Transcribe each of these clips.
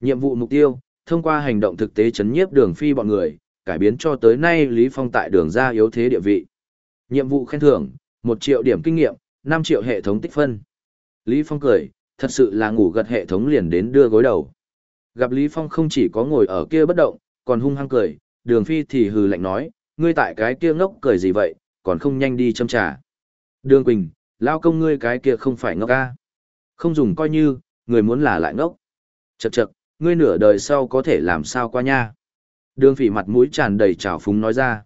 Nhiệm vụ mục tiêu, thông qua hành động thực tế chấn nhiếp đường phi bọn người, cải biến cho tới nay Lý Phong tại đường ra yếu thế địa vị. Nhiệm vụ khen thưởng, 1 triệu điểm kinh nghiệm, 5 triệu hệ thống tích phân. Lý Phong cười, thật sự là ngủ gật hệ thống liền đến đưa gối đầu. Gặp Lý Phong không chỉ có ngồi ở kia bất động, còn hung hăng cười, đường phi thì hừ lạnh nói, ngươi tại cái kia ngốc cười gì vậy, còn không nhanh đi châm trà. Đường Quỳnh, lao công ngươi cái kia không phải ngốc ca. Không dùng coi như, người muốn là lại ngốc. Chậc chậc, ngươi nửa đời sau có thể làm sao qua nha. Đường phỉ mặt mũi tràn đầy trào phúng nói ra.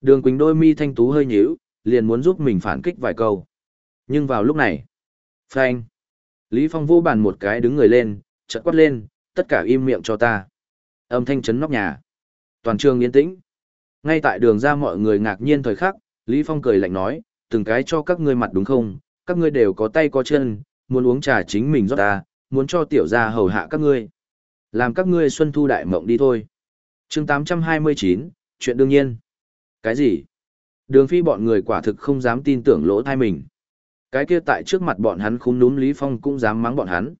Đường Quỳnh đôi mi thanh tú hơi nhíu, liền muốn giúp mình phản kích vài câu. Nhưng vào lúc này, phanh. Lý Phong vô bàn một cái đứng người lên, chợt quát lên, tất cả im miệng cho ta. Âm thanh chấn nóc nhà. Toàn trường yên tĩnh. Ngay tại đường ra mọi người ngạc nhiên thời khắc, Lý Phong cười lạnh nói, từng cái cho các ngươi mặt đúng không, các ngươi đều có tay có chân, muốn uống trà chính mình rót ta, muốn cho tiểu gia hầu hạ các ngươi. Làm các ngươi xuân thu đại mộng đi thôi. chương 829, chuyện đương nhiên. Cái gì? Đường phi bọn người quả thực không dám tin tưởng lỗ thai mình. Cái kia tại trước mặt bọn hắn khung núm Lý Phong cũng dám mắng bọn hắn.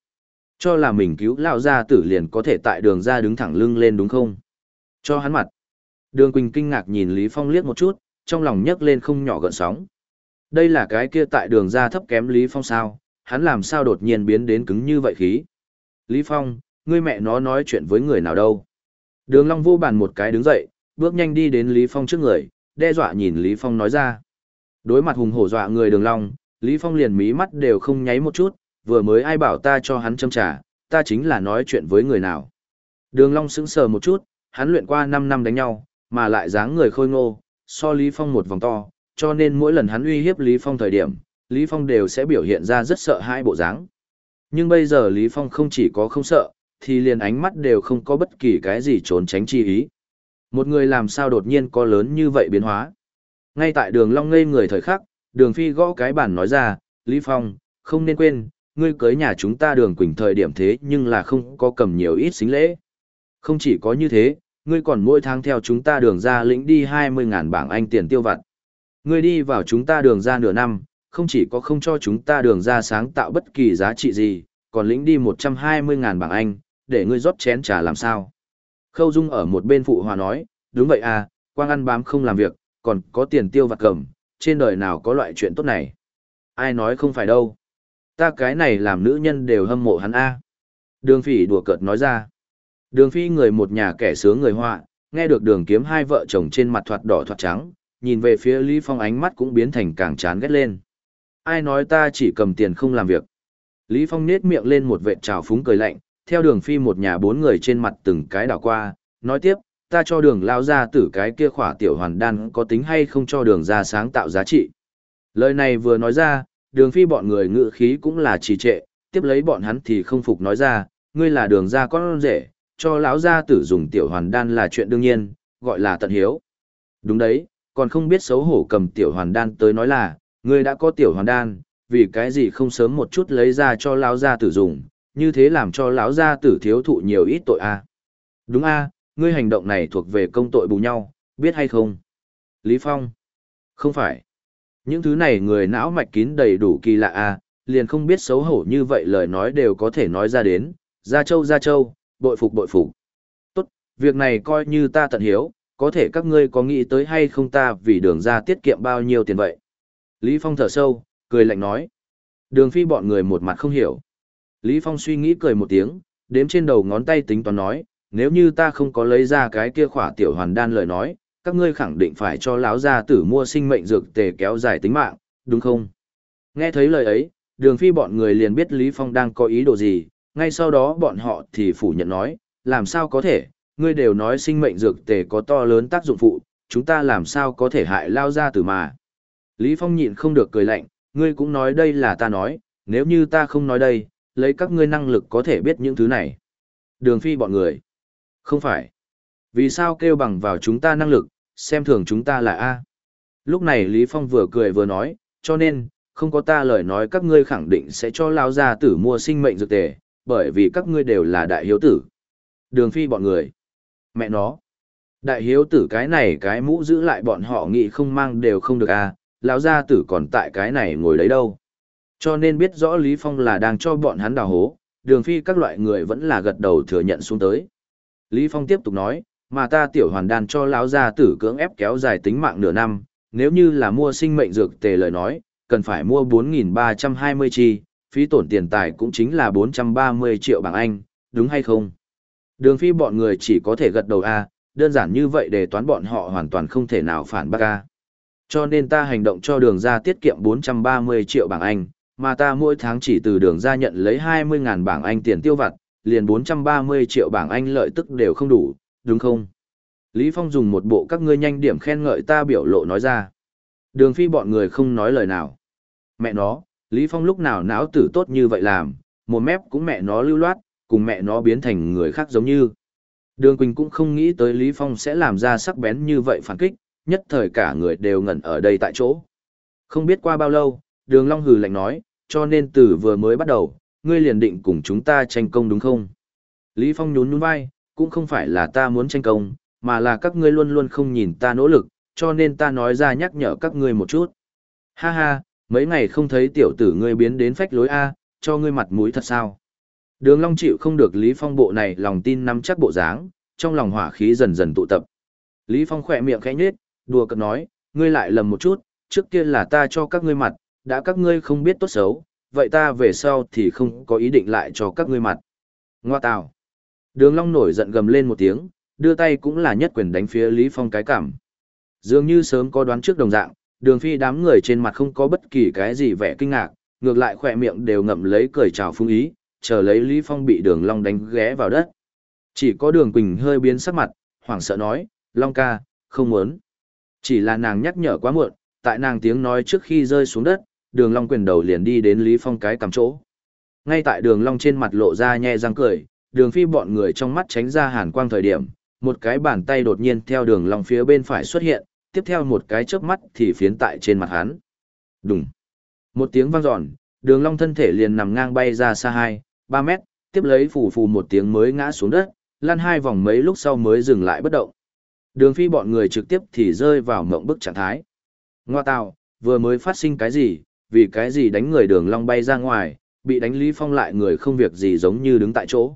Cho là mình cứu lão gia tử liền có thể tại đường ra đứng thẳng lưng lên đúng không? Cho hắn mặt. Đường Quỳnh kinh ngạc nhìn Lý Phong liếc một chút, trong lòng nhấc lên không nhỏ gợn sóng. Đây là cái kia tại đường ra thấp kém Lý Phong sao, hắn làm sao đột nhiên biến đến cứng như vậy khí. Lý Phong, ngươi mẹ nó nói chuyện với người nào đâu. Đường Long vô bàn một cái đứng dậy, bước nhanh đi đến Lý Phong trước người, đe dọa nhìn Lý Phong nói ra. Đối mặt hùng hổ dọa người đường Long, Lý Phong liền mí mắt đều không nháy một chút, vừa mới ai bảo ta cho hắn châm trà, ta chính là nói chuyện với người nào. Đường Long sững sờ một chút, hắn luyện qua 5 năm đánh nhau, mà lại dáng người khôi ngô, so Lý Phong một vòng to, cho nên mỗi lần hắn uy hiếp Lý Phong thời điểm, Lý Phong đều sẽ biểu hiện ra rất sợ hãi bộ dáng. Nhưng bây giờ Lý Phong không chỉ có không sợ, thì liền ánh mắt đều không có bất kỳ cái gì trốn tránh chi ý. Một người làm sao đột nhiên có lớn như vậy biến hóa. Ngay tại đường long ngây người thời khắc, đường phi gõ cái bàn nói ra, Lý Phong, không nên quên, ngươi cưới nhà chúng ta đường quỳnh thời điểm thế nhưng là không có cầm nhiều ít xính lễ. Không chỉ có như thế, ngươi còn mỗi tháng theo chúng ta đường ra lĩnh đi 20.000 bảng Anh tiền tiêu vặt. Ngươi đi vào chúng ta đường ra nửa năm, không chỉ có không cho chúng ta đường ra sáng tạo bất kỳ giá trị gì, còn lĩnh đi 120.000 bảng Anh, để ngươi rót chén trà làm sao. Khâu Dung ở một bên phụ hòa nói, đúng vậy à, quang ăn bám không làm việc, còn có tiền tiêu vặt cầm, trên đời nào có loại chuyện tốt này. Ai nói không phải đâu. Ta cái này làm nữ nhân đều hâm mộ hắn a. Đường phỉ đùa cợt nói ra. Đường phi người một nhà kẻ sướng người họa, nghe được đường kiếm hai vợ chồng trên mặt thoạt đỏ thoạt trắng, nhìn về phía Lý Phong ánh mắt cũng biến thành càng chán ghét lên. Ai nói ta chỉ cầm tiền không làm việc. Lý Phong nết miệng lên một vệt trào phúng cười lạnh, theo đường phi một nhà bốn người trên mặt từng cái đảo qua, nói tiếp, ta cho đường lao ra tử cái kia khỏa tiểu hoàn đan có tính hay không cho đường ra sáng tạo giá trị. Lời này vừa nói ra, đường phi bọn người ngự khí cũng là trì trệ, tiếp lấy bọn hắn thì không phục nói ra, ngươi là đường ra con rể, cho lão gia tử dùng tiểu hoàn đan là chuyện đương nhiên, gọi là tận hiếu. Đúng đấy, còn không biết xấu hổ cầm tiểu hoàn đan tới nói là, ngươi đã có tiểu hoàn đan, vì cái gì không sớm một chút lấy ra cho lão gia tử dùng, như thế làm cho lão gia tử thiếu thụ nhiều ít tội a. Đúng a, ngươi hành động này thuộc về công tội bù nhau, biết hay không? Lý Phong. Không phải. Những thứ này người não mạch kín đầy đủ kỳ lạ a, liền không biết xấu hổ như vậy lời nói đều có thể nói ra đến, Gia Châu Gia Châu, bội phục bội phục. Tốt, việc này coi như ta tận hiếu, có thể các ngươi có nghĩ tới hay không ta vì đường ra tiết kiệm bao nhiêu tiền vậy? Lý Phong thở sâu, cười lạnh nói. Đường phi bọn người một mặt không hiểu. Lý Phong suy nghĩ cười một tiếng, đếm trên đầu ngón tay tính toán nói, nếu như ta không có lấy ra cái kia khỏa tiểu hoàn đan lời nói, các ngươi khẳng định phải cho lão gia tử mua sinh mệnh dược tề kéo dài tính mạng, đúng không? Nghe thấy lời ấy, đường phi bọn người liền biết Lý Phong đang có ý đồ gì, ngay sau đó bọn họ thì phủ nhận nói, làm sao có thể, ngươi đều nói sinh mệnh dược tề có to lớn tác dụng phụ, chúng ta làm sao có thể hại lao gia tử mà. Lý Phong nhịn không được cười lạnh, ngươi cũng nói đây là ta nói, nếu như ta không nói đây, lấy các ngươi năng lực có thể biết những thứ này. Đường phi bọn người. Không phải. Vì sao kêu bằng vào chúng ta năng lực, xem thường chúng ta là A. Lúc này Lý Phong vừa cười vừa nói, cho nên, không có ta lời nói các ngươi khẳng định sẽ cho lao gia tử mua sinh mệnh dược tề, bởi vì các ngươi đều là đại hiếu tử. Đường phi bọn người. Mẹ nó. Đại hiếu tử cái này cái mũ giữ lại bọn họ nghĩ không mang đều không được à, lão gia tử còn tại cái này ngồi đấy đâu. Cho nên biết rõ Lý Phong là đang cho bọn hắn đào hố, đường phi các loại người vẫn là gật đầu thừa nhận xuống tới. Lý Phong tiếp tục nói, mà ta tiểu hoàn đàn cho lão gia tử cưỡng ép kéo dài tính mạng nửa năm, nếu như là mua sinh mệnh dược tề lời nói, cần phải mua 4.320 chi, phí tổn tiền tài cũng chính là 430 triệu bảng Anh, đúng hay không? Đường phi bọn người chỉ có thể gật đầu A, đơn giản như vậy để toán bọn họ hoàn toàn không thể nào phản bác A. Cho nên ta hành động cho đường ra tiết kiệm 430 triệu bảng Anh, mà ta mỗi tháng chỉ từ đường ra nhận lấy 20.000 bảng Anh tiền tiêu vặt, liền 430 triệu bảng Anh lợi tức đều không đủ, đúng không? Lý Phong dùng một bộ các ngươi nhanh điểm khen ngợi ta biểu lộ nói ra. Đường phi bọn người không nói lời nào. Mẹ nó, Lý Phong lúc nào náo tử tốt như vậy làm, một mép cũng mẹ nó lưu loát, cùng mẹ nó biến thành người khác giống như. Đường Quỳnh cũng không nghĩ tới Lý Phong sẽ làm ra sắc bén như vậy phản kích, nhất thời cả người đều ngẩn ở đây tại chỗ. Không biết qua bao lâu, Đường Long hừ lạnh nói, cho nên từ vừa mới bắt đầu, ngươi liền định cùng chúng ta tranh công đúng không? Lý Phong nhún nhún vai, cũng không phải là ta muốn tranh công, mà là các ngươi luôn luôn không nhìn ta nỗ lực, cho nên ta nói ra nhắc nhở các ngươi một chút. Ha ha, mấy ngày không thấy tiểu tử ngươi biến đến phách lối A, cho ngươi mặt mũi thật sao? Đường Long chịu không được Lý Phong bộ này lòng tin nắm chắc bộ dáng, trong lòng hỏa khí dần dần tụ tập. Lý Phong khỏe miệng khẽ nhếch, đùa cợt nói, ngươi lại lầm một chút, trước kia là ta cho các ngươi mặt, đã các ngươi không biết tốt xấu, vậy ta về sau thì không có ý định lại cho các ngươi mặt. Ngoa tào. Đường Long nổi giận gầm lên một tiếng, đưa tay cũng là nhất quyền đánh phía Lý Phong cái cảm. Dường như sớm có đoán trước đồng dạng, đường phi đám người trên mặt không có bất kỳ cái gì vẻ kinh ngạc, ngược lại khỏe miệng đều ngậm lấy cười chào phung ý, chờ lấy Lý Phong bị đường Long đánh ghé vào đất. Chỉ có đường Quỳnh hơi biến sắc mặt, hoảng sợ nói, Long ca, không muốn. Chỉ là nàng nhắc nhở quá muộn, tại nàng tiếng nói trước khi rơi xuống đất, đường Long quyền đầu liền đi đến Lý Phong cái cầm chỗ. Ngay tại đường Long trên mặt lộ ra nhe răng cười, đường phi bọn người trong mắt tránh ra hàn quang thời điểm, một cái bàn tay đột nhiên theo đường Long phía bên phải xuất hiện, tiếp theo một cái chớp mắt thì phiến tại trên mặt hắn. Đùng. Một tiếng vang dọn, đường Long thân thể liền nằm ngang bay ra xa hai, ba mét, tiếp lấy phù phù một tiếng mới ngã xuống đất, lăn hai vòng mấy lúc sau mới dừng lại bất động. Đường phi bọn người trực tiếp thì rơi vào mộng bức trạng thái. Ngoa tào, vừa mới phát sinh cái gì, vì cái gì đánh người đường long bay ra ngoài, bị đánh Lý Phong lại người không việc gì giống như đứng tại chỗ.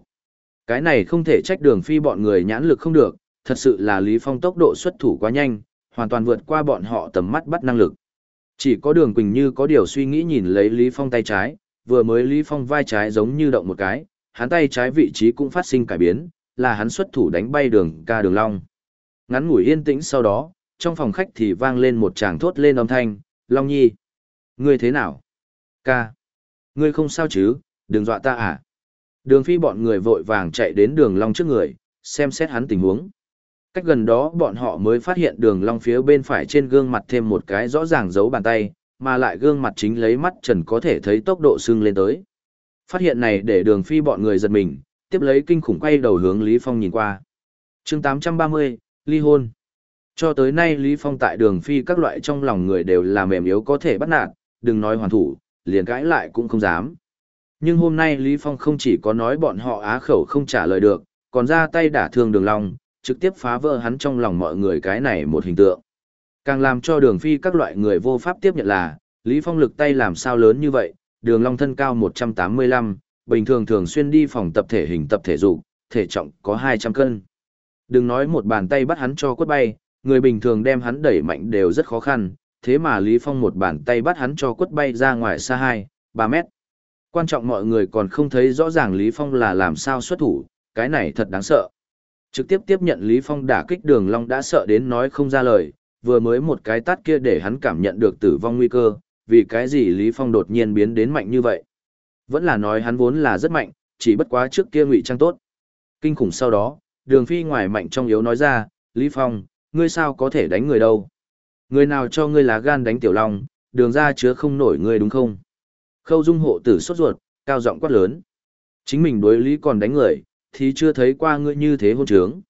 Cái này không thể trách đường phi bọn người nhãn lực không được, thật sự là Lý Phong tốc độ xuất thủ quá nhanh, hoàn toàn vượt qua bọn họ tầm mắt bắt năng lực. Chỉ có đường Quỳnh như có điều suy nghĩ nhìn lấy Lý Phong tay trái, vừa mới Lý Phong vai trái giống như động một cái, hắn tay trái vị trí cũng phát sinh cải biến, là hắn xuất thủ đánh bay đường ca đường long. Ngắn ngủi yên tĩnh sau đó, trong phòng khách thì vang lên một tràng thốt lên âm thanh, Long Nhi. Ngươi thế nào? Ca. Ngươi không sao chứ, đừng dọa ta à? Đường phi bọn người vội vàng chạy đến đường long trước người, xem xét hắn tình huống. Cách gần đó bọn họ mới phát hiện đường long phía bên phải trên gương mặt thêm một cái rõ ràng dấu bàn tay, mà lại gương mặt chính lấy mắt trần có thể thấy tốc độ sưng lên tới. Phát hiện này để đường phi bọn người giật mình, tiếp lấy kinh khủng quay đầu hướng Lý Phong nhìn qua. chương 830, ly hôn. Cho tới nay Lý Phong tại đường phi các loại trong lòng người đều là mềm yếu có thể bắt nạt, đừng nói hoàn thủ, liền cãi lại cũng không dám. Nhưng hôm nay Lý Phong không chỉ có nói bọn họ á khẩu không trả lời được, còn ra tay đả thương đường long, trực tiếp phá vỡ hắn trong lòng mọi người cái này một hình tượng. Càng làm cho đường phi các loại người vô pháp tiếp nhận là, Lý Phong lực tay làm sao lớn như vậy, đường long thân cao 185, bình thường thường xuyên đi phòng tập thể hình tập thể dục, thể trọng có 200 cân. Đừng nói một bàn tay bắt hắn cho quất bay, người bình thường đem hắn đẩy mạnh đều rất khó khăn, thế mà Lý Phong một bàn tay bắt hắn cho quất bay ra ngoài xa 2, 3 mét. Quan trọng mọi người còn không thấy rõ ràng Lý Phong là làm sao xuất thủ, cái này thật đáng sợ. Trực tiếp tiếp nhận Lý Phong đả kích đường long đã sợ đến nói không ra lời, vừa mới một cái tát kia để hắn cảm nhận được tử vong nguy cơ, vì cái gì Lý Phong đột nhiên biến đến mạnh như vậy. Vẫn là nói hắn vốn là rất mạnh, chỉ bất quá trước kia ngụy trang tốt. Kinh khủng sau đó, đường phi ngoài mạnh trong yếu nói ra, Lý Phong, ngươi sao có thể đánh người đâu? Người nào cho ngươi lá gan đánh tiểu long, đường ra chứa không nổi ngươi đúng không? Khâu dung hộ tử sốt ruột, cao giọng quát lớn. Chính mình đối lý còn đánh người, thì chưa thấy qua ngươi như thế hôn trướng.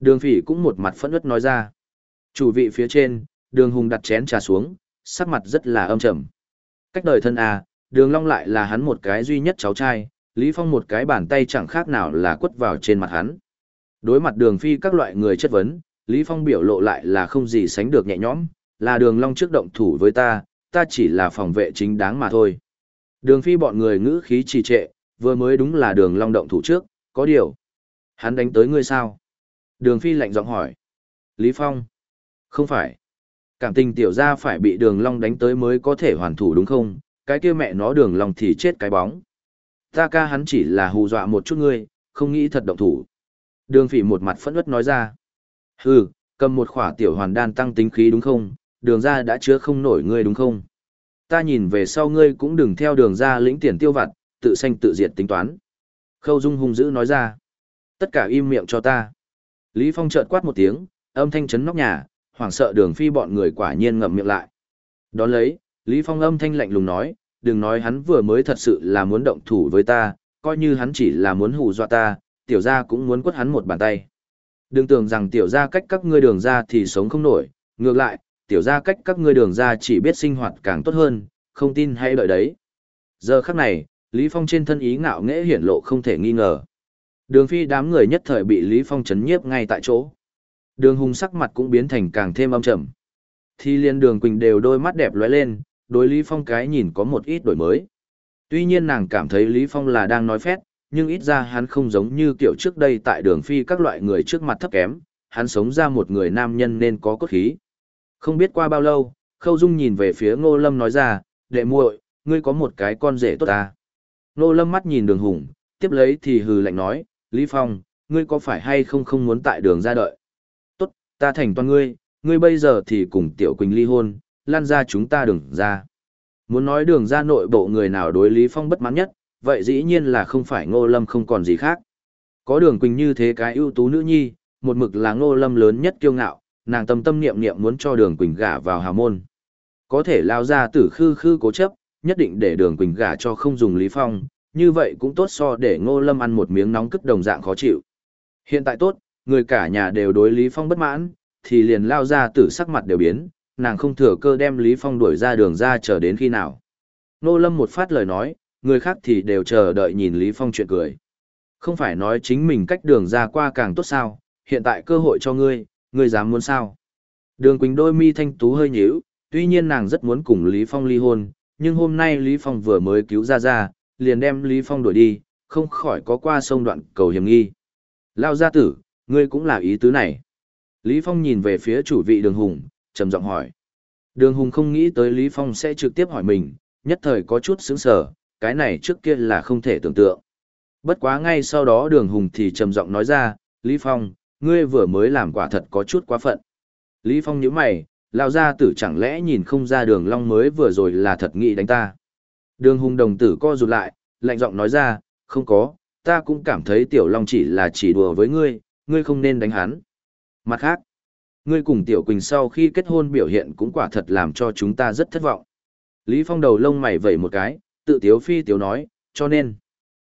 Đường phỉ cũng một mặt phẫn ướt nói ra. Chủ vị phía trên, đường hùng đặt chén trà xuống, sắc mặt rất là âm trầm. Cách đời thân à, đường long lại là hắn một cái duy nhất cháu trai, Lý Phong một cái bàn tay chẳng khác nào là quất vào trên mặt hắn. Đối mặt đường phi các loại người chất vấn, Lý Phong biểu lộ lại là không gì sánh được nhẹ nhõm, là đường long trước động thủ với ta, ta chỉ là phòng vệ chính đáng mà thôi. Đường phi bọn người ngữ khí trì trệ, vừa mới đúng là đường long động thủ trước, có điều. Hắn đánh tới ngươi sao? Đường phi lạnh giọng hỏi. Lý Phong. Không phải. Cảm tình tiểu gia phải bị đường long đánh tới mới có thể hoàn thủ đúng không? Cái kia mẹ nó đường long thì chết cái bóng. Ta ca hắn chỉ là hù dọa một chút ngươi, không nghĩ thật động thủ. Đường phỉ một mặt phẫn uất nói ra. Hừ, cầm một khỏa tiểu hoàn đan tăng tính khí đúng không? Đường ra đã chứa không nổi ngươi đúng không? Ta nhìn về sau ngươi cũng đừng theo đường ra lĩnh tiền tiêu vặt, tự sanh tự diệt tính toán. Khâu Dung hung dữ nói ra. Tất cả im miệng cho ta. Lý Phong chợt quát một tiếng, âm thanh chấn nóc nhà, hoảng sợ đường phi bọn người quả nhiên ngậm miệng lại. Đón lấy, Lý Phong âm thanh lạnh lùng nói, đừng nói hắn vừa mới thật sự là muốn động thủ với ta, coi như hắn chỉ là muốn hù dọa ta, tiểu gia cũng muốn quất hắn một bàn tay. Đừng tưởng rằng tiểu gia cách các ngươi đường ra thì sống không nổi, ngược lại, tiểu gia cách các ngươi đường ra chỉ biết sinh hoạt càng tốt hơn, không tin hãy đợi đấy. Giờ khắc này, Lý Phong trên thân ý ngạo nghễ hiển lộ không thể nghi ngờ. Đường phi đám người nhất thời bị Lý Phong chấn nhiếp ngay tại chỗ. Đường hùng sắc mặt cũng biến thành càng thêm âm trầm. Thì liên đường quỳnh đều đôi mắt đẹp lóe lên, đối Lý Phong cái nhìn có một ít đổi mới. Tuy nhiên nàng cảm thấy Lý Phong là đang nói phét, nhưng ít ra hắn không giống như kiểu trước đây tại đường phi các loại người trước mặt thấp kém, hắn sống ra một người nam nhân nên có cốt khí. Không biết qua bao lâu, Khâu Dung nhìn về phía Ngô Lâm nói ra, đệ muội, ngươi có một cái con rể tốt ta. Ngô Lâm mắt nhìn đường hùng, tiếp lấy thì hừ lạnh nói, Lý Phong, ngươi có phải hay không không muốn tại đường ra đợi? Tốt, ta thành toàn ngươi, ngươi bây giờ thì cùng Tiểu Quỳnh ly hôn, lan ra chúng ta đường ra. Muốn nói đường ra nội bộ người nào đối Lý Phong bất mãn nhất, vậy dĩ nhiên là không phải Ngô Lâm không còn gì khác. Có đường Quỳnh như thế cái ưu tú nữ nhi, một mực là Ngô Lâm lớn nhất kiêu ngạo, nàng tâm tâm niệm niệm muốn cho đường Quỳnh gả vào hào môn. Có thể lao ra tử khư khư cố chấp, nhất định để đường Quỳnh gả cho không dùng Lý Phong, như vậy cũng tốt so để Ngô Lâm ăn một miếng nóng cất đồng dạng khó chịu. Hiện tại tốt, người cả nhà đều đối Lý Phong bất mãn, thì liền lao ra tử sắc mặt đều biến, nàng không thừa cơ đem Lý Phong đuổi ra đường ra chờ đến khi nào. Ngô Lâm một phát lời nói, người khác thì đều chờ đợi nhìn Lý Phong chuyện cười. Không phải nói chính mình cách đường ra qua càng tốt sao, hiện tại cơ hội cho ngươi, ngươi dám muốn sao. Đường Quỳnh đôi mi thanh tú hơi nhíu, tuy nhiên nàng rất muốn cùng Lý Phong ly hôn, nhưng hôm nay Lý Phong vừa mới cứu ra ra, liền đem Lý Phong đuổi đi, không khỏi có qua sông đoạn cầu hiểm nghi. Lao gia tử, ngươi cũng là ý tứ này. Lý Phong nhìn về phía chủ vị đường hùng, trầm giọng hỏi. Đường hùng không nghĩ tới Lý Phong sẽ trực tiếp hỏi mình, nhất thời có chút sững sờ, cái này trước kia là không thể tưởng tượng. Bất quá ngay sau đó đường hùng thì trầm giọng nói ra, Lý Phong, ngươi vừa mới làm quả thật có chút quá phận. Lý Phong nhíu mày, lao ra tử chẳng lẽ nhìn không ra đường long mới vừa rồi là thật nghĩ đánh ta. Đường hùng đồng tử co rụt lại, lạnh giọng nói ra, không có, ta cũng cảm thấy tiểu long chỉ là chỉ đùa với ngươi, ngươi không nên đánh hắn. Mặt khác, ngươi cùng tiểu quỳnh sau khi kết hôn biểu hiện cũng quả thật làm cho chúng ta rất thất vọng. Lý Phong đầu lông mày vẩy một cái, tự tiếu phi tiếu nói, cho nên,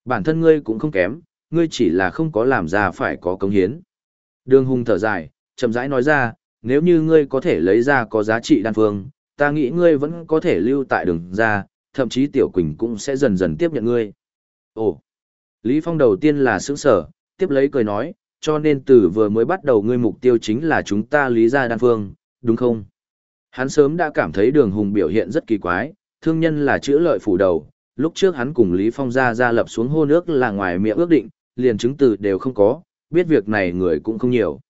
bản thân ngươi cũng không kém, ngươi chỉ là không có làm ra phải có công hiến. Đường hùng thở dài, chậm rãi nói ra, nếu như ngươi có thể lấy ra có giá trị đan phương, ta nghĩ ngươi vẫn có thể lưu tại đường ra, thậm chí Tiểu Quỳnh cũng sẽ dần dần tiếp nhận ngươi. Ồ! Lý Phong đầu tiên là sững sở, tiếp lấy cười nói, cho nên từ vừa mới bắt đầu ngươi mục tiêu chính là chúng ta lý ra đan phương, đúng không? Hắn sớm đã cảm thấy đường hùng biểu hiện rất kỳ quái, thương nhân là chữ lợi phủ đầu, lúc trước hắn cùng Lý Phong ra ra lập xuống hôn ước là ngoài miệng ước định, liền chứng từ đều không có, biết việc này người cũng không nhiều.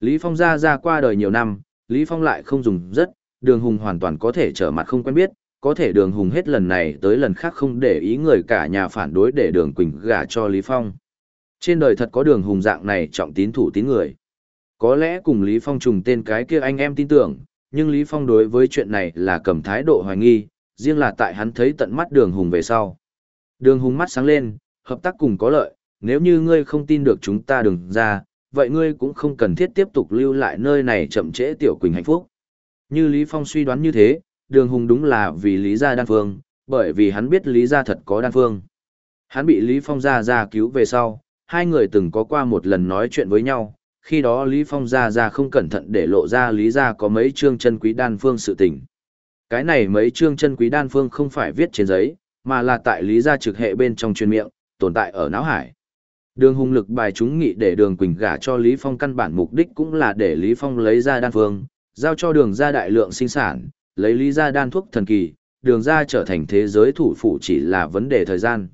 Lý Phong ra ra qua đời nhiều năm, Lý Phong lại không dùng rất, đường hùng hoàn toàn có thể trở mặt không quen biết, có thể đường hùng hết lần này tới lần khác không để ý người cả nhà phản đối để đường Quỳnh gả cho Lý Phong. Trên đời thật có đường hùng dạng này trọng tín thủ tín người. Có lẽ cùng Lý Phong trùng tên cái kia anh em tin tưởng, nhưng Lý Phong đối với chuyện này là cầm thái độ hoài nghi, riêng là tại hắn thấy tận mắt đường hùng về sau. Đường hùng mắt sáng lên, hợp tác cùng có lợi, nếu như ngươi không tin được chúng ta đừng ra, vậy ngươi cũng không cần thiết tiếp tục lưu lại nơi này chậm trễ tiểu quỳnh hạnh phúc. Như Lý Phong suy đoán như thế, đường hùng đúng là vì Lý gia đan phương, bởi vì hắn biết Lý gia thật có đan phương. Hắn bị Lý Phong ra ra cứu về sau, hai người từng có qua một lần nói chuyện với nhau, khi đó Lý Phong ra ra không cẩn thận để lộ ra Lý gia có mấy chương chân quý đan phương sự tình. Cái này mấy chương chân quý đan phương không phải viết trên giấy, mà là tại Lý gia trực hệ bên trong truyền miệng, tồn tại ở não hải. Đường hùng lực bài chúng nghị để đường Quỳnh gả cho Lý Phong căn bản mục đích cũng là để Lý Phong lấy ra đan phương, giao cho đường ra đại lượng sinh sản, lấy Lý ra đan thuốc thần kỳ, đường ra trở thành thế giới thủ phủ chỉ là vấn đề thời gian.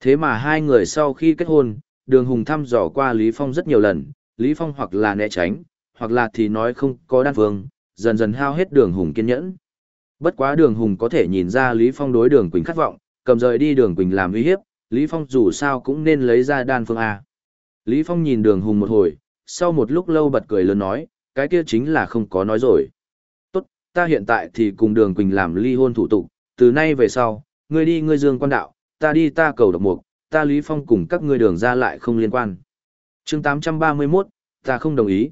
Thế mà hai người sau khi kết hôn, đường hùng thăm dò qua Lý Phong rất nhiều lần, Lý Phong hoặc là né tránh, hoặc là thì nói không có đan phương, dần dần hao hết đường hùng kiên nhẫn. Bất quá đường hùng có thể nhìn ra Lý Phong đối đường Quỳnh khát vọng, cầm rời đi đường Quỳnh làm uy hiếp, Lý Phong dù sao cũng nên lấy ra đan phương A. Lý Phong nhìn đường hùng một hồi, sau một lúc lâu bật cười lớn nói, cái kia chính là không có nói rồi. Tốt, ta hiện tại thì cùng đường Quỳnh làm ly hôn thủ tục, từ nay về sau, ngươi đi ngươi dương quan đạo, ta đi ta cầu độc mục, ta Lý Phong cùng các ngươi đường ra lại không liên quan. chương 831, ta không đồng ý.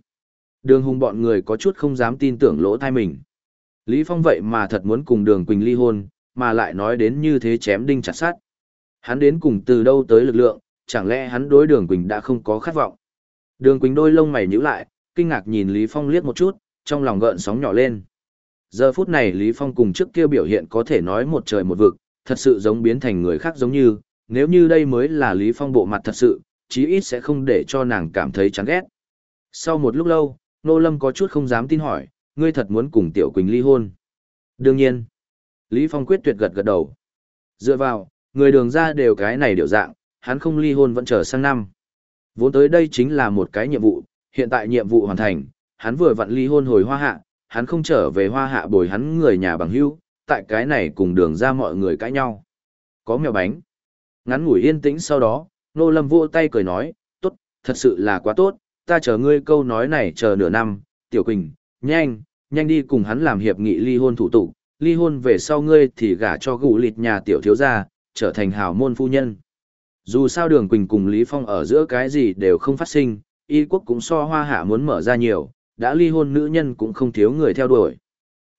Đường hùng bọn người có chút không dám tin tưởng lỗ thai mình. Lý Phong vậy mà thật muốn cùng đường Quỳnh ly hôn, mà lại nói đến như thế chém đinh chặt sát. Hắn đến cùng từ đâu tới lực lượng, chẳng lẽ hắn đối đường Quỳnh đã không có khát vọng. Đường Quỳnh đôi lông mày nhíu lại, kinh ngạc nhìn Lý Phong liếc một chút, trong lòng gợn sóng nhỏ lên. Giờ phút này Lý Phong cùng trước kia biểu hiện có thể nói một trời một vực, thật sự giống biến thành người khác giống như, nếu như đây mới là Lý Phong bộ mặt thật sự, chí ít sẽ không để cho nàng cảm thấy chán ghét. Sau một lúc lâu, Nô Lâm có chút không dám tin hỏi, ngươi thật muốn cùng Tiểu Quỳnh ly hôn. Đương nhiên. Lý Phong quyết tuyệt gật gật đầu. Dựa vào, người đường ra đều cái này điều dạng, hắn không ly hôn vẫn chờ sang năm. Vốn tới đây chính là một cái nhiệm vụ, hiện tại nhiệm vụ hoàn thành, hắn vừa vặn ly hôn hồi hoa hạ, hắn không trở về hoa hạ bồi hắn người nhà bằng hữu, tại cái này cùng đường ra mọi người cãi nhau. Có mèo bánh. Ngắn ngủi yên tĩnh sau đó, Nô Lâm vỗ tay cười nói, tốt, thật sự là quá tốt, ta chờ ngươi câu nói này chờ nửa năm, Tiểu Quỳnh, nhanh, nhanh đi cùng hắn làm hiệp nghị ly hôn thủ tục, ly hôn về sau ngươi thì gả cho gù lịt nhà tiểu thiếu gia, trở thành hào môn phu nhân. Dù sao đường Quỳnh cùng Lý Phong ở giữa cái gì đều không phát sinh, y quốc cũng so hoa hạ muốn mở ra nhiều, đã ly hôn nữ nhân cũng không thiếu người theo đuổi.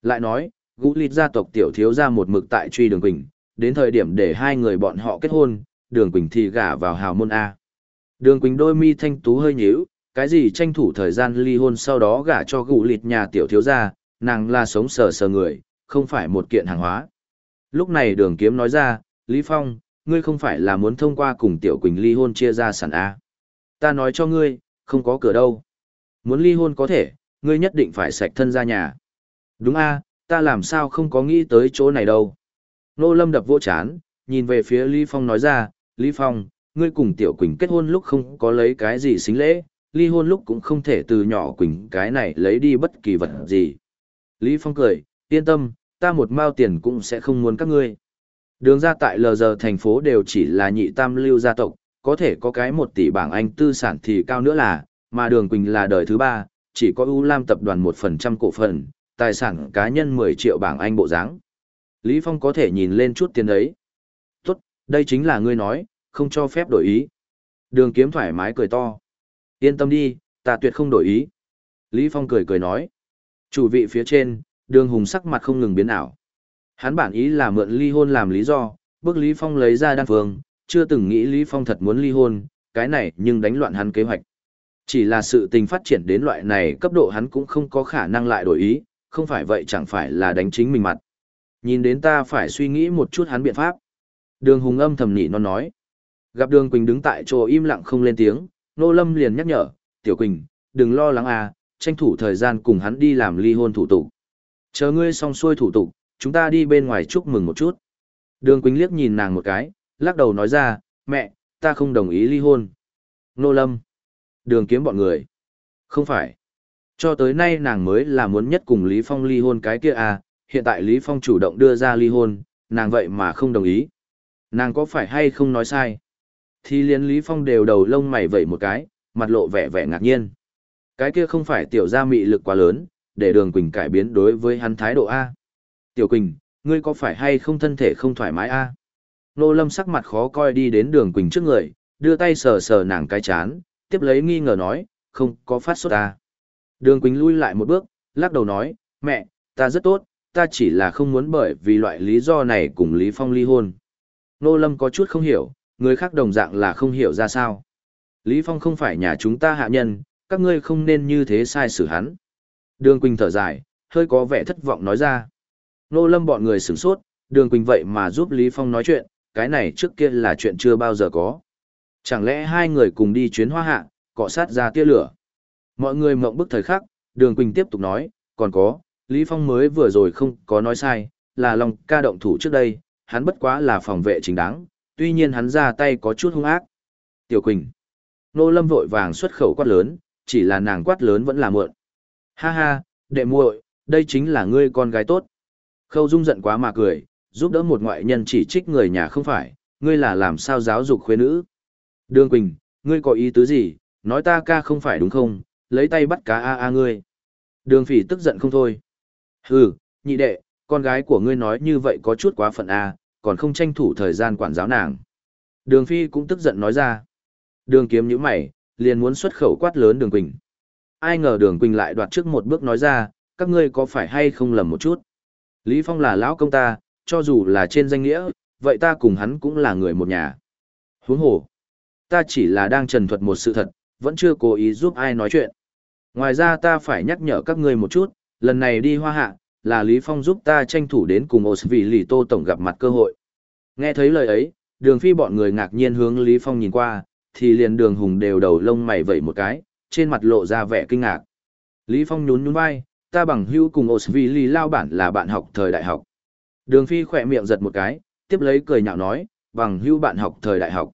Lại nói, gũ lịt gia tộc tiểu thiếu gia một mực tại truy đường Quỳnh, đến thời điểm để hai người bọn họ kết hôn, đường Quỳnh thì gả vào hào môn A. Đường Quỳnh đôi mi thanh tú hơi nhíu, cái gì tranh thủ thời gian ly hôn sau đó gả cho gụ lịt nhà tiểu thiếu gia, nàng là sống sờ sờ người, không phải một kiện hàng hóa. Lúc này đường kiếm nói ra, Lý Phong, ngươi không phải là muốn thông qua cùng Tiểu Quỳnh ly hôn chia ra sản A. Ta nói cho ngươi, không có cửa đâu. Muốn ly hôn có thể, ngươi nhất định phải sạch thân ra nhà. Đúng A, ta làm sao không có nghĩ tới chỗ này đâu. Nô Lâm đập vô chán, nhìn về phía Lý Phong nói ra, Lý Phong, ngươi cùng Tiểu Quỳnh kết hôn lúc không có lấy cái gì xính lễ, ly hôn lúc cũng không thể từ nhỏ Quỳnh cái này lấy đi bất kỳ vật gì. Lý Phong cười, yên tâm, ta một mao tiền cũng sẽ không muốn các ngươi. Đường ra tại lờ giờ thành phố đều chỉ là nhị tam lưu gia tộc, có thể có cái một tỷ bảng Anh tư sản thì cao nữa là, mà đường Quỳnh là đời thứ ba, chỉ có U Lam tập đoàn một phần trăm cổ phần, tài sản cá nhân 10 triệu bảng Anh bộ dáng. Lý Phong có thể nhìn lên chút tiền đấy. Tốt, đây chính là ngươi nói, không cho phép đổi ý. Đường kiếm thoải mái cười to. Yên tâm đi, ta tuyệt không đổi ý. Lý Phong cười cười nói. Chủ vị phía trên, đường hùng sắc mặt không ngừng biến ảo. Hắn bản ý là mượn ly hôn làm lý do, bước Lý Phong lấy ra đan phương, chưa từng nghĩ Lý Phong thật muốn ly hôn, cái này nhưng đánh loạn hắn kế hoạch. Chỉ là sự tình phát triển đến loại này cấp độ hắn cũng không có khả năng lại đổi ý, không phải vậy chẳng phải là đánh chính mình mặt. Nhìn đến ta phải suy nghĩ một chút hắn biện pháp. Đường hùng âm thầm nhị nó nói. Gặp đường Quỳnh đứng tại chỗ im lặng không lên tiếng, Nô Lâm liền nhắc nhở, Tiểu Quỳnh, đừng lo lắng à, tranh thủ thời gian cùng hắn đi làm ly hôn thủ tục. Chờ ngươi xong xuôi thủ tục, chúng ta đi bên ngoài chúc mừng một chút. Đường Quỳnh liếc nhìn nàng một cái, lắc đầu nói ra, mẹ, ta không đồng ý ly hôn. Nô Lâm. Đường kiếm bọn người. Không phải. Cho tới nay nàng mới là muốn nhất cùng Lý Phong ly hôn cái kia à, hiện tại Lý Phong chủ động đưa ra ly hôn, nàng vậy mà không đồng ý. Nàng có phải hay không nói sai? Thì liên Lý Phong đều đầu lông mày vẩy một cái, mặt lộ vẻ vẻ ngạc nhiên. Cái kia không phải tiểu gia mị lực quá lớn, để đường Quỳnh cải biến đối với hắn thái độ A. Tiểu Quỳnh, ngươi có phải hay không thân thể không thoải mái A? Nô Lâm sắc mặt khó coi đi đến đường Quỳnh trước người, đưa tay sờ sờ nàng cái chán, tiếp lấy nghi ngờ nói, không có phát sốt A. Đường Quỳnh lui lại một bước, lắc đầu nói, mẹ, ta rất tốt, ta chỉ là không muốn bởi vì loại lý do này cùng Lý Phong ly hôn. Nô Lâm có chút không hiểu, người khác đồng dạng là không hiểu ra sao. Lý Phong không phải nhà chúng ta hạ nhân, các ngươi không nên như thế sai xử hắn. Đường Quỳnh thở dài, hơi có vẻ thất vọng nói ra. Nô lâm bọn người sửng sốt, đường Quỳnh vậy mà giúp Lý Phong nói chuyện, cái này trước kia là chuyện chưa bao giờ có. Chẳng lẽ hai người cùng đi chuyến hoa hạ, cọ sát ra tia lửa. Mọi người mộng bức thời khắc, đường Quỳnh tiếp tục nói, còn có, Lý Phong mới vừa rồi không có nói sai, là lòng ca động thủ trước đây, hắn bất quá là phòng vệ chính đáng, tuy nhiên hắn ra tay có chút hung ác. Tiểu Quỳnh. Nô Lâm vội vàng xuất khẩu quát lớn, chỉ là nàng quát lớn vẫn là mượn. Ha ha, đệ muội, đây chính là ngươi con gái tốt. Khâu Dung giận quá mà cười, giúp đỡ một ngoại nhân chỉ trích người nhà không phải, ngươi là làm sao giáo dục khuê nữ. Đường Quỳnh, ngươi có ý tứ gì, nói ta ca không phải đúng không, lấy tay bắt cá a a ngươi. Đường phỉ tức giận không thôi. Hừ, nhị đệ, con gái của ngươi nói như vậy có chút quá phận a, còn không tranh thủ thời gian quản giáo nàng. Đường phi cũng tức giận nói ra. Đường kiếm nhíu mày, liền muốn xuất khẩu quát lớn đường Quỳnh. Ai ngờ đường Quỳnh lại đoạt trước một bước nói ra, các ngươi có phải hay không lầm một chút. Lý Phong là lão công ta, cho dù là trên danh nghĩa, vậy ta cùng hắn cũng là người một nhà. Huống hồ, ta chỉ là đang trần thuật một sự thật, vẫn chưa cố ý giúp ai nói chuyện. Ngoài ra ta phải nhắc nhở các ngươi một chút, lần này đi hoa hạ, là Lý Phong giúp ta tranh thủ đến cùng Osvili lì tô tổng gặp mặt cơ hội. Nghe thấy lời ấy, đường phi bọn người ngạc nhiên hướng Lý Phong nhìn qua, thì liền đường hùng đều đầu lông mày vẩy một cái, trên mặt lộ ra vẻ kinh ngạc. Lý Phong nhún nhún vai, ta bằng hữu cùng Osvili lì lao bản là bạn học thời đại học. Đường phi khỏe miệng giật một cái, tiếp lấy cười nhạo nói, bằng hữu bạn học thời đại học.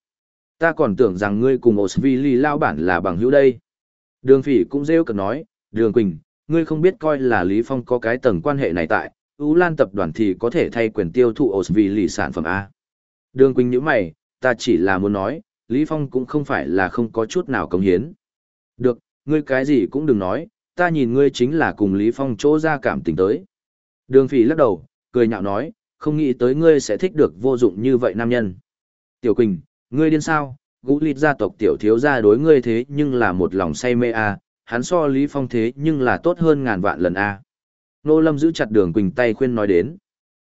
Ta còn tưởng rằng ngươi cùng Osvili lì lao bản là bằng hữu đây. Đường phỉ cũng rêu cực nói, đường quỳnh, ngươi không biết coi là Lý Phong có cái tầng quan hệ này tại, Ú Lan tập đoàn thì có thể thay quyền tiêu thụ ổ vì lì sản phẩm A. Đường Quỳnh nhíu mày, ta chỉ là muốn nói, Lý Phong cũng không phải là không có chút nào công hiến. Được, ngươi cái gì cũng đừng nói, ta nhìn ngươi chính là cùng Lý Phong chỗ ra cảm tình tới. Đường Phỉ lắc đầu, cười nhạo nói, không nghĩ tới ngươi sẽ thích được vô dụng như vậy nam nhân. Tiểu Quỳnh, ngươi điên sao, gũ lịt gia tộc tiểu thiếu gia đối ngươi thế nhưng là một lòng say mê a hắn so Lý Phong thế nhưng là tốt hơn ngàn vạn lần a. Nô Lâm giữ chặt đường Quỳnh tay khuyên nói đến.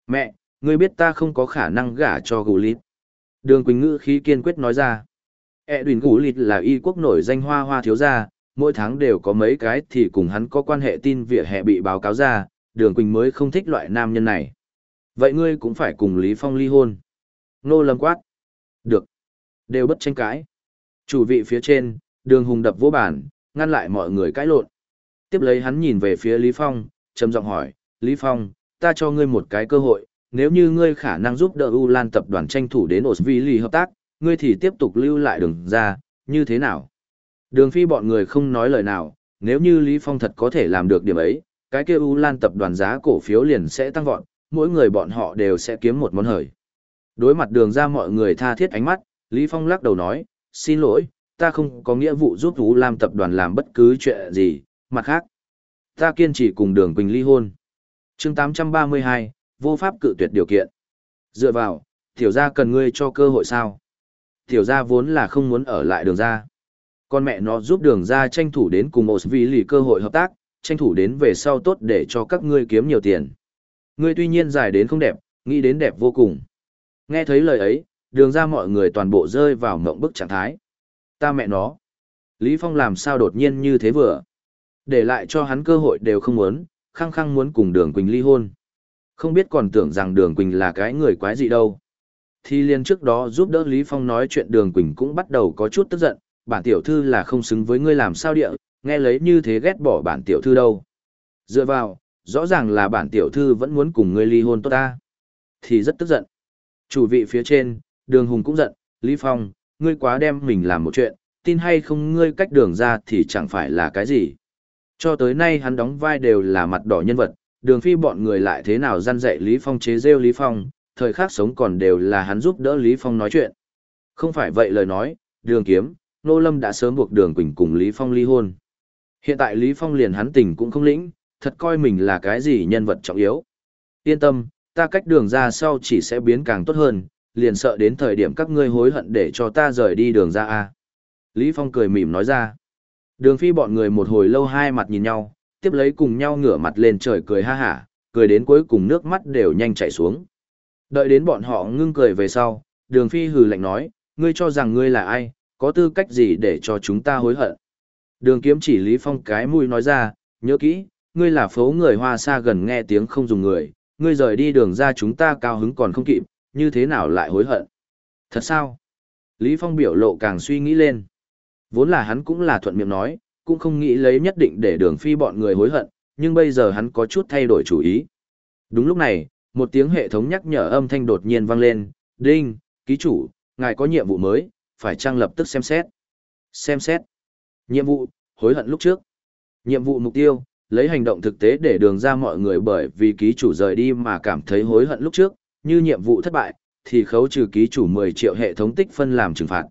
Mẹ, ngươi biết ta không có khả năng gả cho gù lít. Đường Quỳnh ngữ khí kiên quyết nói ra. E đùn gù lít là y quốc nổi danh hoa hoa thiếu gia, mỗi tháng đều có mấy cái thì cùng hắn có quan hệ tin vỉa hè bị báo cáo ra, đường Quỳnh mới không thích loại nam nhân này. Vậy ngươi cũng phải cùng Lý Phong ly hôn. Nô Lâm quát. Được. Đều bất tranh cãi. Chủ vị phía trên, đường hùng đập vô bản, ngăn lại mọi người cãi lộn. Tiếp lấy hắn nhìn về phía Lý Phong, trầm giọng hỏi, Lý Phong, ta cho ngươi một cái cơ hội, nếu như ngươi khả năng giúp đỡ U Lan tập đoàn tranh thủ đến Osvili hợp tác, ngươi thì tiếp tục lưu lại đường ra, như thế nào? Đường phi bọn người không nói lời nào, nếu như Lý Phong thật có thể làm được điểm ấy, cái kia U Lan tập đoàn giá cổ phiếu liền sẽ tăng vọt, mỗi người bọn họ đều sẽ kiếm một món hời. Đối mặt đường ra mọi người tha thiết ánh mắt, Lý Phong lắc đầu nói, xin lỗi, ta không có nghĩa vụ giúp Vũ Lam tập đoàn làm bất cứ chuyện gì, mặt khác. Ta kiên trì cùng đường Quỳnh ly hôn. chương 832, vô pháp cự tuyệt điều kiện. Dựa vào, tiểu gia cần ngươi cho cơ hội sao? Tiểu gia vốn là không muốn ở lại đường gia. Con mẹ nó giúp đường gia tranh thủ đến cùng một vì lì cơ hội hợp tác, tranh thủ đến về sau tốt để cho các ngươi kiếm nhiều tiền. Ngươi tuy nhiên dài đến không đẹp, nghĩ đến đẹp vô cùng. Nghe thấy lời ấy, đường ra mọi người toàn bộ rơi vào mộng bức trạng thái. Ta mẹ nó. Lý Phong làm sao đột nhiên như thế vừa. Để lại cho hắn cơ hội đều không muốn, khăng khăng muốn cùng đường Quỳnh ly hôn. Không biết còn tưởng rằng đường Quỳnh là cái người quái gì đâu. Thì liên trước đó giúp đỡ Lý Phong nói chuyện đường Quỳnh cũng bắt đầu có chút tức giận, bản tiểu thư là không xứng với ngươi làm sao địa, nghe lấy như thế ghét bỏ bản tiểu thư đâu. Dựa vào, rõ ràng là bản tiểu thư vẫn muốn cùng ngươi ly hôn tốt ta. Thì rất tức giận. Chủ vị phía trên, đường hùng cũng giận, Lý Phong, ngươi quá đem mình làm một chuyện, tin hay không ngươi cách đường ra thì chẳng phải là cái gì. Cho tới nay hắn đóng vai đều là mặt đỏ nhân vật, đường phi bọn người lại thế nào gian dạy Lý Phong chế rêu Lý Phong, thời khắc sống còn đều là hắn giúp đỡ Lý Phong nói chuyện. Không phải vậy lời nói, đường kiếm, Nô Lâm đã sớm buộc đường Quỳnh cùng Lý Phong ly hôn. Hiện tại Lý Phong liền hắn tình cũng không lĩnh, thật coi mình là cái gì nhân vật trọng yếu. Yên tâm, ta cách đường ra sau chỉ sẽ biến càng tốt hơn, liền sợ đến thời điểm các ngươi hối hận để cho ta rời đi đường ra a Lý Phong cười mỉm nói ra. Đường phi bọn người một hồi lâu hai mặt nhìn nhau, tiếp lấy cùng nhau ngửa mặt lên trời cười ha hả, cười đến cuối cùng nước mắt đều nhanh chảy xuống. Đợi đến bọn họ ngưng cười về sau, đường phi hừ lạnh nói, ngươi cho rằng ngươi là ai, có tư cách gì để cho chúng ta hối hận. Đường kiếm chỉ Lý Phong cái mũi nói ra, nhớ kỹ, ngươi là phố người hoa xa gần nghe tiếng không dùng người, ngươi rời đi đường ra chúng ta cao hứng còn không kịp, như thế nào lại hối hận? Thật sao? Lý Phong biểu lộ càng suy nghĩ lên. Vốn là hắn cũng là thuận miệng nói, cũng không nghĩ lấy nhất định để đường phi bọn người hối hận, nhưng bây giờ hắn có chút thay đổi chủ ý. Đúng lúc này, một tiếng hệ thống nhắc nhở âm thanh đột nhiên vang lên, đinh, ký chủ, Ngài có nhiệm vụ mới, phải trang lập tức xem xét. Xem xét. Nhiệm vụ, hối hận lúc trước. Nhiệm vụ mục tiêu, lấy hành động thực tế để đường ra mọi người bởi vì ký chủ rời đi mà cảm thấy hối hận lúc trước, như nhiệm vụ thất bại, thì khấu trừ ký chủ 10 triệu hệ thống tích phân làm trừng phạt.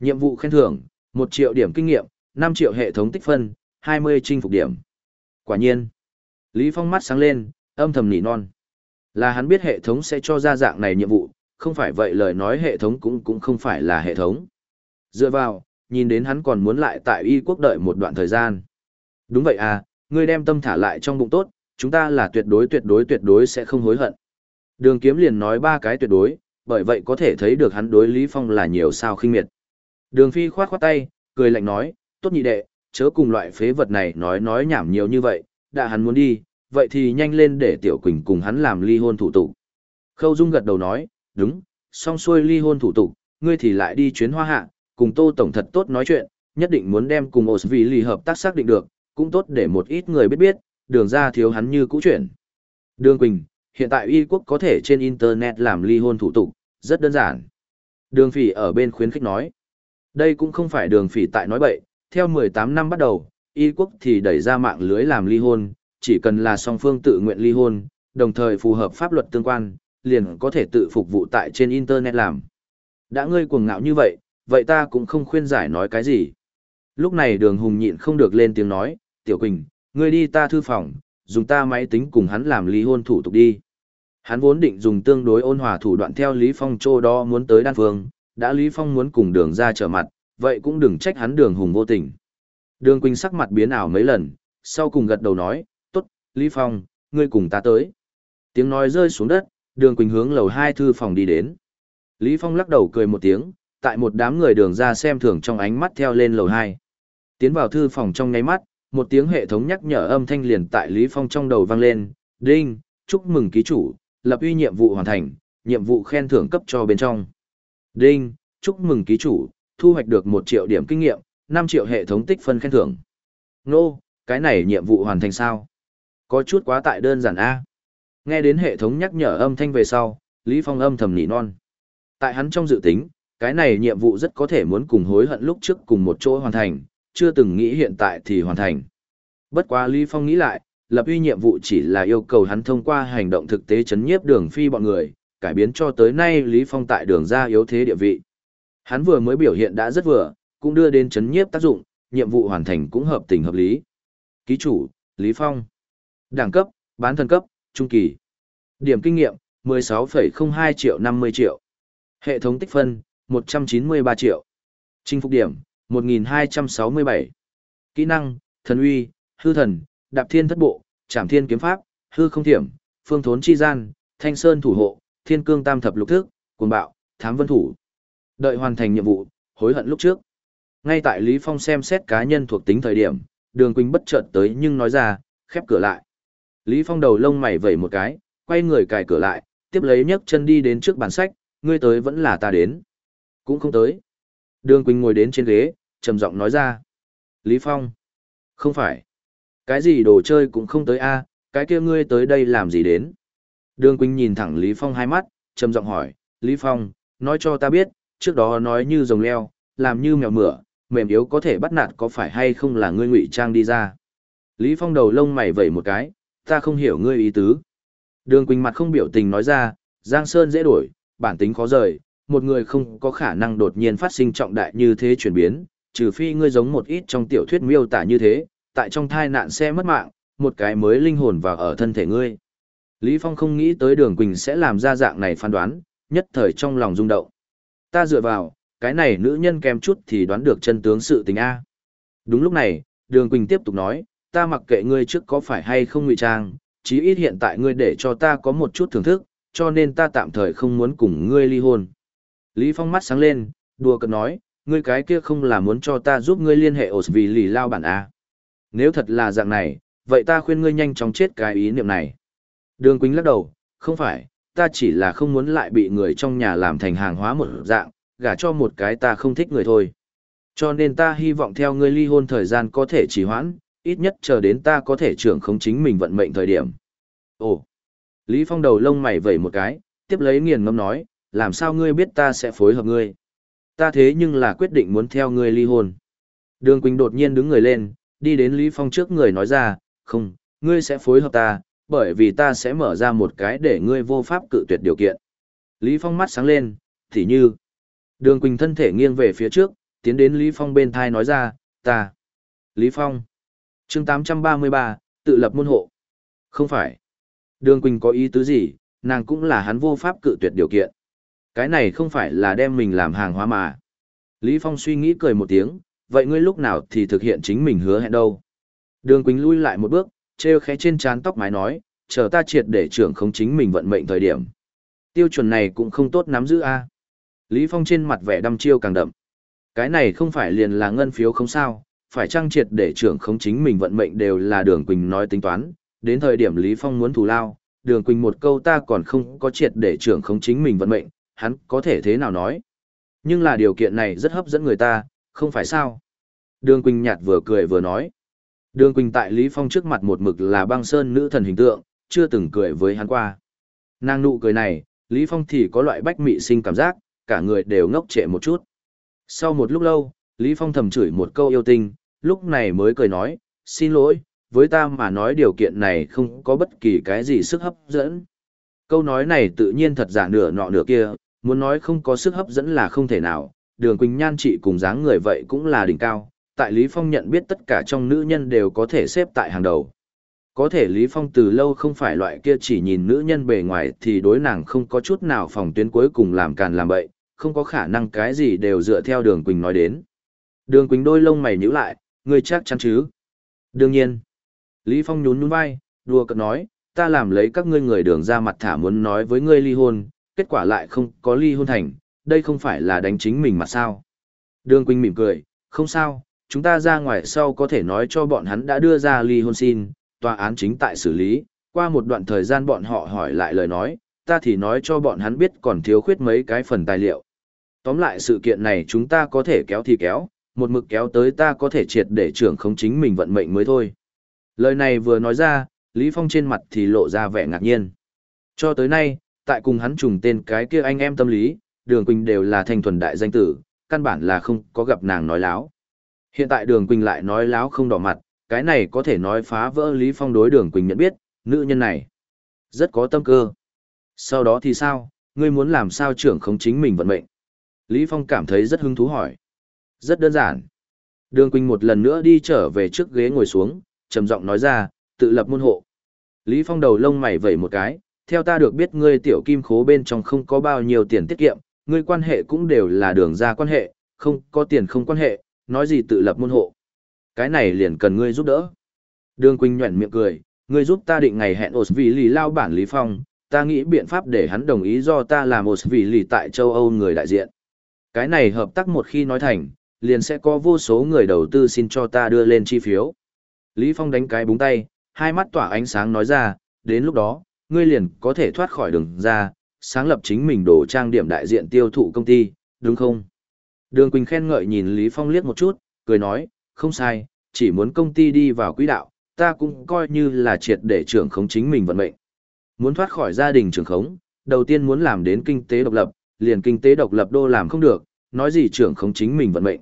Nhiệm vụ khen thưởng, 1 triệu điểm kinh nghiệm, 5 triệu hệ thống tích phân, 20 chinh phục điểm. Quả nhiên, Lý Phong mắt sáng lên, âm thầm nỉ non. Là hắn biết hệ thống sẽ cho ra dạng này nhiệm vụ, không phải vậy lời nói hệ thống cũng cũng không phải là hệ thống. Dựa vào, nhìn đến hắn còn muốn lại tại y quốc đợi một đoạn thời gian. Đúng vậy à, ngươi đem tâm thả lại trong bụng tốt, chúng ta là tuyệt đối tuyệt đối tuyệt đối sẽ không hối hận. Đường kiếm liền nói ba cái tuyệt đối, bởi vậy có thể thấy được hắn đối Lý Phong là nhiều sao khinh miệt. Đường phi khoát khoát tay, cười lạnh nói, tốt nhị đệ, chớ cùng loại phế vật này nói nói nhảm nhiều như vậy, đã hắn muốn đi, vậy thì nhanh lên để Tiểu Quỳnh cùng hắn làm ly hôn thủ tục. Khâu Dung gật đầu nói, đúng, xong xuôi ly hôn thủ tục, ngươi thì lại đi chuyến hoa hạ, cùng Tô Tổng thật tốt nói chuyện, nhất định muốn đem cùng Osvi ly hợp tác xác định được, cũng tốt để một ít người biết biết, đường ra thiếu hắn như cũ chuyện. Đường Quỳnh, hiện tại y quốc có thể trên Internet làm ly hôn thủ tục, rất đơn giản. Đường phỉ ở bên khuyến khích nói. Đây cũng không phải đường phỉ tại nói bậy, theo 18 năm bắt đầu, y quốc thì đẩy ra mạng lưới làm ly hôn, chỉ cần là song phương tự nguyện ly hôn, đồng thời phù hợp pháp luật tương quan, liền có thể tự phục vụ tại trên Internet làm. Đã ngươi cuồng ngạo như vậy, vậy ta cũng không khuyên giải nói cái gì. Lúc này đường hùng nhịn không được lên tiếng nói, Tiểu Quỳnh, ngươi đi ta thư phòng, dùng ta máy tính cùng hắn làm ly hôn thủ tục đi. Hắn vốn định dùng tương đối ôn hòa thủ đoạn theo Lý Phong trô đó muốn tới đan phương, đã Lý Phong muốn cùng đường ra trở mặt, vậy cũng đừng trách hắn đường hùng vô tình. Đường Quỳnh sắc mặt biến ảo mấy lần, sau cùng gật đầu nói, tốt, Lý Phong, ngươi cùng ta tới. Tiếng nói rơi xuống đất, đường Quỳnh hướng lầu hai thư phòng đi đến. Lý Phong lắc đầu cười một tiếng, tại một đám người đường ra xem thường trong ánh mắt theo lên lầu hai. Tiến vào thư phòng trong nháy mắt, một tiếng hệ thống nhắc nhở âm thanh liền tại Lý Phong trong đầu vang lên, đinh, chúc mừng ký chủ, lập uy nhiệm vụ hoàn thành, nhiệm vụ khen thưởng cấp cho bên trong. Đinh, chúc mừng ký chủ, thu hoạch được 1 triệu điểm kinh nghiệm, 5 triệu hệ thống tích phân khen thưởng. Nô, cái này nhiệm vụ hoàn thành sao? Có chút quá tại đơn giản A. Nghe đến hệ thống nhắc nhở âm thanh về sau, Lý Phong âm thầm nỉ non. Tại hắn trong dự tính, cái này nhiệm vụ rất có thể muốn cùng hối hận lúc trước cùng một chỗ hoàn thành, chưa từng nghĩ hiện tại thì hoàn thành. Bất quá Lý Phong nghĩ lại, lập uy nhiệm vụ chỉ là yêu cầu hắn thông qua hành động thực tế chấn nhiếp đường phi bọn người, cải biến cho tới nay Lý Phong tại đường ra yếu thế địa vị. Hắn vừa mới biểu hiện đã rất vừa, cũng đưa đến chấn nhiếp tác dụng, nhiệm vụ hoàn thành cũng hợp tình hợp lý. Ký chủ, Lý Phong. Đẳng cấp, bán thần cấp, trung kỳ. Điểm kinh nghiệm, 16,02 triệu 50 triệu. Hệ thống tích phân, 193 triệu. Chinh phục điểm, 1267. Kỹ năng, thần uy, hư thần, đạp thiên thất bộ, trảm thiên kiếm pháp, hư không thiểm, phương thốn chi gian, thanh sơn thủ hộ, thiên cương tam thập lục thức, cuồng bạo, thám vân thủ. Đợi hoàn thành nhiệm vụ, hối hận lúc trước. Ngay tại Lý Phong xem xét cá nhân thuộc tính thời điểm, đường Quỳnh bất chợt tới nhưng nói ra, khép cửa lại. Lý Phong đầu lông mày vẩy một cái, quay người cài cửa lại, tiếp lấy nhấc chân đi đến trước bàn sách, ngươi tới vẫn là ta đến. Cũng không tới. Đường Quỳnh ngồi đến trên ghế, trầm giọng nói ra. Lý Phong. Không phải. Cái gì đồ chơi cũng không tới a, cái kia ngươi tới đây làm gì đến? Đường Quỳnh nhìn thẳng Lý Phong hai mắt, trầm giọng hỏi, Lý Phong, nói cho ta biết, trước đó nói như rồng leo, làm như mèo mửa, mềm yếu có thể bắt nạt có phải hay không là ngươi ngụy trang đi ra. Lý Phong đầu lông mày vẩy một cái, ta không hiểu ngươi ý tứ. Đường Quỳnh mặt không biểu tình nói ra, Giang Sơn dễ đổi, bản tính khó rời, một người không có khả năng đột nhiên phát sinh trọng đại như thế chuyển biến, trừ phi ngươi giống một ít trong tiểu thuyết miêu tả như thế, tại trong thai nạn xe mất mạng, một cái mới linh hồn vào ở thân thể ngươi. Lý Phong không nghĩ tới đường Quỳnh sẽ làm ra dạng này phán đoán, nhất thời trong lòng rung động. Ta dựa vào, cái này nữ nhân kèm chút thì đoán được chân tướng sự tình A. Đúng lúc này, đường Quỳnh tiếp tục nói, ta mặc kệ ngươi trước có phải hay không ngụy trang, chí ít hiện tại ngươi để cho ta có một chút thưởng thức, cho nên ta tạm thời không muốn cùng ngươi ly hôn. Lý Phong mắt sáng lên, đùa cợt nói, ngươi cái kia không là muốn cho ta giúp ngươi liên hệ ổ vì lì lao bản A. Nếu thật là dạng này, vậy ta khuyên ngươi nhanh chóng chết cái ý niệm này. Đường Quỳnh lắc đầu, không phải, ta chỉ là không muốn lại bị người trong nhà làm thành hàng hóa một dạng, gả cho một cái ta không thích người thôi. Cho nên ta hy vọng theo ngươi ly hôn thời gian có thể trì hoãn, ít nhất chờ đến ta có thể trưởng không chính mình vận mệnh thời điểm. Ồ! Lý Phong đầu lông mày vẩy một cái, tiếp lấy nghiền ngâm nói, làm sao ngươi biết ta sẽ phối hợp ngươi? Ta thế nhưng là quyết định muốn theo ngươi ly hôn. Đường Quỳnh đột nhiên đứng người lên, đi đến Lý Phong trước người nói ra, không, ngươi sẽ phối hợp ta, bởi vì ta sẽ mở ra một cái để ngươi vô pháp cự tuyệt điều kiện. Lý Phong mắt sáng lên, thì như. Đường Quỳnh thân thể nghiêng về phía trước, tiến đến Lý Phong bên thai nói ra, ta. Lý Phong. chương 833, tự lập môn hộ. Không phải. Đường Quỳnh có ý tứ gì, nàng cũng là hắn vô pháp cự tuyệt điều kiện. Cái này không phải là đem mình làm hàng hóa mà. Lý Phong suy nghĩ cười một tiếng, vậy ngươi lúc nào thì thực hiện chính mình hứa hẹn đâu. Đường Quỳnh lui lại một bước, treo khẽ trên trán tóc mái nói, chờ ta triệt để trưởng không chính mình vận mệnh thời điểm. Tiêu chuẩn này cũng không tốt nắm giữ a. Lý Phong trên mặt vẻ đăm chiêu càng đậm. Cái này không phải liền là ngân phiếu không sao, phải trang triệt để trưởng không chính mình vận mệnh đều là Đường Quỳnh nói tính toán, đến thời điểm Lý Phong muốn thù lao, Đường Quỳnh một câu ta còn không có triệt để trưởng không chính mình vận mệnh, hắn có thể thế nào nói. Nhưng là điều kiện này rất hấp dẫn người ta, không phải sao. Đường Quỳnh nhạt vừa cười vừa nói. Đường Quỳnh tại Lý Phong trước mặt một mực là băng sơn nữ thần hình tượng, chưa từng cười với hắn qua. Nàng nụ cười này, Lý Phong thì có loại bách mị sinh cảm giác, cả người đều ngốc trệ một chút. Sau một lúc lâu, Lý Phong thầm chửi một câu yêu tinh, lúc này mới cười nói, xin lỗi, với ta mà nói điều kiện này không có bất kỳ cái gì sức hấp dẫn. Câu nói này tự nhiên thật giả nửa nọ nửa kia, muốn nói không có sức hấp dẫn là không thể nào, đường Quỳnh Nhan trị cùng dáng người vậy cũng là đỉnh cao, tại Lý Phong nhận biết tất cả trong nữ nhân đều có thể xếp tại hàng đầu. Có thể Lý Phong từ lâu không phải loại kia chỉ nhìn nữ nhân bề ngoài thì đối nàng không có chút nào phòng tuyến cuối cùng làm càn làm bậy, không có khả năng cái gì đều dựa theo đường Quỳnh nói đến. Đường Quỳnh đôi lông mày nhíu lại, ngươi chắc chắn chứ? Đương nhiên. Lý Phong nhún nhún vai, đùa cợt nói, ta làm lấy các ngươi người đường ra mặt thả muốn nói với ngươi ly hôn, kết quả lại không có ly hôn thành, đây không phải là đánh chính mình mà sao? Đường Quỳnh mỉm cười, không sao, chúng ta ra ngoài sau có thể nói cho bọn hắn đã đưa ra ly hôn xin, tòa án chính tại xử lý, qua một đoạn thời gian bọn họ hỏi lại lời nói, ta thì nói cho bọn hắn biết còn thiếu khuyết mấy cái phần tài liệu. Tóm lại sự kiện này chúng ta có thể kéo thì kéo, một mực kéo tới ta có thể triệt để trưởng không chính mình vận mệnh mới thôi. Lời này vừa nói ra, Lý Phong trên mặt thì lộ ra vẻ ngạc nhiên. Cho tới nay, tại cùng hắn trùng tên cái kia anh em tâm lý, Đường Quỳnh đều là thanh thuần đại danh tử, căn bản là không có gặp nàng nói láo. Hiện tại Đường Quỳnh lại nói láo không đỏ mặt, cái này có thể nói phá vỡ Lý Phong đối Đường Quỳnh nhận biết, nữ nhân này rất có tâm cơ. Sau đó thì sao, ngươi muốn làm sao trưởng không chính mình vận mệnh? Lý Phong cảm thấy rất hứng thú hỏi. Rất đơn giản. Đường Quỳnh một lần nữa đi trở về trước ghế ngồi xuống, trầm giọng nói ra, tự lập môn hộ. Lý Phong đầu lông mày vẩy một cái, theo ta được biết ngươi tiểu kim khố bên trong không có bao nhiêu tiền tiết kiệm, ngươi quan hệ cũng đều là đường ra quan hệ, không có tiền không quan hệ, nói gì tự lập môn hộ. Cái này liền cần ngươi giúp đỡ. Đường Quỳnh nhuẩn miệng cười, ngươi giúp ta định ngày hẹn ổn vì lì lao bản Lý Phong, ta nghĩ biện pháp để hắn đồng ý do ta làm ổn vì lì tại châu Âu người đại diện. Cái này hợp tác một khi nói thành, liền sẽ có vô số người đầu tư xin cho ta đưa lên chi phiếu. Lý Phong đánh cái búng tay, hai mắt tỏa ánh sáng nói ra, đến lúc đó, ngươi liền có thể thoát khỏi đường ra, sáng lập chính mình đồ trang điểm đại diện tiêu thụ công ty, đúng không? Đường Quỳnh khen ngợi nhìn Lý Phong liếc một chút, cười nói, không sai, chỉ muốn công ty đi vào quỹ đạo, ta cũng coi như là triệt để trưởng khống chính mình vận mệnh. Muốn thoát khỏi gia đình trưởng khống, đầu tiên muốn làm đến kinh tế độc lập, liền kinh tế độc lập đô làm không được, nói gì trưởng khống chính mình vận mệnh.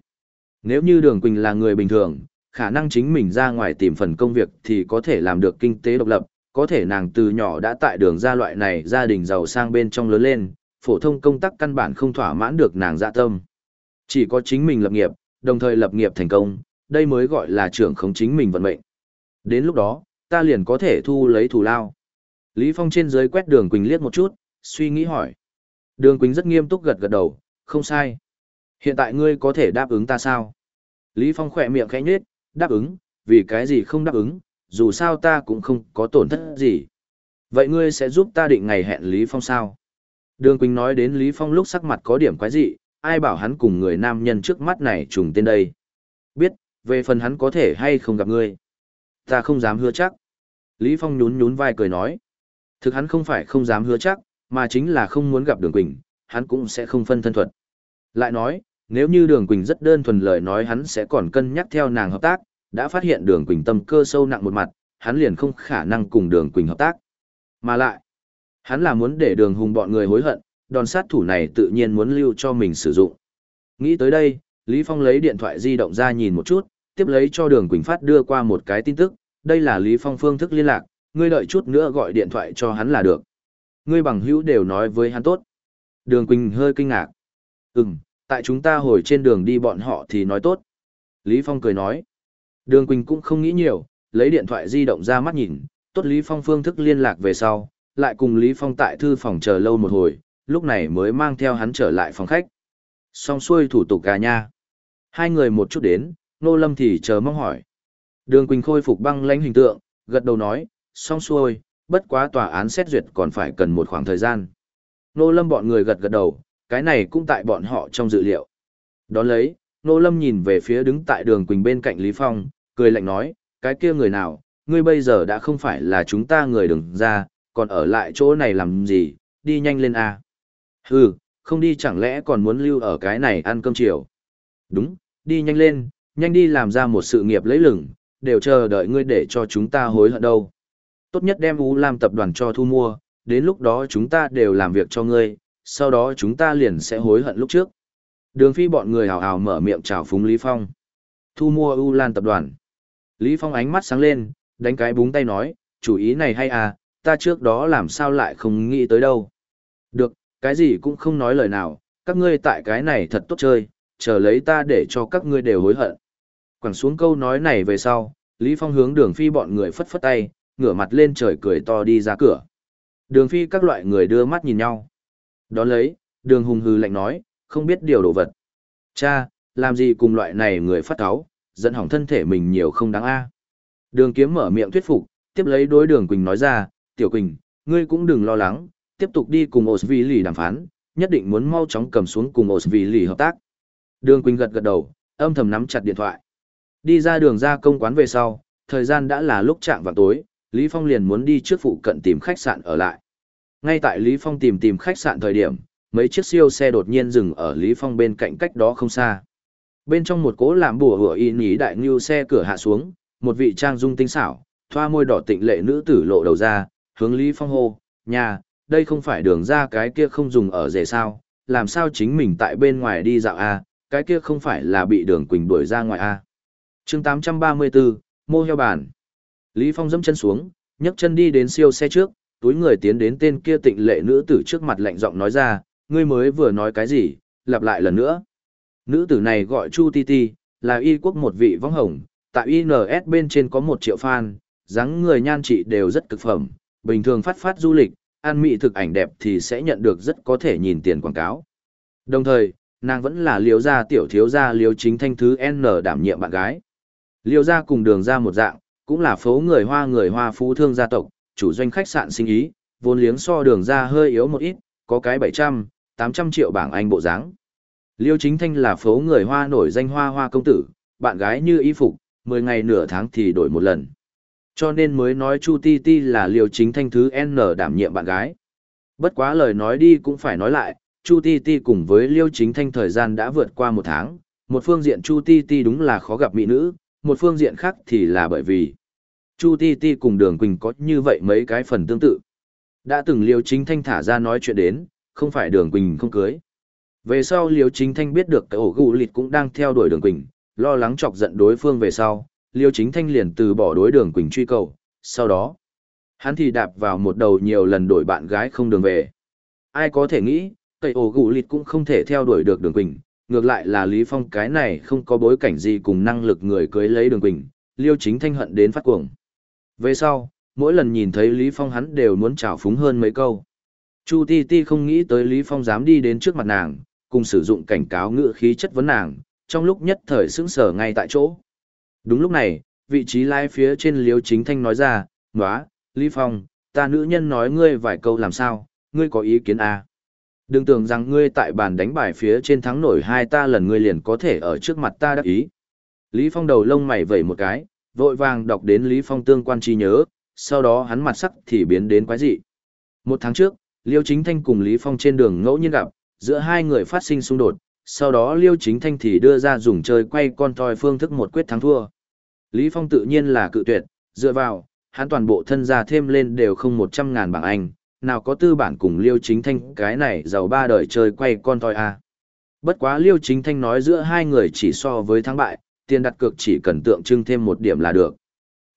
Nếu như Đường Quỳnh là người bình thường, khả năng chính mình ra ngoài tìm phần công việc thì có thể làm được kinh tế độc lập, có thể nàng từ nhỏ đã tại đường ra loại này gia đình giàu sang bên trong lớn lên, phổ thông công tác căn bản không thỏa mãn được nàng dạ tâm. Chỉ có chính mình lập nghiệp, đồng thời lập nghiệp thành công, đây mới gọi là trưởng khống chính mình vận mệnh. Đến lúc đó, ta liền có thể thu lấy thù lao. Lý Phong trên dưới quét đường Quỳnh liếc một chút, suy nghĩ hỏi. Đường Quỳnh rất nghiêm túc gật gật đầu, không sai. Hiện tại ngươi có thể đáp ứng ta sao? Lý Phong khỏe miệng khẽ nhếch, đáp ứng, vì cái gì không đáp ứng, dù sao ta cũng không có tổn thất gì. Vậy ngươi sẽ giúp ta định ngày hẹn Lý Phong sao? Đường Quỳnh nói đến Lý Phong lúc sắc mặt có điểm quái dị, ai bảo hắn cùng người nam nhân trước mắt này trùng tên đây. Biết, về phần hắn có thể hay không gặp ngươi. Ta không dám hứa chắc. Lý Phong nhún nhún vai cười nói. Thực hắn không phải không dám hứa chắc, mà chính là không muốn gặp Đường Quỳnh, hắn cũng sẽ không phân thân thuật. Lại nói, nếu như Đường Quỳnh rất đơn thuần lời nói hắn sẽ còn cân nhắc theo nàng hợp tác, đã phát hiện Đường Quỳnh tâm cơ sâu nặng một mặt, hắn liền không khả năng cùng Đường Quỳnh hợp tác. Mà lại, hắn là muốn để Đường Hùng bọn người hối hận, đòn sát thủ này tự nhiên muốn lưu cho mình sử dụng. Nghĩ tới đây, Lý Phong lấy điện thoại di động ra nhìn một chút, tiếp lấy cho Đường Quỳnh Phát đưa qua một cái tin tức, đây là Lý Phong phương thức liên lạc, ngươi đợi chút nữa gọi điện thoại cho hắn là được. Ngươi bằng hữu đều nói với hắn tốt. Đường Quỳnh hơi kinh ngạc. Ừm, tại chúng ta hồi trên đường đi bọn họ thì nói tốt. Lý Phong cười nói. Đường Quỳnh cũng không nghĩ nhiều, lấy điện thoại di động ra mắt nhìn, tốt Lý Phong phương thức liên lạc về sau, lại cùng Lý Phong tại thư phòng chờ lâu một hồi, lúc này mới mang theo hắn trở lại phòng khách. Xong xuôi thủ tục gà nha. Hai người một chút đến, Nô Lâm thì chờ mong hỏi. Đường Quỳnh khôi phục băng lãnh hình tượng, gật đầu nói, xong xuôi, bất quá tòa án xét duyệt còn phải cần một khoảng thời gian. Nô Lâm bọn người gật gật đầu, cái này cũng tại bọn họ trong dự liệu. Đón lấy, Nô Lâm nhìn về phía đứng tại đường Quỳnh bên cạnh Lý Phong, cười lạnh nói, cái kia người nào, ngươi bây giờ đã không phải là chúng ta người đừng ra, còn ở lại chỗ này làm gì, đi nhanh lên a. Hừ, không đi chẳng lẽ còn muốn lưu ở cái này ăn cơm chiều. Đúng, đi nhanh lên, nhanh đi làm ra một sự nghiệp lấy lửng, đều chờ đợi ngươi để cho chúng ta hối hận đâu. Tốt nhất đem U Lam tập đoàn cho thu mua, đến lúc đó chúng ta đều làm việc cho ngươi, sau đó chúng ta liền sẽ hối hận lúc trước. Đường phi bọn người hào hào mở miệng chào phúng Lý Phong. Thu mua U Lan tập đoàn. Lý Phong ánh mắt sáng lên, đánh cái búng tay nói, chủ ý này hay à, ta trước đó làm sao lại không nghĩ tới đâu. Được, cái gì cũng không nói lời nào, các ngươi tại cái này thật tốt chơi, chờ lấy ta để cho các ngươi đều hối hận. Quẳng xuống câu nói này về sau, Lý Phong hướng đường phi bọn người phất phất tay, ngửa mặt lên trời cười to đi ra cửa. Đường phi các loại người đưa mắt nhìn nhau. Đón lấy, đường hùng hừ lạnh nói, không biết điều đồ vật. Cha, làm gì cùng loại này người phát áo, dẫn hỏng thân thể mình nhiều không đáng a. Đường kiếm mở miệng thuyết phục, tiếp lấy đối đường Quỳnh nói ra, tiểu Quỳnh, ngươi cũng đừng lo lắng, tiếp tục đi cùng Osvili đàm phán, nhất định muốn mau chóng cầm xuống cùng Osvili hợp tác. Đường Quỳnh gật gật đầu, âm thầm nắm chặt điện thoại. Đi ra đường ra công quán về sau, thời gian đã là lúc chạm vào tối, Lý Phong liền muốn đi trước phụ cận tìm khách sạn ở lại. Ngay tại Lý Phong tìm tìm khách sạn thời điểm, mấy chiếc siêu xe đột nhiên dừng ở Lý Phong bên cạnh cách đó không xa. Bên trong một cố làm bùa hựa y nhí đại ngưu xe cửa hạ xuống, một vị trang dung tinh xảo, thoa môi đỏ tịnh lệ nữ tử lộ đầu ra, hướng Lý Phong hô, nhà, đây không phải đường ra cái kia không dùng ở rể sao, làm sao chính mình tại bên ngoài đi dạo a cái kia không phải là bị đường quỳnh đuổi ra ngoài a à? chương 834, mô heo bản. Lý Phong dẫm chân xuống, nhấc chân đi đến siêu xe trước, túi người tiến đến tên kia tịnh lệ nữ tử trước mặt lạnh giọng nói ra, ngươi mới vừa nói cái gì, lặp lại lần nữa. Nữ tử này gọi Chu Ti Ti, là y quốc một vị vong hồng, tại INS bên trên có một triệu fan, dáng người nhan trị đều rất cực phẩm, bình thường phát phát du lịch, ăn mị thực ảnh đẹp thì sẽ nhận được rất có thể nhìn tiền quảng cáo. Đồng thời, nàng vẫn là liều gia tiểu thiếu gia liều chính thanh thứ N đảm nhiệm bạn gái. Liều gia cùng đường ra một dạng, cũng là phố người hoa người hoa phú thương gia tộc, chủ doanh khách sạn sinh ý, vốn liếng so đường ra hơi yếu một ít, có cái 700, 800 triệu bảng Anh bộ dáng. Liêu Chính Thanh là phố người Hoa nổi danh Hoa Hoa công tử, bạn gái như y phục, 10 ngày nửa tháng thì đổi một lần. Cho nên mới nói Chu Ti Ti là Liêu Chính Thanh thứ N đảm nhiệm bạn gái. Bất quá lời nói đi cũng phải nói lại, Chu Ti Ti cùng với Liêu Chính Thanh thời gian đã vượt qua một tháng, một phương diện Chu Ti Ti đúng là khó gặp mỹ nữ, một phương diện khác thì là bởi vì Chu Ti Ti cùng Đường Quỳnh có như vậy mấy cái phần tương tự. Đã từng Liêu Chính Thanh thả ra nói chuyện đến, không phải Đường Quỳnh không cưới. Về sau Liêu Chính Thanh biết được cái ổ gù lịt cũng đang theo đuổi Đường Quỳnh, lo lắng chọc giận đối phương về sau, Liêu Chính Thanh liền từ bỏ đối Đường Quỳnh truy cầu, sau đó, hắn thì đạp vào một đầu nhiều lần đổi bạn gái không đường về. Ai có thể nghĩ, cây ổ gù lịt cũng không thể theo đuổi được Đường Quỳnh, ngược lại là Lý Phong cái này không có bối cảnh gì cùng năng lực người cưới lấy Đường Quỳnh, Liêu Chính Thanh hận đến phát cuồng. Về sau, mỗi lần nhìn thấy Lý Phong hắn đều muốn trào phúng hơn mấy câu. Chu Ti Ti không nghĩ tới Lý Phong dám đi đến trước mặt nàng, cùng sử dụng cảnh cáo ngựa khí chất vấn nàng, trong lúc nhất thời sững sờ ngay tại chỗ. Đúng lúc này, vị trí lái phía trên Liêu Chính Thanh nói ra, "Nóa, Lý Phong, ta nữ nhân nói ngươi vài câu làm sao, ngươi có ý kiến à? Đừng tưởng rằng ngươi tại bàn đánh bài phía trên thắng nổi hai ta lần ngươi liền có thể ở trước mặt ta đắc ý." Lý Phong đầu lông mày vẩy một cái, vội vàng đọc đến Lý Phong tương quan chi nhớ, sau đó hắn mặt sắc thì biến đến quái dị. Một tháng trước, Liêu Chính Thanh cùng Lý Phong trên đường ngẫu nhiên gặp, giữa hai người phát sinh xung đột, sau đó Liêu Chính Thanh thì đưa ra dùng chơi quay con toy phương thức một quyết thắng thua. Lý Phong tự nhiên là cự tuyệt, dựa vào, hắn toàn bộ thân gia thêm lên đều không một trăm ngàn bảng Anh, nào có tư bản cùng Liêu Chính Thanh cái này giàu ba đời chơi quay con toi à. Bất quá Liêu Chính Thanh nói giữa hai người chỉ so với thắng bại, tiền đặt cược chỉ cần tượng trưng thêm một điểm là được.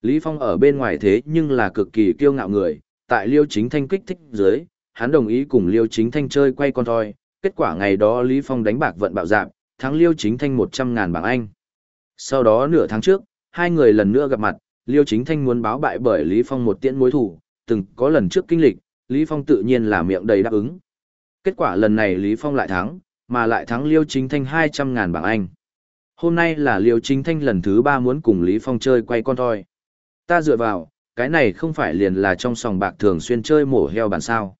Lý Phong ở bên ngoài thế nhưng là cực kỳ kiêu ngạo người, tại Liêu Chính Thanh kích thích dưới, hắn đồng ý cùng Liêu Chính Thanh chơi quay con toi, kết quả ngày đó Lý Phong đánh bạc vận bạo dạp, thắng Liêu Chính Thanh 100 ngàn bảng Anh. Sau đó nửa tháng trước, hai người lần nữa gặp mặt, Liêu Chính Thanh muốn báo bại bởi Lý Phong một tiễn mối thủ, từng có lần trước kinh lịch, Lý Phong tự nhiên là miệng đầy đáp ứng. Kết quả lần này Lý Phong lại thắng, mà lại thắng Liêu Chính Thanh 200 ngàn bảng Anh. Hôm nay là Liêu Chính Thanh lần thứ ba muốn cùng Lý Phong chơi quay con thôi. Ta dựa vào, cái này không phải liền là trong sòng bạc thường xuyên chơi mổ heo bản sao.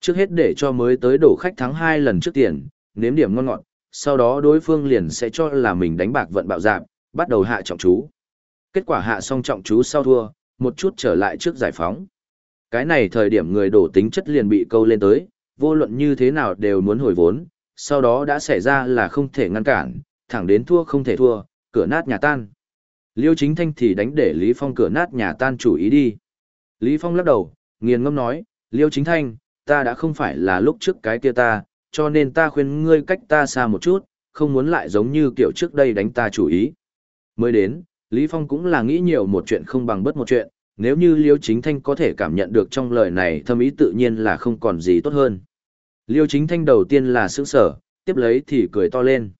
Trước hết để cho mới tới đổ khách thắng hai lần trước tiền, nếm điểm ngon ngọt, sau đó đối phương liền sẽ cho là mình đánh bạc vận bạo dạp, bắt đầu hạ trọng chú. Kết quả hạ xong trọng chú sau thua, một chút trở lại trước giải phóng. Cái này thời điểm người đổ tính chất liền bị câu lên tới, vô luận như thế nào đều muốn hồi vốn, sau đó đã xảy ra là không thể ngăn cản, thẳng đến thua không thể thua, cửa nát nhà tan. Liêu chính thanh thì đánh để Lý Phong cửa nát nhà tan chủ ý đi. Lý Phong lắc đầu, nghiền ngâm nói, Liêu chính thanh, ta đã không phải là lúc trước cái kia ta, cho nên ta khuyên ngươi cách ta xa một chút, không muốn lại giống như kiểu trước đây đánh ta chủ ý. Mới đến, Lý Phong cũng là nghĩ nhiều một chuyện không bằng bất một chuyện, nếu như Liêu Chính Thanh có thể cảm nhận được trong lời này thâm ý tự nhiên là không còn gì tốt hơn. Liêu Chính Thanh đầu tiên là sững sở, tiếp lấy thì cười to lên.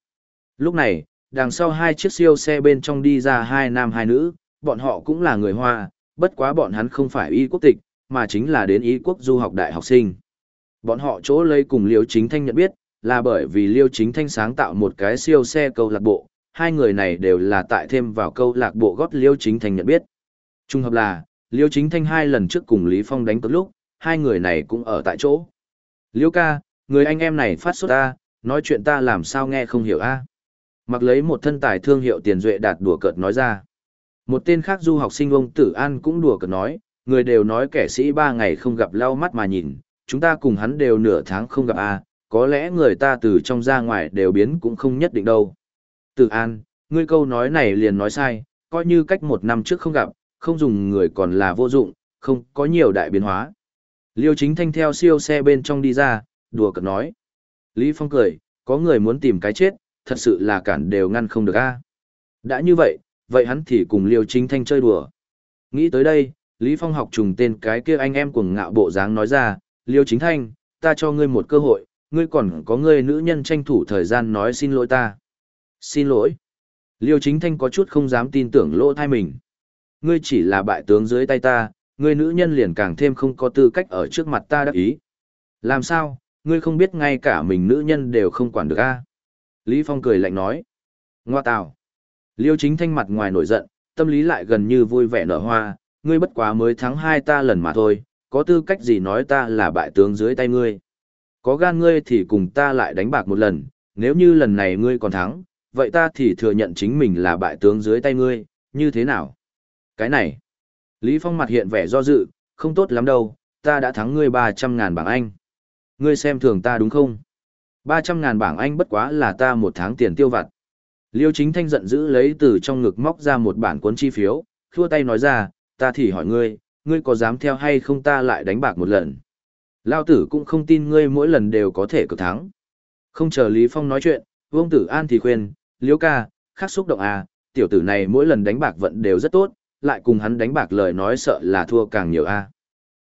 Lúc này, đằng sau hai chiếc siêu xe bên trong đi ra hai nam hai nữ, bọn họ cũng là người Hoa, bất quá bọn hắn không phải y quốc tịch, mà chính là đến y quốc du học đại học sinh. Bọn họ chỗ lấy cùng Liêu Chính Thanh nhận biết, là bởi vì Liêu Chính Thanh sáng tạo một cái siêu xe câu lạc bộ, hai người này đều là tại thêm vào câu lạc bộ gót Liêu Chính Thanh nhận biết. Trung hợp là, Liêu Chính Thanh hai lần trước cùng Lý Phong đánh cược lúc, hai người này cũng ở tại chỗ. Liêu ca, người anh em này phát sốt ta, nói chuyện ta làm sao nghe không hiểu a? À? Mặc lấy một thân tài thương hiệu tiền duệ đạt đùa cợt nói ra. Một tên khác du học sinh ông Tử An cũng đùa cợt nói, người đều nói kẻ sĩ ba ngày không gặp lau mắt mà nhìn, chúng ta cùng hắn đều nửa tháng không gặp a, có lẽ người ta từ trong ra ngoài đều biến cũng không nhất định đâu. từ An, ngươi câu nói này liền nói sai, coi như cách một năm trước không gặp, không dùng người còn là vô dụng, không có nhiều đại biến hóa. Liêu chính thanh theo siêu xe bên trong đi ra, đùa cợt nói. Lý Phong cười, có người muốn tìm cái chết, thật sự là cản đều ngăn không được a. Đã như vậy, vậy hắn thì cùng Liêu chính thanh chơi đùa. Nghĩ tới đây, Lý Phong học trùng tên cái kia anh em cuồng ngạo bộ dáng nói ra, Liêu chính thanh, ta cho ngươi một cơ hội, ngươi còn có ngươi nữ nhân tranh thủ thời gian nói xin lỗi ta. Xin lỗi. Liêu chính thanh có chút không dám tin tưởng lỗ thai mình. Ngươi chỉ là bại tướng dưới tay ta, ngươi nữ nhân liền càng thêm không có tư cách ở trước mặt ta đắc ý. Làm sao, ngươi không biết ngay cả mình nữ nhân đều không quản được a? Lý Phong cười lạnh nói. Ngoa tào. Liêu chính thanh mặt ngoài nổi giận, tâm lý lại gần như vui vẻ nở hoa, ngươi bất quá mới thắng hai ta lần mà thôi, có tư cách gì nói ta là bại tướng dưới tay ngươi. Có gan ngươi thì cùng ta lại đánh bạc một lần, nếu như lần này ngươi còn thắng, vậy ta thì thừa nhận chính mình là bại tướng dưới tay ngươi, như thế nào? Cái này, Lý Phong mặt hiện vẻ do dự, không tốt lắm đâu, ta đã thắng ngươi 300 ngàn bảng Anh. Ngươi xem thường ta đúng không? 300 ngàn bảng Anh bất quá là ta một tháng tiền tiêu vặt. Liêu chính thanh giận dữ lấy từ trong ngực móc ra một bản cuốn chi phiếu, khua tay nói ra, ta thì hỏi ngươi, ngươi có dám theo hay không ta lại đánh bạc một lần? Lao tử cũng không tin ngươi mỗi lần đều có thể cực thắng. Không chờ Lý Phong nói chuyện, Vương Tử An thì khuyên, Liễu ca, khắc xúc động à, tiểu tử này mỗi lần đánh bạc vận đều rất tốt, lại cùng hắn đánh bạc lời nói sợ là thua càng nhiều a.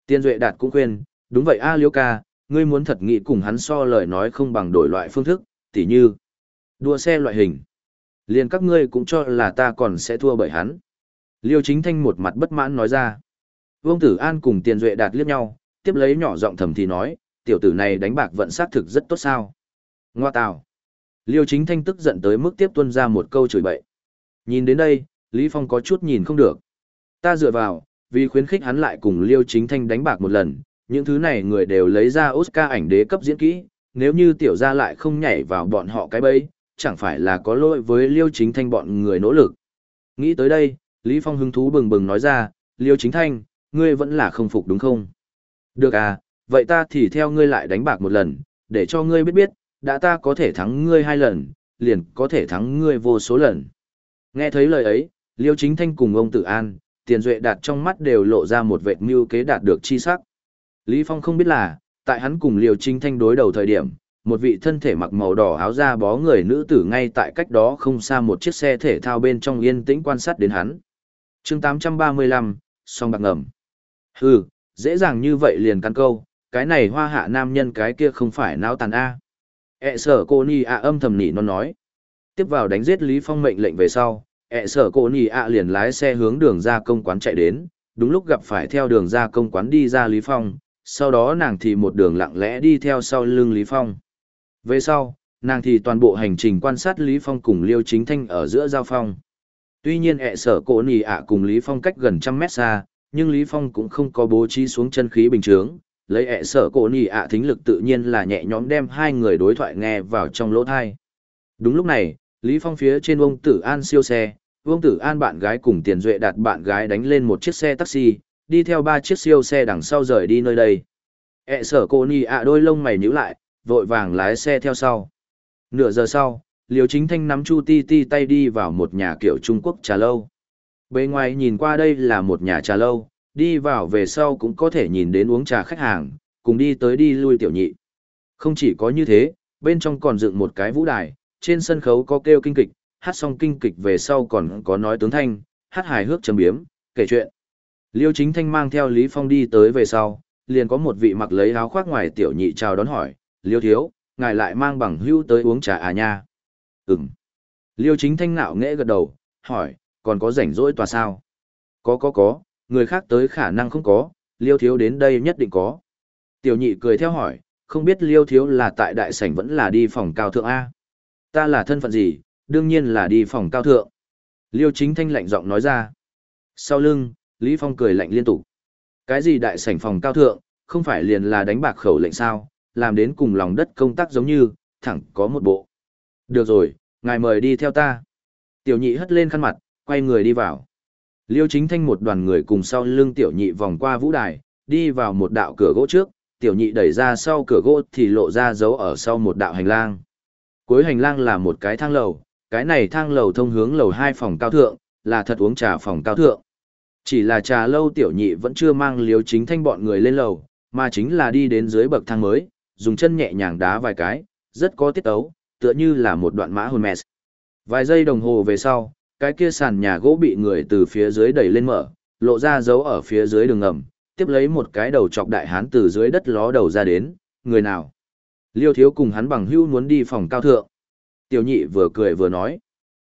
Tiên Duệ Đạt cũng khuyên, đúng vậy à, a Liễu ca, ngươi muốn thật nghĩ cùng hắn so lời nói không bằng đổi loại phương thức, tỉ như đua xe loại hình. Liền các ngươi cũng cho là ta còn sẽ thua bởi hắn. Liêu Chính Thanh một mặt bất mãn nói ra. Vương Tử An cùng Tiền Duệ Đạt liếc nhau, tiếp lấy nhỏ giọng thầm thì nói, tiểu tử này đánh bạc vận sát thực rất tốt sao. Ngoa tào. Liêu Chính Thanh tức giận tới mức tiếp tuân ra một câu chửi bậy. Nhìn đến đây, Lý Phong có chút nhìn không được. Ta dựa vào, vì khuyến khích hắn lại cùng Liêu Chính Thanh đánh bạc một lần, những thứ này người đều lấy ra Oscar ảnh đế cấp diễn kỹ, nếu như tiểu gia lại không nhảy vào bọn họ cái bẫy, chẳng phải là có lỗi với Liêu Chính Thanh bọn người nỗ lực. Nghĩ tới đây, Lý Phong hứng thú bừng bừng nói ra, Liêu Chính Thanh, ngươi vẫn là không phục đúng không? Được à, vậy ta thì theo ngươi lại đánh bạc một lần, để cho ngươi biết biết, đã ta có thể thắng ngươi hai lần, liền có thể thắng ngươi vô số lần. Nghe thấy lời ấy, Liêu Chính Thanh cùng ông Tử An, Tiền Duệ đạt trong mắt đều lộ ra một vệt mưu kế đạt được chi sắc. Lý Phong không biết là, tại hắn cùng Liêu Chính Thanh đối đầu thời điểm, một vị thân thể mặc màu đỏ áo da bó người nữ tử ngay tại cách đó không xa một chiếc xe thể thao bên trong yên tĩnh quan sát đến hắn. chương 835, song bạc ngầm. Hừ, dễ dàng như vậy liền căn câu, cái này hoa hạ nam nhân cái kia không phải náo tàn A. E sở cô nì ạ âm thầm nỉ nó nói. Tiếp vào đánh giết Lý Phong mệnh lệnh về sau, E sở cô nì ạ liền lái xe hướng đường ra công quán chạy đến, đúng lúc gặp phải theo đường ra công quán đi ra Lý Phong, sau đó nàng thì một đường lặng lẽ đi theo sau lưng Lý Phong. Về sau, nàng thì toàn bộ hành trình quan sát Lý Phong cùng Liêu Chính Thanh ở giữa giao phong. Tuy nhiên ẹ sở cổ nì ạ cùng Lý Phong cách gần trăm mét xa, nhưng Lý Phong cũng không có bố trí xuống chân khí bình thường, lấy ẹ sở cổ nì ạ thính lực tự nhiên là nhẹ nhõm đem hai người đối thoại nghe vào trong lỗ thai. Đúng lúc này, Lý Phong phía trên ông Tử An siêu xe, ông Tử An bạn gái cùng Tiền Duệ đặt bạn gái đánh lên một chiếc xe taxi, đi theo ba chiếc siêu xe đằng sau rời đi nơi đây. ẹ sở cổ nì ạ đôi lông mày nhíu lại, vội vàng lái xe theo sau. Nửa giờ sau, Liêu Chính Thanh nắm Chu Ti Ti tay đi vào một nhà kiểu Trung Quốc trà lâu. Bề ngoài nhìn qua đây là một nhà trà lâu, đi vào về sau cũng có thể nhìn đến uống trà khách hàng, cùng đi tới đi lui tiểu nhị. Không chỉ có như thế, bên trong còn dựng một cái vũ đài, trên sân khấu có kêu kinh kịch, hát xong kinh kịch về sau còn có nói tướng thanh, hát hài hước trầm biếm, kể chuyện. Liêu Chính Thanh mang theo Lý Phong đi tới về sau, liền có một vị mặc lấy áo khoác ngoài tiểu nhị chào đón hỏi, Liêu thiếu, ngài lại mang bằng hưu tới uống trà à nha. Ừm. Liêu chính thanh nạo nghễ gật đầu, hỏi, còn có rảnh rỗi tòa sao? Có có có, người khác tới khả năng không có, liêu thiếu đến đây nhất định có. Tiểu nhị cười theo hỏi, không biết liêu thiếu là tại đại sảnh vẫn là đi phòng cao thượng A. Ta là thân phận gì, đương nhiên là đi phòng cao thượng. Liêu chính thanh lạnh giọng nói ra. Sau lưng, Lý Phong cười lạnh liên tục. Cái gì đại sảnh phòng cao thượng, không phải liền là đánh bạc khẩu lệnh sao, làm đến cùng lòng đất công tác giống như, thẳng có một bộ. Được rồi, ngài mời đi theo ta. Tiểu nhị hất lên khăn mặt, quay người đi vào. Liêu chính thanh một đoàn người cùng sau lưng tiểu nhị vòng qua vũ đài, đi vào một đạo cửa gỗ trước, tiểu nhị đẩy ra sau cửa gỗ thì lộ ra dấu ở sau một đạo hành lang. Cuối hành lang là một cái thang lầu, cái này thang lầu thông hướng lầu hai phòng cao thượng, là thật uống trà phòng cao thượng. Chỉ là trà lâu tiểu nhị vẫn chưa mang liêu chính thanh bọn người lên lầu, mà chính là đi đến dưới bậc thang mới, dùng chân nhẹ nhàng đá vài cái, rất có tiết ấu, tựa như là một đoạn mã hồn mẹ. Vài giây đồng hồ về sau, cái kia sàn nhà gỗ bị người từ phía dưới đẩy lên mở, lộ ra dấu ở phía dưới đường ngầm, tiếp lấy một cái đầu chọc đại hán từ dưới đất ló đầu ra đến, người nào? Liêu thiếu cùng hắn bằng hưu muốn đi phòng cao thượng. Tiểu nhị vừa cười vừa nói.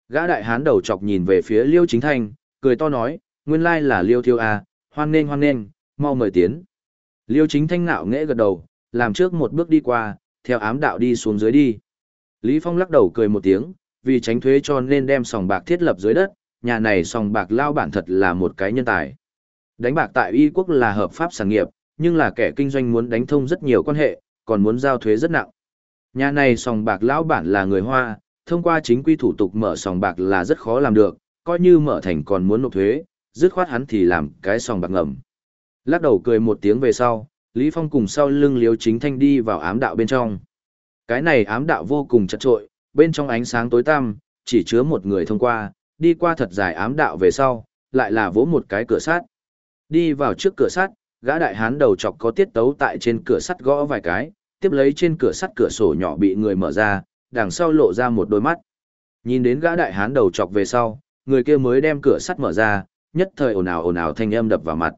Gã đại hán đầu chọc nhìn về phía Liêu chính thanh, cười to nói, nguyên lai là Liêu thiếu à, hoan nên hoan nên, mau mời tiến. Liêu chính thanh nạo nghễ gật đầu, làm trước một bước đi qua, theo ám đạo đi xuống dưới đi. Lý Phong lắc đầu cười một tiếng, vì tránh thuế cho nên đem sòng bạc thiết lập dưới đất, nhà này sòng bạc lao bản thật là một cái nhân tài. Đánh bạc tại Y quốc là hợp pháp sản nghiệp, nhưng là kẻ kinh doanh muốn đánh thông rất nhiều quan hệ, còn muốn giao thuế rất nặng. Nhà này sòng bạc lão bản là người Hoa, thông qua chính quy thủ tục mở sòng bạc là rất khó làm được, coi như mở thành còn muốn nộp thuế, dứt khoát hắn thì làm cái sòng bạc ngầm. Lắc đầu cười một tiếng về sau, Lý Phong cùng sau lưng liếu Chính Thanh đi vào ám đạo bên trong. Cái này ám đạo vô cùng chật trội, bên trong ánh sáng tối tăm, chỉ chứa một người thông qua, đi qua thật dài ám đạo về sau, lại là vỗ một cái cửa sắt. Đi vào trước cửa sắt, gã đại hán đầu chọc có tiết tấu tại trên cửa sắt gõ vài cái, tiếp lấy trên cửa sắt cửa sổ nhỏ bị người mở ra, đằng sau lộ ra một đôi mắt. Nhìn đến gã đại hán đầu chọc về sau, người kia mới đem cửa sắt mở ra, nhất thời ồn ào ồn ào thanh âm đập vào mặt.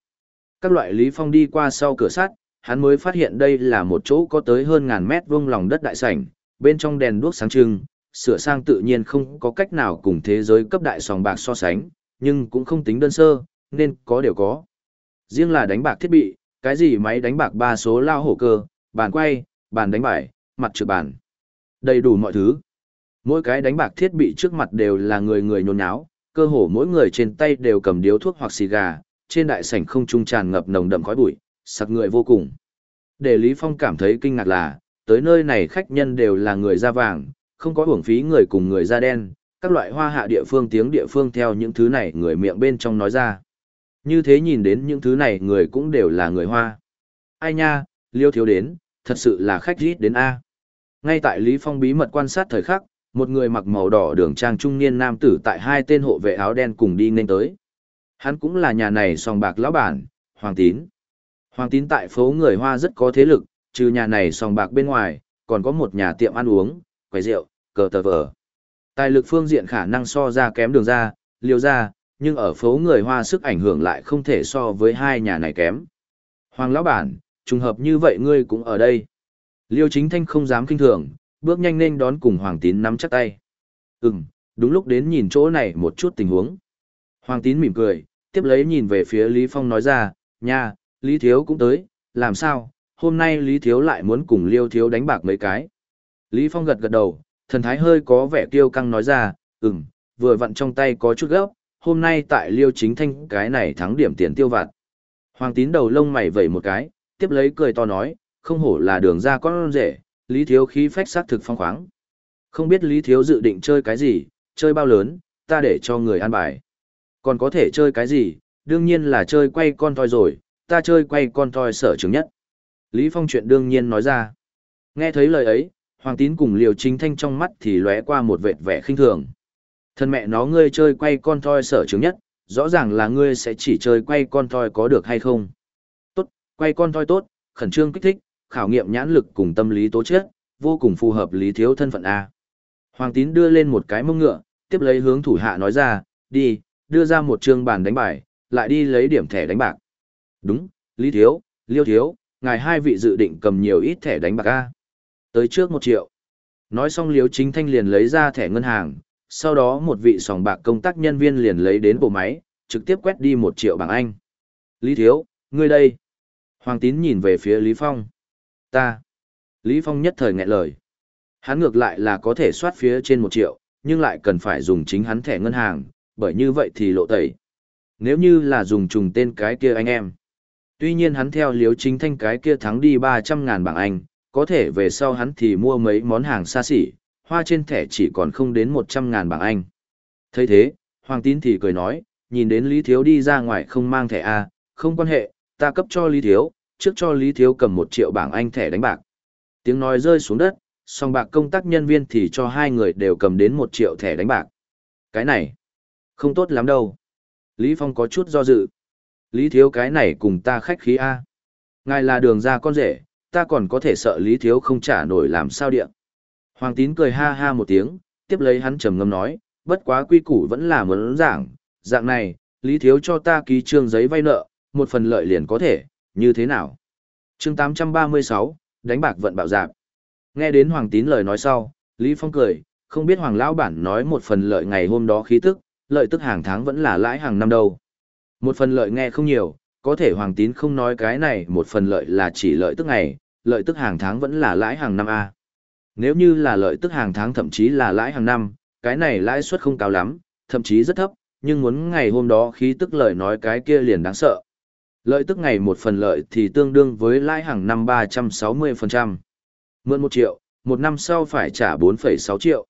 Các loại Lý Phong đi qua sau cửa sắt, hắn mới phát hiện đây là một chỗ có tới hơn ngàn mét vuông lòng đất đại sảnh, bên trong đèn đuốc sáng trưng, sửa sang tự nhiên không có cách nào cùng thế giới cấp đại sòng bạc so sánh, nhưng cũng không tính đơn sơ, nên có đều có. Riêng là đánh bạc thiết bị, cái gì máy đánh bạc ba số lao hổ cơ, bàn quay, bàn đánh bài, mặt trượt bàn. Đầy đủ mọi thứ. Mỗi cái đánh bạc thiết bị trước mặt đều là người người nhốn nháo, cơ hồ mỗi người trên tay đều cầm điếu thuốc hoặc xì gà, trên đại sảnh không trung tràn ngập nồng đậm khói bụi, sặc người vô cùng. Để Lý Phong cảm thấy kinh ngạc là, tới nơi này khách nhân đều là người da vàng, không có hưởng phí người cùng người da đen, các loại hoa hạ địa phương tiếng địa phương theo những thứ này người miệng bên trong nói ra. Như thế nhìn đến những thứ này người cũng đều là người hoa. Ai nha, liêu thiếu đến, thật sự là khách rít đến A. Ngay tại Lý Phong bí mật quan sát thời khắc, một người mặc màu đỏ đường trang trung niên nam tử tại hai tên hộ vệ áo đen cùng đi nên tới. Hắn cũng là nhà này song bạc lão bản, Hoàng Tín. Hoàng tín tại phố người Hoa rất có thế lực, trừ nhà này sòng bạc bên ngoài, còn có một nhà tiệm ăn uống, quầy rượu, cờ tờ vở. Tài lực phương diện khả năng so ra kém đường ra, liều ra, nhưng ở phố người Hoa sức ảnh hưởng lại không thể so với hai nhà này kém. Hoàng lão bản, trùng hợp như vậy ngươi cũng ở đây. Liêu chính thanh không dám kinh thường, bước nhanh lên đón cùng Hoàng tín nắm chắc tay. Ừm, đúng lúc đến nhìn chỗ này một chút tình huống. Hoàng tín mỉm cười, tiếp lấy nhìn về phía Lý Phong nói ra, nha, Lý Thiếu cũng tới, làm sao, hôm nay Lý Thiếu lại muốn cùng Liêu Thiếu đánh bạc mấy cái. Lý Phong gật gật đầu, thần thái hơi có vẻ kiêu căng nói ra, ừm, vừa vặn trong tay có chút gấp, hôm nay tại Liêu Chính Thanh cái này thắng điểm tiền tiêu vặt. Hoàng tín đầu lông mày vẩy một cái, tiếp lấy cười to nói, không hổ là đường ra con rể, Lý Thiếu khí phách sát thực phong khoáng. Không biết Lý Thiếu dự định chơi cái gì, chơi bao lớn, ta để cho người ăn bài. Còn có thể chơi cái gì, đương nhiên là chơi quay con toi rồi, ta chơi quay con toi sở trường nhất. Lý Phong chuyện đương nhiên nói ra. Nghe thấy lời ấy, Hoàng Tín cùng Liều Chính Thanh trong mắt thì lóe qua một vệt vẻ khinh thường. Thân mẹ nó ngươi chơi quay con toi sở trường nhất, rõ ràng là ngươi sẽ chỉ chơi quay con toi có được hay không. Tốt, quay con toi tốt, khẩn trương kích thích, khảo nghiệm nhãn lực cùng tâm lý tố chất, vô cùng phù hợp lý thiếu thân phận A. Hoàng Tín đưa lên một cái mông ngựa, tiếp lấy hướng thủ hạ nói ra, đi, đưa ra một chương bàn đánh bài, lại đi lấy điểm thẻ đánh bạc. Đúng, Lý Thiếu, Liêu Thiếu, ngài hai vị dự định cầm nhiều ít thẻ đánh bạc A. Tới trước một triệu. Nói xong liếu Chính Thanh liền lấy ra thẻ ngân hàng, sau đó một vị sòng bạc công tác nhân viên liền lấy đến bộ máy, trực tiếp quét đi một triệu bảng Anh. Lý Thiếu, ngươi đây. Hoàng Tín nhìn về phía Lý Phong. Ta. Lý Phong nhất thời nghẹn lời. Hắn ngược lại là có thể soát phía trên một triệu, nhưng lại cần phải dùng chính hắn thẻ ngân hàng, bởi như vậy thì lộ tẩy. Nếu như là dùng trùng tên cái kia anh em. Tuy nhiên hắn theo liếu chính thanh cái kia thắng đi 300 ngàn bảng Anh, có thể về sau hắn thì mua mấy món hàng xa xỉ, hoa trên thẻ chỉ còn không đến 100 ngàn bảng Anh. thấy thế, Hoàng Tín thì cười nói, nhìn đến Lý Thiếu đi ra ngoài không mang thẻ A, không quan hệ, ta cấp cho Lý Thiếu, trước cho Lý Thiếu cầm 1 triệu bảng Anh thẻ đánh bạc. Tiếng nói rơi xuống đất, song bạc công tác nhân viên thì cho hai người đều cầm đến 1 triệu thẻ đánh bạc. Cái này, không tốt lắm đâu. Lý Phong có chút do dự. Lý Thiếu cái này cùng ta khách khí A. Ngài là đường ra con rể, ta còn có thể sợ Lý Thiếu không trả nổi làm sao điện. Hoàng tín cười ha ha một tiếng, tiếp lấy hắn trầm ngâm nói, bất quá quy củ vẫn là muốn giảng, dạng này, Lý Thiếu cho ta ký trương giấy vay nợ, một phần lợi liền có thể, như thế nào? chương 836, đánh bạc vận bạo dạp. Nghe đến Hoàng tín lời nói sau, Lý Phong cười, không biết Hoàng Lão Bản nói một phần lợi ngày hôm đó khí tức, lợi tức hàng tháng vẫn là lãi hàng năm đâu. Một phần lợi nghe không nhiều, có thể Hoàng tín không nói cái này một phần lợi là chỉ lợi tức ngày, lợi tức hàng tháng vẫn là lãi hàng năm A. Nếu như là lợi tức hàng tháng thậm chí là lãi hàng năm, cái này lãi suất không cao lắm, thậm chí rất thấp, nhưng muốn ngày hôm đó khí tức lợi nói cái kia liền đáng sợ. Lợi tức ngày một phần lợi thì tương đương với lãi hàng năm 360%. Mượn 1 triệu, một năm sau phải trả 4,6 triệu.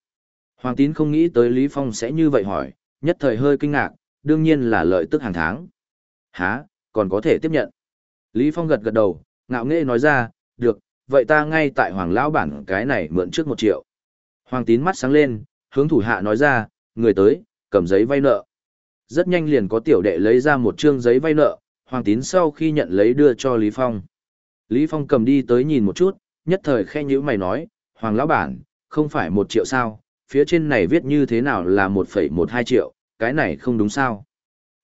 Hoàng tín không nghĩ tới Lý Phong sẽ như vậy hỏi, nhất thời hơi kinh ngạc, đương nhiên là lợi tức hàng tháng. Hả, còn có thể tiếp nhận. Lý Phong gật gật đầu, ngạo nghễ nói ra, được, vậy ta ngay tại Hoàng Lão Bản cái này mượn trước một triệu. Hoàng tín mắt sáng lên, hướng thủ hạ nói ra, người tới, cầm giấy vay nợ. Rất nhanh liền có tiểu đệ lấy ra một trương giấy vay nợ, Hoàng tín sau khi nhận lấy đưa cho Lý Phong. Lý Phong cầm đi tới nhìn một chút, nhất thời khe nhữ mày nói, Hoàng Lão Bản, không phải một triệu sao, phía trên này viết như thế nào là 1,12 triệu, cái này không đúng sao?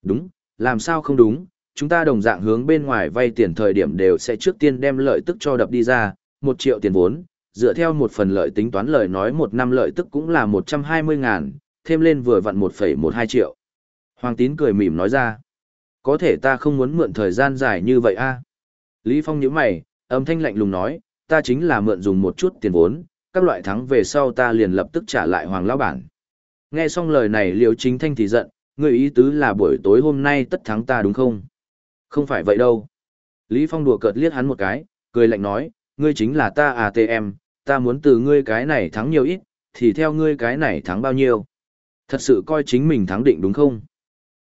Đúng, làm sao không đúng, chúng ta đồng dạng hướng bên ngoài vay tiền thời điểm đều sẽ trước tiên đem lợi tức cho đập đi ra, 1 triệu tiền vốn, dựa theo một phần lợi tính toán lời nói một năm lợi tức cũng là 120 ngàn, thêm lên vừa vặn 1,12 triệu. Hoàng tín cười mỉm nói ra, có thể ta không muốn mượn thời gian dài như vậy a Lý Phong nhíu mày, âm thanh lạnh lùng nói, ta chính là mượn dùng một chút tiền vốn, các loại thắng về sau ta liền lập tức trả lại Hoàng Lão Bản. Nghe xong lời này Liêu Chính Thanh thì giận, người ý tứ là buổi tối hôm nay tất thắng ta đúng không? Không phải vậy đâu. Lý Phong đùa cợt liếc hắn một cái, cười lạnh nói, ngươi chính là ta ATM, ta muốn từ ngươi cái này thắng nhiều ít, thì theo ngươi cái này thắng bao nhiêu. Thật sự coi chính mình thắng định đúng không?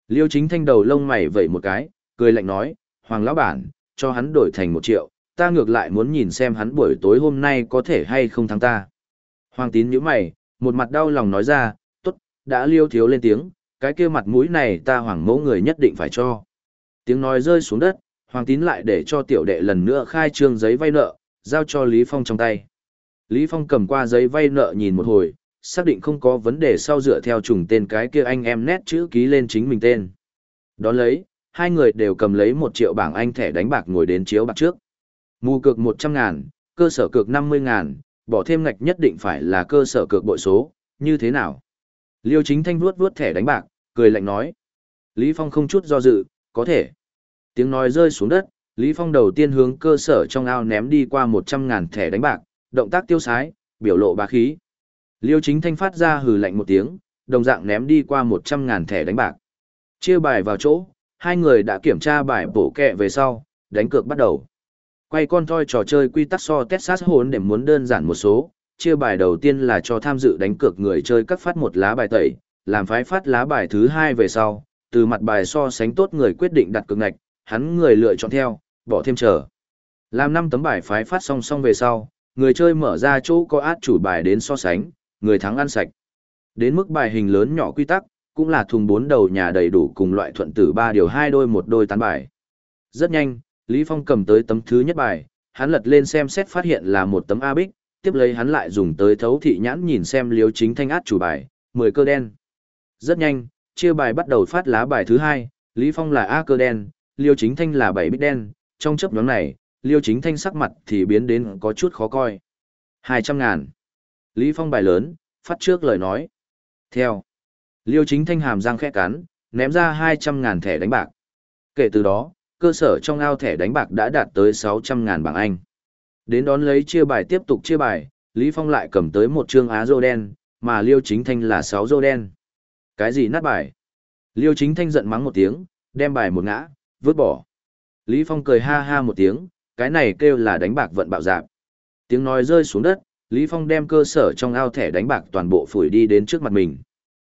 Liêu chính thanh đầu lông mày vẩy một cái, cười lạnh nói, Hoàng lão bản, cho hắn đổi thành một triệu, ta ngược lại muốn nhìn xem hắn buổi tối hôm nay có thể hay không thắng ta. Hoàng tín nhíu mày, một mặt đau lòng nói ra, đã liêu thiếu lên tiếng, cái kia mặt mũi này ta hoàng mẫu người nhất định phải cho. Tiếng nói rơi xuống đất, Hoàng Tín lại để cho tiểu đệ lần nữa khai trương giấy vay nợ, giao cho Lý Phong trong tay. Lý Phong cầm qua giấy vay nợ nhìn một hồi, xác định không có vấn đề sau dựa theo trùng tên cái kia anh em nét chữ ký lên chính mình tên. Đón lấy, hai người đều cầm lấy một triệu bảng anh thẻ đánh bạc ngồi đến chiếu bạc trước. Mù cược một trăm ngàn, cơ sở cược năm mươi ngàn, bỏ thêm ngạch nhất định phải là cơ sở cược bội số, như thế nào? Liêu chính thanh vuốt vuốt thẻ đánh bạc, cười lạnh nói. Lý Phong không chút do dự, có thể. Tiếng nói rơi xuống đất, Lý Phong đầu tiên hướng cơ sở trong ao ném đi qua một trăm ngàn thẻ đánh bạc, động tác tiêu sái, biểu lộ bá khí. Liêu chính thanh phát ra hừ lạnh một tiếng, đồng dạng ném đi qua một trăm ngàn thẻ đánh bạc. Chia bài vào chỗ, hai người đã kiểm tra bài bổ kẹ về sau, đánh cược bắt đầu. Quay con thoi trò chơi quy tắc so Texas hồn để muốn đơn giản một số, chia bài đầu tiên là cho tham dự đánh cược người chơi các phát một lá bài tẩy, làm phái phát lá bài thứ hai về sau, từ mặt bài so sánh tốt người quyết định đặt cược ngạch, hắn người lựa chọn theo, bỏ thêm chờ. Làm năm tấm bài phái phát song song về sau, người chơi mở ra chỗ có át chủ bài đến so sánh, người thắng ăn sạch. Đến mức bài hình lớn nhỏ quy tắc, cũng là thùng bốn đầu nhà đầy đủ cùng loại thuận tử ba điều hai đôi một đôi tán bài. Rất nhanh, Lý Phong cầm tới tấm thứ nhất bài, hắn lật lên xem xét phát hiện là một tấm A bích, tiếp lấy hắn lại dùng tới thấu thị nhãn nhìn xem liếu chính thanh át chủ bài, 10 cơ đen. Rất nhanh, chia bài bắt đầu phát lá bài thứ hai, Lý Phong là A cơ đen, liêu chính thanh là 7 bích đen, trong chấp nhóm này, liêu chính thanh sắc mặt thì biến đến có chút khó coi. 200 ngàn. Lý Phong bài lớn, phát trước lời nói. Theo. Liêu chính thanh hàm răng khẽ cắn, ném ra 200 ngàn thẻ đánh bạc. Kể từ đó, cơ sở trong ao thẻ đánh bạc đã đạt tới 600 ngàn bảng Anh. Đến đón lấy chia bài tiếp tục chia bài, Lý Phong lại cầm tới một trương á rô đen, mà Liêu Chính Thanh là sáu rô đen. Cái gì nát bài? Liêu Chính Thanh giận mắng một tiếng, đem bài một ngã, vứt bỏ. Lý Phong cười ha ha một tiếng, cái này kêu là đánh bạc vận bạo dạp. Tiếng nói rơi xuống đất, Lý Phong đem cơ sở trong ao thẻ đánh bạc toàn bộ phủi đi đến trước mặt mình.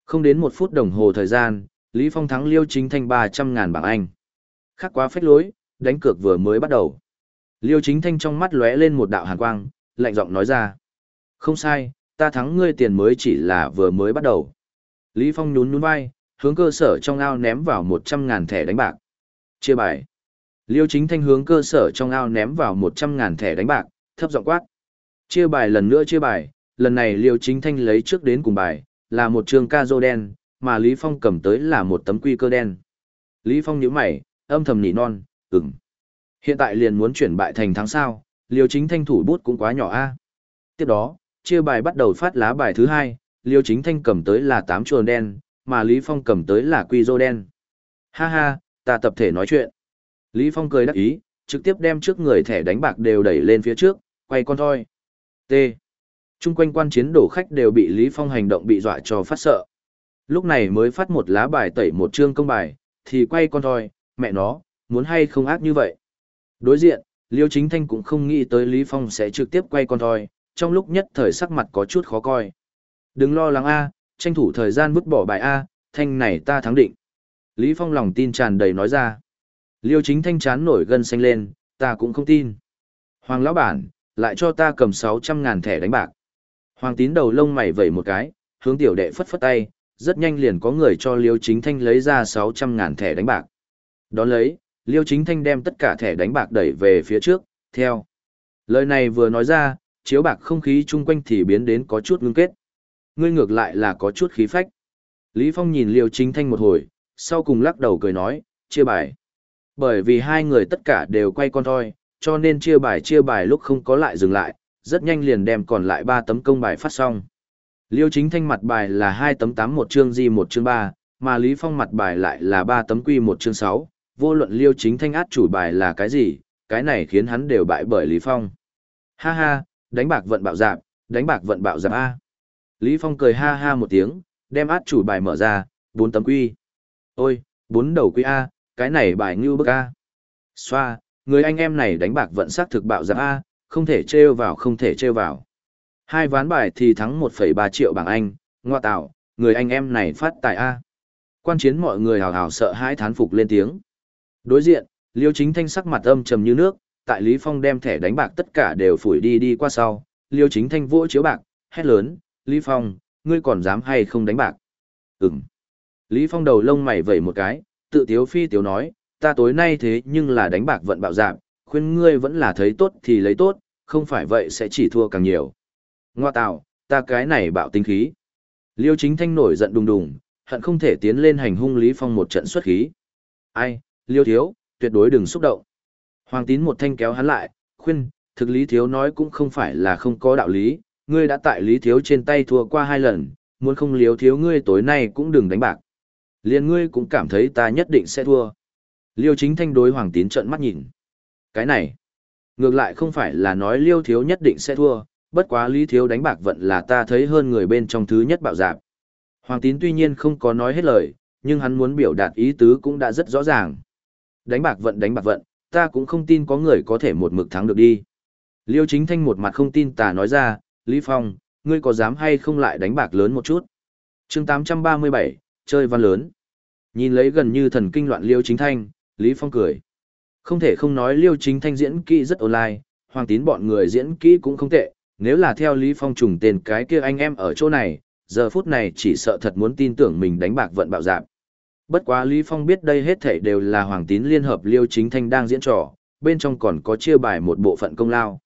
Không đến một phút đồng hồ thời gian, Lý Phong thắng Liêu Chính Thanh 300 ngàn bảng Anh. Khác quá phách lối, đánh cược vừa mới bắt đầu. Liêu Chính Thanh trong mắt lóe lên một đạo hàn quang, lạnh giọng nói ra. Không sai, ta thắng ngươi tiền mới chỉ là vừa mới bắt đầu. Lý Phong nhún nhún vai, hướng cơ sở trong ao ném vào 100 ngàn thẻ đánh bạc. Chia bài. Liêu Chính Thanh hướng cơ sở trong ao ném vào 100 ngàn thẻ đánh bạc, thấp giọng quát. Chia bài lần nữa chia bài, lần này Liêu Chính Thanh lấy trước đến cùng bài, là một trường ca rô đen, mà Lý Phong cầm tới là một tấm quy cơ đen. Lý Phong nhíu mày, âm thầm nỉ non, ừm. Hiện tại liền muốn chuyển bại thành thắng sao, Liêu Chính Thanh thủ bút cũng quá nhỏ a. Tiếp đó, chia bài bắt đầu phát lá bài thứ hai, Liêu Chính Thanh cầm tới là tám chuồn đen, mà Lý Phong cầm tới là quy rô đen. Ha ha, ta tập thể nói chuyện. Lý Phong cười đắc ý, trực tiếp đem trước người thẻ đánh bạc đều đẩy lên phía trước, quay con thôi. T. Trung quanh quan chiến đổ khách đều bị Lý Phong hành động bị dọa cho phát sợ. Lúc này mới phát một lá bài tẩy một chương công bài, thì quay con thôi, mẹ nó, muốn hay không ác như vậy. Đối diện, Liêu Chính Thanh cũng không nghĩ tới Lý Phong sẽ trực tiếp quay con thoi, trong lúc nhất thời sắc mặt có chút khó coi. Đừng lo lắng A, tranh thủ thời gian vứt bỏ bài A, thanh này ta thắng định. Lý Phong lòng tin tràn đầy nói ra. Liêu Chính Thanh chán nổi gân xanh lên, ta cũng không tin. Hoàng lão bản, lại cho ta cầm 600 ngàn thẻ đánh bạc. Hoàng tín đầu lông mày vẩy một cái, hướng tiểu đệ phất phất tay, rất nhanh liền có người cho Liêu Chính Thanh lấy ra 600 ngàn thẻ đánh bạc. Đón lấy, Liêu Chính Thanh đem tất cả thẻ đánh bạc đẩy về phía trước, theo. Lời này vừa nói ra, chiếu bạc không khí chung quanh thì biến đến có chút ngưng kết. Ngươi ngược lại là có chút khí phách. Lý Phong nhìn Liêu Chính Thanh một hồi, sau cùng lắc đầu cười nói, chia bài. Bởi vì hai người tất cả đều quay con thôi, cho nên chia bài chia bài lúc không có lại dừng lại, rất nhanh liền đem còn lại ba tấm công bài phát xong. Liêu chính thanh mặt bài là hai tấm tám một chương di một chương ba, mà Lý Phong mặt bài lại là ba tấm quy một chương sáu vô luận liêu chính thanh át chủ bài là cái gì, cái này khiến hắn đều bại bởi Lý Phong. Ha ha, đánh bạc vận bạo dạp, đánh bạc vận bạo dạp A. Lý Phong cười ha ha một tiếng, đem át chủ bài mở ra, bốn tấm quy. Ôi, bốn đầu quy A, cái này bài ngưu bức A. Xoa, người anh em này đánh bạc vận sắc thực bạo dạp A, không thể trêu vào không thể trêu vào. Hai ván bài thì thắng 1,3 triệu bảng Anh, ngoa tạo, người anh em này phát tài A. Quan chiến mọi người hào hào sợ hãi thán phục lên tiếng. Đối diện, Liêu Chính Thanh sắc mặt âm trầm như nước, tại Lý Phong đem thẻ đánh bạc tất cả đều phủi đi đi qua sau, Liêu Chính Thanh vỗ chiếu bạc, hét lớn, Lý Phong, ngươi còn dám hay không đánh bạc? Ừm. Lý Phong đầu lông mày vẩy một cái, tự tiếu phi tiếu nói, ta tối nay thế nhưng là đánh bạc vận bạo dạp, khuyên ngươi vẫn là thấy tốt thì lấy tốt, không phải vậy sẽ chỉ thua càng nhiều. Ngoa tạo, ta cái này bạo tinh khí. Liêu chính thanh nổi giận đùng đùng, hận không thể tiến lên hành hung Lý Phong một trận xuất khí. Ai, Liêu thiếu, tuyệt đối đừng xúc động. Hoàng tín một thanh kéo hắn lại, khuyên, thực Lý thiếu nói cũng không phải là không có đạo lý, ngươi đã tại Lý thiếu trên tay thua qua hai lần, muốn không Liêu thiếu ngươi tối nay cũng đừng đánh bạc. Liên ngươi cũng cảm thấy ta nhất định sẽ thua. Liêu chính thanh đối Hoàng tín trợn mắt nhìn. Cái này, ngược lại không phải là nói Liêu thiếu nhất định sẽ thua, bất quá Lý thiếu đánh bạc vận là ta thấy hơn người bên trong thứ nhất bạo dạp. Hoàng tín tuy nhiên không có nói hết lời, nhưng hắn muốn biểu đạt ý tứ cũng đã rất rõ ràng. Đánh bạc vận đánh bạc vận, ta cũng không tin có người có thể một mực thắng được đi. Liêu chính thanh một mặt không tin tà nói ra, Lý Phong, ngươi có dám hay không lại đánh bạc lớn một chút? chương 837, chơi văn lớn. Nhìn lấy gần như thần kinh loạn Liêu chính thanh, Lý Phong cười. Không thể không nói Liêu chính thanh diễn kỹ rất online, hoàng tín bọn người diễn kỹ cũng không tệ, nếu là theo Lý Phong trùng tên cái kia anh em ở chỗ này, giờ phút này chỉ sợ thật muốn tin tưởng mình đánh bạc vận bạo dạp. Bất quá Lý Phong biết đây hết thảy đều là Hoàng Tín liên hợp Liêu Chính Thanh đang diễn trò, bên trong còn có chia bài một bộ phận công lao.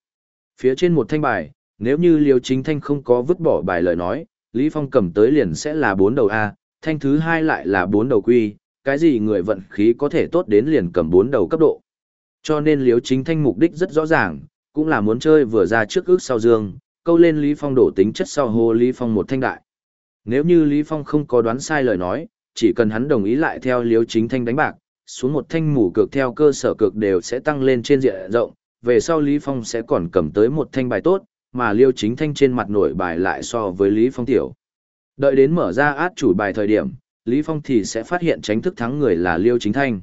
Phía trên một thanh bài, nếu như Liêu Chính Thanh không có vứt bỏ bài lời nói, Lý Phong cầm tới liền sẽ là bốn đầu A, thanh thứ hai lại là bốn đầu quy, cái gì người vận khí có thể tốt đến liền cầm bốn đầu cấp độ. Cho nên Liêu Chính Thanh mục đích rất rõ ràng, cũng là muốn chơi vừa ra trước ước sau dương, câu lên Lý Phong đổ tính chất sau hô Lý Phong một thanh đại. Nếu như Lý Phong không có đoán sai lời nói, chỉ cần hắn đồng ý lại theo liếu chính thanh đánh bạc, xuống một thanh mù cược theo cơ sở cược đều sẽ tăng lên trên diện rộng, về sau Lý Phong sẽ còn cầm tới một thanh bài tốt, mà liêu chính thanh trên mặt nổi bài lại so với Lý Phong tiểu. Đợi đến mở ra át chủ bài thời điểm, Lý Phong thì sẽ phát hiện tránh thức thắng người là liêu chính thanh.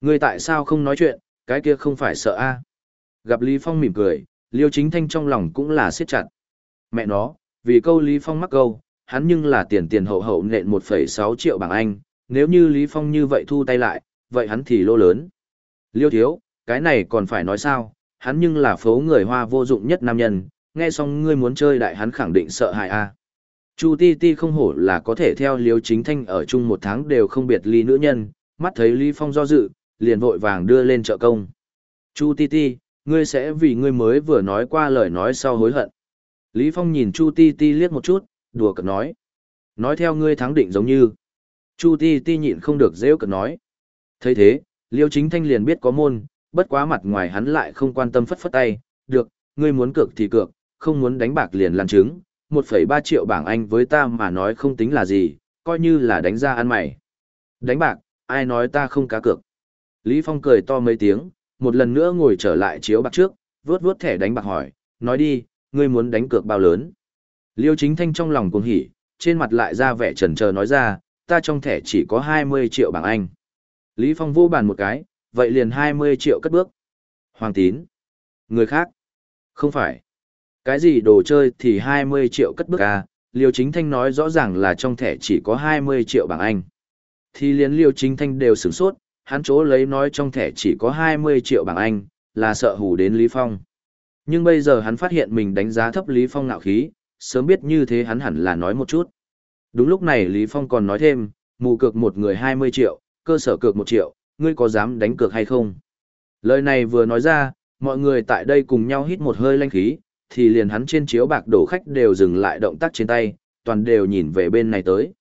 Người tại sao không nói chuyện, cái kia không phải sợ a? Gặp Lý Phong mỉm cười, liêu chính thanh trong lòng cũng là siết chặt. Mẹ nó, vì câu Lý Phong mắc câu, hắn nhưng là tiền tiền hậu hậu nện 1,6 triệu bảng Anh, nếu như Lý Phong như vậy thu tay lại, vậy hắn thì lô lớn. Liêu thiếu, cái này còn phải nói sao, hắn nhưng là phố người hoa vô dụng nhất nam nhân, nghe xong ngươi muốn chơi đại hắn khẳng định sợ hại a. Chu Ti Ti không hổ là có thể theo Liêu Chính Thanh ở chung một tháng đều không biệt ly nữ nhân, mắt thấy Lý Phong do dự, liền vội vàng đưa lên trợ công. Chu Ti Ti, ngươi sẽ vì ngươi mới vừa nói qua lời nói sau hối hận. Lý Phong nhìn Chu Ti Ti liếc một chút, đùa cợt nói. Nói theo ngươi thắng định giống như. Chu Ti Ti nhịn không được rêu cợt nói. thấy thế, Liêu Chính Thanh liền biết có môn, bất quá mặt ngoài hắn lại không quan tâm phất phất tay. Được, ngươi muốn cược thì cược, không muốn đánh bạc liền làm chứng. 1,3 triệu bảng Anh với ta mà nói không tính là gì, coi như là đánh ra ăn mày. Đánh bạc, ai nói ta không cá cược. Lý Phong cười to mấy tiếng, một lần nữa ngồi trở lại chiếu bạc trước, vớt vớt thẻ đánh bạc hỏi, nói đi, ngươi muốn đánh cược bao lớn. Liêu chính thanh trong lòng cuồng hỉ, trên mặt lại ra vẻ trần chờ nói ra, ta trong thẻ chỉ có 20 triệu bảng Anh. Lý Phong vô bàn một cái, vậy liền 20 triệu cất bước. Hoàng tín. Người khác. Không phải. Cái gì đồ chơi thì 20 triệu cất bước à, Liêu chính thanh nói rõ ràng là trong thẻ chỉ có 20 triệu bảng Anh. Thì liền Liêu chính thanh đều sửng sốt, hắn chỗ lấy nói trong thẻ chỉ có 20 triệu bảng Anh, là sợ hù đến Lý Phong. Nhưng bây giờ hắn phát hiện mình đánh giá thấp Lý Phong ngạo khí, sớm biết như thế hắn hẳn là nói một chút. Đúng lúc này Lý Phong còn nói thêm, mù cược một người 20 triệu, cơ sở cược 1 triệu, ngươi có dám đánh cược hay không? Lời này vừa nói ra, mọi người tại đây cùng nhau hít một hơi lanh khí, thì liền hắn trên chiếu bạc đổ khách đều dừng lại động tác trên tay, toàn đều nhìn về bên này tới.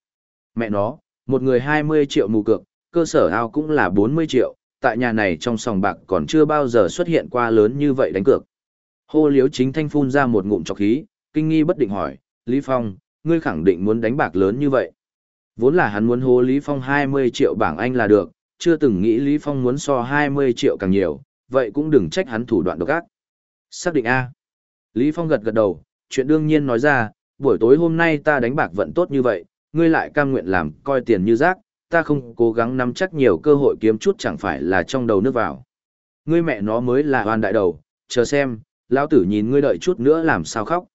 Mẹ nó, một người 20 triệu mù cược, cơ sở ao cũng là 40 triệu, tại nhà này trong sòng bạc còn chưa bao giờ xuất hiện qua lớn như vậy đánh cược. Hô liếu chính thanh phun ra một ngụm chọc khí, kinh nghi bất định hỏi, Lý Phong, ngươi khẳng định muốn đánh bạc lớn như vậy. Vốn là hắn muốn hô Lý Phong 20 triệu bảng Anh là được, chưa từng nghĩ Lý Phong muốn so 20 triệu càng nhiều, vậy cũng đừng trách hắn thủ đoạn độc ác. Xác định A. Lý Phong gật gật đầu, chuyện đương nhiên nói ra, buổi tối hôm nay ta đánh bạc vận tốt như vậy, ngươi lại cam nguyện làm coi tiền như rác, ta không cố gắng nắm chắc nhiều cơ hội kiếm chút chẳng phải là trong đầu nước vào. Ngươi mẹ nó mới là hoàn đại đầu, chờ xem, lão tử nhìn ngươi đợi chút nữa làm sao khóc.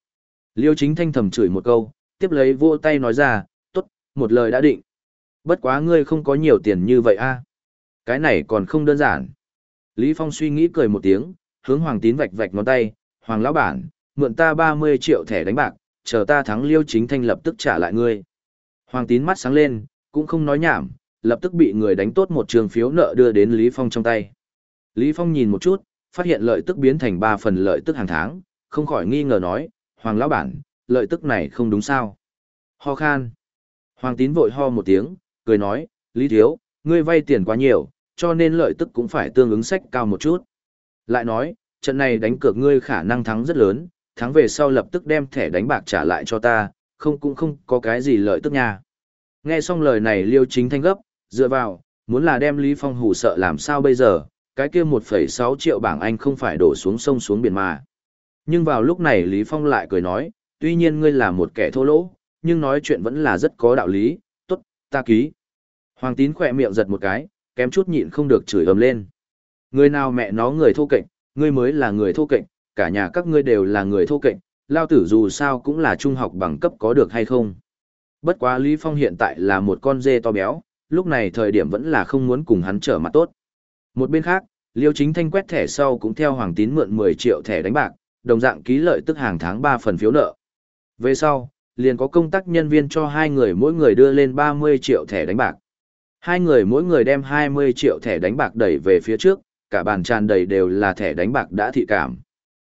Liêu chính thanh thầm chửi một câu, tiếp lấy vô tay nói ra, tốt, một lời đã định. Bất quá ngươi không có nhiều tiền như vậy a Cái này còn không đơn giản. Lý Phong suy nghĩ cười một tiếng, hướng Hoàng Tín vạch vạch ngón tay, Hoàng lão bản, mượn ta 30 triệu thẻ đánh bạc, chờ ta thắng Liêu chính thanh lập tức trả lại ngươi. Hoàng Tín mắt sáng lên, cũng không nói nhảm, lập tức bị người đánh tốt một trường phiếu nợ đưa đến Lý Phong trong tay. Lý Phong nhìn một chút, phát hiện lợi tức biến thành 3 phần lợi tức hàng tháng, không khỏi nghi ngờ nói, Hoàng lão bản, lợi tức này không đúng sao. Ho khan. Hoàng tín vội ho một tiếng, cười nói, Lý Thiếu, ngươi vay tiền quá nhiều, cho nên lợi tức cũng phải tương ứng sách cao một chút. Lại nói, trận này đánh cược ngươi khả năng thắng rất lớn, thắng về sau lập tức đem thẻ đánh bạc trả lại cho ta, không cũng không có cái gì lợi tức nha. Nghe xong lời này Liêu Chính Thanh gấp, dựa vào, muốn là đem Lý Phong hù sợ làm sao bây giờ, cái kia 1,6 triệu bảng Anh không phải đổ xuống sông xuống biển mà. Nhưng vào lúc này Lý Phong lại cười nói, tuy nhiên ngươi là một kẻ thô lỗ, nhưng nói chuyện vẫn là rất có đạo lý, tốt, ta ký. Hoàng tín khỏe miệng giật một cái, kém chút nhịn không được chửi ầm lên. Người nào mẹ nó người thô kệch, ngươi mới là người thô kệch, cả nhà các ngươi đều là người thô kệch, lao tử dù sao cũng là trung học bằng cấp có được hay không. Bất quá Lý Phong hiện tại là một con dê to béo, lúc này thời điểm vẫn là không muốn cùng hắn trở mặt tốt. Một bên khác, Liêu Chính Thanh quét thẻ sau cũng theo Hoàng Tín mượn 10 triệu thẻ đánh bạc, đồng dạng ký lợi tức hàng tháng 3 phần phiếu nợ. Về sau, liền có công tác nhân viên cho hai người mỗi người đưa lên 30 triệu thẻ đánh bạc. Hai người mỗi người đem 20 triệu thẻ đánh bạc đẩy về phía trước, cả bàn tràn đầy đều là thẻ đánh bạc đã thị cảm.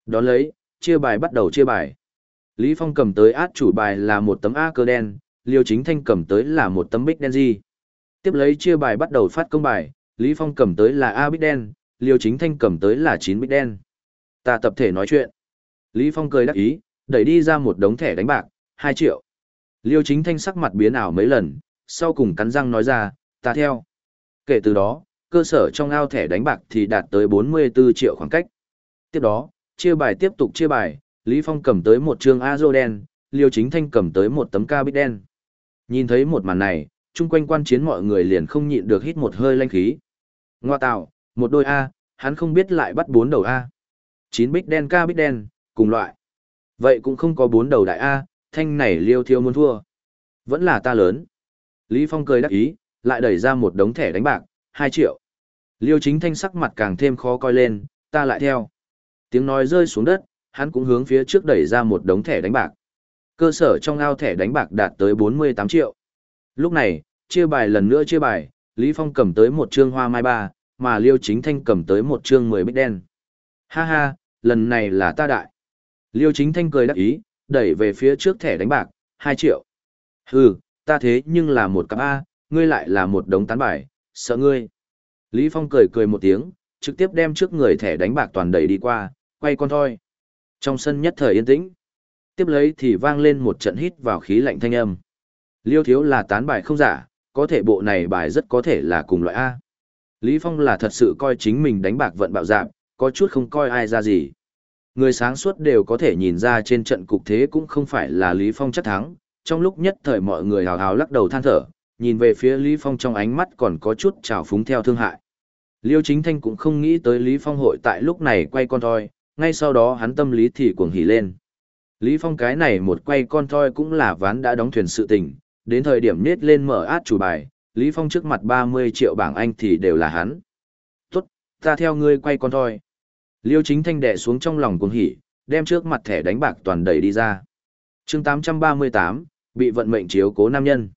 Đón lấy, chia bài bắt đầu chia bài. Lý Phong cầm tới át chủ bài là một tấm A cơ đen, Liêu Chính Thanh cầm tới là một tấm bích đen gì. Tiếp lấy chia bài bắt đầu phát công bài, Lý Phong cầm tới là A bích đen, Liêu Chính Thanh cầm tới là 9 bích đen. Ta tập thể nói chuyện. Lý Phong cười đắc ý, đẩy đi ra một đống thẻ đánh bạc, 2 triệu. Liêu Chính Thanh sắc mặt biến ảo mấy lần, sau cùng cắn răng nói ra, ta theo. Kể từ đó, cơ sở trong ao thẻ đánh bạc thì đạt tới 44 triệu khoảng cách. Tiếp đó, chia bài tiếp tục chia bài, Lý Phong cầm tới một trường Azo đen, Liêu Chính Thanh cầm tới một tấm ca bít đen. Nhìn thấy một màn này, chung quanh quan chiến mọi người liền không nhịn được hít một hơi lanh khí. Ngoa tạo, một đôi A, hắn không biết lại bắt bốn đầu A. Chín bích đen ca bích đen, cùng loại. Vậy cũng không có bốn đầu đại A, thanh này liêu thiêu muốn thua. Vẫn là ta lớn. Lý Phong cười đắc ý, lại đẩy ra một đống thẻ đánh bạc, 2 triệu. Liêu chính thanh sắc mặt càng thêm khó coi lên, ta lại theo. Tiếng nói rơi xuống đất, hắn cũng hướng phía trước đẩy ra một đống thẻ đánh bạc. Cơ sở trong ao thẻ đánh bạc đạt tới 48 triệu. Lúc này, chia bài lần nữa chia bài, Lý Phong cầm tới một trương hoa mai ba, mà Liêu Chính Thanh cầm tới một trương 10 bích đen. Ha ha, lần này là ta đại. Liêu Chính Thanh cười đắc ý, đẩy về phía trước thẻ đánh bạc, 2 triệu. Hừ, ta thế nhưng là một cặp A, ngươi lại là một đống tán bài, sợ ngươi. Lý Phong cười cười một tiếng, trực tiếp đem trước người thẻ đánh bạc toàn đẩy đi qua, quay con thôi. Trong sân nhất thời yên tĩnh. Tiếp lấy thì vang lên một trận hít vào khí lạnh thanh âm. Liêu thiếu là tán bài không giả, có thể bộ này bài rất có thể là cùng loại A. Lý Phong là thật sự coi chính mình đánh bạc vận bạo dạng, có chút không coi ai ra gì. Người sáng suốt đều có thể nhìn ra trên trận cục thế cũng không phải là Lý Phong chắc thắng, trong lúc nhất thời mọi người hào hào lắc đầu than thở, nhìn về phía Lý Phong trong ánh mắt còn có chút trào phúng theo thương hại. Liêu Chính Thanh cũng không nghĩ tới Lý Phong hội tại lúc này quay con thoi, ngay sau đó hắn tâm lý thì cuồng hỉ lên. Lý Phong cái này một quay con thoi cũng là ván đã đóng thuyền sự tình, đến thời điểm nết lên mở át chủ bài, Lý Phong trước mặt 30 triệu bảng Anh thì đều là hắn. Tốt, ta theo ngươi quay con thoi. Liêu chính thanh đẻ xuống trong lòng cuồng hỉ, đem trước mặt thẻ đánh bạc toàn đầy đi ra. chương 838, bị vận mệnh chiếu cố nam nhân.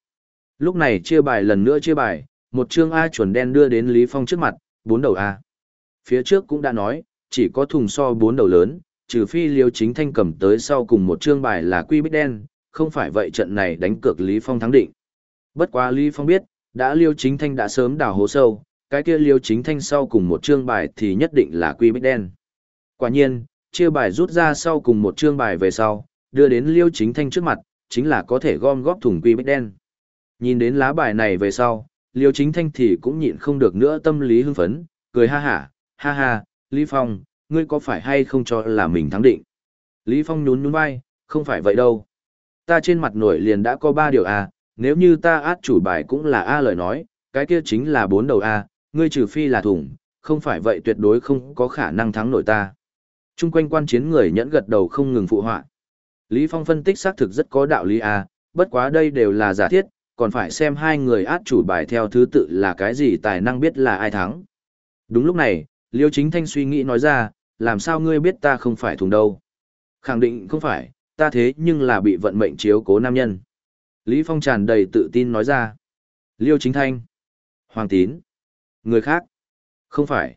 Lúc này chia bài lần nữa chia bài, một chương A chuẩn đen đưa đến Lý Phong trước mặt, bốn đầu A. Phía trước cũng đã nói, chỉ có thùng so bốn đầu lớn, trừ phi liêu chính thanh cầm tới sau cùng một chương bài là quy bích đen, không phải vậy trận này đánh cược Lý Phong thắng định. Bất quá Lý Phong biết, đã liêu chính thanh đã sớm đào hố sâu, cái kia liêu chính thanh sau cùng một chương bài thì nhất định là quy bích đen. Quả nhiên, chia bài rút ra sau cùng một chương bài về sau, đưa đến liêu chính thanh trước mặt, chính là có thể gom góp thùng quy bích đen. Nhìn đến lá bài này về sau, liêu chính thanh thì cũng nhịn không được nữa tâm lý hưng phấn, cười ha hả, ha ha, Lý Phong, ngươi có phải hay không cho là mình thắng định? Lý Phong nhún nhún vai, không phải vậy đâu. Ta trên mặt nổi liền đã có ba điều A, nếu như ta át chủ bài cũng là A lời nói, cái kia chính là bốn đầu A, ngươi trừ phi là thủng, không phải vậy tuyệt đối không có khả năng thắng nổi ta. Trung quanh quan chiến người nhẫn gật đầu không ngừng phụ họa. Lý Phong phân tích xác thực rất có đạo lý A, bất quá đây đều là giả thiết, còn phải xem hai người át chủ bài theo thứ tự là cái gì tài năng biết là ai thắng. Đúng lúc này, Liêu Chính Thanh suy nghĩ nói ra, làm sao ngươi biết ta không phải thùng đâu. Khẳng định không phải, ta thế nhưng là bị vận mệnh chiếu cố nam nhân. Lý Phong tràn đầy tự tin nói ra. Liêu Chính Thanh. Hoàng tín. Người khác. Không phải.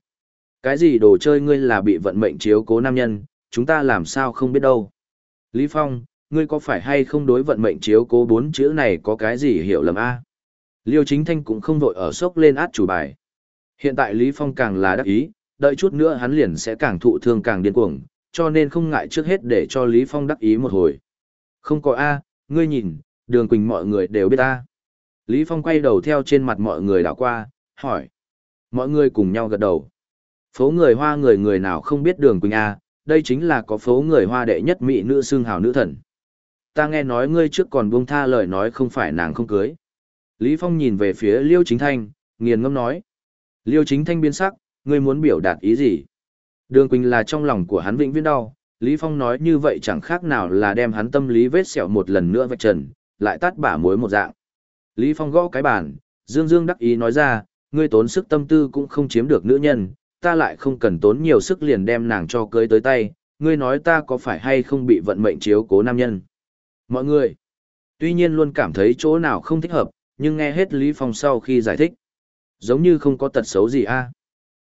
Cái gì đồ chơi ngươi là bị vận mệnh chiếu cố nam nhân, chúng ta làm sao không biết đâu. Lý Phong, ngươi có phải hay không đối vận mệnh chiếu cố bốn chữ này có cái gì hiểu lầm a? Liêu Chính Thanh cũng không vội ở sốc lên át chủ bài. Hiện tại Lý Phong càng là đắc ý, đợi chút nữa hắn liền sẽ càng thụ thương càng điên cuồng, cho nên không ngại trước hết để cho Lý Phong đắc ý một hồi. Không có A, ngươi nhìn, đường quỳnh mọi người đều biết A. Lý Phong quay đầu theo trên mặt mọi người đảo qua, hỏi. Mọi người cùng nhau gật đầu. Phố người hoa người người nào không biết đường quỳnh A, đây chính là có phố người hoa đệ nhất mỹ nữ xương hào nữ thần. Ta nghe nói ngươi trước còn buông tha lời nói không phải nàng không cưới. Lý Phong nhìn về phía Liêu Chính Thanh, nghiền ngâm nói. Liêu Chính Thanh biến sắc, ngươi muốn biểu đạt ý gì? Đường Quỳnh là trong lòng của hắn vĩnh viễn đau, Lý Phong nói như vậy chẳng khác nào là đem hắn tâm lý vết sẹo một lần nữa vạch trần, lại tắt bả muối một dạng. Lý Phong gõ cái bàn, Dương Dương đắc ý nói ra, ngươi tốn sức tâm tư cũng không chiếm được nữ nhân, ta lại không cần tốn nhiều sức liền đem nàng cho cưới tới tay, ngươi nói ta có phải hay không bị vận mệnh chiếu cố nam nhân. Mọi người, tuy nhiên luôn cảm thấy chỗ nào không thích hợp, nhưng nghe hết Lý Phong sau khi giải thích. Giống như không có tật xấu gì a.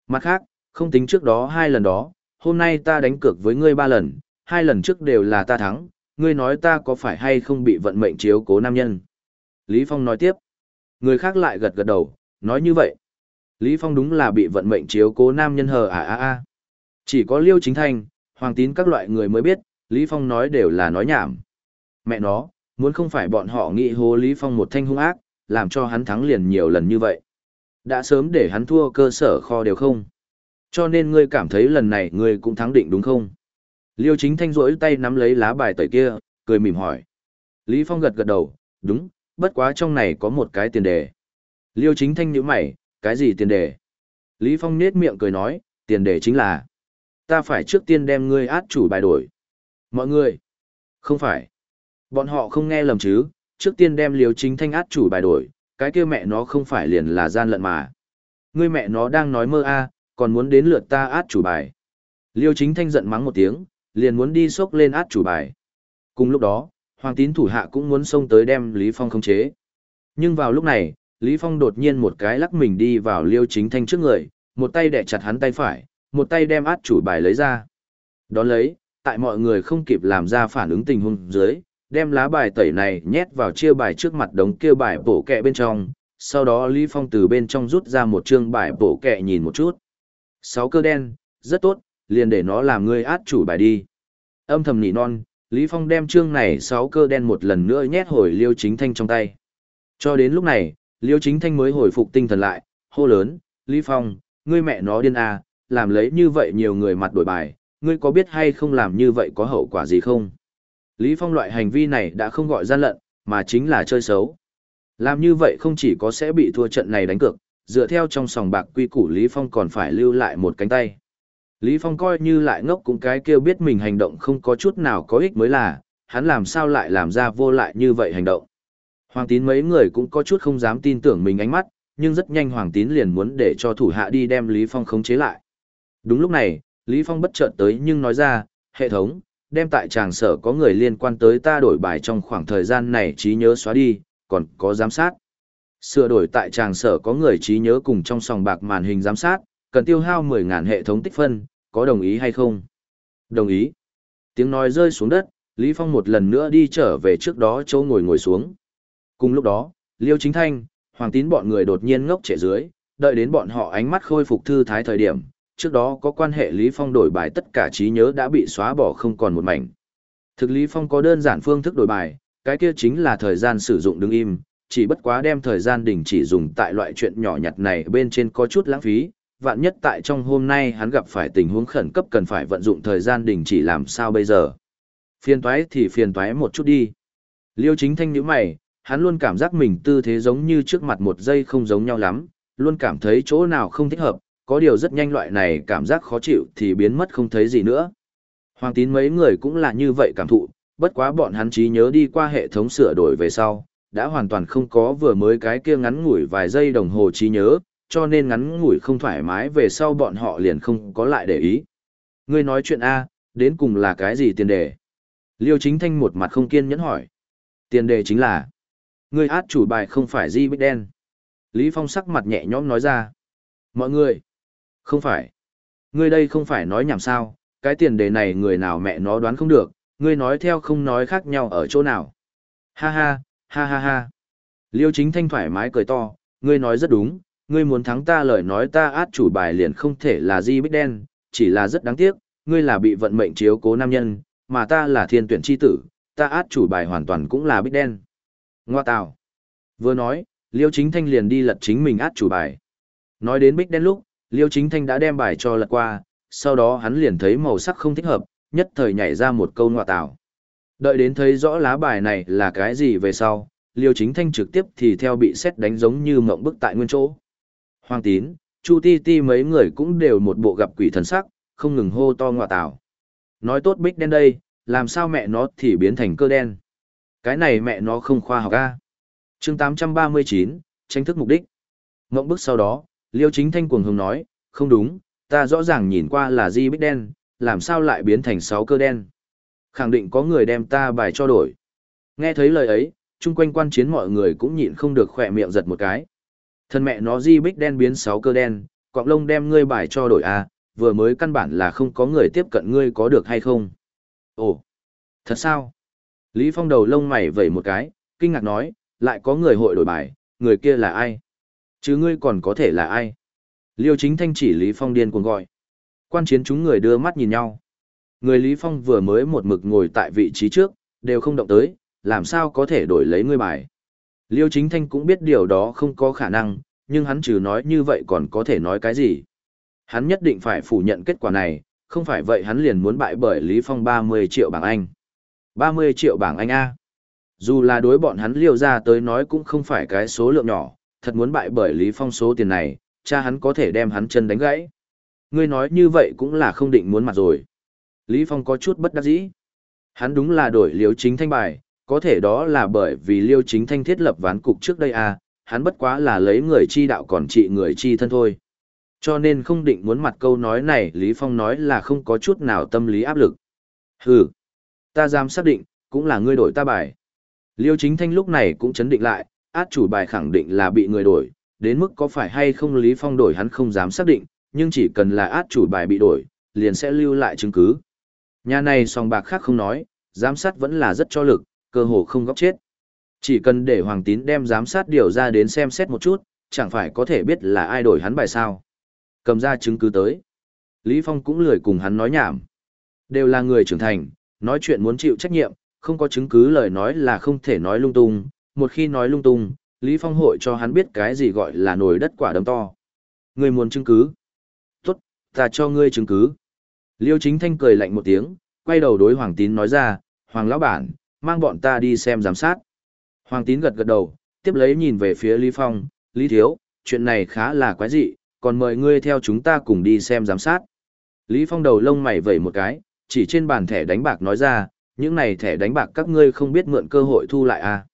Mặt khác, không tính trước đó hai lần đó, hôm nay ta đánh cược với ngươi ba lần, hai lần trước đều là ta thắng, ngươi nói ta có phải hay không bị vận mệnh chiếu cố nam nhân. Lý Phong nói tiếp. Người khác lại gật gật đầu, nói như vậy. Lý Phong đúng là bị vận mệnh chiếu cố nam nhân hờ à à à. Chỉ có Liêu Chính Thanh, Hoàng Tín các loại người mới biết, Lý Phong nói đều là nói nhảm. Mẹ nó, muốn không phải bọn họ nghĩ hố Lý Phong một thanh hung ác, làm cho hắn thắng liền nhiều lần như vậy. Đã sớm để hắn thua cơ sở kho đều không. Cho nên ngươi cảm thấy lần này ngươi cũng thắng định đúng không? Liêu chính thanh rỗi tay nắm lấy lá bài tẩy kia, cười mỉm hỏi. Lý Phong gật gật đầu, đúng, bất quá trong này có một cái tiền đề. Liêu chính thanh nhíu mày, cái gì tiền đề? Lý Phong nết miệng cười nói, tiền đề chính là ta phải trước tiên đem ngươi át chủ bài đổi. Mọi người, không phải. Bọn họ không nghe lầm chứ, trước tiên đem liêu chính thanh át chủ bài đổi, cái kia mẹ nó không phải liền là gian lận mà. Ngươi mẹ nó đang nói mơ a, còn muốn đến lượt ta át chủ bài. Liêu chính thanh giận mắng một tiếng, liền muốn đi xốc lên át chủ bài. Cùng lúc đó, Hoàng tín thủ hạ cũng muốn xông tới đem Lý Phong khống chế. Nhưng vào lúc này, Lý Phong đột nhiên một cái lắc mình đi vào liêu chính thanh trước người, một tay đè chặt hắn tay phải, một tay đem át chủ bài lấy ra. Đón lấy, tại mọi người không kịp làm ra phản ứng tình huống dưới, đem lá bài tẩy này nhét vào chia bài trước mặt đống kia bài bổ kẹ bên trong, sau đó Lý Phong từ bên trong rút ra một chương bài bổ kẹ nhìn một chút. Sáu cơ đen, rất tốt, liền để nó làm ngươi át chủ bài đi. Âm thầm nỉ non, Lý Phong đem chương này sáu cơ đen một lần nữa nhét hồi Liêu Chính Thanh trong tay. Cho đến lúc này, Liêu Chính Thanh mới hồi phục tinh thần lại, hô lớn, Lý Phong, ngươi mẹ nó điên à, làm lấy như vậy nhiều người mặt đổi bài, ngươi có biết hay không làm như vậy có hậu quả gì không? Lý Phong loại hành vi này đã không gọi gian lận, mà chính là chơi xấu. Làm như vậy không chỉ có sẽ bị thua trận này đánh cược, dựa theo trong sòng bạc quy củ Lý Phong còn phải lưu lại một cánh tay. Lý Phong coi như lại ngốc cũng cái kêu biết mình hành động không có chút nào có ích mới là, hắn làm sao lại làm ra vô lại như vậy hành động. Hoàng tín mấy người cũng có chút không dám tin tưởng mình ánh mắt, nhưng rất nhanh Hoàng tín liền muốn để cho thủ hạ đi đem Lý Phong khống chế lại. Đúng lúc này, Lý Phong bất chợt tới nhưng nói ra, hệ thống, đem tại tràng sở có người liên quan tới ta đổi bài trong khoảng thời gian này trí nhớ xóa đi, còn có giám sát. Sửa đổi tại tràng sở có người trí nhớ cùng trong sòng bạc màn hình giám sát, cần tiêu hao 10.000 hệ thống tích phân, có đồng ý hay không? Đồng ý. Tiếng nói rơi xuống đất, Lý Phong một lần nữa đi trở về trước đó chỗ ngồi ngồi xuống. Cùng lúc đó, Liêu Chính Thanh, Hoàng Tín bọn người đột nhiên ngốc trẻ dưới, đợi đến bọn họ ánh mắt khôi phục thư thái thời điểm, trước đó có quan hệ Lý Phong đổi bài tất cả trí nhớ đã bị xóa bỏ không còn một mảnh. Thực Lý Phong có đơn giản phương thức đổi bài, cái kia chính là thời gian sử dụng đứng im, chỉ bất quá đem thời gian đình chỉ dùng tại loại chuyện nhỏ nhặt này bên trên có chút lãng phí, vạn nhất tại trong hôm nay hắn gặp phải tình huống khẩn cấp cần phải vận dụng thời gian đình chỉ làm sao bây giờ. Phiền toái thì phiền toái một chút đi. Liêu chính thanh nhíu mày, hắn luôn cảm giác mình tư thế giống như trước mặt một giây không giống nhau lắm, luôn cảm thấy chỗ nào không thích hợp, có điều rất nhanh loại này cảm giác khó chịu thì biến mất không thấy gì nữa. Hoàng tín mấy người cũng là như vậy cảm thụ, bất quá bọn hắn trí nhớ đi qua hệ thống sửa đổi về sau, đã hoàn toàn không có vừa mới cái kia ngắn ngủi vài giây đồng hồ trí nhớ, cho nên ngắn ngủi không thoải mái về sau bọn họ liền không có lại để ý. Ngươi nói chuyện A, đến cùng là cái gì tiền đề? Liêu chính thanh một mặt không kiên nhẫn hỏi. Tiền đề chính là, ngươi át chủ bài không phải di bích đen. Lý Phong sắc mặt nhẹ nhõm nói ra. Mọi người, không phải. Ngươi đây không phải nói nhảm sao, cái tiền đề này người nào mẹ nó đoán không được, ngươi nói theo không nói khác nhau ở chỗ nào. Ha ha, ha ha ha. Liêu chính thanh thoải mái cười to, ngươi nói rất đúng, ngươi muốn thắng ta lời nói ta át chủ bài liền không thể là di bích đen, chỉ là rất đáng tiếc, ngươi là bị vận mệnh chiếu cố nam nhân, mà ta là thiên tuyển chi tử, ta át chủ bài hoàn toàn cũng là bích đen. Ngoa tào. Vừa nói, Liêu Chính Thanh liền đi lật chính mình át chủ bài. Nói đến bích đen lúc, Liêu Chính Thanh đã đem bài cho lật qua, sau đó hắn liền thấy màu sắc không thích hợp, nhất thời nhảy ra một câu ngoa tào. Đợi đến thấy rõ lá bài này là cái gì về sau, Liêu Chính Thanh trực tiếp thì theo bị xét đánh giống như mộng bức tại nguyên chỗ. Hoàng tín, Chu Ti Ti mấy người cũng đều một bộ gặp quỷ thần sắc, không ngừng hô to ngoa tào. Nói tốt bích đen đây, làm sao mẹ nó thì biến thành cơ đen. Cái này mẹ nó không khoa học a. chương 839, tranh thức mục đích. Ngộng bức sau đó, Liêu Chính Thanh cuồng hùng nói, không đúng, ta rõ ràng nhìn qua là di bích đen, làm sao lại biến thành sáu cơ đen. Khẳng định có người đem ta bài cho đổi. Nghe thấy lời ấy, chung quanh quan chiến mọi người cũng nhịn không được khỏe miệng giật một cái. Thân mẹ nó di bích đen biến sáu cơ đen, cọng lông đem ngươi bài cho đổi a vừa mới căn bản là không có người tiếp cận ngươi có được hay không. Ồ, thật sao? Lý Phong đầu lông mày vẩy một cái, kinh ngạc nói, lại có người hội đổi bài, người kia là ai? Chứ ngươi còn có thể là ai? Liêu chính thanh chỉ Lý Phong điên cuồng gọi. Quan chiến chúng người đưa mắt nhìn nhau. Người Lý Phong vừa mới một mực ngồi tại vị trí trước, đều không động tới, làm sao có thể đổi lấy ngươi bài. Liêu chính thanh cũng biết điều đó không có khả năng, nhưng hắn trừ nói như vậy còn có thể nói cái gì. Hắn nhất định phải phủ nhận kết quả này, không phải vậy hắn liền muốn bại bởi Lý Phong 30 triệu bảng Anh. 30 triệu bảng Anh A. Dù là đối bọn hắn liều ra tới nói cũng không phải cái số lượng nhỏ, thật muốn bại bởi Lý Phong số tiền này, cha hắn có thể đem hắn chân đánh gãy. Ngươi nói như vậy cũng là không định muốn mặt rồi. Lý Phong có chút bất đắc dĩ. Hắn đúng là đổi liêu chính thanh bài, có thể đó là bởi vì liêu chính thanh thiết lập ván cục trước đây à, hắn bất quá là lấy người chi đạo còn trị người chi thân thôi. Cho nên không định muốn mặt câu nói này Lý Phong nói là không có chút nào tâm lý áp lực. Hừ, ta dám xác định, cũng là ngươi đổi ta bài. Liêu chính thanh lúc này cũng chấn định lại, át chủ bài khẳng định là bị người đổi, đến mức có phải hay không Lý Phong đổi hắn không dám xác định, nhưng chỉ cần là át chủ bài bị đổi, liền sẽ lưu lại chứng cứ. Nhà này song bạc khác không nói, giám sát vẫn là rất cho lực, cơ hồ không góc chết. Chỉ cần để Hoàng Tín đem giám sát điều ra đến xem xét một chút, chẳng phải có thể biết là ai đổi hắn bài sao. Cầm ra chứng cứ tới. Lý Phong cũng lười cùng hắn nói nhảm. Đều là người trưởng thành, nói chuyện muốn chịu trách nhiệm, không có chứng cứ lời nói là không thể nói lung tung. Một khi nói lung tung, Lý Phong hội cho hắn biết cái gì gọi là nồi đất quả đấm to. Người muốn chứng cứ? Tốt, ta cho ngươi chứng cứ. Liêu chính thanh cười lạnh một tiếng, quay đầu đối Hoàng Tín nói ra, Hoàng lão bản, mang bọn ta đi xem giám sát. Hoàng tín gật gật đầu, tiếp lấy nhìn về phía Lý Phong, Lý Thiếu, chuyện này khá là quái dị, còn mời ngươi theo chúng ta cùng đi xem giám sát. Lý Phong đầu lông mày vẩy một cái, chỉ trên bàn thẻ đánh bạc nói ra, những này thẻ đánh bạc các ngươi không biết mượn cơ hội thu lại à.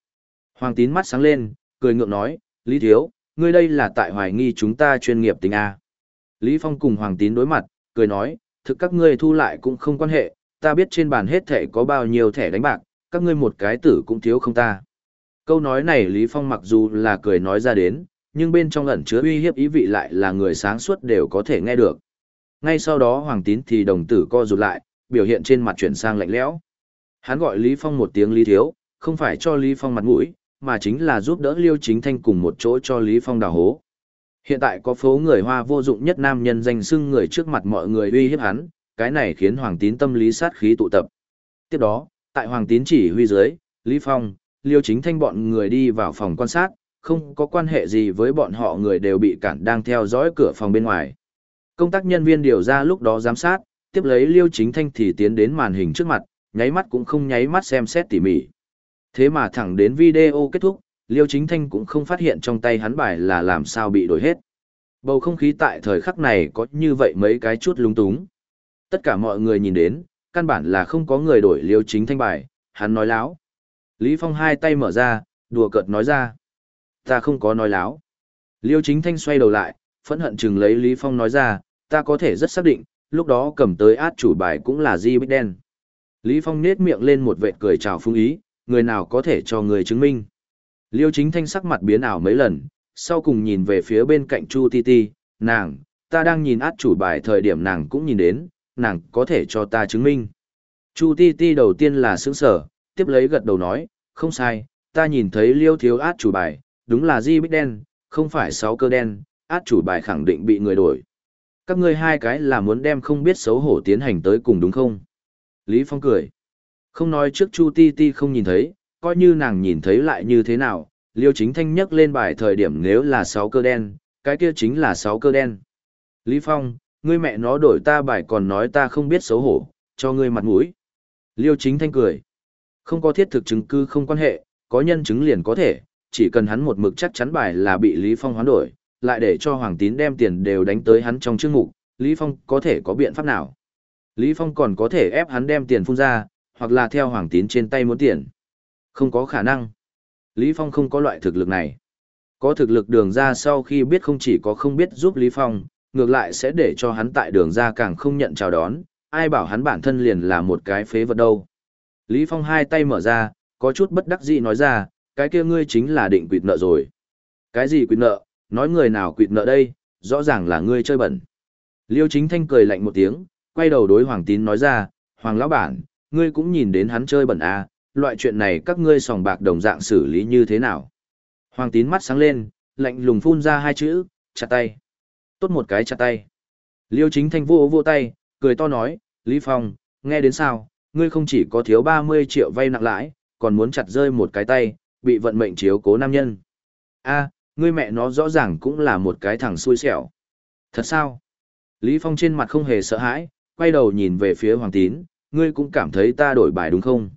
Hoàng tín mắt sáng lên, cười ngượng nói, Lý Thiếu, ngươi đây là tại hoài nghi chúng ta chuyên nghiệp tình à. Lý Phong cùng Hoàng tín đối mặt, cười nói, thực các ngươi thu lại cũng không quan hệ, ta biết trên bàn hết thẻ có bao nhiêu thẻ đánh bạc, các ngươi một cái tử cũng thiếu không ta. Câu nói này Lý Phong mặc dù là cười nói ra đến, nhưng bên trong ẩn chứa uy hiếp ý vị lại là người sáng suốt đều có thể nghe được. Ngay sau đó Hoàng Tín thì đồng tử co rụt lại, biểu hiện trên mặt chuyển sang lạnh lẽo. Hắn gọi Lý Phong một tiếng Lý Thiếu, không phải cho Lý Phong mặt mũi, mà chính là giúp đỡ Liêu Chính Thanh cùng một chỗ cho Lý Phong đào hố. Hiện tại có phố người Hoa vô dụng nhất nam nhân danh xưng người trước mặt mọi người uy hiếp hắn, cái này khiến Hoàng Tín tâm lý sát khí tụ tập. Tiếp đó, tại Hoàng Tín chỉ huy dưới, Lý Phong, Liêu Chính Thanh bọn người đi vào phòng quan sát, không có quan hệ gì với bọn họ người đều bị cản đang theo dõi cửa phòng bên ngoài. Công tác nhân viên điều ra lúc đó giám sát, tiếp lấy Liêu Chính Thanh thì tiến đến màn hình trước mặt, nháy mắt cũng không nháy mắt xem xét tỉ mỉ. Thế mà thẳng đến video kết thúc, Liêu Chính Thanh cũng không phát hiện trong tay hắn bài là làm sao bị đổi hết. Bầu không khí tại thời khắc này có như vậy mấy cái chút lung túng. Tất cả mọi người nhìn đến, căn bản là không có người đổi Liêu Chính Thanh bài, hắn nói láo. Lý Phong hai tay mở ra, đùa cợt nói ra. Ta không có nói láo. Liêu chính thanh xoay đầu lại, phẫn hận chừng lấy Lý Phong nói ra, ta có thể rất xác định, lúc đó cầm tới át chủ bài cũng là Di Bích Đen. Lý Phong nết miệng lên một vệt cười chào phương ý, người nào có thể cho người chứng minh. Liêu chính thanh sắc mặt biến ảo mấy lần, sau cùng nhìn về phía bên cạnh Chu Ti Ti, nàng, ta đang nhìn át chủ bài thời điểm nàng cũng nhìn đến, nàng có thể cho ta chứng minh. Chu Ti Ti đầu tiên là sững sở, tiếp lấy gật đầu nói, không sai, ta nhìn thấy liêu thiếu át chủ bài, đúng là di bích đen, không phải sáu cơ đen, át chủ bài khẳng định bị người đổi. Các ngươi hai cái là muốn đem không biết xấu hổ tiến hành tới cùng đúng không? Lý Phong cười. Không nói trước Chu Ti Ti không nhìn thấy, coi như nàng nhìn thấy lại như thế nào, Liêu Chính Thanh nhắc lên bài thời điểm nếu là sáu cơ đen, cái kia chính là sáu cơ đen. Lý Phong, ngươi mẹ nó đổi ta bài còn nói ta không biết xấu hổ, cho ngươi mặt mũi. Liêu Chính Thanh cười. Không có thiết thực chứng cứ không quan hệ, có nhân chứng liền có thể, chỉ cần hắn một mực chắc chắn bài là bị Lý Phong hoán đổi, lại để cho Hoàng Tín đem tiền đều đánh tới hắn trong chương mục, Lý Phong có thể có biện pháp nào? Lý Phong còn có thể ép hắn đem tiền phun ra, hoặc là theo Hoàng Tín trên tay muốn tiền. Không có khả năng. Lý Phong không có loại thực lực này. Có thực lực đường ra sau khi biết không chỉ có không biết giúp Lý Phong, ngược lại sẽ để cho hắn tại đường ra càng không nhận chào đón, ai bảo hắn bản thân liền là một cái phế vật đâu. Lý Phong hai tay mở ra, có chút bất đắc dĩ nói ra, cái kia ngươi chính là định quỵt nợ rồi. Cái gì quỵt nợ, nói người nào quỵt nợ đây, rõ ràng là ngươi chơi bẩn. Liêu chính thanh cười lạnh một tiếng, quay đầu đối Hoàng Tín nói ra, Hoàng lão bản, ngươi cũng nhìn đến hắn chơi bẩn à, loại chuyện này các ngươi sòng bạc đồng dạng xử lý như thế nào. Hoàng Tín mắt sáng lên, lạnh lùng phun ra hai chữ, chặt tay. Tốt một cái chặt tay. Liêu chính thanh vô vô tay, cười to nói, Lý Phong, nghe đến sao, ngươi không chỉ có thiếu 30 triệu vay nặng lãi, còn muốn chặt rơi một cái tay, bị vận mệnh chiếu cố nam nhân. a ngươi mẹ nó rõ ràng cũng là một cái thằng xui xẻo. Thật sao? Lý Phong trên mặt không hề sợ hãi, quay đầu nhìn về phía Hoàng Tín, ngươi cũng cảm thấy ta đổi bài đúng không?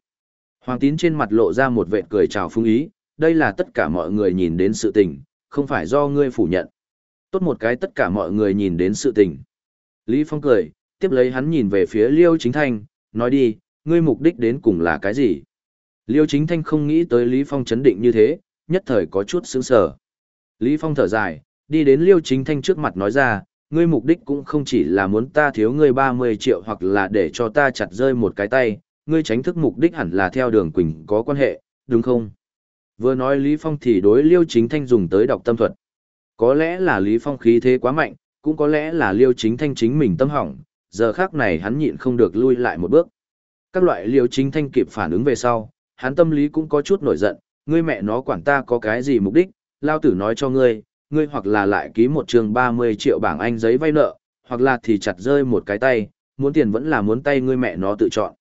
Hoàng Tín trên mặt lộ ra một vệt cười chào phung ý, đây là tất cả mọi người nhìn đến sự tình, không phải do ngươi phủ nhận. Tốt một cái tất cả mọi người nhìn đến sự tình. Lý Phong cười, tiếp lấy hắn nhìn về phía Liêu Chính Thanh, nói đi, ngươi mục đích đến cùng là cái gì? Liêu Chính Thanh không nghĩ tới Lý Phong chấn định như thế, nhất thời có chút sững sờ. Lý Phong thở dài, đi đến Liêu Chính Thanh trước mặt nói ra, ngươi mục đích cũng không chỉ là muốn ta thiếu ngươi 30 triệu hoặc là để cho ta chặt rơi một cái tay, ngươi tránh thức mục đích hẳn là theo đường Quỳnh có quan hệ, đúng không? Vừa nói Lý Phong thì đối Liêu Chính Thanh dùng tới đọc tâm thuật. Có lẽ là Lý Phong khí thế quá mạnh, cũng có lẽ là Liêu Chính Thanh chính mình tâm hỏng, giờ khác này hắn nhịn không được lui lại một bước. Các loại Liêu Chính Thanh kịp phản ứng về sau, hắn tâm lý cũng có chút nổi giận, ngươi mẹ nó quản ta có cái gì mục đích, lao tử nói cho ngươi, ngươi hoặc là lại ký một trường 30 triệu bảng Anh giấy vay nợ, hoặc là thì chặt rơi một cái tay, muốn tiền vẫn là muốn tay ngươi mẹ nó tự chọn.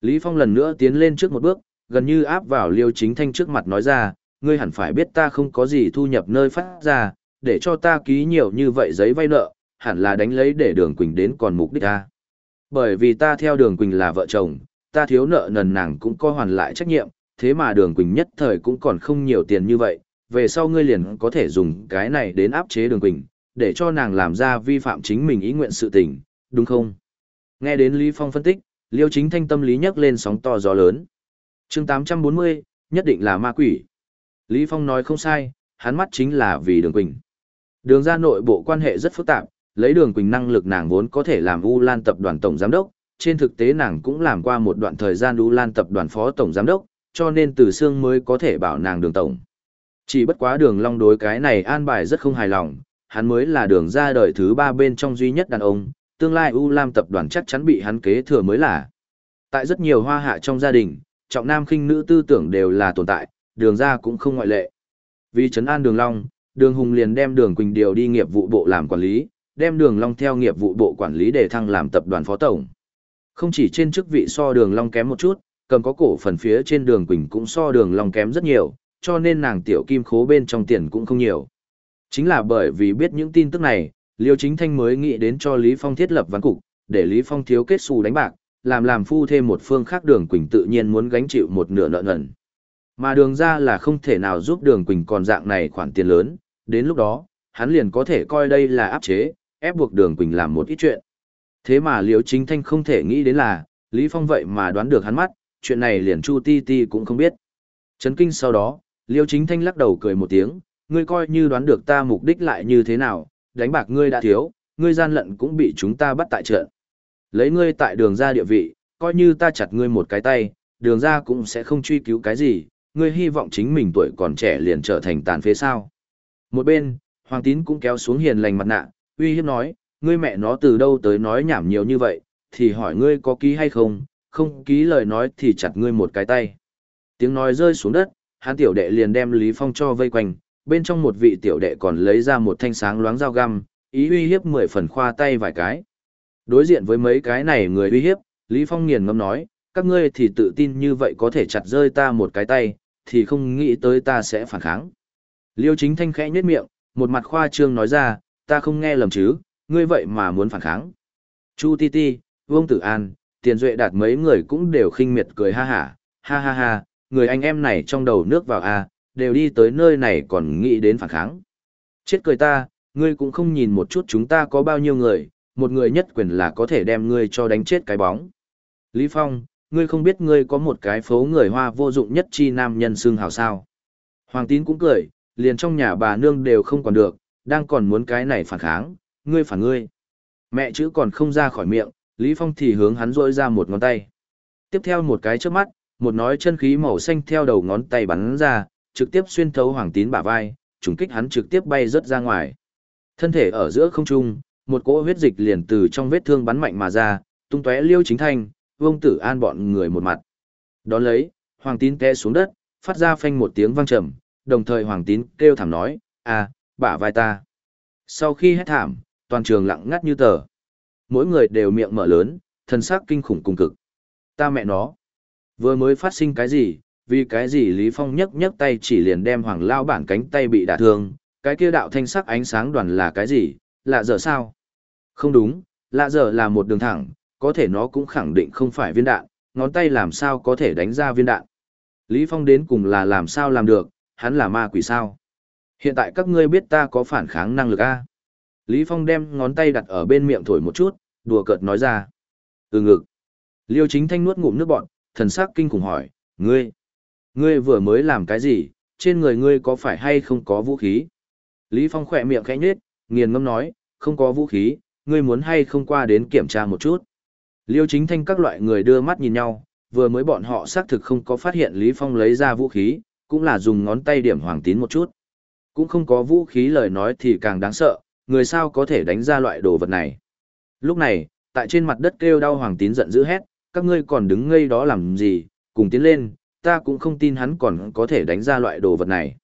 Lý Phong lần nữa tiến lên trước một bước, gần như áp vào Liêu Chính Thanh trước mặt nói ra, ngươi hẳn phải biết ta không có gì thu nhập nơi phát ra, để cho ta ký nhiều như vậy giấy vay nợ, hẳn là đánh lấy để Đường Quỳnh đến còn mục đích ta. Bởi vì ta theo Đường Quỳnh là vợ chồng, ta thiếu nợ nần nàng cũng có hoàn lại trách nhiệm, thế mà Đường Quỳnh nhất thời cũng còn không nhiều tiền như vậy, về sau ngươi liền có thể dùng cái này đến áp chế Đường Quỳnh, để cho nàng làm ra vi phạm chính mình ý nguyện sự tình, đúng không? Nghe đến Lý Phong phân tích, Liêu Chính Thanh tâm lý nhấc lên sóng to gió lớn. Chương 840, nhất định là ma quỷ. Lý Phong nói không sai, hắn mắt chính là vì Đường Quỳnh. Đường ra nội bộ quan hệ rất phức tạp, lấy Đường Quỳnh năng lực nàng vốn có thể làm U Lan tập đoàn tổng giám đốc, trên thực tế nàng cũng làm qua một đoạn thời gian U Lan tập đoàn phó tổng giám đốc, cho nên từ xương mới có thể bảo nàng Đường tổng. Chỉ bất quá Đường Long đối cái này an bài rất không hài lòng, hắn mới là đường ra đời thứ ba bên trong duy nhất đàn ông, tương lai U Lam tập đoàn chắc chắn bị hắn kế thừa mới là. Tại rất nhiều hoa hạ trong gia đình, trọng nam khinh nữ tư tưởng đều là tồn tại, đường ra cũng không ngoại lệ. Vì trấn an đường long, đường hùng liền đem đường quỳnh điều đi nghiệp vụ bộ làm quản lý, đem đường long theo nghiệp vụ bộ quản lý để thăng làm tập đoàn phó tổng. Không chỉ trên chức vị so đường long kém một chút, cầm có cổ phần phía trên đường quỳnh cũng so đường long kém rất nhiều, cho nên nàng tiểu kim khố bên trong tiền cũng không nhiều. Chính là bởi vì biết những tin tức này, Liêu Chính Thanh mới nghĩ đến cho Lý Phong thiết lập ván cục, để Lý Phong thiếu kết xù đánh bạc, làm làm phu thêm một phương khác đường Quỳnh tự nhiên muốn gánh chịu một nửa nợ nần. Mà đường ra là không thể nào giúp đường Quỳnh còn dạng này khoản tiền lớn, đến lúc đó, hắn liền có thể coi đây là áp chế, ép buộc đường Quỳnh làm một ít chuyện. Thế mà Liêu Chính Thanh không thể nghĩ đến là, Lý Phong vậy mà đoán được hắn mắt, chuyện này liền Chu Ti Ti cũng không biết. Chấn kinh sau đó, Liêu Chính Thanh lắc đầu cười một tiếng, ngươi coi như đoán được ta mục đích lại như thế nào, đánh bạc ngươi đã thiếu, ngươi gian lận cũng bị chúng ta bắt tại trận. Lấy ngươi tại đường ra địa vị, coi như ta chặt ngươi một cái tay, đường ra cũng sẽ không truy cứu cái gì, ngươi hy vọng chính mình tuổi còn trẻ liền trở thành tàn phế sao. Một bên, Hoàng Tín cũng kéo xuống hiền lành mặt nạ, uy hiếp nói, ngươi mẹ nó từ đâu tới nói nhảm nhiều như vậy, thì hỏi ngươi có ký hay không, không ký lời nói thì chặt ngươi một cái tay. Tiếng nói rơi xuống đất, hắn tiểu đệ liền đem Lý Phong cho vây quanh, bên trong một vị tiểu đệ còn lấy ra một thanh sáng loáng dao găm, ý uy hiếp mười phần khoa tay vài cái. Đối diện với mấy cái này người uy hiếp, Lý Phong nghiền ngâm nói, các ngươi thì tự tin như vậy có thể chặt rơi ta một cái tay, thì không nghĩ tới ta sẽ phản kháng. Liêu chính thanh khẽ nhếch miệng, một mặt khoa trương nói ra, ta không nghe lầm chứ, ngươi vậy mà muốn phản kháng. Chu Ti Ti, Vương Tử An, Tiền Duệ đạt mấy người cũng đều khinh miệt cười ha hả, ha ha ha, người anh em này trong đầu nước vào a, đều đi tới nơi này còn nghĩ đến phản kháng. Chết cười ta, ngươi cũng không nhìn một chút chúng ta có bao nhiêu người, một người nhất quyền là có thể đem ngươi cho đánh chết cái bóng. Lý Phong, ngươi không biết ngươi có một cái phố người hoa vô dụng nhất chi nam nhân xương hào sao. Hoàng tín cũng cười, liền trong nhà bà nương đều không còn được, đang còn muốn cái này phản kháng, ngươi phản ngươi. Mẹ chữ còn không ra khỏi miệng, Lý Phong thì hướng hắn rỗi ra một ngón tay. Tiếp theo một cái trước mắt, một nói chân khí màu xanh theo đầu ngón tay bắn ra, trực tiếp xuyên thấu hoàng tín bả vai, trùng kích hắn trực tiếp bay rớt ra ngoài. Thân thể ở giữa không trung, một cỗ huyết dịch liền từ trong vết thương bắn mạnh mà ra, tung tóe liêu chính thanh, vương tử an bọn người một mặt. Đón lấy, hoàng tín té xuống đất, phát ra phanh một tiếng vang trầm, đồng thời hoàng tín kêu thảm nói, à, bả vai ta. Sau khi hét thảm, toàn trường lặng ngắt như tờ. Mỗi người đều miệng mở lớn, thân xác kinh khủng cùng cực. Ta mẹ nó. Vừa mới phát sinh cái gì, vì cái gì Lý Phong nhấc nhấc tay chỉ liền đem hoàng lao bản cánh tay bị đả thương, cái kia đạo thanh sắc ánh sáng đoàn là cái gì, lạ dở sao? Không đúng, lạ dở là một đường thẳng, có thể nó cũng khẳng định không phải viên đạn, ngón tay làm sao có thể đánh ra viên đạn. Lý Phong đến cùng là làm sao làm được, hắn là ma quỷ sao? Hiện tại các ngươi biết ta có phản kháng năng lực a? Lý Phong đem ngón tay đặt ở bên miệng thổi một chút, đùa cợt nói ra. Ừ ngực. Liêu chính thanh nuốt ngụm nước bọn, thần sắc kinh khủng hỏi, ngươi, ngươi vừa mới làm cái gì, trên người ngươi có phải hay không có vũ khí? Lý Phong khỏe miệng khẽ nhếch, nghiền ngâm nói, không có vũ khí, ngươi muốn hay không qua đến kiểm tra một chút. Liêu chính thanh các loại người đưa mắt nhìn nhau, vừa mới bọn họ xác thực không có phát hiện Lý Phong lấy ra vũ khí, cũng là dùng ngón tay điểm hoàng tín một chút. Cũng không có vũ khí lời nói thì càng đáng sợ, người sao có thể đánh ra loại đồ vật này. Lúc này, tại trên mặt đất kêu đau hoàng tín giận dữ hét, các ngươi còn đứng ngây đó làm gì, cùng tiến lên, ta cũng không tin hắn còn có thể đánh ra loại đồ vật này.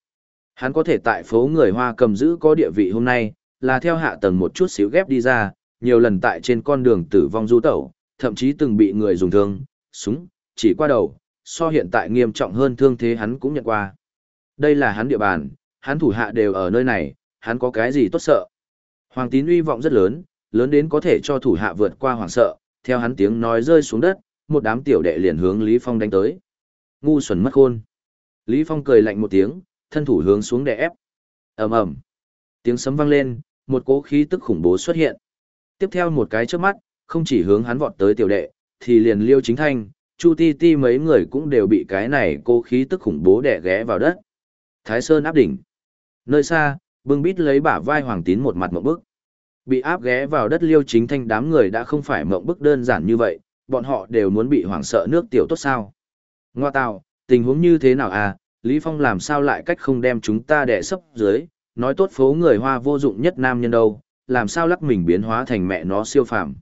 Hắn có thể tại phố người Hoa cầm giữ có địa vị hôm nay, là theo hạ tầng một chút xíu ghép đi ra, nhiều lần tại trên con đường tử vong du tẩu, thậm chí từng bị người dùng thương, súng, chỉ qua đầu, so hiện tại nghiêm trọng hơn thương thế hắn cũng nhận qua. Đây là hắn địa bàn, hắn thủ hạ đều ở nơi này, hắn có cái gì tốt sợ. Hoàng tín uy vọng rất lớn, lớn đến có thể cho thủ hạ vượt qua hoàng sợ, theo hắn tiếng nói rơi xuống đất, một đám tiểu đệ liền hướng Lý Phong đánh tới. Ngu xuẩn mất khôn. Lý Phong cười lạnh một tiếng, thân thủ hướng xuống đè ép. ầm ầm, tiếng sấm vang lên, một cỗ khí tức khủng bố xuất hiện. Tiếp theo một cái chớp mắt, không chỉ hướng hắn vọt tới tiểu đệ, thì liền Liêu Chính Thanh, Chu Ti Ti mấy người cũng đều bị cái này cỗ khí tức khủng bố đè ghé vào đất. Thái Sơn áp đỉnh. Nơi xa, bưng bít lấy bả vai Hoàng Tín một mặt một bước. Bị áp ghé vào đất Liêu Chính Thanh đám người đã không phải mộng bức đơn giản như vậy, bọn họ đều muốn bị hoảng sợ nước tiểu tốt sao. Ngoa tạo, tình huống như thế nào à, Lý Phong làm sao lại cách không đem chúng ta đè sấp dưới, nói tốt phố người Hoa vô dụng nhất nam nhân đâu, làm sao lắc mình biến hóa thành mẹ nó siêu phàm.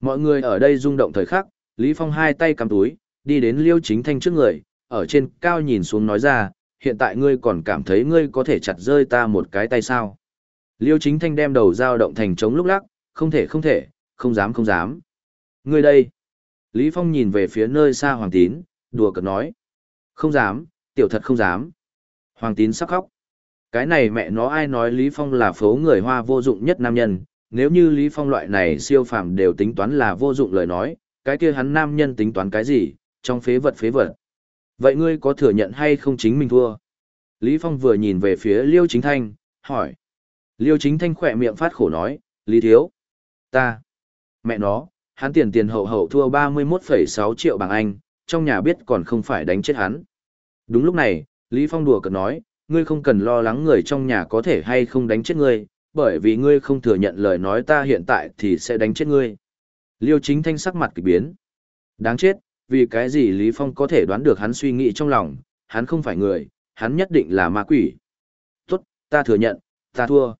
Mọi người ở đây rung động thời khắc, Lý Phong hai tay cầm túi, đi đến Liêu Chính Thanh trước người, ở trên cao nhìn xuống nói ra, hiện tại ngươi còn cảm thấy ngươi có thể chặt rơi ta một cái tay sao. Liêu Chính Thanh đem đầu dao động thành trống lúc lắc, không thể không thể, không dám không dám. Ngươi đây. Lý Phong nhìn về phía nơi xa Hoàng Tín, đùa cợt nói. Không dám, tiểu thật không dám. Hoàng Tín sắp khóc. Cái này mẹ nó ai nói Lý Phong là phố người hoa vô dụng nhất nam nhân, nếu như Lý Phong loại này siêu phàm đều tính toán là vô dụng lời nói, cái kia hắn nam nhân tính toán cái gì, trong phế vật phế vật. Vậy ngươi có thừa nhận hay không chính mình thua? Lý Phong vừa nhìn về phía Liêu Chính Thanh, hỏi. Liêu Chính Thanh khỏe miệng phát khổ nói, Lý Thiếu. Ta. Mẹ nó, hắn tiền tiền hậu hậu thua 31,6 triệu bảng Anh, trong nhà biết còn không phải đánh chết hắn. Đúng lúc này, Lý Phong đùa cợt nói, ngươi không cần lo lắng người trong nhà có thể hay không đánh chết ngươi, bởi vì ngươi không thừa nhận lời nói ta hiện tại thì sẽ đánh chết ngươi. Liêu chính thanh sắc mặt kỳ biến. Đáng chết, vì cái gì Lý Phong có thể đoán được hắn suy nghĩ trong lòng, hắn không phải người, hắn nhất định là ma quỷ. Tốt, ta thừa nhận, Ta thua.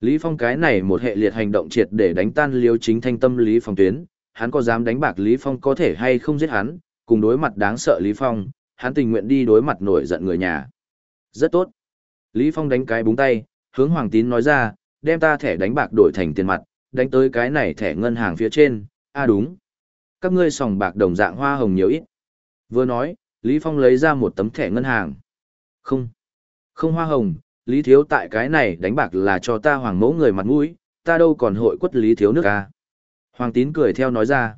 Lý Phong cái này một hệ liệt hành động triệt để đánh tan liêu chính thanh tâm Lý Phong tuyến, hắn có dám đánh bạc Lý Phong có thể hay không giết hắn, cùng đối mặt đáng sợ Lý Phong, hắn tình nguyện đi đối mặt nổi giận người nhà. Rất tốt. Lý Phong đánh cái búng tay, hướng Hoàng Tín nói ra, đem ta thẻ đánh bạc đổi thành tiền mặt, đánh tới cái này thẻ ngân hàng phía trên, a à đúng. Các ngươi sòng bạc đồng dạng hoa hồng nhiều ít. Vừa nói, Lý Phong lấy ra một tấm thẻ ngân hàng. Không, không hoa hồng, Lý Thiếu tại cái này đánh bạc là cho ta hoàng mẫu người mặt mũi, ta đâu còn hội quất Lý Thiếu nước ca. Hoàng Tín cười theo nói ra.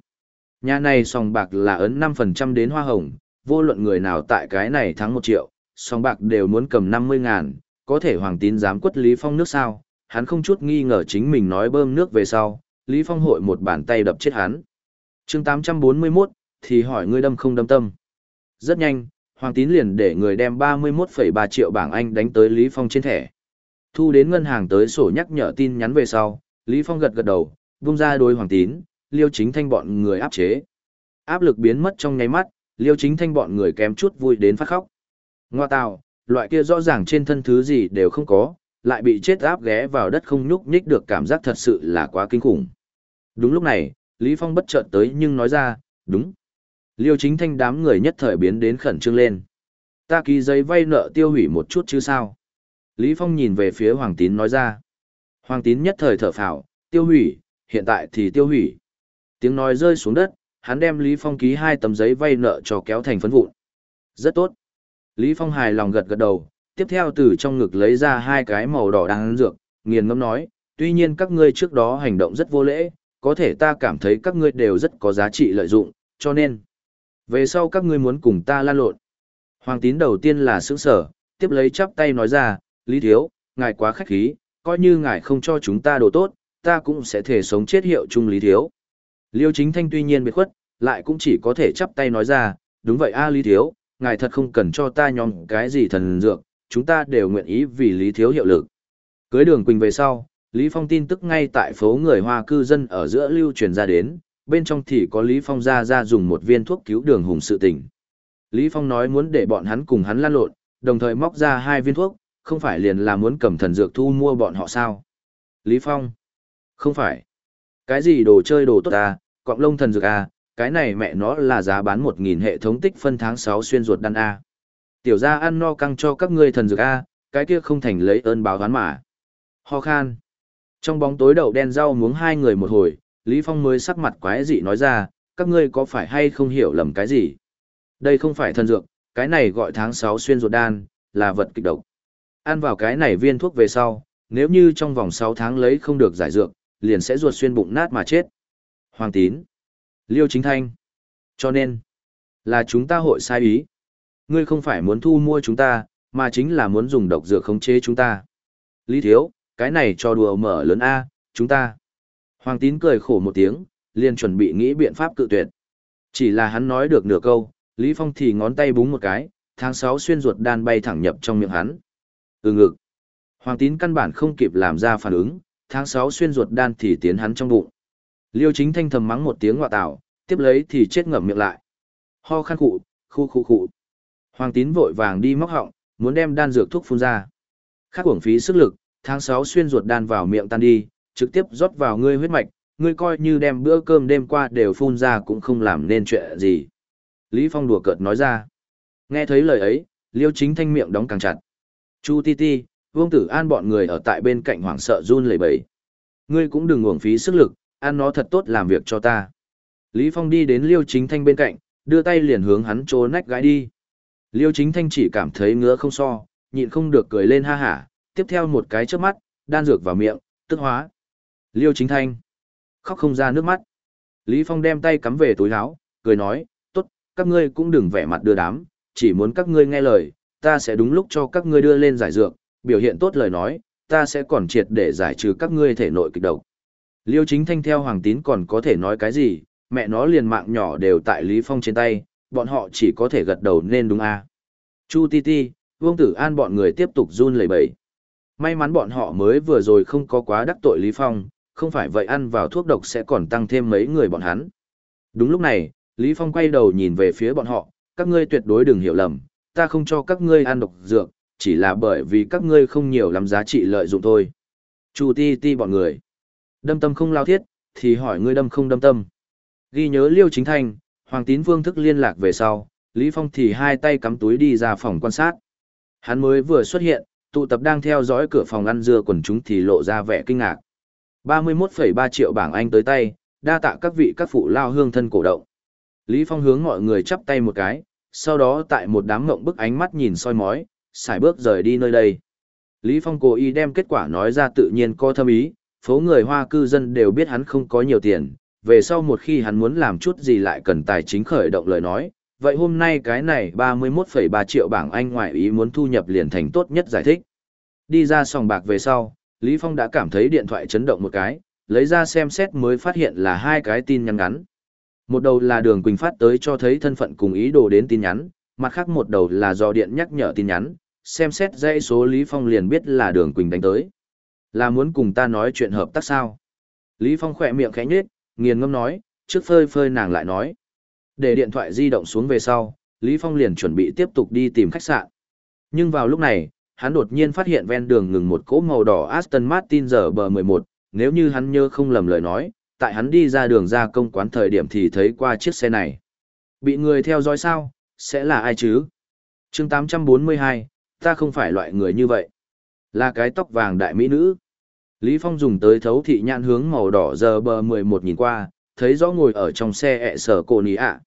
Nhà này sòng bạc là ấn 5% đến hoa hồng, vô luận người nào tại cái này thắng 1 triệu, sòng bạc đều muốn cầm 50 ngàn, có thể Hoàng Tín dám quất Lý Phong nước sao, hắn không chút nghi ngờ chính mình nói bơm nước về sau, Lý Phong hội một bàn tay đập chết hắn. chương 841, thì hỏi ngươi đâm không đâm tâm. Rất nhanh, Hoàng Tín liền để người đem 31,3 triệu bảng Anh đánh tới Lý Phong trên thẻ. Thu đến ngân hàng tới sổ nhắc nhở tin nhắn về sau, Lý Phong gật gật đầu, vung ra đôi Hoàng Tín, liêu chính thanh bọn người áp chế. Áp lực biến mất trong nháy mắt, liêu chính thanh bọn người kém chút vui đến phát khóc. Ngoa tào, loại kia rõ ràng trên thân thứ gì đều không có, lại bị chết áp ghé vào đất không nhúc nhích được cảm giác thật sự là quá kinh khủng. Đúng lúc này, Lý Phong bất chợt tới nhưng nói ra, đúng. Liêu chính thanh đám người nhất thời biến đến khẩn trương lên. Ta ký giấy vay nợ tiêu hủy một chút chứ sao? Lý Phong nhìn về phía Hoàng Tín nói ra. Hoàng Tín nhất thời thở phào, tiêu hủy, hiện tại thì tiêu hủy. Tiếng nói rơi xuống đất, hắn đem Lý Phong ký hai tấm giấy vay nợ cho kéo thành phấn vụn. Rất tốt. Lý Phong hài lòng gật gật đầu, tiếp theo từ trong ngực lấy ra hai cái màu đỏ đang dược, nghiền ngẫm nói, tuy nhiên các ngươi trước đó hành động rất vô lễ, có thể ta cảm thấy các ngươi đều rất có giá trị lợi dụng, cho nên, về sau các ngươi muốn cùng ta lan lộn. Hoàng tín đầu tiên là sững sở, tiếp lấy chắp tay nói ra, Lý Thiếu, ngài quá khách khí, coi như ngài không cho chúng ta đồ tốt, ta cũng sẽ thể sống chết hiệu chung Lý Thiếu. Liêu chính thanh tuy nhiên biệt khuất, lại cũng chỉ có thể chắp tay nói ra, đúng vậy a Lý Thiếu, ngài thật không cần cho ta nhóm cái gì thần dược, chúng ta đều nguyện ý vì Lý Thiếu hiệu lực. Cưới đường Quỳnh về sau, Lý Phong tin tức ngay tại phố người Hoa cư dân ở giữa lưu truyền ra đến, bên trong thì có Lý Phong ra ra dùng một viên thuốc cứu đường hùng sự tình. Lý Phong nói muốn để bọn hắn cùng hắn lan lộn, đồng thời móc ra hai viên thuốc, không phải liền là muốn cầm thần dược thu mua bọn họ sao? Lý Phong. Không phải. Cái gì đồ chơi đồ tốt à, cọng lông thần dược à, cái này mẹ nó là giá bán 1.000 hệ thống tích phân tháng 6 xuyên ruột đan A. Tiểu gia ăn no căng cho các ngươi thần dược A, cái kia không thành lấy ơn báo oán mà. Ho khan. Trong bóng tối đậu đen rau muống hai người một hồi, Lý Phong mới sắc mặt quái dị nói ra, các ngươi có phải hay không hiểu lầm cái gì? Đây không phải thần dược, cái này gọi tháng 6 xuyên ruột đan, là vật kịch độc. Ăn vào cái này viên thuốc về sau, nếu như trong vòng 6 tháng lấy không được giải dược, liền sẽ ruột xuyên bụng nát mà chết. Hoàng tín. Liêu chính thanh. Cho nên, là chúng ta hội sai ý. Ngươi không phải muốn thu mua chúng ta, mà chính là muốn dùng độc dược khống chế chúng ta. Lý thiếu, cái này cho đùa mở lớn A, chúng ta. Hoàng tín cười khổ một tiếng, liền chuẩn bị nghĩ biện pháp cự tuyệt. Chỉ là hắn nói được nửa câu, Lý Phong thì ngón tay búng một cái, tháng 6 xuyên ruột đan bay thẳng nhập trong miệng hắn. Ừ ngực. Hoàng tín căn bản không kịp làm ra phản ứng, tháng 6 xuyên ruột đan thì tiến hắn trong bụng. Liêu chính thanh thầm mắng một tiếng ngọa tạo, tiếp lấy thì chết ngậm miệng lại. Ho khăn khụ, khu khu khụ. Hoàng tín vội vàng đi móc họng, muốn đem đan dược thuốc phun ra. Khác uổng phí sức lực, tháng 6 xuyên ruột đan vào miệng tan đi, trực tiếp rót vào ngươi huyết mạch, ngươi coi như đem bữa cơm đêm qua đều phun ra cũng không làm nên chuyện gì. Lý Phong đùa cợt nói ra. Nghe thấy lời ấy, Liêu chính thanh miệng đóng càng chặt. Chu Ti Ti, Vương Tử An bọn người ở tại bên cạnh hoảng sợ run lẩy bẩy. Ngươi cũng đừng uổng phí sức lực, ăn nó thật tốt làm việc cho ta. Lý Phong đi đến Liêu Chính Thanh bên cạnh, đưa tay liền hướng hắn trố nách gái đi. Liêu Chính Thanh chỉ cảm thấy ngứa không so, nhịn không được cười lên ha hả, tiếp theo một cái trước mắt, đan dược vào miệng, tức hóa. Liêu Chính Thanh khóc không ra nước mắt. Lý Phong đem tay cắm về túi áo, cười nói, tốt, các ngươi cũng đừng vẻ mặt đưa đám, chỉ muốn các ngươi nghe lời, ta sẽ đúng lúc cho các ngươi đưa lên giải dược, biểu hiện tốt lời nói, ta sẽ còn triệt để giải trừ các ngươi thể nội kịch độc. Liêu chính thanh theo Hoàng Tín còn có thể nói cái gì, mẹ nó liền mạng nhỏ đều tại Lý Phong trên tay, bọn họ chỉ có thể gật đầu nên đúng à. Chu Ti Ti, Vương Tử An bọn người tiếp tục run lẩy bẩy. May mắn bọn họ mới vừa rồi không có quá đắc tội Lý Phong, không phải vậy ăn vào thuốc độc sẽ còn tăng thêm mấy người bọn hắn. Đúng lúc này, Lý Phong quay đầu nhìn về phía bọn họ, các ngươi tuyệt đối đừng hiểu lầm, ta không cho các ngươi ăn độc dược, chỉ là bởi vì các ngươi không nhiều lắm giá trị lợi dụng thôi. Chu ti ti bọn người. Đâm tâm không lao thiết, thì hỏi ngươi đâm không đâm tâm. Ghi nhớ Liêu Chính Thanh, Hoàng Tín Vương thức liên lạc về sau, Lý Phong thì hai tay cắm túi đi ra phòng quan sát. Hắn mới vừa xuất hiện, tụ tập đang theo dõi cửa phòng ăn dưa quần chúng thì lộ ra vẻ kinh ngạc. 31,3 triệu bảng Anh tới tay, đa tạ các vị các phụ lao hương thân cổ động. Lý Phong hướng mọi người chắp tay một cái, sau đó tại một đám ngộng bức ánh mắt nhìn soi mói, xài bước rời đi nơi đây. Lý Phong cố ý đem kết quả nói ra tự nhiên có thâm ý, phố người Hoa cư dân đều biết hắn không có nhiều tiền, về sau một khi hắn muốn làm chút gì lại cần tài chính khởi động lời nói, vậy hôm nay cái này 31,3 triệu bảng Anh ngoại ý muốn thu nhập liền thành tốt nhất giải thích. Đi ra sòng bạc về sau, Lý Phong đã cảm thấy điện thoại chấn động một cái, lấy ra xem xét mới phát hiện là hai cái tin nhắn ngắn. Một đầu là đường Quỳnh phát tới cho thấy thân phận cùng ý đồ đến tin nhắn, mặt khác một đầu là do điện nhắc nhở tin nhắn, xem xét dãy số Lý Phong liền biết là đường Quỳnh đánh tới. Là muốn cùng ta nói chuyện hợp tác sao? Lý Phong khỏe miệng khẽ nhếch, nghiền ngâm nói, trước phơi phơi nàng lại nói. Để điện thoại di động xuống về sau, Lý Phong liền chuẩn bị tiếp tục đi tìm khách sạn. Nhưng vào lúc này, hắn đột nhiên phát hiện ven đường ngừng một cỗ màu đỏ Aston Martin giờ bờ 11, nếu như hắn nhớ không lầm lời nói, tại hắn đi ra đường ra công quán thời điểm thì thấy qua chiếc xe này. Bị người theo dõi sao, sẽ là ai chứ? chương 842, ta không phải loại người như vậy. Là cái tóc vàng đại mỹ nữ. Lý Phong dùng tới thấu thị nhãn hướng màu đỏ giờ bờ 11 nhìn qua, thấy rõ ngồi ở trong xe ẹ sở cổ ní ạ.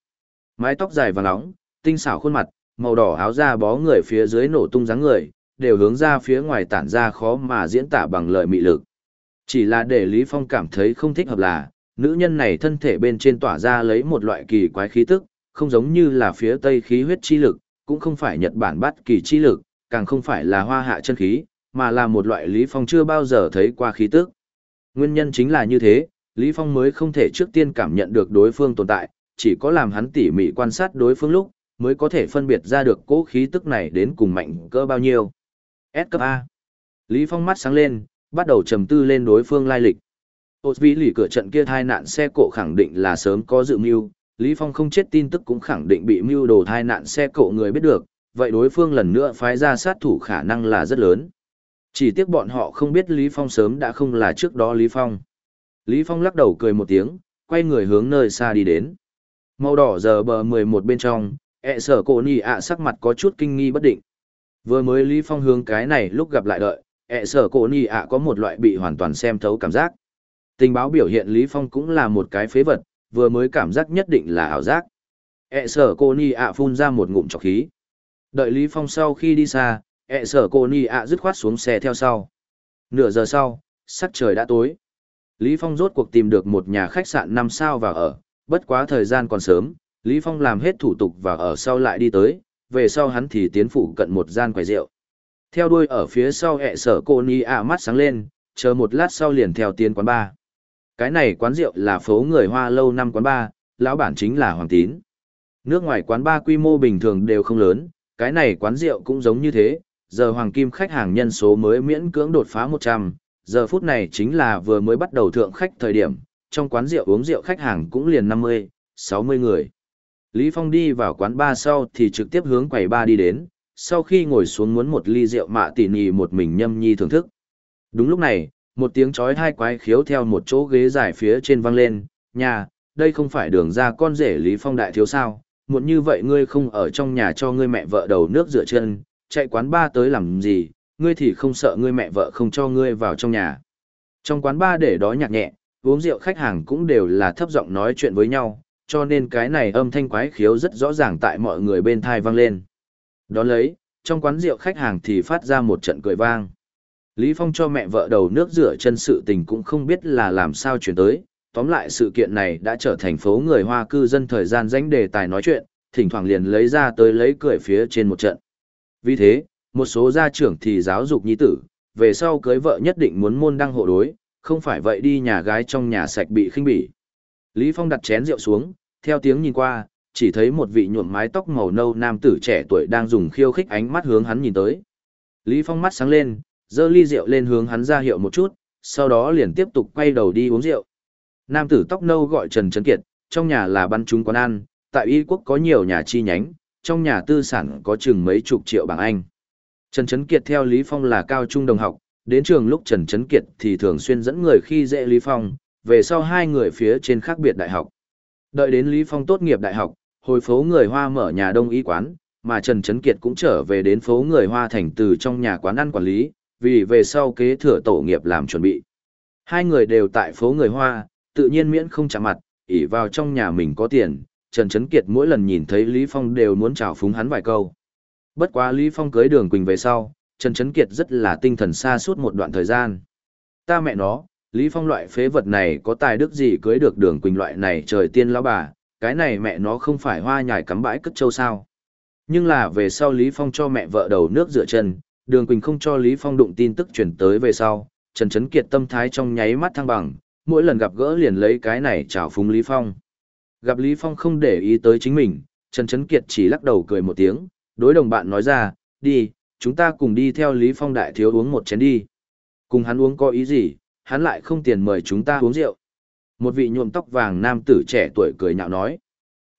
Mái tóc dài và nóng, tinh xảo khuôn mặt, màu đỏ áo da bó người phía dưới nổ tung dáng người, đều hướng ra phía ngoài tản ra khó mà diễn tả bằng lời mị lực. Chỉ là để Lý Phong cảm thấy không thích hợp là, nữ nhân này thân thể bên trên tỏa ra lấy một loại kỳ quái khí tức, không giống như là phía tây khí huyết chi lực, cũng không phải Nhật Bản bắt kỳ chi lực, càng không phải là hoa hạ chân khí, mà là một loại Lý Phong chưa bao giờ thấy qua khí tức. Nguyên nhân chính là như thế, Lý Phong mới không thể trước tiên cảm nhận được đối phương tồn tại, chỉ có làm hắn tỉ mỉ quan sát đối phương lúc, mới có thể phân biệt ra được cố khí tức này đến cùng mạnh cỡ bao nhiêu. S cấp A. Lý Phong mắt sáng lên, bắt đầu trầm tư lên đối phương lai lịch. Ôt vĩ lì cửa trận kia thai nạn xe cộ khẳng định là sớm có dự mưu, Lý Phong không chết tin tức cũng khẳng định bị mưu đồ thai nạn xe cộ người biết được, vậy đối phương lần nữa phái ra sát thủ khả năng là rất lớn. Chỉ tiếc bọn họ không biết Lý Phong sớm đã không là trước đó Lý Phong. Lý Phong lắc đầu cười một tiếng, quay người hướng nơi xa đi đến. Màu đỏ giờ bờ 11 bên trong, ẹ sở cổ nì ạ sắc mặt có chút kinh nghi bất định. Vừa mới Lý Phong hướng cái này lúc gặp lại đợi, ẹ sở cổ nì ạ có một loại bị hoàn toàn xem thấu cảm giác. Tình báo biểu hiện Lý Phong cũng là một cái phế vật, vừa mới cảm giác nhất định là ảo giác. ẹ sở cổ nì ạ phun ra một ngụm trọc khí. Đợi Lý Phong sau khi đi xa, ẹ sở cổ nì ạ dứt khoát xuống xe theo sau. Nửa giờ sau, sắc trời đã tối. Lý Phong rốt cuộc tìm được một nhà khách sạn 5 sao và ở, bất quá thời gian còn sớm, Lý Phong làm hết thủ tục và ở sau lại đi tới, về sau hắn thì tiến phủ cận một gian quầy rượu. Theo đuôi ở phía sau ẹ sở cô ni ạ mắt sáng lên, chờ một lát sau liền theo tiến quán ba. Cái này quán rượu là phố người Hoa lâu năm quán ba, lão bản chính là Hoàng Tín. Nước ngoài quán ba quy mô bình thường đều không lớn, cái này quán rượu cũng giống như thế, giờ Hoàng Kim khách hàng nhân số mới miễn cưỡng đột phá 100, giờ phút này chính là vừa mới bắt đầu thượng khách thời điểm, trong quán rượu uống rượu khách hàng cũng liền 50, 60 người. Lý Phong đi vào quán ba sau thì trực tiếp hướng quầy ba đi đến, sau khi ngồi xuống muốn một ly rượu mạ tỉ nì một mình nhâm nhi thưởng thức. Đúng lúc này, một tiếng chói hai quái khiếu theo một chỗ ghế dài phía trên vang lên, nhà, đây không phải đường ra con rể Lý Phong đại thiếu sao, muộn như vậy ngươi không ở trong nhà cho ngươi mẹ vợ đầu nước rửa chân, chạy quán ba tới làm gì, ngươi thì không sợ ngươi mẹ vợ không cho ngươi vào trong nhà. Trong quán ba để đó nhạc nhẹ, uống rượu khách hàng cũng đều là thấp giọng nói chuyện với nhau, cho nên cái này âm thanh quái khiếu rất rõ ràng tại mọi người bên thai vang lên. Đón lấy, trong quán rượu khách hàng thì phát ra một trận cười vang. Lý Phong cho mẹ vợ đầu nước rửa chân sự tình cũng không biết là làm sao chuyển tới, tóm lại sự kiện này đã trở thành phố người Hoa cư dân thời gian danh đề tài nói chuyện, thỉnh thoảng liền lấy ra tới lấy cười phía trên một trận. Vì thế, một số gia trưởng thì giáo dục nhi tử, về sau cưới vợ nhất định muốn môn đăng hộ đối, không phải vậy đi nhà gái trong nhà sạch bị khinh bỉ. Lý Phong đặt chén rượu xuống, theo tiếng nhìn qua, chỉ thấy một vị nhuộm mái tóc màu nâu nam tử trẻ tuổi đang dùng khiêu khích ánh mắt hướng hắn nhìn tới. Lý Phong mắt sáng lên, giơ ly rượu lên hướng hắn ra hiệu một chút, sau đó liền tiếp tục quay đầu đi uống rượu. Nam tử tóc nâu gọi Trần Trấn Kiệt, trong nhà là băn chúng quán ăn, tại Y quốc có nhiều nhà chi nhánh, trong nhà tư sản có chừng mấy chục triệu bảng Anh. Trần Trấn Kiệt theo Lý Phong là cao trung đồng học, đến trường lúc Trần Trấn Kiệt thì thường xuyên dẫn người khi dễ Lý Phong, về sau hai người phía trên khác biệt đại học. Đợi đến Lý Phong tốt nghiệp đại học, hồi phố người Hoa mở nhà đông y quán, mà Trần Trấn Kiệt cũng trở về đến phố người Hoa thành từ trong nhà quán ăn quản lý, vì về sau kế thừa tổ nghiệp làm chuẩn bị. Hai người đều tại phố người Hoa, tự nhiên miễn không chạm mặt, ỉ vào trong nhà mình có tiền, Trần Trấn Kiệt mỗi lần nhìn thấy Lý Phong đều muốn chào phúng hắn vài câu. Bất quá Lý Phong cưới đường Quỳnh về sau, Trần Trấn Kiệt rất là tinh thần xa suốt một đoạn thời gian. Ta mẹ nó, Lý Phong loại phế vật này có tài đức gì cưới được đường Quỳnh loại này trời tiên lão bà, cái này mẹ nó không phải hoa nhài cắm bãi cất châu sao. Nhưng là về sau Lý Phong cho mẹ vợ đầu nước rửa chân, đường Quỳnh không cho Lý Phong đụng tin tức chuyển tới về sau, Trần Trấn Kiệt tâm thái trong nháy mắt thăng bằng, mỗi lần gặp gỡ liền lấy cái này chào phúng Lý Phong. Gặp Lý Phong không để ý tới chính mình, Trần Trấn Kiệt chỉ lắc đầu cười một tiếng, đối đồng bạn nói ra, đi, chúng ta cùng đi theo Lý Phong đại thiếu uống một chén đi. Cùng hắn uống có ý gì, hắn lại không tiền mời chúng ta uống rượu. Một vị nhuộm tóc vàng nam tử trẻ tuổi cười nhạo nói.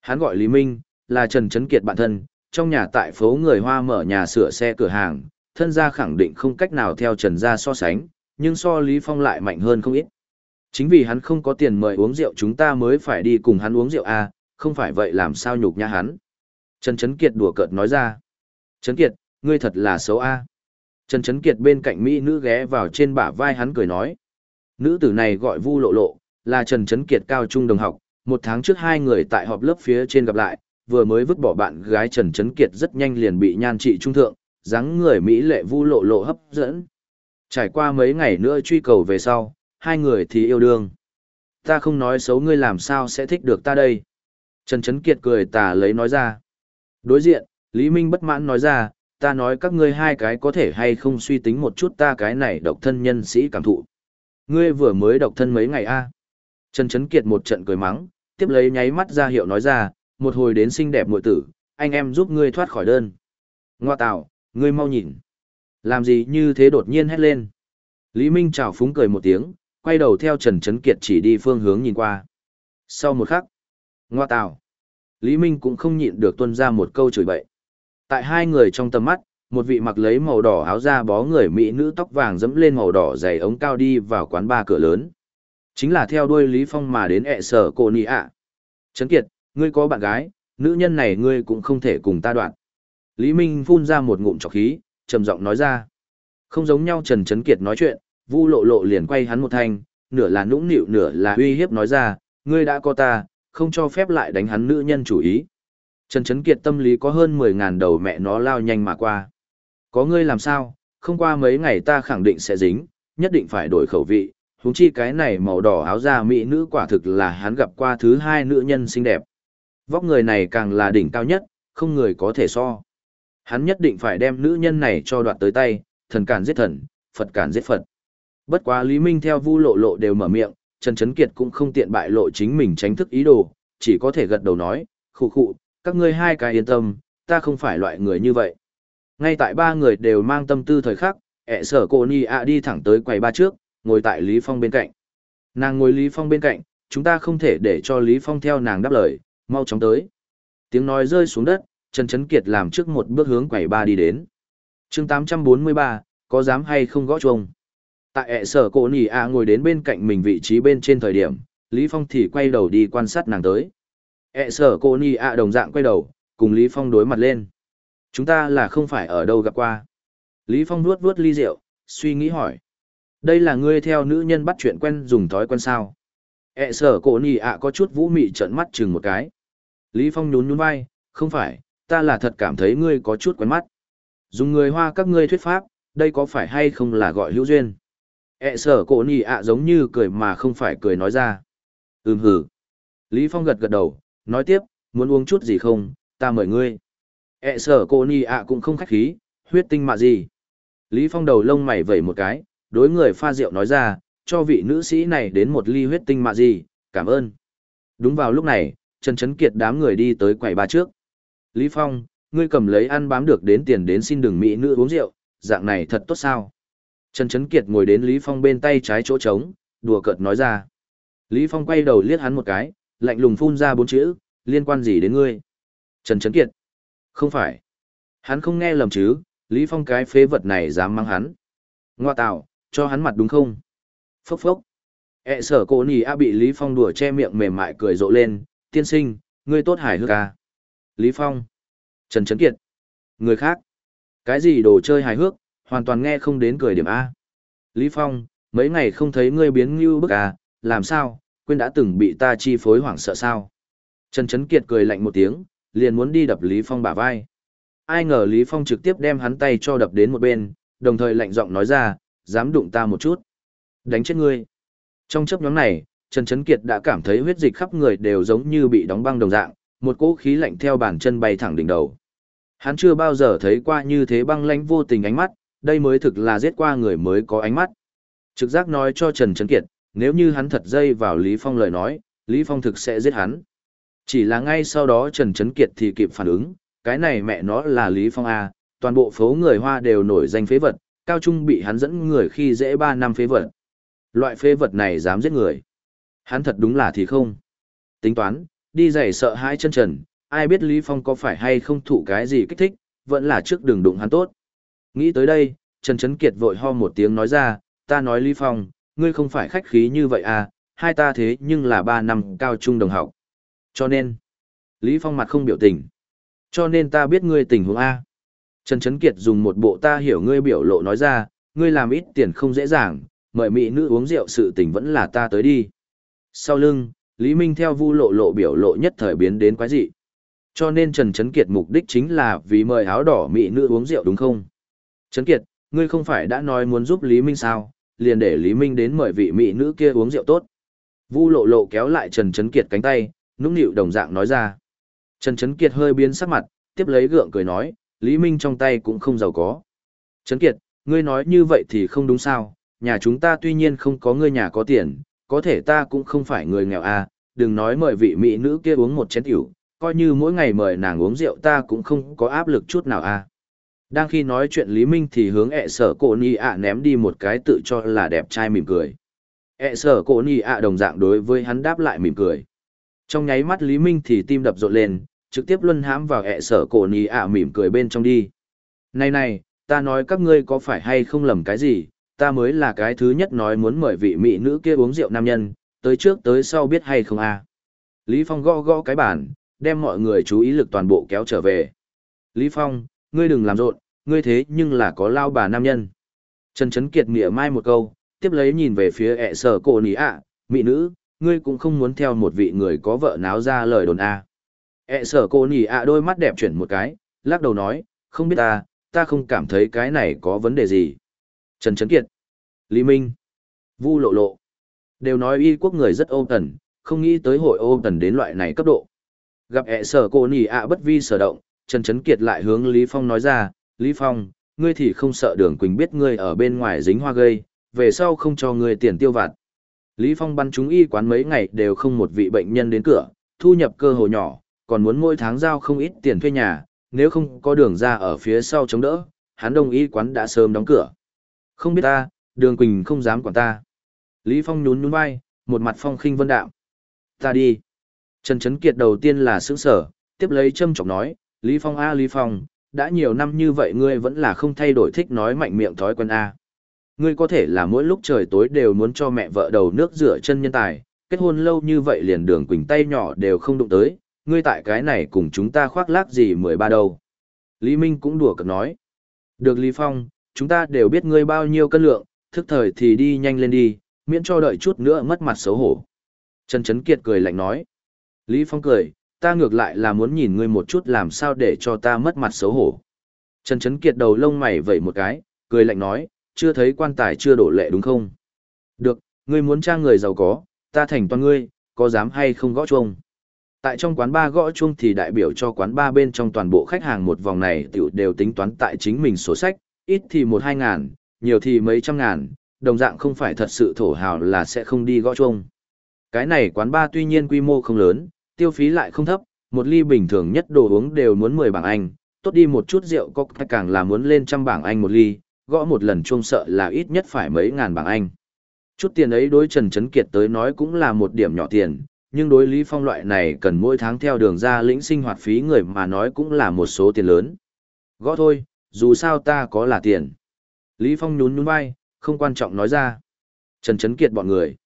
Hắn gọi Lý Minh, là Trần Trấn Kiệt bạn thân, trong nhà tại phố người Hoa mở nhà sửa xe cửa hàng, thân gia khẳng định không cách nào theo Trần gia so sánh, nhưng so Lý Phong lại mạnh hơn không ít. Chính vì hắn không có tiền mời uống rượu chúng ta mới phải đi cùng hắn uống rượu à, không phải vậy làm sao nhục nhã hắn. Trần Trấn Kiệt đùa cợt nói ra. Trấn Kiệt, ngươi thật là xấu a. Trần Trấn Kiệt bên cạnh Mỹ nữ ghé vào trên bả vai hắn cười nói. Nữ tử này gọi Vu Lộ Lộ, là Trần Trấn Kiệt cao trung đồng học, một tháng trước hai người tại họp lớp phía trên gặp lại, vừa mới vứt bỏ bạn gái Trần Trấn Kiệt rất nhanh liền bị nhan trị trung thượng, dáng người Mỹ lệ Vu Lộ Lộ hấp dẫn. Trải qua mấy ngày nữa truy cầu về sau, hai người thì yêu đương. Ta không nói xấu ngươi làm sao sẽ thích được ta đây. Trần Trấn Kiệt cười tà lấy nói ra. Đối diện, Lý Minh bất mãn nói ra, ta nói các ngươi hai cái có thể hay không suy tính một chút ta cái này độc thân nhân sĩ cảm thụ. Ngươi vừa mới độc thân mấy ngày a? Trần Trấn Kiệt một trận cười mắng, tiếp lấy nháy mắt ra hiệu nói ra, một hồi đến xinh đẹp muội tử, anh em giúp ngươi thoát khỏi đơn. Ngoa tạo, ngươi mau nhìn. Làm gì như thế đột nhiên hét lên. Lý Minh chào phúng cười một tiếng, quay đầu theo Trần Trấn Kiệt chỉ đi phương hướng nhìn qua. Sau một khắc, ngoa tạo. Lý Minh cũng không nhịn được tuân ra một câu chửi bậy. Tại hai người trong tầm mắt, một vị mặc lấy màu đỏ áo da bó người mỹ nữ tóc vàng dẫm lên màu đỏ dày ống cao đi vào quán ba cửa lớn. Chính là theo đuôi Lý Phong mà đến ẹ sở cô nị ạ. Trấn Kiệt, ngươi có bạn gái, nữ nhân này ngươi cũng không thể cùng ta đoạn. Lý Minh phun ra một ngụm trọc khí, trầm giọng nói ra. Không giống nhau Trần Trấn Kiệt nói chuyện, Vu Lộ Lộ liền quay hắn một thanh, nửa là nũng nịu nửa là uy hiếp nói ra, ngươi đã có ta, không cho phép lại đánh hắn nữ nhân chủ ý. Trần Trấn Kiệt tâm lý có hơn 10.000 đầu mẹ nó lao nhanh mà qua. Có ngươi làm sao, không qua mấy ngày ta khẳng định sẽ dính, nhất định phải đổi khẩu vị, huống chi cái này màu đỏ áo da mỹ nữ quả thực là hắn gặp qua thứ hai nữ nhân xinh đẹp. Vóc người này càng là đỉnh cao nhất, không người có thể so. Hắn nhất định phải đem nữ nhân này cho đoạt tới tay, thần cản giết thần, Phật cản giết Phật. Bất quá Lý Minh theo Vu Lộ Lộ đều mở miệng, Trần Trấn Kiệt cũng không tiện bại lộ chính mình tránh thức ý đồ, chỉ có thể gật đầu nói, khụ khụ, các ngươi hai cái yên tâm, ta không phải loại người như vậy. Ngay tại ba người đều mang tâm tư thời khắc, ẹ sở cô Ni ạ đi thẳng tới quầy ba trước, ngồi tại Lý Phong bên cạnh. Nàng ngồi Lý Phong bên cạnh, chúng ta không thể để cho Lý Phong theo nàng đáp lời, mau chóng tới. Tiếng nói rơi xuống đất, Trần Trấn Kiệt làm trước một bước hướng quầy ba đi đến. chương 843, có dám hay không gõ chuông? Tại ẹ sở cô Ni ạ ngồi đến bên cạnh mình vị trí bên trên thời điểm, Lý Phong thì quay đầu đi quan sát nàng tới. ẹ sở cô Ni ạ đồng dạng quay đầu, cùng Lý Phong đối mặt lên. Chúng ta là không phải ở đâu gặp qua. Lý Phong nuốt vuốt ly rượu, suy nghĩ hỏi. Đây là ngươi theo nữ nhân bắt chuyện quen dùng thói quen sao. ẹ sở cổ nì ạ có chút vũ mị trợn mắt chừng một cái. Lý Phong nhún nhún vai, không phải, ta là thật cảm thấy ngươi có chút quen mắt. Dùng người hoa các ngươi thuyết pháp, đây có phải hay không là gọi hữu duyên. ẹ sở cổ nì ạ giống như cười mà không phải cười nói ra. Ừm hử. Lý Phong gật gật đầu, nói tiếp, muốn uống chút gì không, ta mời ngươi. E ẹ sở cô ni ạ cũng không khách khí, huyết tinh mạ gì. Lý Phong đầu lông mày vẩy một cái, đối người pha rượu nói ra, cho vị nữ sĩ này đến một ly huyết tinh mạ gì, cảm ơn. Đúng vào lúc này, Trần Trấn Kiệt đám người đi tới quầy ba trước. Lý Phong, ngươi cầm lấy ăn bám được đến tiền đến xin đừng mỹ nữ uống rượu, dạng này thật tốt sao? Trần Trấn Kiệt ngồi đến Lý Phong bên tay trái chỗ trống, đùa cợt nói ra. Lý Phong quay đầu liếc hắn một cái, lạnh lùng phun ra bốn chữ, liên quan gì đến ngươi? Trần Trấn Kiệt. Không phải. Hắn không nghe lầm chứ, Lý Phong cái phế vật này dám mang hắn. Ngoa tạo, cho hắn mặt đúng không? Phốc phốc. E sở cô nì a bị Lý Phong đùa che miệng mềm mại cười rộ lên, tiên sinh, ngươi tốt hài hước à. Lý Phong. Trần Trấn Kiệt. Người khác. Cái gì đồ chơi hài hước, hoàn toàn nghe không đến cười điểm A. Lý Phong, mấy ngày không thấy ngươi biến như bức à, làm sao, quên đã từng bị ta chi phối hoảng sợ sao. Trần Trấn Kiệt cười lạnh một tiếng, liền muốn đi đập Lý Phong bả vai. Ai ngờ Lý Phong trực tiếp đem hắn tay cho đập đến một bên, đồng thời lạnh giọng nói ra, dám đụng ta một chút. Đánh chết ngươi. Trong chấp nhóm này, Trần Trấn Kiệt đã cảm thấy huyết dịch khắp người đều giống như bị đóng băng đồng dạng, một cỗ khí lạnh theo bàn chân bay thẳng đỉnh đầu. Hắn chưa bao giờ thấy qua như thế băng lãnh vô tình ánh mắt, đây mới thực là giết qua người mới có ánh mắt. Trực giác nói cho Trần Trấn Kiệt, nếu như hắn thật dây vào Lý Phong lời nói, Lý Phong thực sẽ giết hắn. Chỉ là ngay sau đó Trần Trấn Kiệt thì kịp phản ứng, cái này mẹ nó là Lý Phong A, toàn bộ phố người Hoa đều nổi danh phế vật, cao trung bị hắn dẫn người khi dễ 3 năm phế vật. Loại phế vật này dám giết người. Hắn thật đúng là thì không. Tính toán, đi giày sợ hãi chân trần, ai biết Lý Phong có phải hay không thụ cái gì kích thích, vẫn là trước đường đụng hắn tốt. Nghĩ tới đây, Trần Trấn Kiệt vội ho một tiếng nói ra, ta nói Lý Phong, ngươi không phải khách khí như vậy à, hai ta thế nhưng là ba năm cao trung đồng học. Cho nên, Lý Phong mặt không biểu tình. Cho nên ta biết ngươi tình huống A. Trần Trấn Kiệt dùng một bộ ta hiểu ngươi biểu lộ nói ra, ngươi làm ít tiền không dễ dàng, mời mỹ nữ uống rượu sự tình vẫn là ta tới đi. Sau lưng, Lý Minh theo vu lộ lộ biểu lộ nhất thời biến đến quái dị. Cho nên Trần Trấn Kiệt mục đích chính là vì mời áo đỏ mỹ nữ uống rượu đúng không? Trấn Kiệt, ngươi không phải đã nói muốn giúp Lý Minh sao, liền để Lý Minh đến mời vị mỹ nữ kia uống rượu tốt. Vu lộ lộ kéo lại Trần Trấn Kiệt cánh tay, nũng nịu đồng dạng nói ra. Trần Trấn Kiệt hơi biến sắc mặt, tiếp lấy gượng cười nói, Lý Minh trong tay cũng không giàu có. Trấn Kiệt, ngươi nói như vậy thì không đúng sao, nhà chúng ta tuy nhiên không có ngươi nhà có tiền, có thể ta cũng không phải người nghèo à, đừng nói mời vị mỹ nữ kia uống một chén rượu, coi như mỗi ngày mời nàng uống rượu ta cũng không có áp lực chút nào à. Đang khi nói chuyện Lý Minh thì hướng ẹ sở cổ ni ạ ném đi một cái tự cho là đẹp trai mỉm cười. ẹ sở cổ ni ạ đồng dạng đối với hắn đáp lại mỉm cười. Trong nháy mắt Lý Minh thì tim đập rộn lên, trực tiếp luân hãm vào ẹ sở cổ nì ạ mỉm cười bên trong đi. Này này, ta nói các ngươi có phải hay không lầm cái gì, ta mới là cái thứ nhất nói muốn mời vị mỹ nữ kia uống rượu nam nhân, tới trước tới sau biết hay không à. Lý Phong gõ gõ cái bản đem mọi người chú ý lực toàn bộ kéo trở về. Lý Phong, ngươi đừng làm rộn, ngươi thế nhưng là có lao bà nam nhân. Trần Trấn Kiệt nghĩa mai một câu, tiếp lấy nhìn về phía ẹ sở cổ nì ạ, mỹ nữ, ngươi cũng không muốn theo một vị người có vợ náo ra lời đồn a. À. ẹ sở cô nỉ ạ đôi mắt đẹp chuyển một cái, lắc đầu nói, không biết ta, ta không cảm thấy cái này có vấn đề gì. Trần Trấn Kiệt, Lý Minh, Vu Lộ Lộ, đều nói y quốc người rất ô tần, không nghĩ tới hội ô tần đến loại này cấp độ. Gặp ẹ sở cô nỉ ạ bất vi sở động, Trần Trấn Kiệt lại hướng Lý Phong nói ra, Lý Phong, ngươi thì không sợ đường Quỳnh biết ngươi ở bên ngoài dính hoa gây, về sau không cho ngươi tiền tiêu vặt. Lý Phong bắn chúng y quán mấy ngày đều không một vị bệnh nhân đến cửa, thu nhập cơ hồ nhỏ, còn muốn mỗi tháng giao không ít tiền thuê nhà, nếu không có đường ra ở phía sau chống đỡ, hắn đồng y quán đã sớm đóng cửa. Không biết ta, đường Quỳnh không dám quản ta. Lý Phong nhún nhún vai, một mặt phong khinh vân đạo. Ta đi. Trần Trấn Kiệt đầu tiên là sững sở, tiếp lấy châm chọc nói, Lý Phong a Lý Phong, đã nhiều năm như vậy ngươi vẫn là không thay đổi thích nói mạnh miệng thói quen a. Ngươi có thể là mỗi lúc trời tối đều muốn cho mẹ vợ đầu nước rửa chân nhân tài, kết hôn lâu như vậy liền đường quỳnh tay nhỏ đều không đụng tới, ngươi tại cái này cùng chúng ta khoác lác gì mười ba đâu. Lý Minh cũng đùa cợt nói. Được Lý Phong, chúng ta đều biết ngươi bao nhiêu cân lượng, thức thời thì đi nhanh lên đi, miễn cho đợi chút nữa mất mặt xấu hổ. Trần Trấn Kiệt cười lạnh nói. Lý Phong cười, ta ngược lại là muốn nhìn ngươi một chút làm sao để cho ta mất mặt xấu hổ. Trần Trấn Kiệt đầu lông mày vẩy một cái, cười lạnh nói, chưa thấy quan tài chưa đổ lệ đúng không? Được, ngươi muốn trang người giàu có, ta thành toàn ngươi, có dám hay không gõ chuông? Tại trong quán ba gõ chuông thì đại biểu cho quán ba bên trong toàn bộ khách hàng một vòng này tiểu đều tính toán tại chính mình sổ sách, ít thì một hai ngàn, nhiều thì mấy trăm ngàn, đồng dạng không phải thật sự thổ hào là sẽ không đi gõ chuông. Cái này quán ba tuy nhiên quy mô không lớn, tiêu phí lại không thấp, một ly bình thường nhất đồ uống đều muốn 10 bảng Anh, tốt đi một chút rượu có càng là muốn lên trăm bảng Anh một ly, gõ một lần chuông sợ là ít nhất phải mấy ngàn bảng Anh. Chút tiền ấy đối Trần Trấn Kiệt tới nói cũng là một điểm nhỏ tiền, nhưng đối Lý Phong loại này cần mỗi tháng theo đường ra lĩnh sinh hoạt phí người mà nói cũng là một số tiền lớn. Gõ thôi, dù sao ta có là tiền. Lý Phong nhún nhún vai, không quan trọng nói ra. Trần Trấn Kiệt bọn người.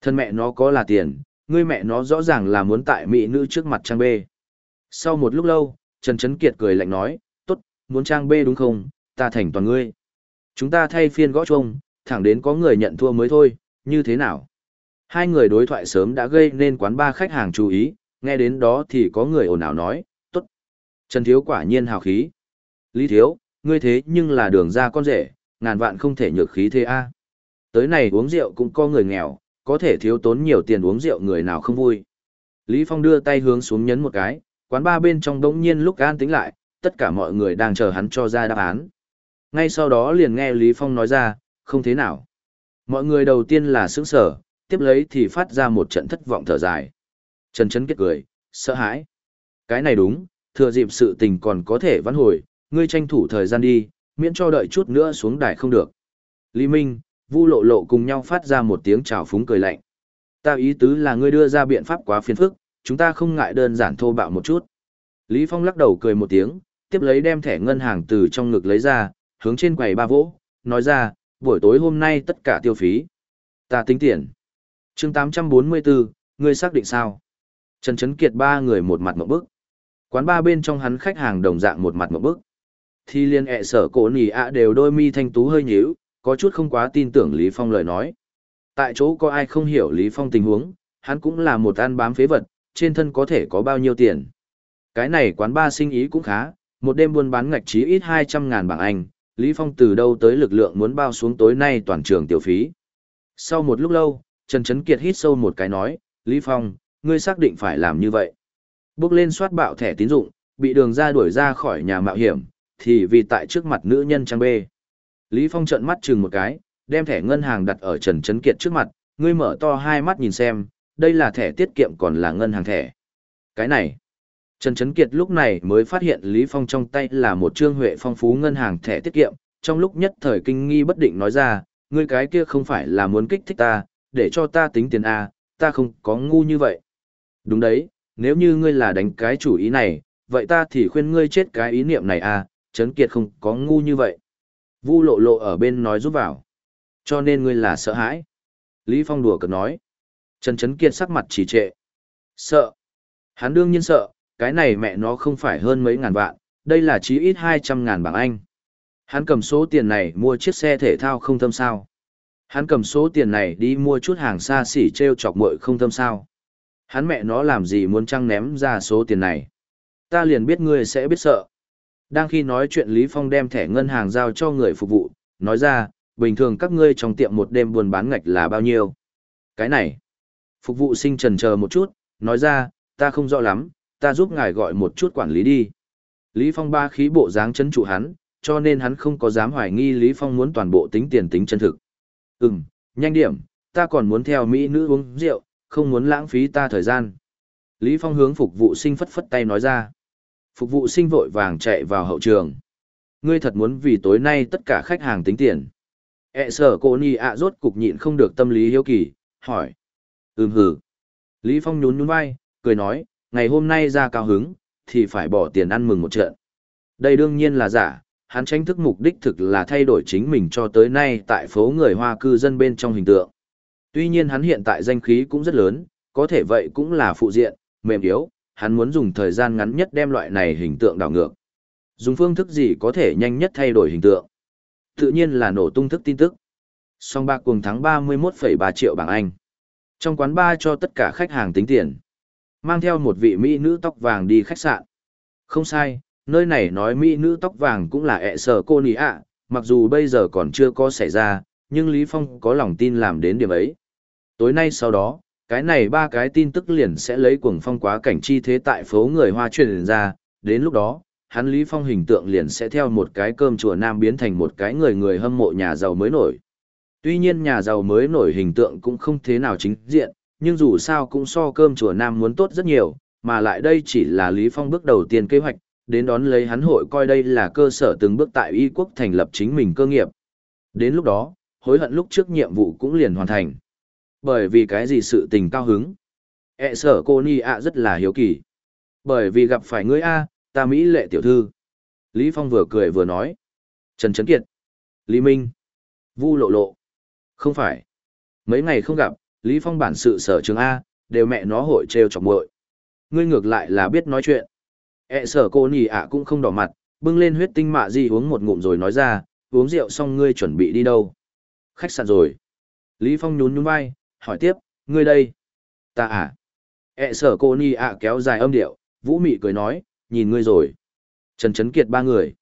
Thân mẹ nó có là tiền, ngươi mẹ nó rõ ràng là muốn tại mỹ nữ trước mặt trang bê. Sau một lúc lâu, Trần Trấn Kiệt cười lạnh nói, tốt, muốn trang bê đúng không, ta thành toàn ngươi. Chúng ta thay phiên gõ chuông, thẳng đến có người nhận thua mới thôi, như thế nào? Hai người đối thoại sớm đã gây nên quán ba khách hàng chú ý, nghe đến đó thì có người ồn ào nói, tốt. Trần Thiếu quả nhiên hào khí. Lý Thiếu, ngươi thế nhưng là đường ra con rể, ngàn vạn không thể nhược khí thế a. Tới này uống rượu cũng có người nghèo, có thể thiếu tốn nhiều tiền uống rượu người nào không vui. Lý Phong đưa tay hướng xuống nhấn một cái, quán ba bên trong đống nhiên lúc an tính lại, tất cả mọi người đang chờ hắn cho ra đáp án. Ngay sau đó liền nghe Lý Phong nói ra, không thế nào. Mọi người đầu tiên là sững sở, tiếp lấy thì phát ra một trận thất vọng thở dài. Trần Trấn kết cười, sợ hãi. Cái này đúng, thừa dịp sự tình còn có thể vãn hồi, ngươi tranh thủ thời gian đi, miễn cho đợi chút nữa xuống đài không được. Lý Minh, Vu Lộ Lộ cùng nhau phát ra một tiếng chào phúng cười lạnh. Ta ý tứ là ngươi đưa ra biện pháp quá phiền phức, chúng ta không ngại đơn giản thô bạo một chút. Lý Phong lắc đầu cười một tiếng, tiếp lấy đem thẻ ngân hàng từ trong ngực lấy ra, hướng trên quầy ba vỗ, nói ra, buổi tối hôm nay tất cả tiêu phí. Ta tính tiền. chương 844, ngươi xác định sao? Trần Trấn Kiệt ba người một mặt một bức. Quán ba bên trong hắn khách hàng đồng dạng một mặt một bức. Thì liên ẹ sở cổ nỉ ạ đều đôi mi thanh tú hơi nhíu, có chút không quá tin tưởng Lý Phong lời nói. Tại chỗ có ai không hiểu Lý Phong tình huống, hắn cũng là một ăn bám phế vật, trên thân có thể có bao nhiêu tiền. Cái này quán ba sinh ý cũng khá, một đêm buôn bán ngạch chí ít 200 ngàn bảng Anh, Lý Phong từ đâu tới lực lượng muốn bao xuống tối nay toàn trường tiểu phí. Sau một lúc lâu, Trần Trấn Kiệt hít sâu một cái nói, Lý Phong, ngươi xác định phải làm như vậy. Bước lên soát bạo thẻ tín dụng, bị đường ra đuổi ra khỏi nhà mạo hiểm, thì vì tại trước mặt nữ nhân trang bê. Lý Phong trợn mắt chừng một cái, đem thẻ ngân hàng đặt ở Trần Trấn Kiệt trước mặt, ngươi mở to hai mắt nhìn xem, đây là thẻ tiết kiệm còn là ngân hàng thẻ. Cái này, Trần Trấn Kiệt lúc này mới phát hiện Lý Phong trong tay là một trương huệ phong phú ngân hàng thẻ tiết kiệm, trong lúc nhất thời kinh nghi bất định nói ra, ngươi cái kia không phải là muốn kích thích ta, để cho ta tính tiền A, ta không có ngu như vậy. Đúng đấy, nếu như ngươi là đánh cái chủ ý này, vậy ta thì khuyên ngươi chết cái ý niệm này A, Trấn Kiệt không có ngu như vậy. Vu lộ lộ ở bên nói giúp vào. Cho nên ngươi là sợ hãi. Lý Phong đùa cợt nói. Trần Trấn Kiệt sắc mặt chỉ trệ. Sợ. Hắn đương nhiên sợ, cái này mẹ nó không phải hơn mấy ngàn vạn, đây là chí ít 200 ngàn bảng Anh. Hắn cầm số tiền này mua chiếc xe thể thao không thâm sao. Hắn cầm số tiền này đi mua chút hàng xa xỉ treo chọc mội không thâm sao. Hắn mẹ nó làm gì muốn trăng ném ra số tiền này. Ta liền biết ngươi sẽ biết sợ. Đang khi nói chuyện Lý Phong đem thẻ ngân hàng giao cho người phục vụ, nói ra, bình thường các ngươi trong tiệm một đêm buôn bán ngạch là bao nhiêu? Cái này. Phục vụ sinh trần chờ một chút, nói ra, ta không rõ lắm, ta giúp ngài gọi một chút quản lý đi. Lý Phong ba khí bộ dáng chấn trụ hắn, cho nên hắn không có dám hoài nghi Lý Phong muốn toàn bộ tính tiền tính chân thực. Ừm, nhanh điểm, ta còn muốn theo Mỹ nữ uống rượu, không muốn lãng phí ta thời gian. Lý Phong hướng phục vụ sinh phất phất tay nói ra. Phục vụ sinh vội vàng chạy vào hậu trường. Ngươi thật muốn vì tối nay tất cả khách hàng tính tiền. E sở cô ni ạ rốt cục nhịn không được tâm lý hiếu kỳ, hỏi. Ừm hử. Lý Phong nhún nhún vai, cười nói, ngày hôm nay ra cao hứng, thì phải bỏ tiền ăn mừng một trận. Đây đương nhiên là giả, hắn tranh thức mục đích thực là thay đổi chính mình cho tới nay tại phố người Hoa cư dân bên trong hình tượng. Tuy nhiên hắn hiện tại danh khí cũng rất lớn, có thể vậy cũng là phụ diện, mềm yếu, hắn muốn dùng thời gian ngắn nhất đem loại này hình tượng đảo ngược. Dùng phương thức gì có thể nhanh nhất thay đổi hình tượng? Tự nhiên là nổ tung thức tin tức. Song bạc cùng thắng 31,3 triệu bảng Anh. Trong quán bar cho tất cả khách hàng tính tiền. Mang theo một vị mỹ nữ tóc vàng đi khách sạn. Không sai, nơi này nói mỹ nữ tóc vàng cũng là ẹ sở cô nì ạ, mặc dù bây giờ còn chưa có xảy ra, nhưng Lý Phong có lòng tin làm đến điểm ấy. Tối nay sau đó, cái này ba cái tin tức liền sẽ lấy cuồng phong quá cảnh chi thế tại phố người Hoa truyền ra, đến lúc đó, hắn Lý Phong hình tượng liền sẽ theo một cái cơm chùa nam biến thành một cái người người hâm mộ nhà giàu mới nổi. Tuy nhiên nhà giàu mới nổi hình tượng cũng không thế nào chính diện, nhưng dù sao cũng so cơm chùa nam muốn tốt rất nhiều, mà lại đây chỉ là Lý Phong bước đầu tiên kế hoạch, đến đón lấy hắn hội coi đây là cơ sở từng bước tại y quốc thành lập chính mình cơ nghiệp. Đến lúc đó, hối hận lúc trước nhiệm vụ cũng liền hoàn thành. Bởi vì cái gì sự tình cao hứng? E sở cô Ni ạ rất là hiếu kỳ. Bởi vì gặp phải ngươi A, ta Mỹ lệ tiểu thư. Lý Phong vừa cười vừa nói. Trần Trấn Kiệt. Lý Minh. Vu lộ lộ. Không phải. Mấy ngày không gặp, Lý Phong bản sự sở trường A, đều mẹ nó hội trêu chọc muội. Ngươi ngược lại là biết nói chuyện. E sở cô nhì ạ cũng không đỏ mặt, bưng lên huyết tinh mạ gì uống một ngụm rồi nói ra, uống rượu xong ngươi chuẩn bị đi đâu. Khách sạn rồi. Lý Phong nhún nhún vai, hỏi tiếp, ngươi đây. Ta à. E sở cô nhì ạ kéo dài âm điệu, vũ mị cười nói, nhìn ngươi rồi. Trần Trấn Kiệt ba người.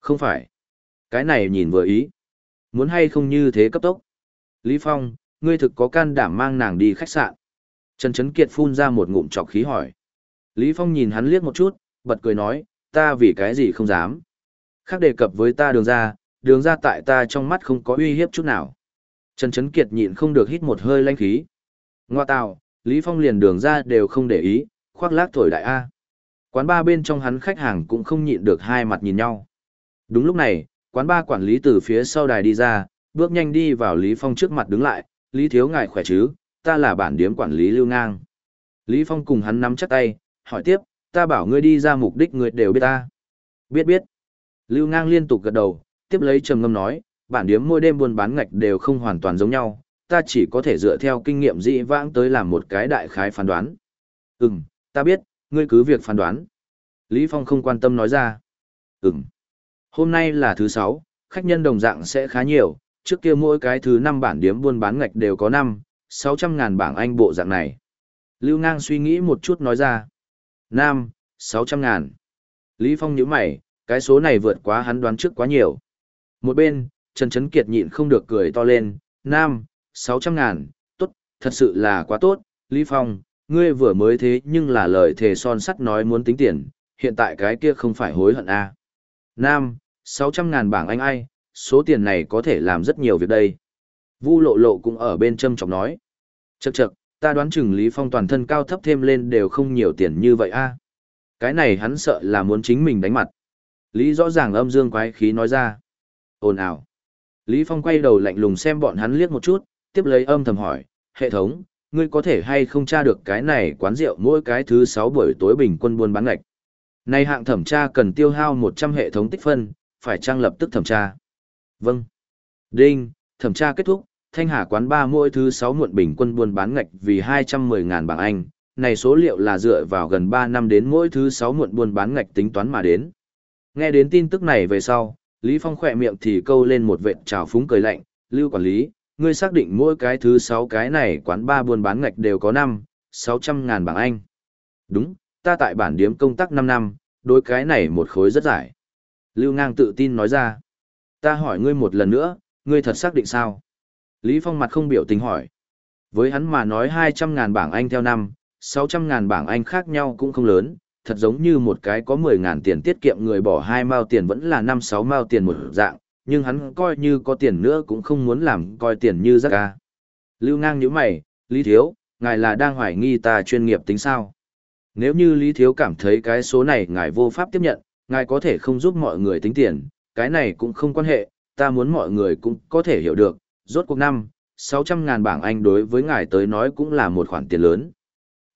Không phải. Cái này nhìn vừa ý. Muốn hay không như thế cấp tốc. Lý Phong, ngươi thực có can đảm mang nàng đi khách sạn. Trần Trấn Kiệt phun ra một ngụm trọc khí hỏi. Lý Phong nhìn hắn liếc một chút, bật cười nói, ta vì cái gì không dám. Khác đề cập với ta đường ra, đường ra tại ta trong mắt không có uy hiếp chút nào. Trần Trấn Kiệt nhịn không được hít một hơi lanh khí. Ngoa tào, Lý Phong liền đường ra đều không để ý, khoác lác thổi đại A. Quán ba bên trong hắn khách hàng cũng không nhịn được hai mặt nhìn nhau. Đúng lúc này, quán ba quản lý từ phía sau đài đi ra, bước nhanh đi vào Lý Phong trước mặt đứng lại, Lý Thiếu ngài khỏe chứ, ta là bản điếm quản lý Lưu Ngang. Lý Phong cùng hắn nắm chắc tay, hỏi tiếp, ta bảo ngươi đi ra mục đích ngươi đều biết ta. Biết biết. Lưu Ngang liên tục gật đầu, tiếp lấy trầm ngâm nói, bản điếm mỗi đêm buôn bán ngạch đều không hoàn toàn giống nhau, ta chỉ có thể dựa theo kinh nghiệm dị vãng tới làm một cái đại khái phán đoán. Ừm, ta biết, ngươi cứ việc phán đoán. Lý Phong không quan tâm nói ra. Ừm. Hôm nay là thứ sáu, khách nhân đồng dạng sẽ khá nhiều, trước kia mỗi cái thứ năm bản điếm buôn bán ngạch đều có năm, sáu trăm ngàn bảng Anh bộ dạng này. Lưu Ngang suy nghĩ một chút nói ra. Nam, sáu trăm ngàn. Lý Phong nhíu mày, cái số này vượt quá hắn đoán trước quá nhiều. Một bên, Trần Trấn Kiệt nhịn không được cười to lên, Nam, sáu trăm ngàn, tốt, thật sự là quá tốt, Lý Phong, ngươi vừa mới thế nhưng là lời thề son sắt nói muốn tính tiền, hiện tại cái kia không phải hối hận à. Nam, sáu trăm ngàn bảng Anh ai, số tiền này có thể làm rất nhiều việc đây. Vu lộ lộ cũng ở bên châm chọc nói. Chậc chậc, ta đoán chừng Lý Phong toàn thân cao thấp thêm lên đều không nhiều tiền như vậy a. À? Cái này hắn sợ là muốn chính mình đánh mặt. Lý rõ ràng âm dương quái khí nói ra. Ồn ào. Lý Phong quay đầu lạnh lùng xem bọn hắn liếc một chút, tiếp lấy âm thầm hỏi, hệ thống, ngươi có thể hay không tra được cái này quán rượu mỗi cái thứ 6 buổi tối bình quân buôn bán ngạch. Này hạng thẩm tra cần tiêu hao 100 hệ thống tích phân, phải trang lập tức thẩm tra. Vâng. Đinh, thẩm tra kết thúc, Thanh Hà quán ba mỗi thứ 6 muộn bình quân buôn bán ngạch vì 210.000 bảng Anh, này số liệu là dựa vào gần 3 năm đến mỗi thứ 6 muộn buôn bán ngạch tính toán mà đến. Nghe đến tin tức này về sau, Lý Phong khỏe miệng thì câu lên một vệt trào phúng cười lạnh, Lưu quản lý, ngươi xác định mỗi cái thứ 6 cái này quán ba buôn bán ngạch đều có 5, 600.000 bảng Anh. Đúng, ta tại bản điếm công tác 5 năm, đối cái này một khối rất giải. Lưu Ngang tự tin nói ra. Ta hỏi ngươi một lần nữa, ngươi thật xác định sao? Lý Phong mặt không biểu tình hỏi. Với hắn mà nói 200 ngàn bảng Anh theo năm, 600 ngàn bảng Anh khác nhau cũng không lớn, thật giống như một cái có 10 ngàn tiền tiết kiệm người bỏ hai mao tiền vẫn là 5-6 mao tiền một dạng, nhưng hắn coi như có tiền nữa cũng không muốn làm coi tiền như rác ca. Lưu ngang nhíu mày, Lý Thiếu, ngài là đang hoài nghi ta chuyên nghiệp tính sao? Nếu như Lý Thiếu cảm thấy cái số này ngài vô pháp tiếp nhận, ngài có thể không giúp mọi người tính tiền, cái này cũng không quan hệ, ta muốn mọi người cũng có thể hiểu được, rốt cuộc năm, 600 ngàn bảng Anh đối với ngài tới nói cũng là một khoản tiền lớn.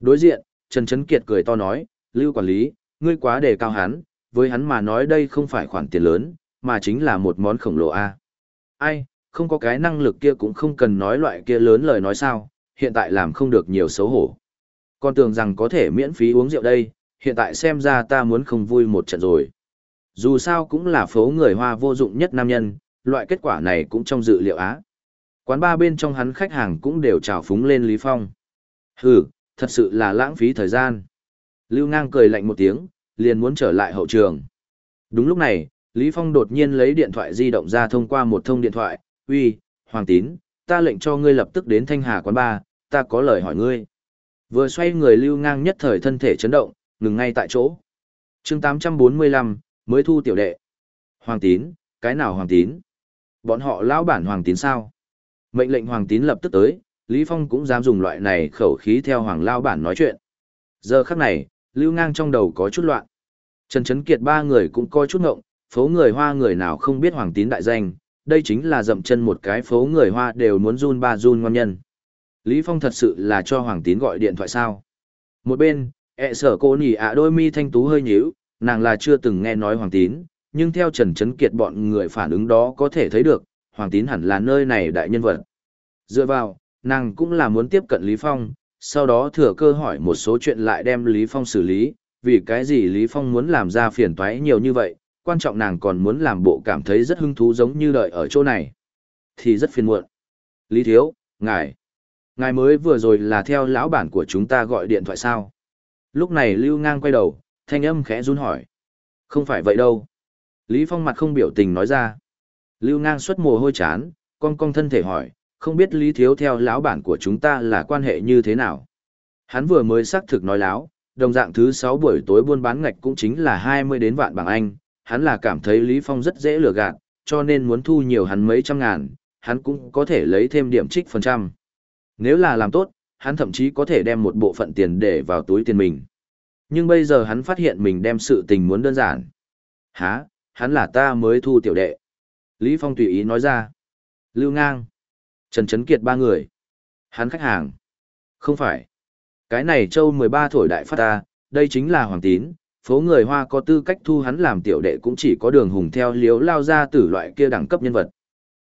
Đối diện, Trần Trấn Kiệt cười to nói, Lưu quản lý, ngươi quá đề cao hắn, với hắn mà nói đây không phải khoản tiền lớn, mà chính là một món khổng lồ a. Ai, không có cái năng lực kia cũng không cần nói loại kia lớn lời nói sao, hiện tại làm không được nhiều xấu hổ. Con tưởng rằng có thể miễn phí uống rượu đây, hiện tại xem ra ta muốn không vui một trận rồi. Dù sao cũng là phố người Hoa vô dụng nhất nam nhân, loại kết quả này cũng trong dự liệu á. Quán ba bên trong hắn khách hàng cũng đều trào phúng lên Lý Phong. Hừ, thật sự là lãng phí thời gian. Lưu ngang cười lạnh một tiếng, liền muốn trở lại hậu trường. Đúng lúc này, Lý Phong đột nhiên lấy điện thoại di động ra thông qua một thông điện thoại, uy, Hoàng Tín, ta lệnh cho ngươi lập tức đến Thanh Hà quán ba, ta có lời hỏi ngươi. Vừa xoay người lưu ngang nhất thời thân thể chấn động, ngừng ngay tại chỗ. chương 845, mới thu tiểu đệ. Hoàng Tín, cái nào Hoàng Tín? Bọn họ lão bản Hoàng Tín sao? Mệnh lệnh Hoàng Tín lập tức tới, Lý Phong cũng dám dùng loại này khẩu khí theo Hoàng lão bản nói chuyện. Giờ khắc này, lưu ngang trong đầu có chút loạn. Trần Trấn Kiệt ba người cũng coi chút ngộng, phố người Hoa người nào không biết Hoàng Tín đại danh, đây chính là dậm chân một cái phố người Hoa đều muốn run ba run ngon nhân. Lý Phong thật sự là cho Hoàng Tín gọi điện thoại sao? Một bên, ẹ sở cô nỉ ạ đôi mi thanh tú hơi nhíu, nàng là chưa từng nghe nói Hoàng Tín, nhưng theo Trần Trấn Kiệt bọn người phản ứng đó có thể thấy được, Hoàng Tín hẳn là nơi này đại nhân vật. Dựa vào, nàng cũng là muốn tiếp cận Lý Phong, sau đó thừa cơ hỏi một số chuyện lại đem Lý Phong xử lý, vì cái gì Lý Phong muốn làm ra phiền toái nhiều như vậy, quan trọng nàng còn muốn làm bộ cảm thấy rất hứng thú giống như đợi ở chỗ này. Thì rất phiền muộn. Lý Thiếu, ngài, ngài mới vừa rồi là theo lão bản của chúng ta gọi điện thoại sao? Lúc này Lưu Ngang quay đầu, thanh âm khẽ run hỏi. Không phải vậy đâu. Lý Phong mặt không biểu tình nói ra. Lưu Ngang xuất mồ hôi chán, cong cong thân thể hỏi, không biết Lý Thiếu theo lão bản của chúng ta là quan hệ như thế nào. Hắn vừa mới xác thực nói láo, đồng dạng thứ 6 buổi tối buôn bán ngạch cũng chính là 20 đến vạn bảng Anh, hắn là cảm thấy Lý Phong rất dễ lừa gạt, cho nên muốn thu nhiều hắn mấy trăm ngàn, hắn cũng có thể lấy thêm điểm trích phần trăm. Nếu là làm tốt, hắn thậm chí có thể đem một bộ phận tiền để vào túi tiền mình. Nhưng bây giờ hắn phát hiện mình đem sự tình muốn đơn giản. Hả, hắn là ta mới thu tiểu đệ. Lý Phong tùy ý nói ra. Lưu ngang. Trần Trấn Kiệt ba người. Hắn khách hàng. Không phải. Cái này châu 13 thổi đại phát ta, đây chính là Hoàng Tín, phố người Hoa có tư cách thu hắn làm tiểu đệ cũng chỉ có đường hùng theo liếu lao ra tử loại kia đẳng cấp nhân vật.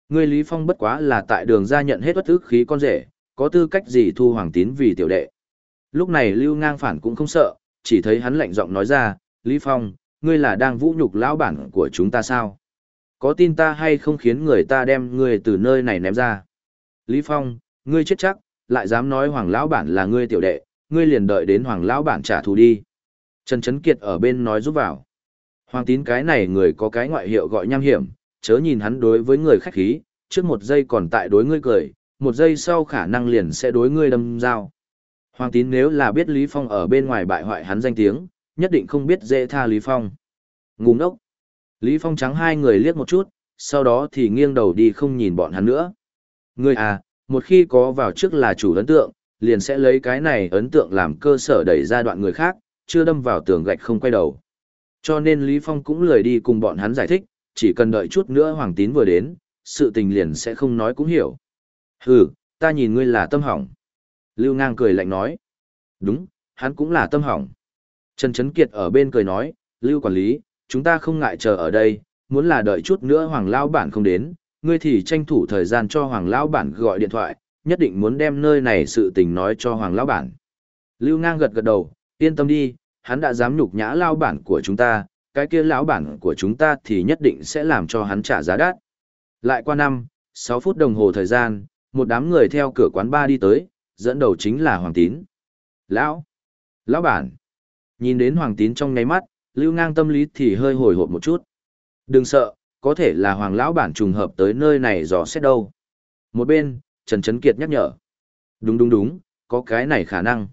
Người Lý Phong bất quá là tại đường ra nhận hết bất ức khí con rể, có tư cách gì thu Hoàng Tín vì tiểu đệ. Lúc này Lưu Ngang phản cũng không sợ, chỉ thấy hắn lạnh giọng nói ra, Lý Phong, ngươi là đang vũ nhục lão bản của chúng ta sao? Có tin ta hay không khiến người ta đem ngươi từ nơi này ném ra? Lý Phong, ngươi chết chắc, lại dám nói Hoàng lão bản là ngươi tiểu đệ, ngươi liền đợi đến Hoàng lão bản trả thù đi. Trần Trấn Kiệt ở bên nói giúp vào. Hoàng tín cái này người có cái ngoại hiệu gọi nham hiểm, chớ nhìn hắn đối với người khách khí, trước một giây còn tại đối ngươi cười, một giây sau khả năng liền sẽ đối ngươi đâm dao. Hoàng tín nếu là biết Lý Phong ở bên ngoài bại hoại hắn danh tiếng, nhất định không biết dễ tha Lý Phong. Ngu ngốc. Lý Phong trắng hai người liếc một chút, sau đó thì nghiêng đầu đi không nhìn bọn hắn nữa. Ngươi à, một khi có vào trước là chủ ấn tượng, liền sẽ lấy cái này ấn tượng làm cơ sở đẩy ra đoạn người khác, chưa đâm vào tường gạch không quay đầu. Cho nên Lý Phong cũng lười đi cùng bọn hắn giải thích, chỉ cần đợi chút nữa Hoàng Tín vừa đến, sự tình liền sẽ không nói cũng hiểu. Hừ, ta nhìn ngươi là tâm hỏng. Lưu Ngang cười lạnh nói. Đúng, hắn cũng là tâm hỏng. Trần Trấn Kiệt ở bên cười nói, Lưu quản lý, chúng ta không ngại chờ ở đây, muốn là đợi chút nữa Hoàng Lao Bản không đến, ngươi thì tranh thủ thời gian cho Hoàng Lão Bản gọi điện thoại, nhất định muốn đem nơi này sự tình nói cho Hoàng Lão Bản. Lưu Ngang gật gật đầu, yên tâm đi, hắn đã dám nhục nhã Lão Bản của chúng ta, cái kia Lão Bản của chúng ta thì nhất định sẽ làm cho hắn trả giá đắt. Lại qua năm, 6 phút đồng hồ thời gian, một đám người theo cửa quán ba đi tới, dẫn đầu chính là Hoàng Tín. Lão! Lão Bản! Nhìn đến Hoàng Tín trong ngáy mắt, Lưu Ngang tâm lý thì hơi hồi hộp một chút. Đừng sợ, có thể là hoàng lão bản trùng hợp tới nơi này dò xét đâu. Một bên, Trần Trấn Kiệt nhắc nhở. Đúng đúng đúng, có cái này khả năng.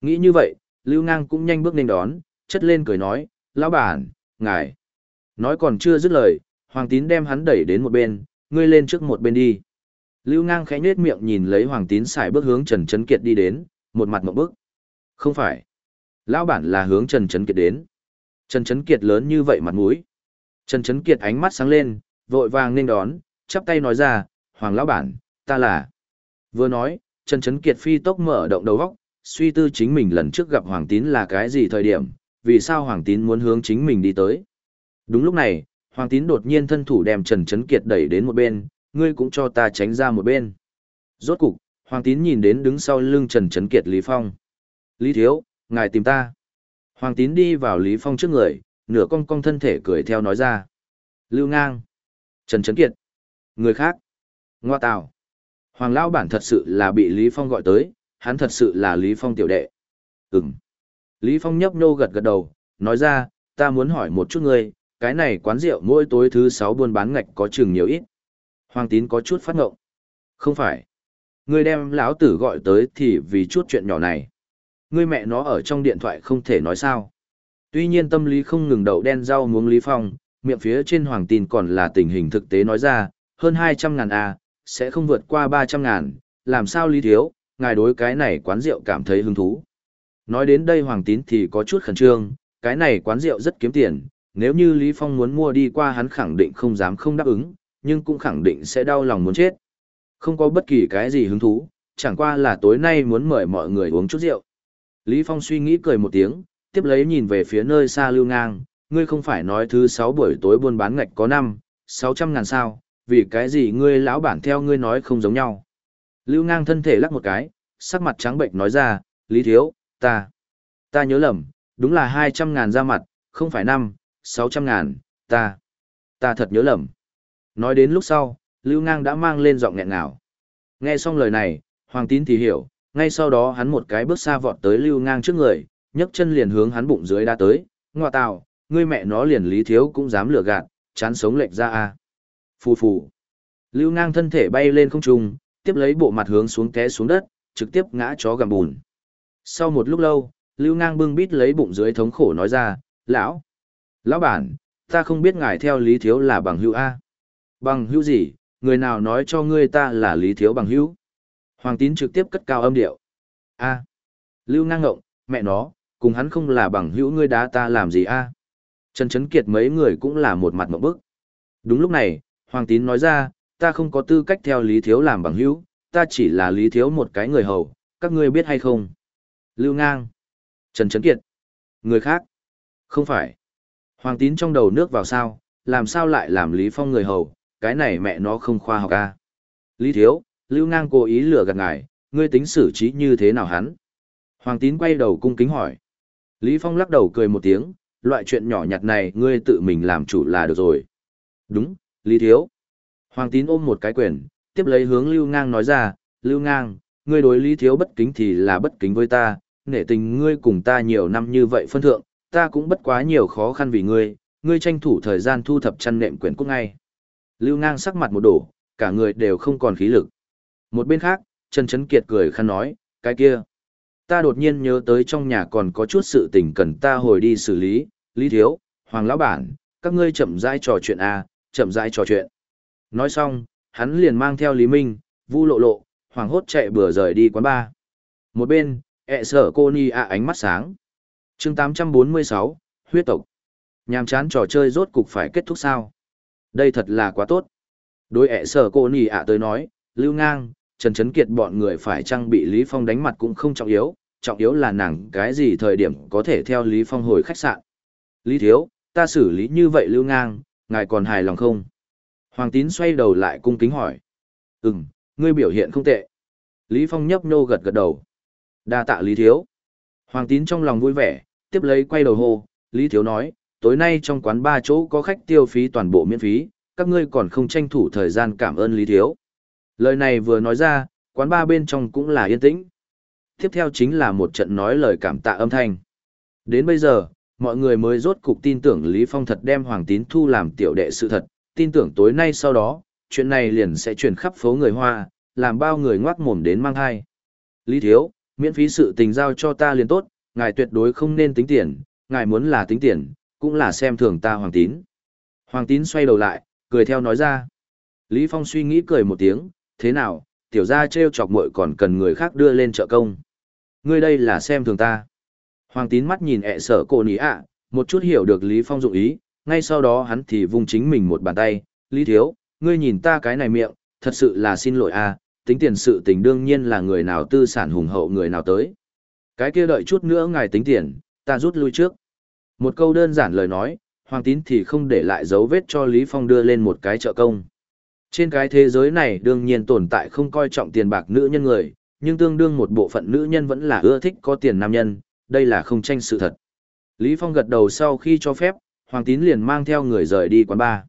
Nghĩ như vậy, Lưu Ngang cũng nhanh bước lên đón, chất lên cười nói, lão bản, ngài. Nói còn chưa dứt lời, Hoàng Tín đem hắn đẩy đến một bên, ngươi lên trước một bên đi. Lưu Ngang khẽ nhếch miệng nhìn lấy Hoàng Tín xài bước hướng Trần Trấn Kiệt đi đến, một mặt một bước. Không phải. Lão bản là hướng Trần Trấn Kiệt đến. Trần Trấn Kiệt lớn như vậy mặt mũi. Trần Trấn Kiệt ánh mắt sáng lên, vội vàng nên đón, chắp tay nói ra, Hoàng lão bản, ta là. Vừa nói, Trần Trấn Kiệt phi tốc mở động đầu góc, suy tư chính mình lần trước gặp Hoàng Tín là cái gì thời điểm, vì sao Hoàng Tín muốn hướng chính mình đi tới. Đúng lúc này, Hoàng Tín đột nhiên thân thủ đem Trần Trấn Kiệt đẩy đến một bên, ngươi cũng cho ta tránh ra một bên. Rốt cục, Hoàng Tín nhìn đến đứng sau lưng Trần Trấn Kiệt Lý Phong. Lý Thiếu, ngài tìm ta. Hoàng Tín đi vào Lý Phong trước người, nửa cong cong thân thể cười theo nói ra. Lưu ngang. Trần Trấn Kiệt. Người khác. Ngoa tào. Hoàng Lão Bản thật sự là bị Lý Phong gọi tới, hắn thật sự là Lý Phong tiểu đệ. Ừm. Lý Phong nhấp nhô gật gật đầu, nói ra, ta muốn hỏi một chút ngươi, cái này quán rượu mỗi tối thứ sáu buôn bán ngạch có chừng nhiều ít. Hoàng Tín có chút phát ngộng. Không phải. Ngươi đem lão tử gọi tới thì vì chút chuyện nhỏ này. Ngươi mẹ nó ở trong điện thoại không thể nói sao. Tuy nhiên tâm lý không ngừng đậu đen rau muống Lý Phong, miệng phía trên hoàng tin còn là tình hình thực tế nói ra, hơn 200 ngàn A, sẽ không vượt qua 300 ngàn, làm sao Lý Thiếu, ngài đối cái này quán rượu cảm thấy hứng thú. Nói đến đây hoàng tín thì có chút khẩn trương, cái này quán rượu rất kiếm tiền, nếu như Lý Phong muốn mua đi qua hắn khẳng định không dám không đáp ứng, nhưng cũng khẳng định sẽ đau lòng muốn chết. Không có bất kỳ cái gì hứng thú, chẳng qua là tối nay muốn mời mọi người uống chút rượu. Lý Phong suy nghĩ cười một tiếng, tiếp lấy nhìn về phía nơi xa lưu ngang, ngươi không phải nói thứ sáu buổi tối buôn bán ngạch có năm, sáu trăm ngàn sao, vì cái gì ngươi lão bản theo ngươi nói không giống nhau. Lưu ngang thân thể lắc một cái, sắc mặt trắng bệnh nói ra, Lý Thiếu, ta, ta nhớ lầm, đúng là hai trăm ngàn ra mặt, không phải năm, sáu trăm ngàn, ta, ta thật nhớ lầm. Nói đến lúc sau, Lưu ngang đã mang lên giọng nghẹn ngào. Nghe xong lời này, Hoàng tín thì hiểu, ngay sau đó hắn một cái bước xa vọt tới Lưu ngang trước người, nhấc chân liền hướng hắn bụng dưới đá tới, ngoa tào, ngươi mẹ nó liền Lý Thiếu cũng dám lừa gạt, chán sống lệch ra a Phù phù. Lưu ngang thân thể bay lên không trung, tiếp lấy bộ mặt hướng xuống té xuống đất, trực tiếp ngã chó gầm bùn. Sau một lúc lâu, Lưu ngang bưng bít lấy bụng dưới thống khổ nói ra, lão, lão bản, ta không biết ngài theo Lý Thiếu là bằng hữu A. Bằng hữu gì, người nào nói cho ngươi ta là Lý Thiếu bằng hữu? Hoàng tín trực tiếp cất cao âm điệu. A. Lưu ngang ngộng, mẹ nó, cùng hắn không là bằng hữu ngươi đá ta làm gì a? Trần Trấn Kiệt mấy người cũng là một mặt mộng bức. Đúng lúc này, Hoàng Tín nói ra, ta không có tư cách theo Lý Thiếu làm bằng hữu, ta chỉ là Lý Thiếu một cái người hầu, các ngươi biết hay không? Lưu Ngang, Trần Trấn Kiệt, người khác, không phải. Hoàng Tín trong đầu nước vào sao, làm sao lại làm Lý Phong người hầu, cái này mẹ nó không khoa học a. Lý Thiếu, Lưu Ngang cố ý lừa gạt ngài, ngươi tính xử trí như thế nào hắn? Hoàng Tín quay đầu cung kính hỏi. Lý Phong lắc đầu cười một tiếng, loại chuyện nhỏ nhặt này ngươi tự mình làm chủ là được rồi. Đúng, Lý Thiếu. Hoàng tín ôm một cái quyền, tiếp lấy hướng Lưu Ngang nói ra, Lưu Ngang, ngươi đối Lý Thiếu bất kính thì là bất kính với ta, nể tình ngươi cùng ta nhiều năm như vậy phân thượng, ta cũng bất quá nhiều khó khăn vì ngươi, ngươi tranh thủ thời gian thu thập chăn nệm quyển cúc ngay. Lưu Ngang sắc mặt một đổ, cả người đều không còn khí lực. Một bên khác, Trần Trấn Kiệt cười khăn nói, cái kia. Ta đột nhiên nhớ tới trong nhà còn có chút sự tình cần ta hồi đi xử lý, Lý Thiếu, Hoàng Lão Bản, các ngươi chậm rãi trò chuyện à, chậm rãi trò chuyện. Nói xong, hắn liền mang theo Lý Minh, Vu Lộ Lộ, Hoàng Hốt chạy bừa rời đi quán bar. Một bên, ẹ sở cô ni ạ ánh mắt sáng. chương 846, huyết tộc. Nhàm chán trò chơi rốt cục phải kết thúc sao? Đây thật là quá tốt. Đối ẹ sở cô ni ạ tới nói, Lưu Ngang, Trần Trấn Kiệt bọn người phải trang bị Lý Phong đánh mặt cũng không trọng yếu, trọng yếu là nàng cái gì thời điểm có thể theo Lý Phong hồi khách sạn. Lý Thiếu, ta xử lý như vậy lưu ngang, ngài còn hài lòng không? Hoàng tín xoay đầu lại cung kính hỏi. Ừm, ngươi biểu hiện không tệ. Lý Phong nhấp nhô gật gật đầu. đa tạ Lý Thiếu. Hoàng tín trong lòng vui vẻ, tiếp lấy quay đầu hô. Lý Thiếu nói, tối nay trong quán ba chỗ có khách tiêu phí toàn bộ miễn phí, các ngươi còn không tranh thủ thời gian cảm ơn Lý Thiếu. Lời này vừa nói ra, quán ba bên trong cũng là yên tĩnh. Tiếp theo chính là một trận nói lời cảm tạ âm thanh. Đến bây giờ, mọi người mới rốt cục tin tưởng Lý Phong thật đem Hoàng Tín Thu làm tiểu đệ sự thật, tin tưởng tối nay sau đó, chuyện này liền sẽ truyền khắp phố người Hoa, làm bao người ngoác mồm đến mang hai. Lý Thiếu, miễn phí sự tình giao cho ta liền tốt, ngài tuyệt đối không nên tính tiền, ngài muốn là tính tiền, cũng là xem thường ta Hoàng Tín. Hoàng Tín xoay đầu lại, cười theo nói ra. Lý Phong suy nghĩ cười một tiếng, thế nào, tiểu gia treo chọc muội còn cần người khác đưa lên trợ công. Ngươi đây là xem thường ta. Hoàng tín mắt nhìn ẹ sở cô ní ạ, một chút hiểu được Lý Phong dụng ý, ngay sau đó hắn thì vung chính mình một bàn tay, Lý Thiếu, ngươi nhìn ta cái này miệng, thật sự là xin lỗi a, tính tiền sự tình đương nhiên là người nào tư sản hùng hậu người nào tới. Cái kia đợi chút nữa ngài tính tiền, ta rút lui trước. Một câu đơn giản lời nói, Hoàng tín thì không để lại dấu vết cho Lý Phong đưa lên một cái trợ công. Trên cái thế giới này đương nhiên tồn tại không coi trọng tiền bạc nữ nhân người, nhưng tương đương một bộ phận nữ nhân vẫn là ưa thích có tiền nam nhân, đây là không tranh sự thật. Lý Phong gật đầu sau khi cho phép, Hoàng Tín liền mang theo người rời đi quán bar.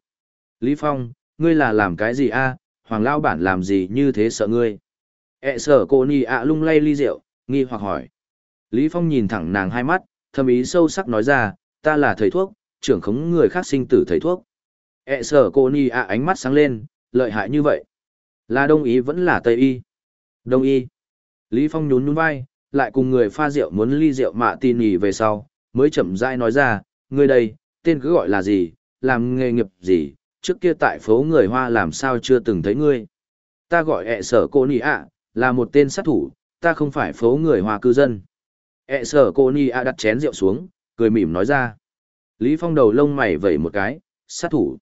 Lý Phong, ngươi là làm cái gì a? À? Hoàng Lao Bản làm gì như thế sợ ngươi? E sở cô ni ạ lung lay ly rượu, nghi hoặc hỏi. Lý Phong nhìn thẳng nàng hai mắt, thầm ý sâu sắc nói ra, ta là thầy thuốc, trưởng khống người khác sinh tử thầy thuốc. E sở cô ni a ánh mắt sáng lên, lợi hại như vậy. Là đông y vẫn là tây y. Đông y. Lý Phong nhún nhún vai, lại cùng người pha rượu muốn ly rượu mạ tin nhì về sau, mới chậm rãi nói ra, ngươi đây, tên cứ gọi là gì, làm nghề nghiệp gì, trước kia tại phố người Hoa làm sao chưa từng thấy ngươi. Ta gọi e ẹ sở cô ni ạ, là một tên sát thủ, ta không phải phố người Hoa cư dân. E ẹ sở cô ni ạ đặt chén rượu xuống, cười mỉm nói ra. Lý Phong đầu lông mày vẩy một cái, sát thủ.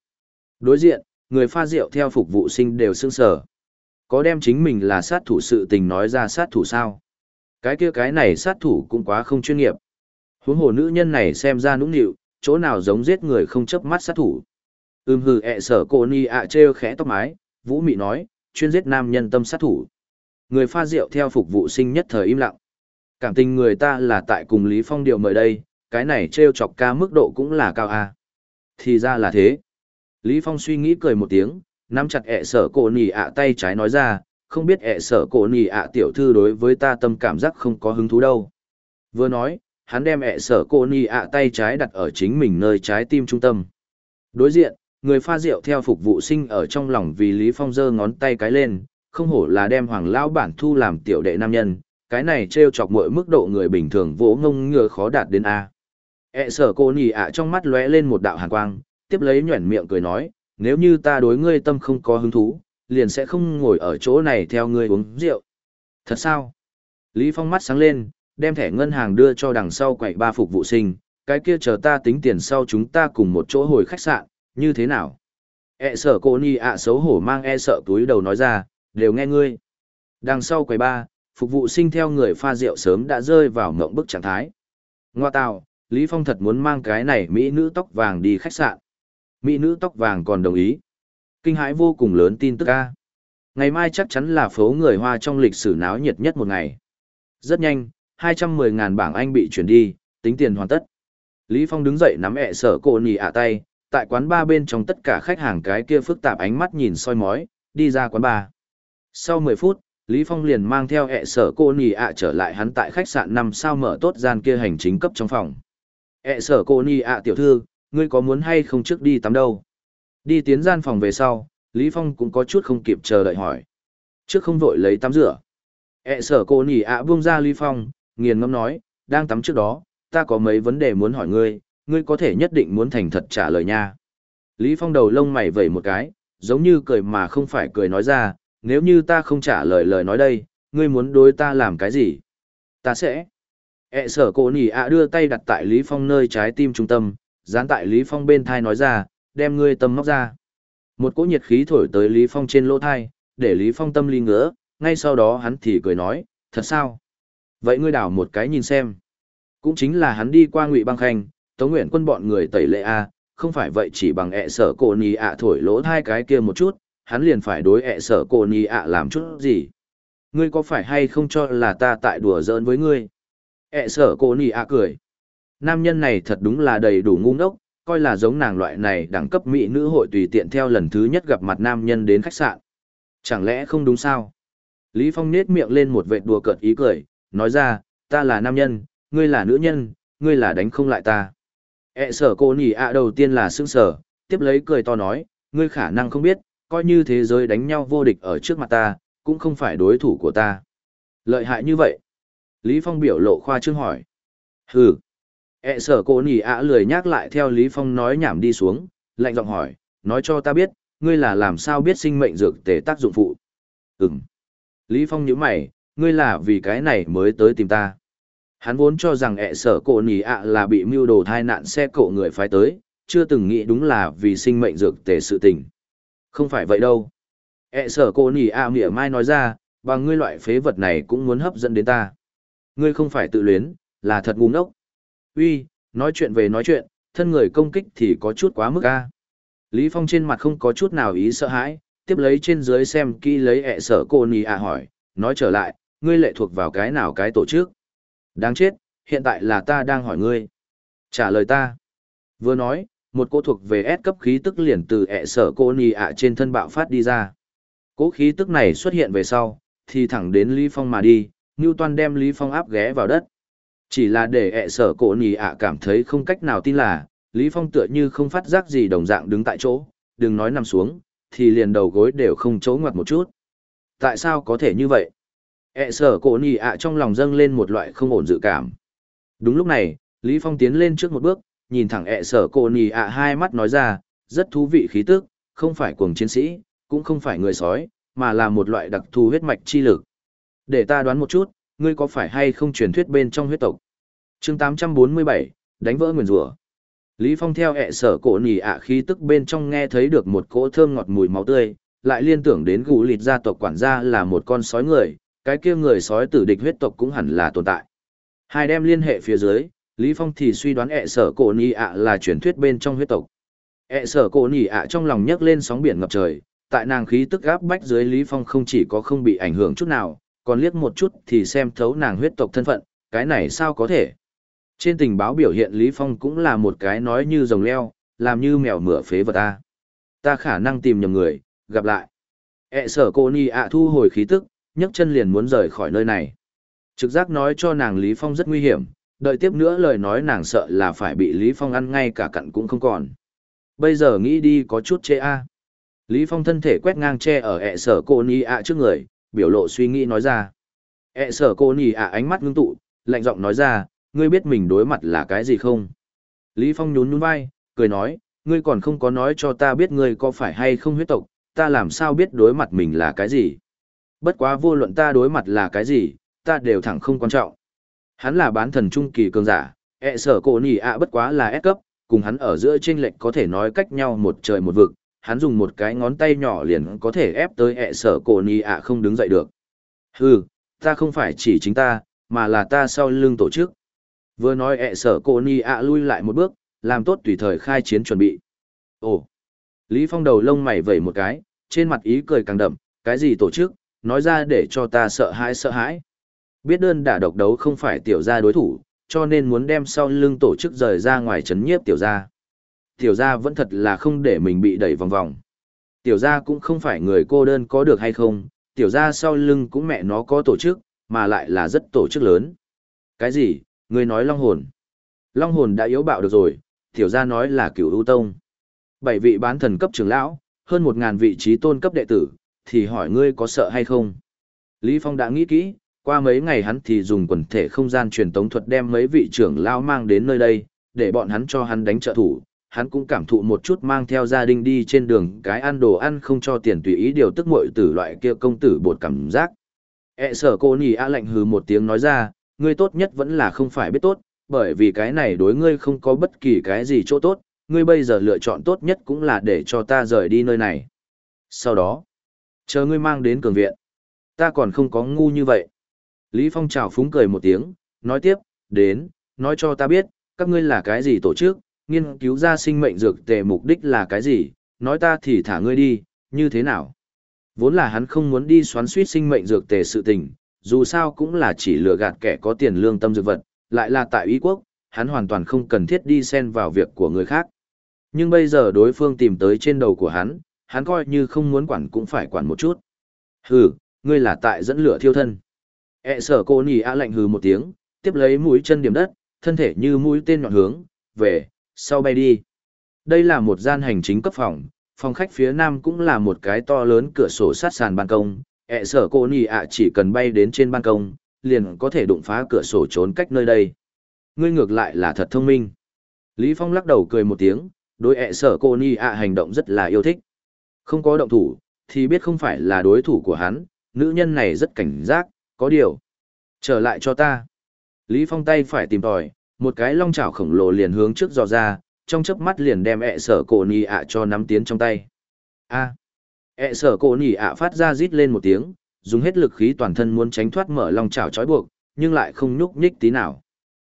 Đối diện, người pha rượu theo phục vụ sinh đều sương sở. Có đem chính mình là sát thủ sự tình nói ra sát thủ sao? Cái kia cái này sát thủ cũng quá không chuyên nghiệp. Huống hồ nữ nhân này xem ra nũng nịu, chỗ nào giống giết người không chớp mắt sát thủ. Ưm hừ ẹ sở cô ni ạ treo khẽ tóc mái, vũ mị nói, chuyên giết nam nhân tâm sát thủ. Người pha rượu theo phục vụ sinh nhất thời im lặng. Cảm tình người ta là tại cùng Lý Phong điều mời đây, cái này treo chọc ca mức độ cũng là cao a. Thì ra là thế. Lý Phong suy nghĩ cười một tiếng, nắm chặt ẹ sở cổ nì ạ tay trái nói ra, không biết ẹ sở cổ nì ạ tiểu thư đối với ta tâm cảm giác không có hứng thú đâu. Vừa nói, hắn đem ẹ sở cổ nì ạ tay trái đặt ở chính mình nơi trái tim trung tâm. Đối diện, người pha rượu theo phục vụ sinh ở trong lòng vì Lý Phong giơ ngón tay cái lên, không hổ là đem hoàng lão bản thu làm tiểu đệ nam nhân, cái này trêu chọc mọi mức độ người bình thường vỗ ngông ngựa khó đạt đến A ẹ sở cô nì ạ trong mắt lóe lên một đạo hàn quang, tiếp lấy nhuẩn miệng cười nói, nếu như ta đối ngươi tâm không có hứng thú, liền sẽ không ngồi ở chỗ này theo ngươi uống rượu. Thật sao? Lý Phong mắt sáng lên, đem thẻ ngân hàng đưa cho đằng sau quậy ba phục vụ sinh, cái kia chờ ta tính tiền sau chúng ta cùng một chỗ hồi khách sạn, như thế nào? E sở cô nì ạ xấu hổ mang e sợ túi đầu nói ra, đều nghe ngươi. Đằng sau quầy ba, phục vụ sinh theo người pha rượu sớm đã rơi vào mộng bức trạng thái. Ngoa tào, Lý Phong thật muốn mang cái này mỹ nữ tóc vàng đi khách sạn. Mỹ nữ tóc vàng còn đồng ý. Kinh hãi vô cùng lớn tin tức ca. Ngày mai chắc chắn là phố người Hoa trong lịch sử náo nhiệt nhất một ngày. Rất nhanh, 210.000 bảng Anh bị chuyển đi, tính tiền hoàn tất. Lý Phong đứng dậy nắm ẹ sở cô nì ạ tay, tại quán ba bên trong tất cả khách hàng cái kia phức tạp ánh mắt nhìn soi mói, đi ra quán ba. Sau 10 phút, Lý Phong liền mang theo ẹ sở cô nì ạ trở lại hắn tại khách sạn năm sao mở tốt gian kia hành chính cấp trong phòng ẹ sở cô ni ạ tiểu thư, ngươi có muốn hay không trước đi tắm đâu? Đi tiến gian phòng về sau, Lý Phong cũng có chút không kịp chờ đợi hỏi. Trước không vội lấy tắm rửa. ẹ sở cô ni ạ buông ra Lý Phong, nghiền ngẫm nói, đang tắm trước đó, ta có mấy vấn đề muốn hỏi ngươi, ngươi có thể nhất định muốn thành thật trả lời nha. Lý Phong đầu lông mày vẩy một cái, giống như cười mà không phải cười nói ra, nếu như ta không trả lời lời nói đây, ngươi muốn đối ta làm cái gì? Ta sẽ. E sở cổ nỉ ạ đưa tay đặt tại Lý Phong nơi trái tim trung tâm, dán tại Lý Phong bên thai nói ra, đem ngươi tâm móc ra. Một cỗ nhiệt khí thổi tới Lý Phong trên lỗ thai, để Lý Phong tâm ly ngứa, ngay sau đó hắn thì cười nói, thật sao? Vậy ngươi đảo một cái nhìn xem. Cũng chính là hắn đi qua ngụy băng khanh, tống nguyện quân bọn người tẩy lệ A, không phải vậy chỉ bằng ẹ sở cổ nì ạ thổi lỗ thai cái kia một chút, hắn liền phải đối ẹ sở cổ nì ạ làm chút gì. Ngươi có phải hay không cho là ta tại đùa giỡn với ngươi? Ẹ sở cô nì ạ cười. Nam nhân này thật đúng là đầy đủ ngu ngốc, coi là giống nàng loại này đẳng cấp mỹ nữ hội tùy tiện theo lần thứ nhất gặp mặt nam nhân đến khách sạn. Chẳng lẽ không đúng sao? Lý Phong nết miệng lên một vệt đùa cợt ý cười, nói ra, ta là nam nhân, ngươi là nữ nhân, ngươi là đánh không lại ta. ẹ sở cô nhỉ ạ đầu tiên là sững sở, tiếp lấy cười to nói, ngươi khả năng không biết, coi như thế giới đánh nhau vô địch ở trước mặt ta, cũng không phải đối thủ của ta. Lợi hại như vậy. Lý Phong biểu lộ khoa trương hỏi. Hừ. E sở cô nỉ ạ lười nhắc lại theo Lý Phong nói nhảm đi xuống, lạnh giọng hỏi, nói cho ta biết, ngươi là làm sao biết sinh mệnh dược tề tác dụng phụ. Ừm. Lý Phong nhíu mày, ngươi là vì cái này mới tới tìm ta. Hắn vốn cho rằng ẹ sở cổ nỉ ạ là bị mưu đồ thai nạn xe cộ người phái tới, chưa từng nghĩ đúng là vì sinh mệnh dược tề sự tình. Không phải vậy đâu. ẹ sở cổ nỉ ạ mỉa mai nói ra, bằng ngươi loại phế vật này cũng muốn hấp dẫn đến ta. Ngươi không phải tự luyến, là thật ngu ngốc. Uy, nói chuyện về nói chuyện, thân người công kích thì có chút quá mức a. Lý Phong trên mặt không có chút nào ý sợ hãi, tiếp lấy trên dưới xem kỹ lấy ẹ sở cô nì ạ hỏi, nói trở lại, ngươi lệ thuộc vào cái nào cái tổ chức. Đáng chết, hiện tại là ta đang hỏi ngươi. Trả lời ta. Vừa nói, một cô thuộc về S cấp khí tức liền từ ẹ sở cô nì ạ trên thân bạo phát đi ra. Cố khí tức này xuất hiện về sau, thì thẳng đến Lý Phong mà đi, Newton đem Lý Phong áp ghé vào đất. Chỉ là để ẹ sở cổ nì ạ cảm thấy không cách nào tin là, Lý Phong tựa như không phát giác gì đồng dạng đứng tại chỗ, đừng nói nằm xuống, thì liền đầu gối đều không chỗ ngoặt một chút. Tại sao có thể như vậy? ẹ sở cổ nì ạ trong lòng dâng lên một loại không ổn dự cảm. Đúng lúc này, Lý Phong tiến lên trước một bước, nhìn thẳng ẹ sở cổ nì ạ hai mắt nói ra, rất thú vị khí tức, không phải cuồng chiến sĩ, cũng không phải người sói, mà là một loại đặc thù huyết mạch chi lực. Để ta đoán một chút, ngươi có phải hay không truyền thuyết bên trong huyết tộc? chương 847, đánh vỡ nguyền rủa Lý Phong theo ẹ sở cổ nỉ ạ khí tức bên trong nghe thấy được một cỗ thơm ngọt mùi máu tươi, lại liên tưởng đến gù lịt gia tộc quản gia là một con sói người, cái kia người sói tử địch huyết tộc cũng hẳn là tồn tại. Hai đem liên hệ phía dưới, Lý Phong thì suy đoán ẹ sở cổ nỉ ạ là truyền thuyết bên trong huyết tộc. ẹ sở cổ nỉ ạ trong lòng nhấc lên sóng biển ngập trời, tại nàng khí tức gáp bách dưới Lý Phong không chỉ có không bị ảnh hưởng chút nào, còn liếc một chút thì xem thấu nàng huyết tộc thân phận, cái này sao có thể. Trên tình báo biểu hiện Lý Phong cũng là một cái nói như rồng leo, làm như mèo mửa phế vật ta. Ta khả năng tìm nhầm người, gặp lại. E sở cô ni ạ thu hồi khí tức, nhấc chân liền muốn rời khỏi nơi này. Trực giác nói cho nàng Lý Phong rất nguy hiểm, đợi tiếp nữa lời nói nàng sợ là phải bị Lý Phong ăn ngay cả cặn cũng không còn. Bây giờ nghĩ đi có chút chê a. Lý Phong thân thể quét ngang che ở ẹ sở cô ni ạ trước người, biểu lộ suy nghĩ nói ra. e sở cô nhì ạ ánh mắt ngưng tụ, lạnh giọng nói ra, ngươi biết mình đối mặt là cái gì không? Lý Phong nhún nhún vai, cười nói, ngươi còn không có nói cho ta biết ngươi có phải hay không huyết tộc, ta làm sao biết đối mặt mình là cái gì? Bất quá vô luận ta đối mặt là cái gì, ta đều thẳng không quan trọng. Hắn là bán thần trung kỳ cường giả, e sở cổ nỉ ạ bất quá là S cấp, cùng hắn ở giữa trên lệch có thể nói cách nhau một trời một vực, hắn dùng một cái ngón tay nhỏ liền có thể ép tới ẹ sở cổ Ni ạ không đứng dậy được. Hừ, ta không phải chỉ chính ta, mà là ta sau lưng tổ chức. Vừa nói ẹ sở cổ Ni ạ lui lại một bước, làm tốt tùy thời khai chiến chuẩn bị. Ồ! Lý Phong đầu lông mày vẩy một cái, trên mặt ý cười càng đậm, cái gì tổ chức, nói ra để cho ta sợ hãi sợ hãi. Biết đơn đả độc đấu không phải tiểu gia đối thủ, cho nên muốn đem sau lưng tổ chức rời ra ngoài chấn nhiếp tiểu gia. Tiểu gia vẫn thật là không để mình bị đẩy vòng vòng. Tiểu gia cũng không phải người cô đơn có được hay không, tiểu gia sau lưng cũng mẹ nó có tổ chức, mà lại là rất tổ chức lớn. Cái gì, người nói long hồn? Long hồn đã yếu bạo được rồi, tiểu gia nói là cửu ưu tông. Bảy vị bán thần cấp trưởng lão, hơn một ngàn vị trí tôn cấp đệ tử, thì hỏi ngươi có sợ hay không? Lý Phong đã nghĩ kỹ, qua mấy ngày hắn thì dùng quần thể không gian truyền tống thuật đem mấy vị trưởng lão mang đến nơi đây, để bọn hắn cho hắn đánh trợ thủ. Hắn cũng cảm thụ một chút mang theo gia đình đi trên đường cái ăn đồ ăn không cho tiền tùy ý điều tức muội tử loại kia công tử bột cảm giác. E sở cô nhì a lạnh hừ một tiếng nói ra, ngươi tốt nhất vẫn là không phải biết tốt, bởi vì cái này đối ngươi không có bất kỳ cái gì chỗ tốt, ngươi bây giờ lựa chọn tốt nhất cũng là để cho ta rời đi nơi này. Sau đó, chờ ngươi mang đến cường viện. Ta còn không có ngu như vậy. Lý Phong chào phúng cười một tiếng, nói tiếp, đến, nói cho ta biết, các ngươi là cái gì tổ chức, nghiên cứu ra sinh mệnh dược tề mục đích là cái gì, nói ta thì thả ngươi đi, như thế nào. Vốn là hắn không muốn đi xoắn suýt sinh mệnh dược tề sự tình, dù sao cũng là chỉ lừa gạt kẻ có tiền lương tâm dược vật, lại là tại ý quốc, hắn hoàn toàn không cần thiết đi xen vào việc của người khác. Nhưng bây giờ đối phương tìm tới trên đầu của hắn, hắn coi như không muốn quản cũng phải quản một chút. Hừ, ngươi là tại dẫn lửa thiêu thân. E sở cô nì a lạnh hừ một tiếng, tiếp lấy mũi chân điểm đất, thân thể như mũi tên nhọn hướng, về, sau bay đi. Đây là một gian hành chính cấp phòng, phòng khách phía nam cũng là một cái to lớn cửa sổ sát sàn ban công. E sở cô nì ạ chỉ cần bay đến trên ban công, liền có thể đụng phá cửa sổ trốn cách nơi đây. Ngươi ngược lại là thật thông minh. Lý Phong lắc đầu cười một tiếng, đối ẹ sở cô ni ạ hành động rất là yêu thích. Không có động thủ, thì biết không phải là đối thủ của hắn, nữ nhân này rất cảnh giác, có điều. Trở lại cho ta. Lý Phong tay phải tìm tòi, một cái long chảo khổng lồ liền hướng trước dò ra, trong chớp mắt liền đem ẹ sở cổ nỉ ạ cho nắm tiến trong tay. A. ẹ sở cổ nỉ ạ phát ra rít lên một tiếng, dùng hết lực khí toàn thân muốn tránh thoát mở long chảo trói buộc, nhưng lại không nhúc nhích tí nào.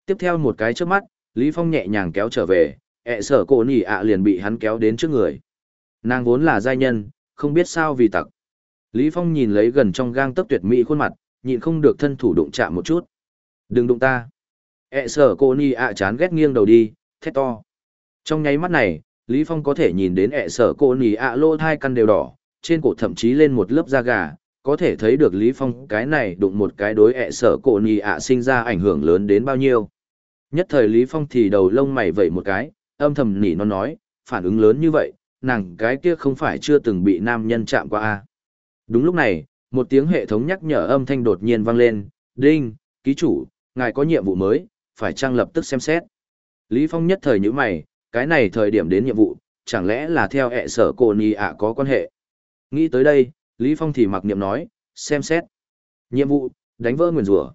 Tiếp theo một cái chớp mắt, Lý Phong nhẹ nhàng kéo trở về, ẹ sở cổ nỉ ạ liền bị hắn kéo đến trước người. Nàng vốn là giai nhân, không biết sao vì tặc. Lý Phong nhìn lấy gần trong gang tấc tuyệt mỹ khuôn mặt, nhịn không được thân thủ đụng chạm một chút. Đừng đụng ta. E ẹ sở cô nỉ ạ chán ghét nghiêng đầu đi, thét to. Trong nháy mắt này, Lý Phong có thể nhìn đến e ẹ sở cô nì ạ lô thai căn đều đỏ, trên cổ thậm chí lên một lớp da gà, có thể thấy được Lý Phong cái này đụng một cái đối e ẹ sở cô nì ạ sinh ra ảnh hưởng lớn đến bao nhiêu. Nhất thời Lý Phong thì đầu lông mày vẩy một cái, âm thầm nỉ nó nói, phản ứng lớn như vậy, nàng cái kia không phải chưa từng bị nam nhân chạm qua a à. Đúng lúc này, một tiếng hệ thống nhắc nhở âm thanh đột nhiên vang lên, đinh, ký chủ, ngài có nhiệm vụ mới, phải trang lập tức xem xét. Lý Phong nhất thời như mày, cái này thời điểm đến nhiệm vụ, chẳng lẽ là theo hệ sở cổ nì ạ có quan hệ. Nghĩ tới đây, Lý Phong thì mặc niệm nói, xem xét. Nhiệm vụ, đánh vỡ nguyền rủa.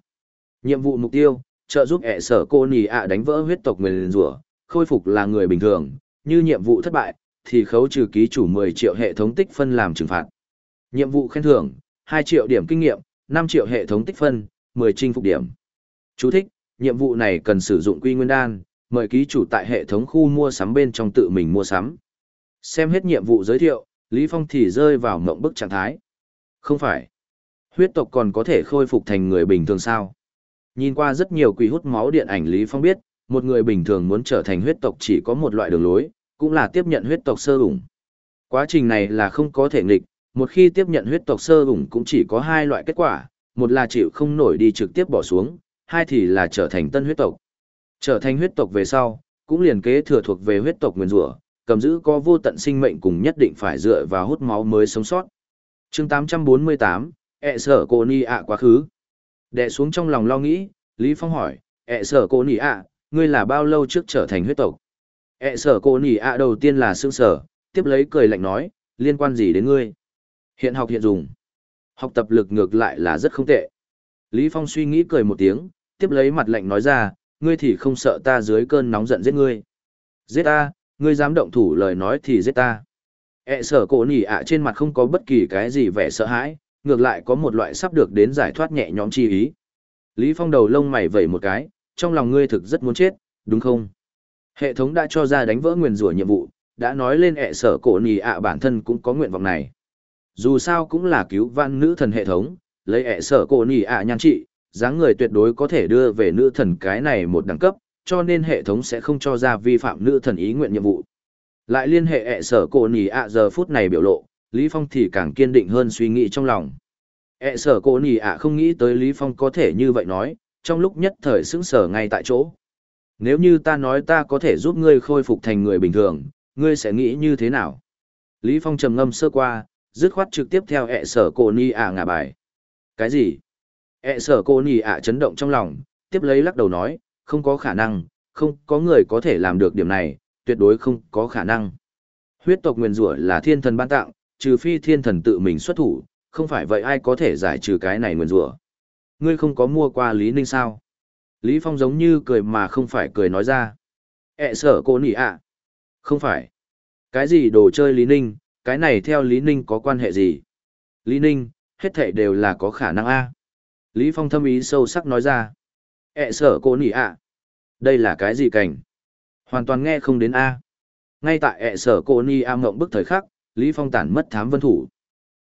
Nhiệm vụ mục tiêu, trợ giúp hệ sở cô nì ạ đánh vỡ huyết tộc nguyền rủa, khôi phục là người bình thường, như nhiệm vụ thất bại, thì khấu trừ ký chủ 10 triệu hệ thống tích phân làm trừng phạt. Nhiệm vụ khen thưởng, 2 triệu điểm kinh nghiệm, 5 triệu hệ thống tích phân, 10 chinh phục điểm. Chú thích, Nhiệm vụ này cần sử dụng quy nguyên đan, mời ký chủ tại hệ thống khu mua sắm bên trong tự mình mua sắm. Xem hết nhiệm vụ giới thiệu, Lý Phong thì rơi vào mộng bức trạng thái. Không phải. Huyết tộc còn có thể khôi phục thành người bình thường sao? Nhìn qua rất nhiều quỷ hút máu điện ảnh Lý Phong biết, một người bình thường muốn trở thành huyết tộc chỉ có một loại đường lối, cũng là tiếp nhận huyết tộc sơ ủng. Quá trình này là không có thể nghịch, một khi tiếp nhận huyết tộc sơ ủng cũng chỉ có hai loại kết quả, một là chịu không nổi đi trực tiếp bỏ xuống, hai thì là trở thành tân huyết tộc. Trở thành huyết tộc về sau, cũng liền kế thừa thuộc về huyết tộc nguyên rủa, cầm giữ có vô tận sinh mệnh cùng nhất định phải dựa vào hút máu mới sống sót. chương 848, ẹ e sở cô ni ạ quá khứ. đè xuống trong lòng lo nghĩ, Lý Phong hỏi, ẹ sở cô ni ạ, ngươi là bao lâu trước trở thành huyết tộc? ẹ sở cô ni ạ đầu tiên là sương sở, tiếp lấy cười lạnh nói, liên quan gì đến ngươi? Hiện học hiện dùng. Học tập lực ngược lại là rất không tệ. Lý Phong suy nghĩ cười một tiếng, tiếp lấy mặt lạnh nói ra, ngươi thì không sợ ta dưới cơn nóng giận giết ngươi. Giết ta, ngươi dám động thủ lời nói thì giết ta. E sở cổ nỉ ạ trên mặt không có bất kỳ cái gì vẻ sợ hãi, ngược lại có một loại sắp được đến giải thoát nhẹ nhõm chi ý. Lý Phong đầu lông mày vẩy một cái, trong lòng ngươi thực rất muốn chết, đúng không? Hệ thống đã cho ra đánh vỡ nguyền rủa nhiệm vụ, đã nói lên ẹ sở cổ nỉ ạ bản thân cũng có nguyện vọng này. Dù sao cũng là cứu văn nữ thần hệ thống, lấy ẹ sở cổ nỉ ạ nhan trị, dáng người tuyệt đối có thể đưa về nữ thần cái này một đẳng cấp, cho nên hệ thống sẽ không cho ra vi phạm nữ thần ý nguyện nhiệm vụ. Lại liên hệ ẹ sở cổ nỉ ạ giờ phút này biểu lộ, Lý Phong thì càng kiên định hơn suy nghĩ trong lòng. ẹ sở cổ nỉ ạ không nghĩ tới Lý Phong có thể như vậy nói, trong lúc nhất thời sững sở ngay tại chỗ. Nếu như ta nói ta có thể giúp ngươi khôi phục thành người bình thường, ngươi sẽ nghĩ như thế nào? Lý Phong trầm ngâm sơ qua, dứt khoát trực tiếp theo ẹ sở cổ nỉ ạ ngả bài. Cái gì? E sở cô nỉ ạ chấn động trong lòng, tiếp lấy lắc đầu nói, không có khả năng, không có người có thể làm được điểm này, tuyệt đối không có khả năng. Huyết tộc nguyên rủa là thiên thần ban tặng, trừ phi thiên thần tự mình xuất thủ, không phải vậy ai có thể giải trừ cái này nguyên rủa. Ngươi không có mua qua Lý Ninh sao? Lý Phong giống như cười mà không phải cười nói ra. E sở cô nỉ ạ. Không phải. Cái gì đồ chơi Lý Ninh, cái này theo Lý Ninh có quan hệ gì? Lý Ninh, hết thảy đều là có khả năng A. Lý Phong thâm ý sâu sắc nói ra. Ế sở cô nỉ ạ. Đây là cái gì cảnh? Hoàn toàn nghe không đến A. Ngay tại ẹ sở cô nỉ a mộng bức thời khắc, Lý Phong tản mất thám vân thủ.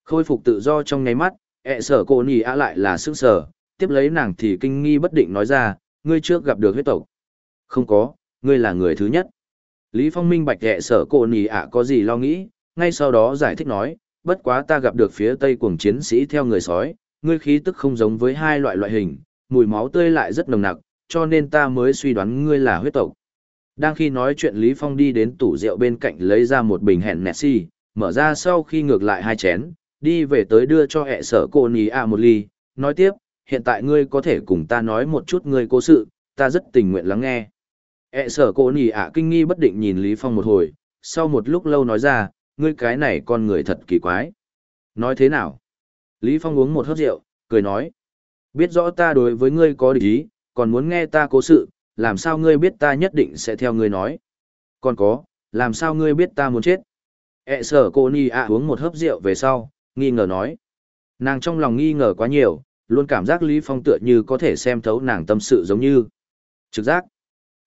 Khôi phục tự do trong nháy mắt, ẹ sở cô nỉ a lại là sức sở, tiếp lấy nàng thì kinh nghi bất định nói ra, ngươi trước gặp được huyết tộc. Không có, ngươi là người thứ nhất. Lý Phong minh bạch ẹ sở cô nỉ ạ có gì lo nghĩ, ngay sau đó giải thích nói, bất quá ta gặp được phía tây cuồng chiến sĩ theo người sói, ngươi khí tức không giống với hai loại loại hình, mùi máu tươi lại rất nồng nặc, cho nên ta mới suy đoán ngươi là huyết tộc. Đang khi nói chuyện Lý Phong đi đến tủ rượu bên cạnh lấy ra một bình hẹn Nessi, mở ra sau khi ngược lại hai chén, đi về tới đưa cho hệ sở cô ní a một ly, nói tiếp, hiện tại ngươi có thể cùng ta nói một chút ngươi cố sự, ta rất tình nguyện lắng nghe. Hệ sở cô ní a kinh nghi bất định nhìn Lý Phong một hồi, sau một lúc lâu nói ra, ngươi cái này con người thật kỳ quái. Nói thế nào? Lý Phong uống một hớp rượu, cười nói, biết rõ ta đối với ngươi có địch ý, còn muốn nghe ta cố sự, làm sao ngươi biết ta nhất định sẽ theo ngươi nói. Còn có, làm sao ngươi biết ta muốn chết. E sở cô Nhi ạ uống một hớp rượu về sau, nghi ngờ nói. Nàng trong lòng nghi ngờ quá nhiều, luôn cảm giác Lý Phong tựa như có thể xem thấu nàng tâm sự giống như. Trực giác.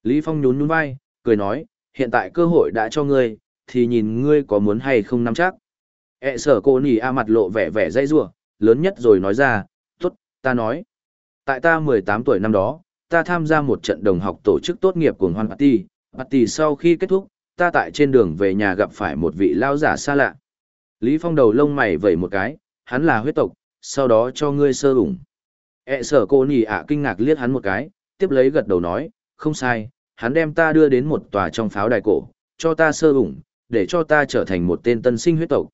Lý Phong nhún nhún vai, cười nói, hiện tại cơ hội đã cho ngươi, thì nhìn ngươi có muốn hay không nắm chắc. E sở cô Nhi à mặt lộ vẻ vẻ dây rủa lớn nhất rồi nói ra, tốt, ta nói. Tại ta 18 tuổi năm đó, ta tham gia một trận đồng học tổ chức tốt nghiệp của Hoan Party. Party sau khi kết thúc, ta tại trên đường về nhà gặp phải một vị lao giả xa lạ. Lý Phong đầu lông mày vẩy một cái, hắn là huyết tộc, sau đó cho ngươi sơ ủng. E sở cô nhì ạ kinh ngạc liếc hắn một cái, tiếp lấy gật đầu nói, không sai, hắn đem ta đưa đến một tòa trong pháo đài cổ, cho ta sơ ủng, để cho ta trở thành một tên tân sinh huyết tộc.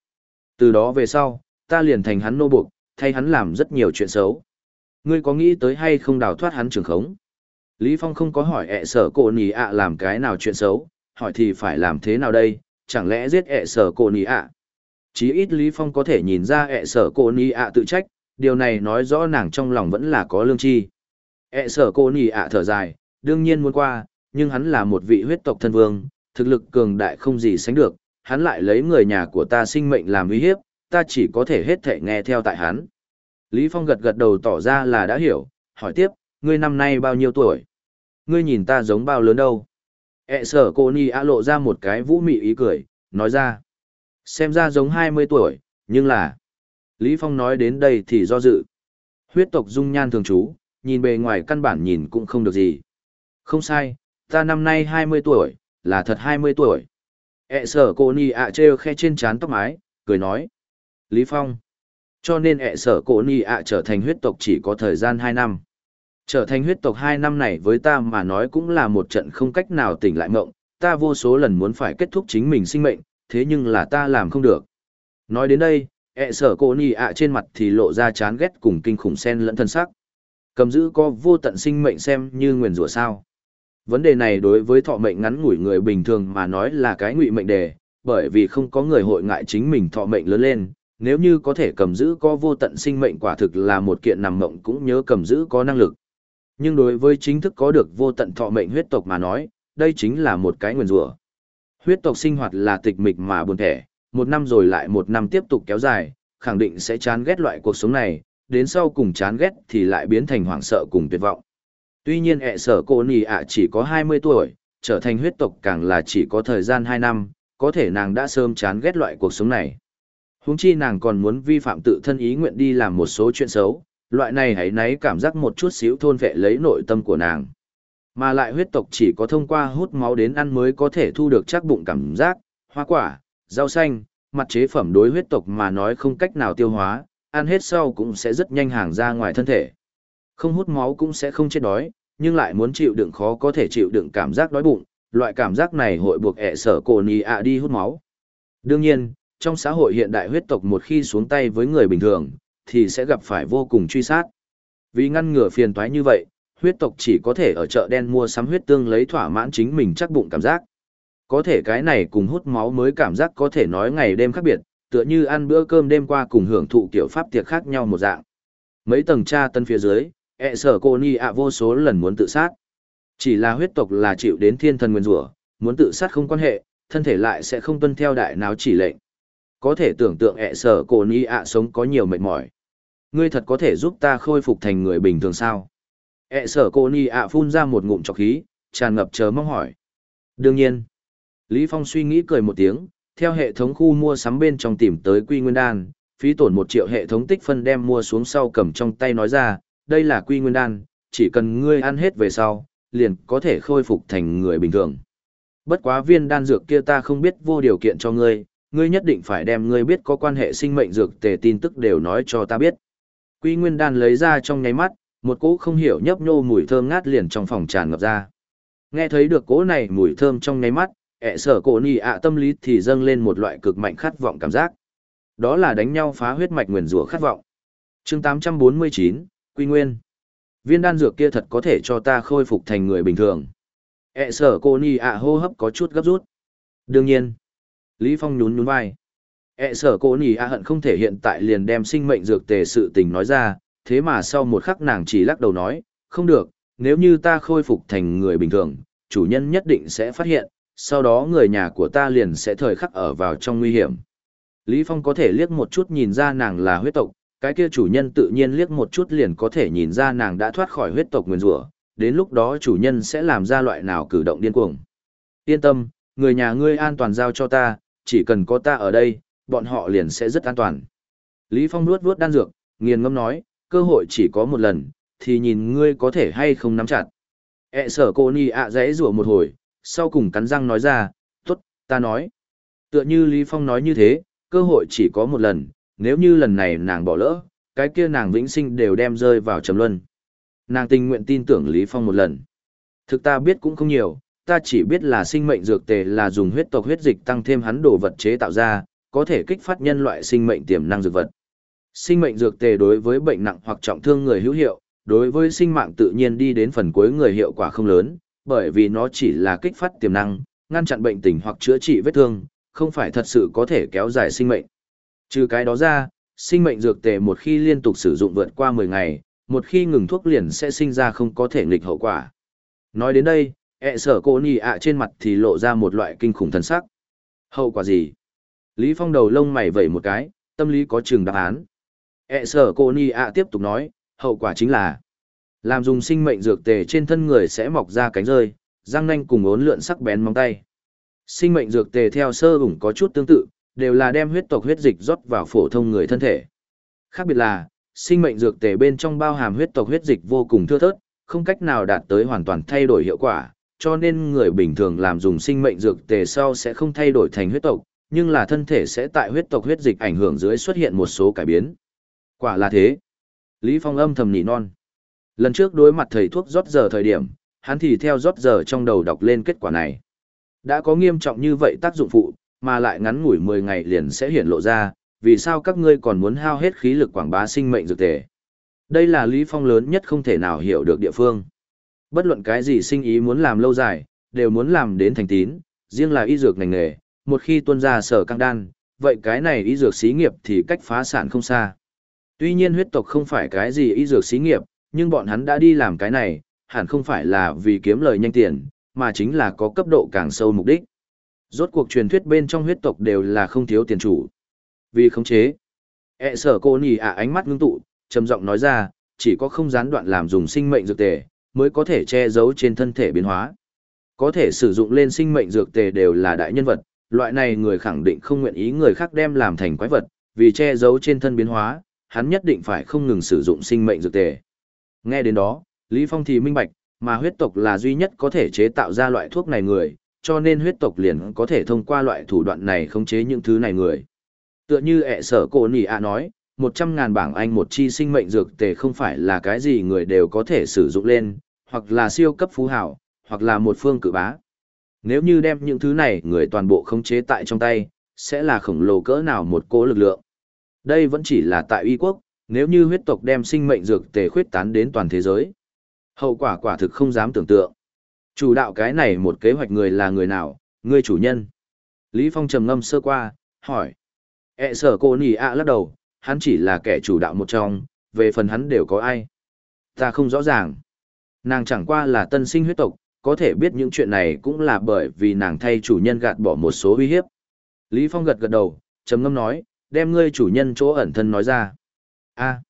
Từ đó về sau, ta liền thành hắn nô buộc, thay hắn làm rất nhiều chuyện xấu. Ngươi có nghĩ tới hay không đào thoát hắn trường khống? Lý Phong không có hỏi ẹ sở cổ nì ạ làm cái nào chuyện xấu, hỏi thì phải làm thế nào đây, chẳng lẽ giết ẹ sở cổ nì ạ? Chí ít Lý Phong có thể nhìn ra ẹ sở cổ nì ạ tự trách, điều này nói rõ nàng trong lòng vẫn là có lương tri. ẹ sở cổ nì ạ thở dài, đương nhiên muốn qua, nhưng hắn là một vị huyết tộc thân vương, thực lực cường đại không gì sánh được, hắn lại lấy người nhà của ta sinh mệnh làm uy hiếp, ta chỉ có thể hết thể nghe theo tại hắn. Lý Phong gật gật đầu tỏ ra là đã hiểu, hỏi tiếp, ngươi năm nay bao nhiêu tuổi? Ngươi nhìn ta giống bao lớn đâu. Ế sở cô ni a lộ ra một cái vũ mị ý cười, nói ra. Xem ra giống 20 tuổi, nhưng là... Lý Phong nói đến đây thì do dự. Huyết tộc dung nhan thường trú, nhìn bề ngoài căn bản nhìn cũng không được gì. Không sai, ta năm nay 20 tuổi, là thật 20 tuổi. Ế sở cô ni a treo khe trên trán tóc mái, cười nói. Lý Phong. Cho nên ẹ sở cổ ni ạ trở thành huyết tộc chỉ có thời gian 2 năm. Trở thành huyết tộc 2 năm này với ta mà nói cũng là một trận không cách nào tỉnh lại mộng, ta vô số lần muốn phải kết thúc chính mình sinh mệnh, thế nhưng là ta làm không được. Nói đến đây, ẹ sở cổ ni ạ trên mặt thì lộ ra chán ghét cùng kinh khủng sen lẫn thân sắc. Cầm giữ có vô tận sinh mệnh xem như nguyền rủa sao. Vấn đề này đối với thọ mệnh ngắn ngủi người bình thường mà nói là cái ngụy mệnh đề, bởi vì không có người hội ngại chính mình thọ mệnh lớn lên, nếu như có thể cầm giữ có vô tận sinh mệnh quả thực là một kiện nằm mộng cũng nhớ cầm giữ có năng lực. Nhưng đối với chính thức có được vô tận thọ mệnh huyết tộc mà nói, đây chính là một cái nguyền rủa. Huyết tộc sinh hoạt là tịch mịch mà buồn thẻ, một năm rồi lại một năm tiếp tục kéo dài, khẳng định sẽ chán ghét loại cuộc sống này, đến sau cùng chán ghét thì lại biến thành hoảng sợ cùng tuyệt vọng. Tuy nhiên ẹ sở cô nì ạ chỉ có 20 tuổi, trở thành huyết tộc càng là chỉ có thời gian 2 năm, có thể nàng đã sớm chán ghét loại cuộc sống này. Huống chi nàng còn muốn vi phạm tự thân ý nguyện đi làm một số chuyện xấu, loại này hãy nấy cảm giác một chút xíu thôn vệ lấy nội tâm của nàng. Mà lại huyết tộc chỉ có thông qua hút máu đến ăn mới có thể thu được chắc bụng cảm giác, hoa quả, rau xanh, mặt chế phẩm đối huyết tộc mà nói không cách nào tiêu hóa, ăn hết sau cũng sẽ rất nhanh hàng ra ngoài thân thể. Không hút máu cũng sẽ không chết đói, nhưng lại muốn chịu đựng khó có thể chịu đựng cảm giác đói bụng, loại cảm giác này hội buộc ẹ sở cổ nì ạ đi hút máu. Đương nhiên, trong xã hội hiện đại huyết tộc một khi xuống tay với người bình thường, thì sẽ gặp phải vô cùng truy sát. Vì ngăn ngừa phiền toái như vậy, huyết tộc chỉ có thể ở chợ đen mua sắm huyết tương lấy thỏa mãn chính mình chắc bụng cảm giác. Có thể cái này cùng hút máu mới cảm giác có thể nói ngày đêm khác biệt, tựa như ăn bữa cơm đêm qua cùng hưởng thụ kiểu pháp tiệc khác nhau một dạng. Mấy tầng tra tân phía dưới, e ẹ sở cô ni ạ vô số lần muốn tự sát. Chỉ là huyết tộc là chịu đến thiên thần nguyên rủa, muốn tự sát không quan hệ, thân thể lại sẽ không tuân theo đại náo chỉ lệnh có thể tưởng tượng ẹ sở cổ ni ạ sống có nhiều mệt mỏi. Ngươi thật có thể giúp ta khôi phục thành người bình thường sao? Ẹ sở cổ ni ạ phun ra một ngụm trọc khí, tràn ngập chờ mong hỏi. Đương nhiên. Lý phong suy nghĩ cười một tiếng, theo hệ thống khu mua sắm bên trong tìm tới quy nguyên đan, phí tổn một triệu hệ thống tích phân đem mua xuống sau cầm trong tay nói ra, đây là quy nguyên đan, chỉ cần ngươi ăn hết về sau, liền có thể khôi phục thành người bình thường. Bất quá viên đan dược kia ta không biết vô điều kiện cho ngươi ngươi nhất định phải đem ngươi biết có quan hệ sinh mệnh dược tề tin tức đều nói cho ta biết. Quy Nguyên Đan lấy ra trong nháy mắt, một cỗ không hiểu nhấp nhô mùi thơm ngát liền trong phòng tràn ngập ra. Nghe thấy được cỗ này mùi thơm trong nháy mắt, ẹ sở cổ nì ạ tâm lý thì dâng lên một loại cực mạnh khát vọng cảm giác. Đó là đánh nhau phá huyết mạch nguyền rủa khát vọng. chương 849, Quy Nguyên. Viên đan dược kia thật có thể cho ta khôi phục thành người bình thường. ẹ sở cô nì ạ hô hấp có chút gấp rút. Đương nhiên, Lý Phong nhún nhún vai. E sở cô nì a hận không thể hiện tại liền đem sinh mệnh dược tề sự tình nói ra, thế mà sau một khắc nàng chỉ lắc đầu nói, không được, nếu như ta khôi phục thành người bình thường, chủ nhân nhất định sẽ phát hiện, sau đó người nhà của ta liền sẽ thời khắc ở vào trong nguy hiểm. Lý Phong có thể liếc một chút nhìn ra nàng là huyết tộc, cái kia chủ nhân tự nhiên liếc một chút liền có thể nhìn ra nàng đã thoát khỏi huyết tộc nguyên rủa, đến lúc đó chủ nhân sẽ làm ra loại nào cử động điên cuồng. Yên tâm, người nhà ngươi an toàn giao cho ta, chỉ cần có ta ở đây, bọn họ liền sẽ rất an toàn. Lý Phong nuốt vuốt đan dược, nghiền ngâm nói, cơ hội chỉ có một lần, thì nhìn ngươi có thể hay không nắm chặt. E sở cô ni ạ à rủa một hồi, sau cùng cắn răng nói ra, tốt, ta nói. Tựa như Lý Phong nói như thế, cơ hội chỉ có một lần, nếu như lần này nàng bỏ lỡ, cái kia nàng vĩnh sinh đều đem rơi vào trầm luân. Nàng tình nguyện tin tưởng Lý Phong một lần. Thực ta biết cũng không nhiều, ta chỉ biết là sinh mệnh dược tề là dùng huyết tộc huyết dịch tăng thêm hắn đồ vật chế tạo ra, có thể kích phát nhân loại sinh mệnh tiềm năng dược vật. Sinh mệnh dược tề đối với bệnh nặng hoặc trọng thương người hữu hiệu, đối với sinh mạng tự nhiên đi đến phần cuối người hiệu quả không lớn, bởi vì nó chỉ là kích phát tiềm năng, ngăn chặn bệnh tình hoặc chữa trị vết thương, không phải thật sự có thể kéo dài sinh mệnh. Trừ cái đó ra, sinh mệnh dược tề một khi liên tục sử dụng vượt qua 10 ngày, một khi ngừng thuốc liền sẽ sinh ra không có thể nghịch hậu quả. Nói đến đây, ẹ sở cô nì ạ trên mặt thì lộ ra một loại kinh khủng thần sắc. Hậu quả gì? Lý Phong đầu lông mày vẩy một cái, tâm lý có chừng đáp án. ẹ sở cô nì ạ tiếp tục nói, hậu quả chính là Làm dùng sinh mệnh dược tề trên thân người sẽ mọc ra cánh rơi, răng nanh cùng ốn lượn sắc bén móng tay. Sinh mệnh dược tề theo sơ ủng có chút tương tự, đều là đem huyết tộc huyết dịch rót vào phổ thông người thân thể. Khác biệt là, sinh mệnh dược tề bên trong bao hàm huyết tộc huyết dịch vô cùng thưa thớt, không cách nào đạt tới hoàn toàn thay đổi hiệu quả, cho nên người bình thường làm dùng sinh mệnh dược tề sau sẽ không thay đổi thành huyết tộc, nhưng là thân thể sẽ tại huyết tộc huyết dịch ảnh hưởng dưới xuất hiện một số cải biến. Quả là thế. Lý Phong âm thầm nỉ non. Lần trước đối mặt thầy thuốc rót giờ thời điểm, hắn thì theo rót giờ trong đầu đọc lên kết quả này. Đã có nghiêm trọng như vậy tác dụng phụ, mà lại ngắn ngủi 10 ngày liền sẽ hiện lộ ra, vì sao các ngươi còn muốn hao hết khí lực quảng bá sinh mệnh dược tề. Đây là Lý Phong lớn nhất không thể nào hiểu được địa phương. Bất luận cái gì sinh ý muốn làm lâu dài, đều muốn làm đến thành tín, riêng là y dược ngành nghề, một khi tuân ra sở căng đan, vậy cái này y dược xí nghiệp thì cách phá sản không xa. Tuy nhiên huyết tộc không phải cái gì y dược xí nghiệp, nhưng bọn hắn đã đi làm cái này, hẳn không phải là vì kiếm lời nhanh tiền, mà chính là có cấp độ càng sâu mục đích. Rốt cuộc truyền thuyết bên trong huyết tộc đều là không thiếu tiền chủ. Vì khống chế, ẹ sở cô nhì ạ ánh mắt ngưng tụ, trầm giọng nói ra, chỉ có không gián đoạn làm dùng sinh mệnh dược tề, mới có thể che giấu trên thân thể biến hóa. Có thể sử dụng lên sinh mệnh dược tề đều là đại nhân vật, loại này người khẳng định không nguyện ý người khác đem làm thành quái vật, vì che giấu trên thân biến hóa, hắn nhất định phải không ngừng sử dụng sinh mệnh dược tề. Nghe đến đó, Lý Phong thì minh bạch, mà huyết tộc là duy nhất có thể chế tạo ra loại thuốc này người, cho nên huyết tộc liền có thể thông qua loại thủ đoạn này khống chế những thứ này người. Tựa như ẹ sở cổ nỉ ạ nói, một trăm ngàn bảng Anh một chi sinh mệnh dược tề không phải là cái gì người đều có thể sử dụng lên, hoặc là siêu cấp phú hảo, hoặc là một phương cự bá. Nếu như đem những thứ này người toàn bộ khống chế tại trong tay, sẽ là khổng lồ cỡ nào một cỗ lực lượng. Đây vẫn chỉ là tại uy quốc, nếu như huyết tộc đem sinh mệnh dược tề khuyết tán đến toàn thế giới. Hậu quả quả thực không dám tưởng tượng. Chủ đạo cái này một kế hoạch người là người nào, người chủ nhân. Lý Phong trầm ngâm sơ qua, hỏi. E sở cô nì ạ lắc đầu, hắn chỉ là kẻ chủ đạo một trong, về phần hắn đều có ai. Ta không rõ ràng. Nàng chẳng qua là tân sinh huyết tộc, có thể biết những chuyện này cũng là bởi vì nàng thay chủ nhân gạt bỏ một số uy hiếp. Lý Phong gật gật đầu, trầm ngâm nói, đem ngươi chủ nhân chỗ ẩn thân nói ra. A. À.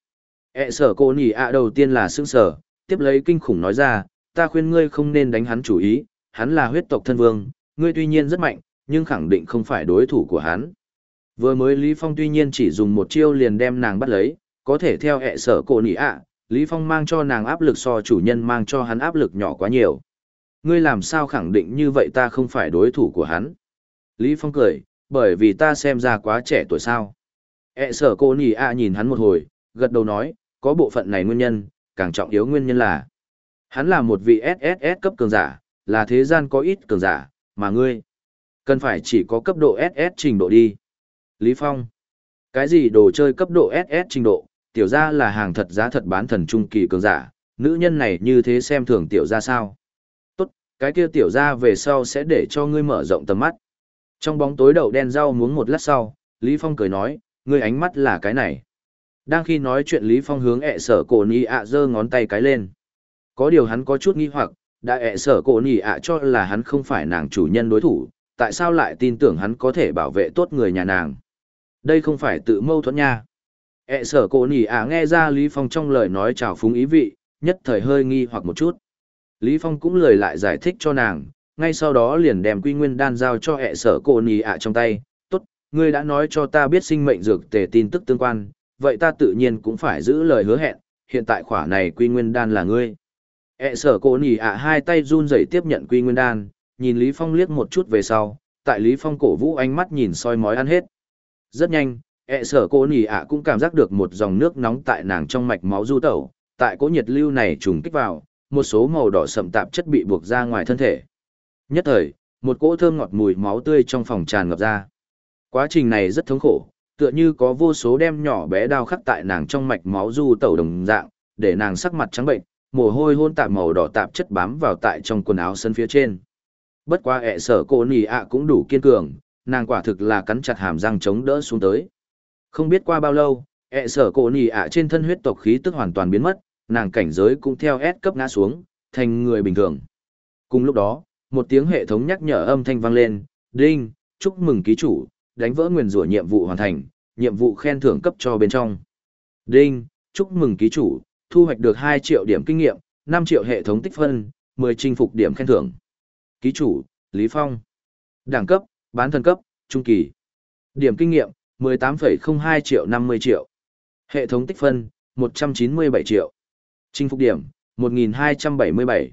E sở cô nỉ ạ đầu tiên là sững sở, tiếp lấy kinh khủng nói ra, ta khuyên ngươi không nên đánh hắn chủ ý, hắn là huyết tộc thân vương, ngươi tuy nhiên rất mạnh, nhưng khẳng định không phải đối thủ của hắn. Vừa mới Lý Phong tuy nhiên chỉ dùng một chiêu liền đem nàng bắt lấy, có thể theo hệ sở cô nỉ ạ, Lý Phong mang cho nàng áp lực so chủ nhân mang cho hắn áp lực nhỏ quá nhiều. Ngươi làm sao khẳng định như vậy ta không phải đối thủ của hắn? Lý Phong cười, bởi vì ta xem ra quá trẻ tuổi sao. E sở cô nỉ a nhìn hắn một hồi, gật đầu nói, có bộ phận này nguyên nhân, càng trọng yếu nguyên nhân là hắn là một vị SSS cấp cường giả, là thế gian có ít cường giả, mà ngươi cần phải chỉ có cấp độ SS trình độ đi. Lý Phong. Cái gì đồ chơi cấp độ SS trình độ, tiểu gia là hàng thật giá thật bán thần trung kỳ cường giả, nữ nhân này như thế xem thường tiểu gia sao. Tốt, cái kia tiểu gia về sau sẽ để cho ngươi mở rộng tầm mắt. Trong bóng tối đầu đen rau muống một lát sau, Lý Phong cười nói, ngươi ánh mắt là cái này. Đang khi nói chuyện Lý Phong hướng ẹ sở cổ nì ạ giơ ngón tay cái lên. Có điều hắn có chút nghi hoặc, đã ẹ sở cổ nì ạ cho là hắn không phải nàng chủ nhân đối thủ, tại sao lại tin tưởng hắn có thể bảo vệ tốt người nhà nàng. Đây không phải tự mâu thuẫn nha ẹ sở cổ nỉ ạ nghe ra Lý Phong trong lời nói chào phúng ý vị, nhất thời hơi nghi hoặc một chút. Lý Phong cũng lời lại giải thích cho nàng, ngay sau đó liền đem quy nguyên đan giao cho ẹ sở cổ nỉ ạ trong tay. Tốt, ngươi đã nói cho ta biết sinh mệnh dược tề tin tức tương quan, vậy ta tự nhiên cũng phải giữ lời hứa hẹn, hiện tại khỏa này quy nguyên đan là ngươi. ẹ sở cổ nỉ ạ hai tay run rẩy tiếp nhận quy nguyên đan, nhìn Lý Phong liếc một chút về sau, tại Lý Phong cổ vũ ánh mắt nhìn soi mói ăn hết. Rất nhanh, ẹ sở cô nỉ ạ cũng cảm giác được một dòng nước nóng tại nàng trong mạch máu du tẩu, tại cỗ nhiệt lưu này trùng kích vào, một số màu đỏ sậm tạp chất bị buộc ra ngoài thân thể. Nhất thời, một cỗ thơm ngọt mùi máu tươi trong phòng tràn ngập ra. Quá trình này rất thống khổ, tựa như có vô số đem nhỏ bé đau khắc tại nàng trong mạch máu du tẩu đồng dạng, để nàng sắc mặt trắng bệnh, mồ hôi hôn tạp màu đỏ tạp chất bám vào tại trong quần áo sân phía trên. Bất quá ẹ sở cô nỉ ạ cũng đủ kiên cường, nàng quả thực là cắn chặt hàm răng chống đỡ xuống tới. Không biết qua bao lâu, ẹ sở cổ nỉ ạ trên thân huyết tộc khí tức hoàn toàn biến mất, nàng cảnh giới cũng theo S cấp ngã xuống, thành người bình thường. Cùng lúc đó, một tiếng hệ thống nhắc nhở âm thanh vang lên, đinh, chúc mừng ký chủ, đánh vỡ nguyền rủa nhiệm vụ hoàn thành, nhiệm vụ khen thưởng cấp cho bên trong. Đinh, chúc mừng ký chủ, thu hoạch được 2 triệu điểm kinh nghiệm, 5 triệu hệ thống tích phân, 10 chinh phục điểm khen thưởng. Ký chủ, Lý Phong. Đẳng cấp, bán thân cấp, trung kỳ. Điểm kinh nghiệm, 18,02 triệu 50 triệu. Hệ thống tích phân, 197 triệu. Chinh phục điểm, 1277.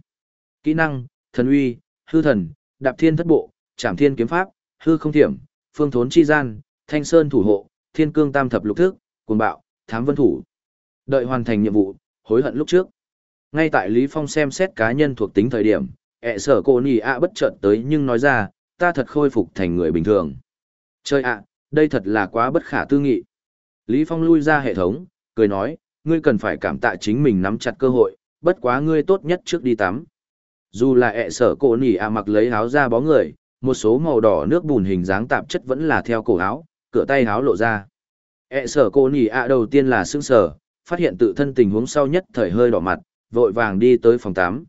Kỹ năng, thần uy, hư thần, đạp thiên thất bộ, trảm thiên kiếm pháp, hư không thiểm, phương thốn chi gian, thanh sơn thủ hộ, thiên cương tam thập lục thức, cuồng bạo, thám vân thủ. Đợi hoàn thành nhiệm vụ, hối hận lúc trước. Ngay tại Lý Phong xem xét cá nhân thuộc tính thời điểm, ẹ sở cô nì ạ bất chợt tới nhưng nói ra, ta thật khôi phục thành người bình thường. Chơi ạ, đây thật là quá bất khả tư nghị. Lý Phong lui ra hệ thống, cười nói, ngươi cần phải cảm tạ chính mình nắm chặt cơ hội, bất quá ngươi tốt nhất trước đi tắm. Dù là ẹ sở cổ nỉ à mặc lấy áo ra bó người, một số màu đỏ nước bùn hình dáng tạp chất vẫn là theo cổ áo, cửa tay áo lộ ra. ẹ sở cổ nỉ à đầu tiên là sững sờ, phát hiện tự thân tình huống sau nhất thời hơi đỏ mặt, vội vàng đi tới phòng 8.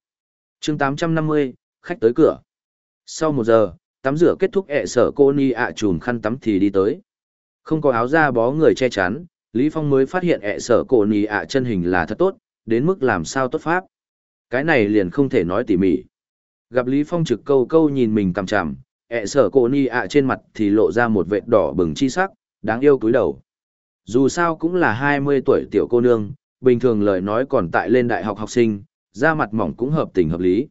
chương 850, khách tới cửa. Sau một giờ, tắm rửa kết thúc ẹ sở cô ni ạ chùm khăn tắm thì đi tới. Không có áo da bó người che chắn, Lý Phong mới phát hiện ẹ sở cô ni ạ chân hình là thật tốt, đến mức làm sao tốt pháp. Cái này liền không thể nói tỉ mỉ. Gặp Lý Phong trực câu câu nhìn mình cằm chằm, ẹ sở cô ni ạ trên mặt thì lộ ra một vệt đỏ bừng chi sắc, đáng yêu cúi đầu. Dù sao cũng là 20 tuổi tiểu cô nương, bình thường lời nói còn tại lên đại học học sinh, da mặt mỏng cũng hợp tình hợp lý.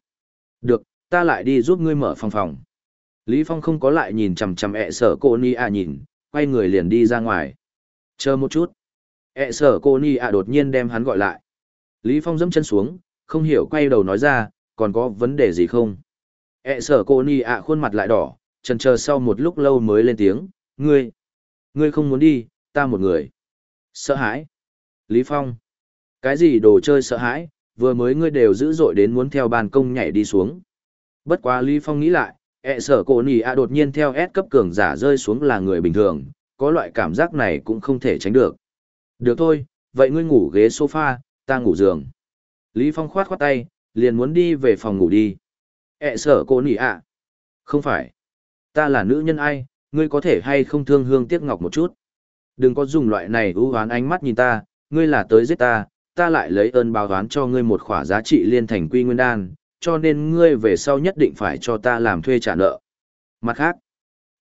Được, ta lại đi giúp ngươi mở phòng phòng. Lý Phong không có lại nhìn chằm chằm ẹ sở cô ni A nhìn, quay người liền đi ra ngoài. Chờ một chút. ẹ sở cô ni A đột nhiên đem hắn gọi lại. Lý Phong dẫm chân xuống, không hiểu quay đầu nói ra, còn có vấn đề gì không? ẹ sở cô ni A khuôn mặt lại đỏ, chần chờ sau một lúc lâu mới lên tiếng, ngươi, ngươi không muốn đi, ta một người. Sợ hãi. Lý Phong. Cái gì đồ chơi sợ hãi, vừa mới ngươi đều dữ dội đến muốn theo ban công nhảy đi xuống. Bất quá Lý Phong nghĩ lại, ẹ sở cổ nỉ ạ đột nhiên theo S cấp cường giả rơi xuống là người bình thường, có loại cảm giác này cũng không thể tránh được. Được thôi, vậy ngươi ngủ ghế sofa, ta ngủ giường. Lý Phong khoát khoát tay, liền muốn đi về phòng ngủ đi. ẹ sở cổ nỉ ạ. Không phải. Ta là nữ nhân ai, ngươi có thể hay không thương hương tiếc ngọc một chút. Đừng có dùng loại này ưu hoán ánh mắt nhìn ta, ngươi là tới giết ta, ta lại lấy ơn báo toán cho ngươi một khỏa giá trị liên thành quy nguyên đan, cho nên ngươi về sau nhất định phải cho ta làm thuê trả nợ. Mặt khác,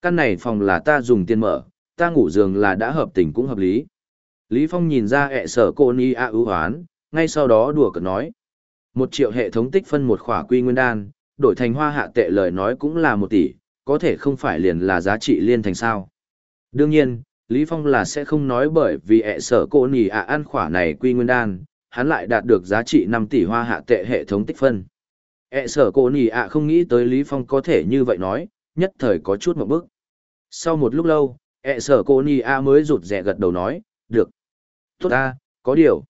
căn này phòng là ta dùng tiền mở, ta ngủ giường là đã hợp tình cũng hợp lý. Lý Phong nhìn ra ẹ sở cô ni a ưu hoán, ngay sau đó đùa cợt nói. Một triệu hệ thống tích phân một khỏa quy nguyên đan, đổi thành hoa hạ tệ lời nói cũng là một tỷ, có thể không phải liền là giá trị liên thành sao. Đương nhiên, Lý Phong là sẽ không nói bởi vì ẹ sở cô Ni A ăn khỏa này quy nguyên đan, hắn lại đạt được giá trị 5 tỷ hoa hạ tệ hệ thống tích phân ẹ sở cô nì ạ không nghĩ tới Lý Phong có thể như vậy nói, nhất thời có chút một bước. Sau một lúc lâu, ẹ sở cô nì ạ mới rụt rè gật đầu nói, được. Tốt ta, có điều.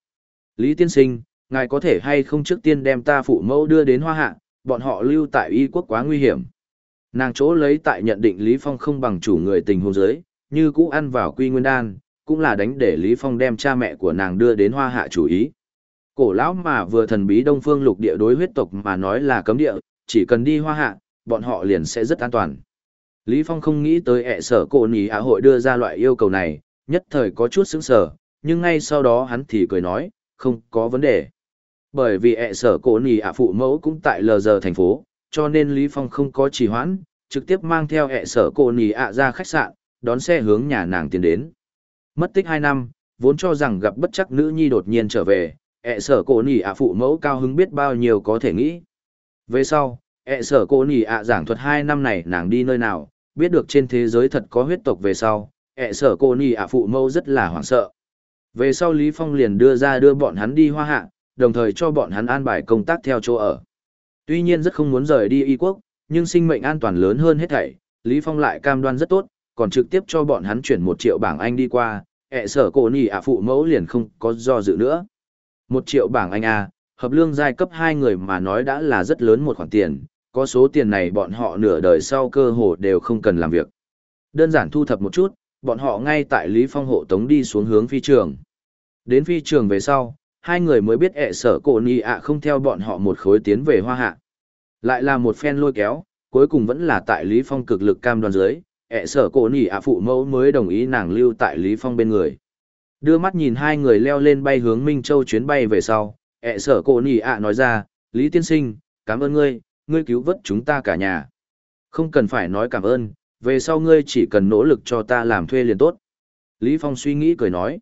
Lý tiên sinh, ngài có thể hay không trước tiên đem ta phụ mẫu đưa đến hoa hạ, bọn họ lưu tại y quốc quá nguy hiểm. Nàng chỗ lấy tại nhận định Lý Phong không bằng chủ người tình hôn giới, như cũ ăn vào quy nguyên đan, cũng là đánh để Lý Phong đem cha mẹ của nàng đưa đến hoa hạ chủ ý. Cổ lão mà vừa thần bí đông phương lục địa đối huyết tộc mà nói là cấm địa, chỉ cần đi hoa hạ, bọn họ liền sẽ rất an toàn. Lý Phong không nghĩ tới ẹ sở cổ nỉ ạ hội đưa ra loại yêu cầu này, nhất thời có chút sững sờ, nhưng ngay sau đó hắn thì cười nói, không có vấn đề. Bởi vì ẹ sở cổ nỉ ạ phụ mẫu cũng tại lờ giờ thành phố, cho nên Lý Phong không có trì hoãn, trực tiếp mang theo ẹ sở cổ nỉ ạ ra khách sạn, đón xe hướng nhà nàng tiến đến. Mất tích 2 năm, vốn cho rằng gặp bất chắc nữ nhi đột nhiên trở về, ẹ sở cổ nỉ ạ phụ mẫu cao hứng biết bao nhiêu có thể nghĩ. Về sau, ẹ sở cổ nỉ ạ giảng thuật hai năm này nàng đi nơi nào, biết được trên thế giới thật có huyết tộc về sau, ẹ sở cổ nỉ ạ phụ mẫu rất là hoảng sợ. Về sau Lý Phong liền đưa ra đưa bọn hắn đi hoa hạ, đồng thời cho bọn hắn an bài công tác theo chỗ ở. Tuy nhiên rất không muốn rời đi y quốc, nhưng sinh mệnh an toàn lớn hơn hết thảy, Lý Phong lại cam đoan rất tốt, còn trực tiếp cho bọn hắn chuyển một triệu bảng Anh đi qua, ẹ sở cổ nỉ ạ phụ mẫu liền không có do dự nữa. Một triệu bảng Anh A, hợp lương giai cấp hai người mà nói đã là rất lớn một khoản tiền, có số tiền này bọn họ nửa đời sau cơ hồ đều không cần làm việc. Đơn giản thu thập một chút, bọn họ ngay tại Lý Phong hộ tống đi xuống hướng phi trường. Đến phi trường về sau, hai người mới biết ẹ sở cổ nỉ ạ không theo bọn họ một khối tiến về hoa hạ. Lại là một phen lôi kéo, cuối cùng vẫn là tại Lý Phong cực lực cam đoan dưới, ẹ sở cổ nỉ ạ phụ mẫu mới đồng ý nàng lưu tại Lý Phong bên người. Đưa mắt nhìn hai người leo lên bay hướng Minh Châu chuyến bay về sau, ẹ sở cổ nỉ ạ nói ra, Lý Tiên Sinh, cảm ơn ngươi, ngươi cứu vớt chúng ta cả nhà. Không cần phải nói cảm ơn, về sau ngươi chỉ cần nỗ lực cho ta làm thuê liền tốt. Lý Phong suy nghĩ cười nói,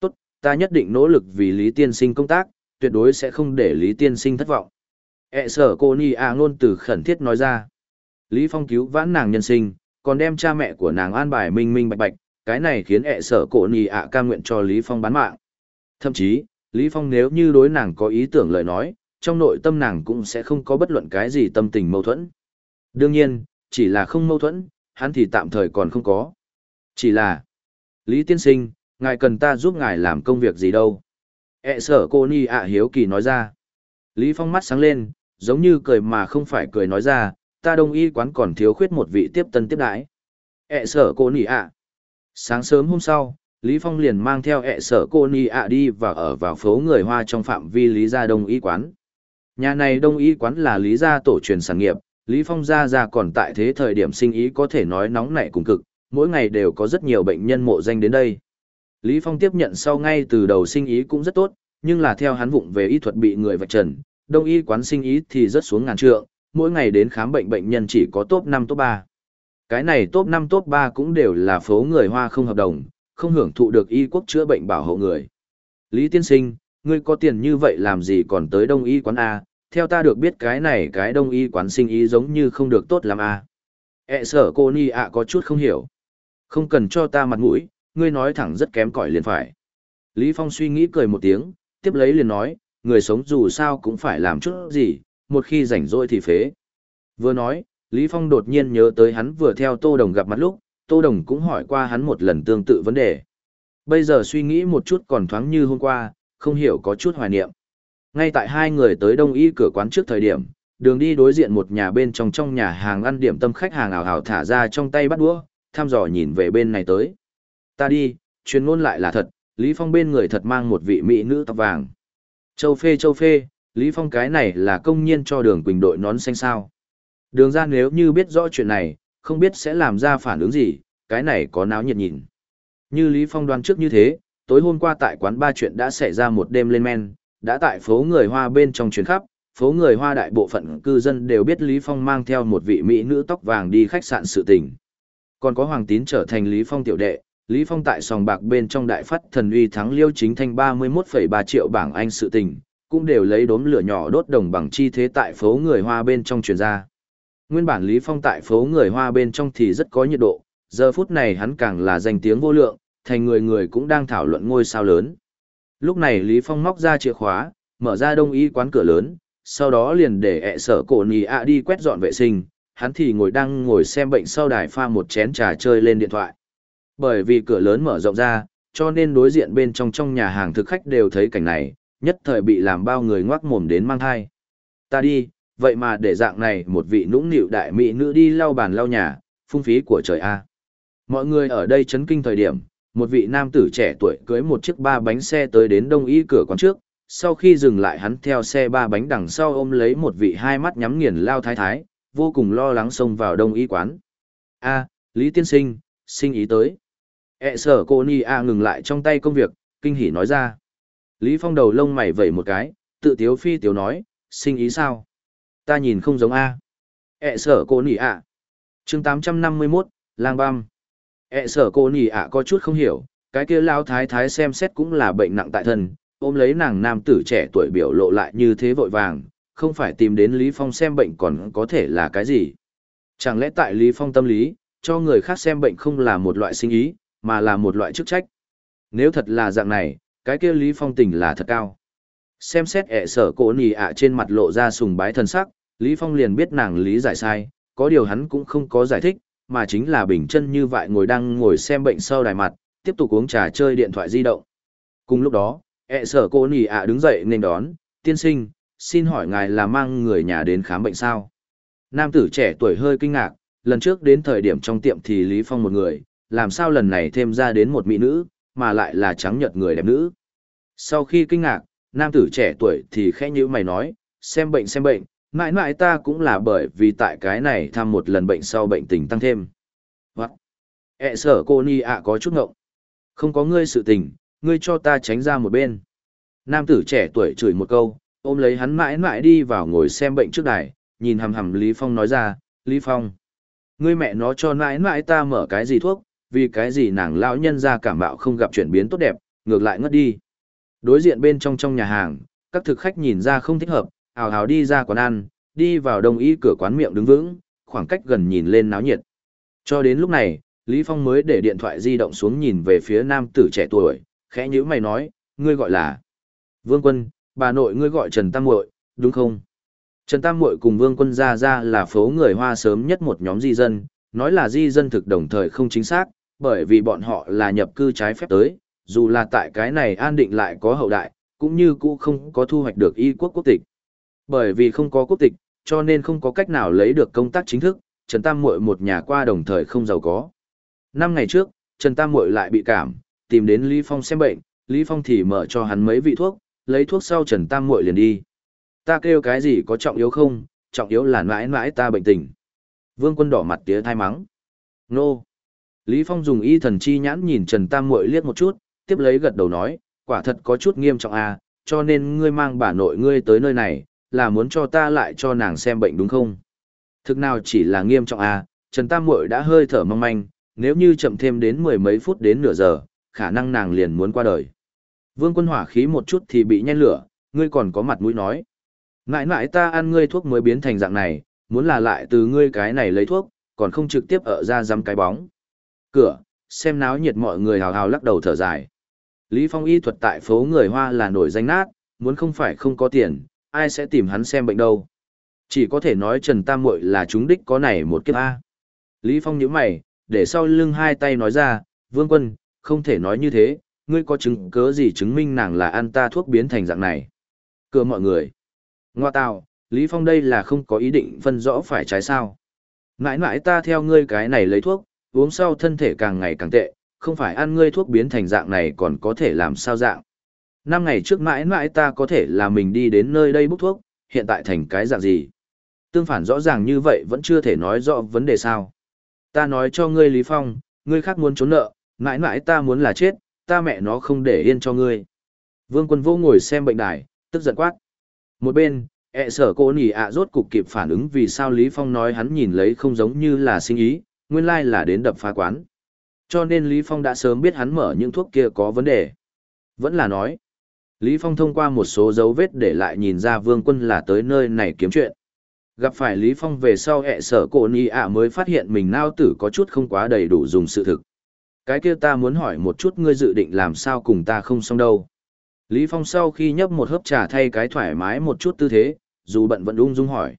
tốt, ta nhất định nỗ lực vì Lý Tiên Sinh công tác, tuyệt đối sẽ không để Lý Tiên Sinh thất vọng. ẹ sở cô Nỉ ạ ngôn từ khẩn thiết nói ra. Lý Phong cứu vãn nàng nhân sinh, còn đem cha mẹ của nàng an bài minh minh bạch bạch, cái này khiến ẹ sở cổ nì ạ cam nguyện cho Lý Phong bán mạng. Thậm chí, Lý Phong nếu như đối nàng có ý tưởng lời nói, trong nội tâm nàng cũng sẽ không có bất luận cái gì tâm tình mâu thuẫn. Đương nhiên, chỉ là không mâu thuẫn, hắn thì tạm thời còn không có. Chỉ là, Lý Tiên Sinh, ngài cần ta giúp ngài làm công việc gì đâu. ẹ sở cô ni ạ hiếu kỳ nói ra. Lý Phong mắt sáng lên, giống như cười mà không phải cười nói ra, ta đông y quán còn thiếu khuyết một vị tiếp tân tiếp đãi. ẹ sở cô ni ạ. Sáng sớm hôm sau, Lý Phong liền mang theo ẹ sở cô ni ạ đi và ở vào phố người Hoa trong phạm vi Lý Gia Đông Y Quán. Nhà này Đông Y Quán là Lý Gia tổ truyền sản nghiệp, Lý Phong gia gia còn tại thế thời điểm sinh ý có thể nói nóng nảy cùng cực, mỗi ngày đều có rất nhiều bệnh nhân mộ danh đến đây. Lý Phong tiếp nhận sau ngay từ đầu sinh ý cũng rất tốt, nhưng là theo hắn vụng về y thuật bị người vạch trần, Đông Y Quán sinh ý thì rất xuống ngàn trượng, mỗi ngày đến khám bệnh bệnh nhân chỉ có top năm top ba. Cái này top 5 top 3 cũng đều là phố người Hoa không hợp đồng, không hưởng thụ được y quốc chữa bệnh bảo hộ người. Lý tiên sinh, ngươi có tiền như vậy làm gì còn tới đông y quán A, theo ta được biết cái này cái đông y quán sinh y giống như không được tốt lắm A. E sở cô ni ạ có chút không hiểu. Không cần cho ta mặt mũi, ngươi nói thẳng rất kém cỏi liền phải. Lý Phong suy nghĩ cười một tiếng, tiếp lấy liền nói, người sống dù sao cũng phải làm chút gì, một khi rảnh rỗi thì phế. Vừa nói, Lý Phong đột nhiên nhớ tới hắn vừa theo Tô Đồng gặp mặt lúc, Tô Đồng cũng hỏi qua hắn một lần tương tự vấn đề. Bây giờ suy nghĩ một chút còn thoáng như hôm qua, không hiểu có chút hoài niệm. Ngay tại hai người tới đông y cửa quán trước thời điểm, đường đi đối diện một nhà bên trong trong nhà hàng ăn điểm tâm khách hàng ảo ảo thả ra trong tay bắt đũa, tham dò nhìn về bên này tới. Ta đi, truyền ngôn lại là thật, Lý Phong bên người thật mang một vị mỹ nữ tóc vàng. Châu phê châu phê, Lý Phong cái này là công nhiên cho đường quỳnh đội nón xanh sao. Đường ra nếu như biết rõ chuyện này, không biết sẽ làm ra phản ứng gì, cái này có náo nhiệt nhìn. Như Lý Phong đoán trước như thế, tối hôm qua tại quán ba chuyện đã xảy ra một đêm lên men, đã tại phố người Hoa bên trong chuyến khắp, phố người Hoa đại bộ phận cư dân đều biết Lý Phong mang theo một vị mỹ nữ tóc vàng đi khách sạn sự tình. Còn có Hoàng Tín trở thành Lý Phong tiểu đệ, Lý Phong tại sòng bạc bên trong đại phát thần uy thắng liêu chính thanh 31,3 triệu bảng Anh sự tình, cũng đều lấy đốm lửa nhỏ đốt đồng bằng chi thế tại phố người Hoa bên trong truyền ra. Nguyên bản Lý Phong tại phố người Hoa bên trong thì rất có nhiệt độ, giờ phút này hắn càng là danh tiếng vô lượng, thành người người cũng đang thảo luận ngôi sao lớn. Lúc này Lý Phong móc ra chìa khóa, mở ra đông y quán cửa lớn, sau đó liền để ẹ sở cổ nì ạ đi quét dọn vệ sinh, hắn thì ngồi đang ngồi xem bệnh sau đài pha một chén trà chơi lên điện thoại. Bởi vì cửa lớn mở rộng ra, cho nên đối diện bên trong trong nhà hàng thực khách đều thấy cảnh này, nhất thời bị làm bao người ngoác mồm đến mang thai. Ta đi, vậy mà để dạng này một vị nũng nịu đại mỹ nữ đi lau bàn lau nhà, phung phí của trời A. Mọi người ở đây chấn kinh thời điểm, một vị nam tử trẻ tuổi cưới một chiếc ba bánh xe tới đến đông y cửa quán trước, sau khi dừng lại hắn theo xe ba bánh đằng sau ôm lấy một vị hai mắt nhắm nghiền lao thái thái, vô cùng lo lắng xông vào đông y quán. A, Lý Tiên Sinh, sinh ý tới. E sở cô Ni A ngừng lại trong tay công việc, kinh hỉ nói ra. Lý Phong đầu lông mày vẩy một cái, tự tiếu phi tiếu nói, sinh ý sao? Ta nhìn không giống A. E sở cô nỉ A. chương 851, lang băm. E sở cô nỉ A có chút không hiểu, cái kia lao thái thái xem xét cũng là bệnh nặng tại thân, ôm lấy nàng nam tử trẻ tuổi biểu lộ lại như thế vội vàng, không phải tìm đến Lý Phong xem bệnh còn có thể là cái gì. Chẳng lẽ tại Lý Phong tâm lý, cho người khác xem bệnh không là một loại sinh ý, mà là một loại chức trách. Nếu thật là dạng này, cái kia Lý Phong tình là thật cao. Xem xét ẹ sở cổ nì ạ trên mặt lộ ra sùng bái thần sắc, Lý Phong liền biết nàng lý giải sai, có điều hắn cũng không có giải thích, mà chính là bình chân như vậy ngồi đang ngồi xem bệnh sau đài mặt, tiếp tục uống trà chơi điện thoại di động. Cùng lúc đó, ẹ sở cô nì ạ đứng dậy nên đón, tiên sinh, xin hỏi ngài là mang người nhà đến khám bệnh sao? Nam tử trẻ tuổi hơi kinh ngạc, lần trước đến thời điểm trong tiệm thì Lý Phong một người, làm sao lần này thêm ra đến một mỹ nữ, mà lại là trắng nhợt người đẹp nữ. Sau khi kinh ngạc, nam tử trẻ tuổi thì khẽ như mày nói, xem bệnh xem bệnh, mãi mãi ta cũng là bởi vì tại cái này thăm một lần bệnh sau bệnh tình tăng thêm. Hoặc, ẹ sở cô ni ạ có chút ngộng. Không có ngươi sự tình, ngươi cho ta tránh ra một bên. Nam tử trẻ tuổi chửi một câu, ôm lấy hắn mãi mãi đi vào ngồi xem bệnh trước đài, nhìn hầm hầm Lý Phong nói ra, Lý Phong. Ngươi mẹ nó cho mãi mãi ta mở cái gì thuốc, vì cái gì nàng lão nhân ra cảm bạo không gặp chuyển biến tốt đẹp, ngược lại ngất đi. Đối diện bên trong trong nhà hàng, các thực khách nhìn ra không thích hợp, ào ào đi ra quán ăn, đi vào đồng ý cửa quán miệng đứng vững, khoảng cách gần nhìn lên náo nhiệt. Cho đến lúc này, Lý Phong mới để điện thoại di động xuống nhìn về phía nam tử trẻ tuổi, khẽ nhíu mày nói, ngươi gọi là Vương Quân, bà nội ngươi gọi Trần Tam Muội, đúng không? Trần Tam Muội cùng Vương Quân ra ra là phố người Hoa sớm nhất một nhóm di dân, nói là di dân thực đồng thời không chính xác, bởi vì bọn họ là nhập cư trái phép tới, dù là tại cái này an định lại có hậu đại, cũng như cũ không có thu hoạch được y quốc quốc tịch. Bởi vì không có quốc tịch, cho nên không có cách nào lấy được công tác chính thức, Trần Tam Muội một nhà qua đồng thời không giàu có. Năm ngày trước, Trần Tam Muội lại bị cảm, tìm đến Lý Phong xem bệnh, Lý Phong thì mở cho hắn mấy vị thuốc, lấy thuốc sau Trần Tam Muội liền đi. Ta kêu cái gì có trọng yếu không, trọng yếu là mãi mãi ta bệnh tình. Vương quân đỏ mặt tía thai mắng. Nô. Lý Phong dùng y thần chi nhãn nhìn Trần Tam Muội liếc một chút, tiếp lấy gật đầu nói, quả thật có chút nghiêm trọng à, cho nên ngươi mang bà nội ngươi tới nơi này, là muốn cho ta lại cho nàng xem bệnh đúng không? Thực nào chỉ là nghiêm trọng à, Trần Tam Muội đã hơi thở mong manh, nếu như chậm thêm đến mười mấy phút đến nửa giờ, khả năng nàng liền muốn qua đời. Vương quân hỏa khí một chút thì bị nhen lửa, ngươi còn có mặt mũi nói. Ngại ngại ta ăn ngươi thuốc mới biến thành dạng này, muốn là lại từ ngươi cái này lấy thuốc, còn không trực tiếp ở ra dăm cái bóng. Cửa, xem náo nhiệt mọi người hào hào lắc đầu thở dài. Lý Phong y thuật tại phố người Hoa là nổi danh nát, muốn không phải không có tiền, ai sẽ tìm hắn xem bệnh đâu. Chỉ có thể nói Trần Tam Muội là chúng đích có này một kiếp A. Lý Phong nhíu mày, để sau lưng hai tay nói ra, Vương Quân, không thể nói như thế, ngươi có chứng cớ gì chứng minh nàng là ăn ta thuốc biến thành dạng này. Cửa mọi người. Ngoa tào, Lý Phong đây là không có ý định phân rõ phải trái sao. Mãi mãi ta theo ngươi cái này lấy thuốc, uống sau thân thể càng ngày càng tệ, không phải ăn ngươi thuốc biến thành dạng này còn có thể làm sao dạng. Năm ngày trước mãi mãi ta có thể là mình đi đến nơi đây bốc thuốc, hiện tại thành cái dạng gì. Tương phản rõ ràng như vậy vẫn chưa thể nói rõ vấn đề sao. Ta nói cho ngươi Lý Phong, ngươi khác muốn trốn nợ, mãi mãi ta muốn là chết, ta mẹ nó không để yên cho ngươi. Vương quân vô ngồi xem bệnh đài, tức giận quát. Một bên, ẹ sở cô nỉ ạ rốt cục kịp phản ứng vì sao Lý Phong nói hắn nhìn lấy không giống như là sinh ý, nguyên lai là đến đập phá quán. Cho nên Lý Phong đã sớm biết hắn mở những thuốc kia có vấn đề. Vẫn là nói. Lý Phong thông qua một số dấu vết để lại nhìn ra vương quân là tới nơi này kiếm chuyện. Gặp phải Lý Phong về sau ẹ sở cổ nì ạ mới phát hiện mình nao tử có chút không quá đầy đủ dùng sự thực. Cái kia ta muốn hỏi một chút ngươi dự định làm sao cùng ta không xong đâu. Lý Phong sau khi nhấp một hớp trà thay cái thoải mái một chút tư thế, dù bận vẫn ung dung hỏi.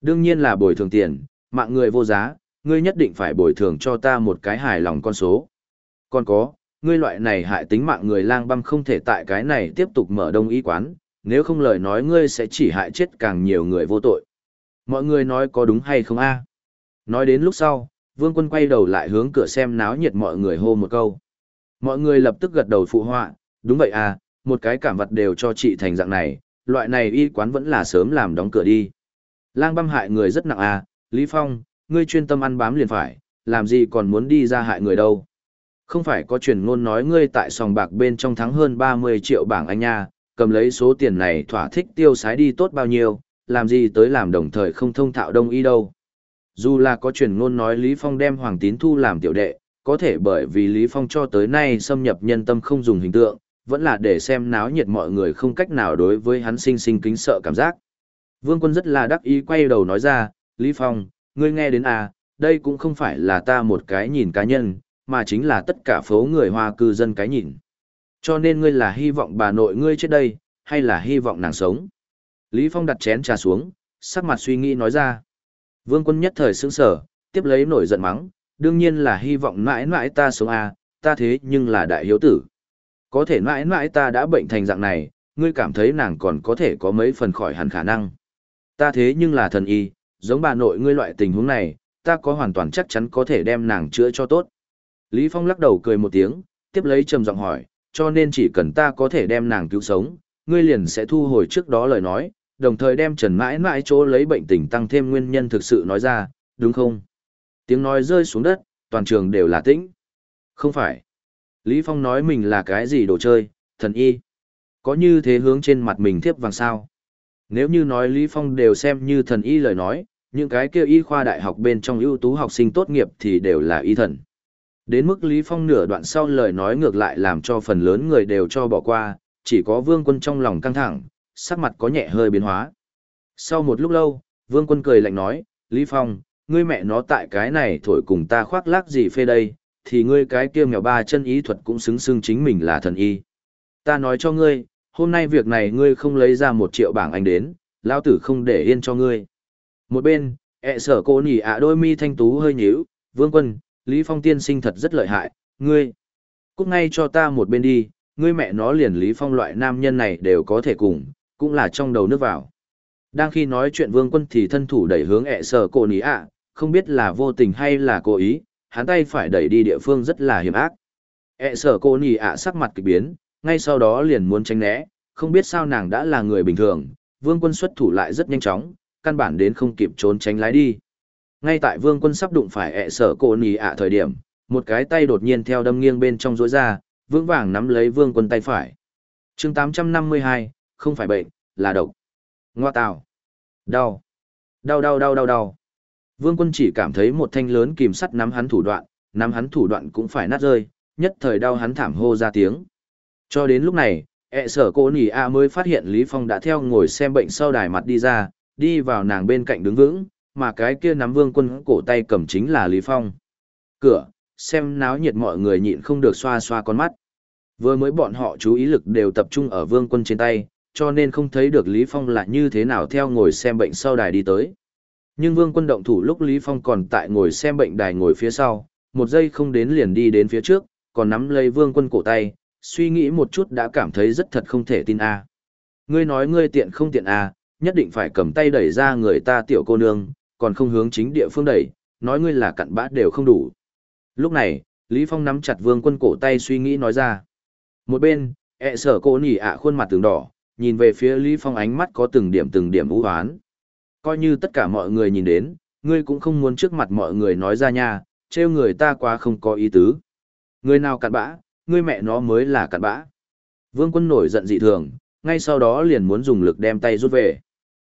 Đương nhiên là bồi thường tiền, mạng người vô giá, ngươi nhất định phải bồi thường cho ta một cái hài lòng con số. Còn có, ngươi loại này hại tính mạng người lang băm không thể tại cái này tiếp tục mở đông y quán, nếu không lời nói ngươi sẽ chỉ hại chết càng nhiều người vô tội. Mọi người nói có đúng hay không a? Nói đến lúc sau, vương quân quay đầu lại hướng cửa xem náo nhiệt mọi người hô một câu. Mọi người lập tức gật đầu phụ họa, đúng vậy à, một cái cảm vật đều cho chị thành dạng này, loại này y quán vẫn là sớm làm đóng cửa đi. Lang băm hại người rất nặng à, Lý Phong, ngươi chuyên tâm ăn bám liền phải, làm gì còn muốn đi ra hại người đâu. Không phải có truyền ngôn nói ngươi tại sòng bạc bên trong thắng hơn 30 triệu bảng anh nha, cầm lấy số tiền này thỏa thích tiêu xái đi tốt bao nhiêu, làm gì tới làm đồng thời không thông thạo đông y đâu. Dù là có truyền ngôn nói Lý Phong đem Hoàng Tín Thu làm tiểu đệ, có thể bởi vì Lý Phong cho tới nay xâm nhập nhân tâm không dùng hình tượng, vẫn là để xem náo nhiệt mọi người không cách nào đối với hắn sinh sinh kính sợ cảm giác. Vương quân rất là đắc ý quay đầu nói ra, Lý Phong, ngươi nghe đến à, đây cũng không phải là ta một cái nhìn cá nhân, mà chính là tất cả phố người hoa cư dân cái nhìn. Cho nên ngươi là hy vọng bà nội ngươi chết đây, hay là hy vọng nàng sống? Lý Phong đặt chén trà xuống, sắc mặt suy nghĩ nói ra. Vương quân nhất thời sững sở, tiếp lấy nổi giận mắng, đương nhiên là hy vọng mãi mãi ta sống à, ta thế nhưng là đại hiếu tử. Có thể mãi mãi ta đã bệnh thành dạng này, ngươi cảm thấy nàng còn có thể có mấy phần khỏi hẳn khả năng. Ta thế nhưng là thần y, giống bà nội ngươi loại tình huống này, ta có hoàn toàn chắc chắn có thể đem nàng chữa cho tốt. Lý Phong lắc đầu cười một tiếng, tiếp lấy trầm giọng hỏi, cho nên chỉ cần ta có thể đem nàng cứu sống, ngươi liền sẽ thu hồi trước đó lời nói, đồng thời đem Trần mãi mãi chỗ lấy bệnh tình tăng thêm nguyên nhân thực sự nói ra, đúng không? Tiếng nói rơi xuống đất, toàn trường đều là tĩnh. Không phải. Lý Phong nói mình là cái gì đồ chơi, thần y. Có như thế hướng trên mặt mình thiếp vàng sao? Nếu như nói Lý Phong đều xem như thần y lời nói, những cái kia y khoa đại học bên trong ưu tú học sinh tốt nghiệp thì đều là y thần. Đến mức Lý Phong nửa đoạn sau lời nói ngược lại làm cho phần lớn người đều cho bỏ qua, chỉ có vương quân trong lòng căng thẳng, sắc mặt có nhẹ hơi biến hóa. Sau một lúc lâu, vương quân cười lạnh nói, Lý Phong, ngươi mẹ nó tại cái này thổi cùng ta khoác lác gì phê đây, thì ngươi cái kia mèo ba chân ý thuật cũng xứng xưng chính mình là thần y. Ta nói cho ngươi, hôm nay việc này ngươi không lấy ra một triệu bảng anh đến, lao tử không để yên cho ngươi. Một bên, ẹ sở cô nỉ ạ đôi mi thanh tú hơi nhíu, vương quân, Lý Phong tiên sinh thật rất lợi hại, ngươi. Cút ngay cho ta một bên đi, ngươi mẹ nó liền Lý Phong loại nam nhân này đều có thể cùng, cũng là trong đầu nước vào. Đang khi nói chuyện vương quân thì thân thủ đẩy hướng ẹ sở cô ní ạ, không biết là vô tình hay là cố ý, hắn tay phải đẩy đi địa phương rất là hiểm ác. ẹ sở cô ní ạ sắc mặt kỳ biến, ngay sau đó liền muốn tránh né, không biết sao nàng đã là người bình thường, vương quân xuất thủ lại rất nhanh chóng, căn bản đến không kịp trốn tránh lái đi. Ngay tại vương quân sắp đụng phải ẹ sở cổ Nỉ ạ thời điểm, một cái tay đột nhiên theo đâm nghiêng bên trong rối ra, vững vàng nắm lấy vương quân tay phải. chương 852, không phải bệnh, là độc. Ngoa tào. Đau. Đau đau đau đau đau. Vương quân chỉ cảm thấy một thanh lớn kìm sắt nắm hắn thủ đoạn, nắm hắn thủ đoạn cũng phải nát rơi, nhất thời đau hắn thảm hô ra tiếng. Cho đến lúc này, ẹ sở cô nỉ a mới phát hiện Lý Phong đã theo ngồi xem bệnh sau đài mặt đi ra, đi vào nàng bên cạnh đứng vững, mà cái kia nắm vương quân cổ tay cầm chính là Lý Phong. Cửa, xem náo nhiệt mọi người nhịn không được xoa xoa con mắt. Vừa mới bọn họ chú ý lực đều tập trung ở vương quân trên tay, cho nên không thấy được Lý Phong là như thế nào theo ngồi xem bệnh sau đài đi tới. Nhưng vương quân động thủ lúc Lý Phong còn tại ngồi xem bệnh đài ngồi phía sau, một giây không đến liền đi đến phía trước, còn nắm lấy vương quân cổ tay, suy nghĩ một chút đã cảm thấy rất thật không thể tin a. Ngươi nói ngươi tiện không tiện a, nhất định phải cầm tay đẩy ra người ta tiểu cô nương, còn không hướng chính địa phương đẩy, nói ngươi là cặn bã đều không đủ. Lúc này, Lý Phong nắm chặt vương quân cổ tay suy nghĩ nói ra. Một bên, ẹ sở cô nhỉ ạ khuôn mặt tường đỏ, nhìn về phía Lý Phong ánh mắt có từng điểm từng điểm u hoán. Coi như tất cả mọi người nhìn đến, ngươi cũng không muốn trước mặt mọi người nói ra nha, trêu người ta quá không có ý tứ. Người nào cặn bã, ngươi mẹ nó mới là cặn bã. Vương quân nổi giận dị thường, ngay sau đó liền muốn dùng lực đem tay rút về.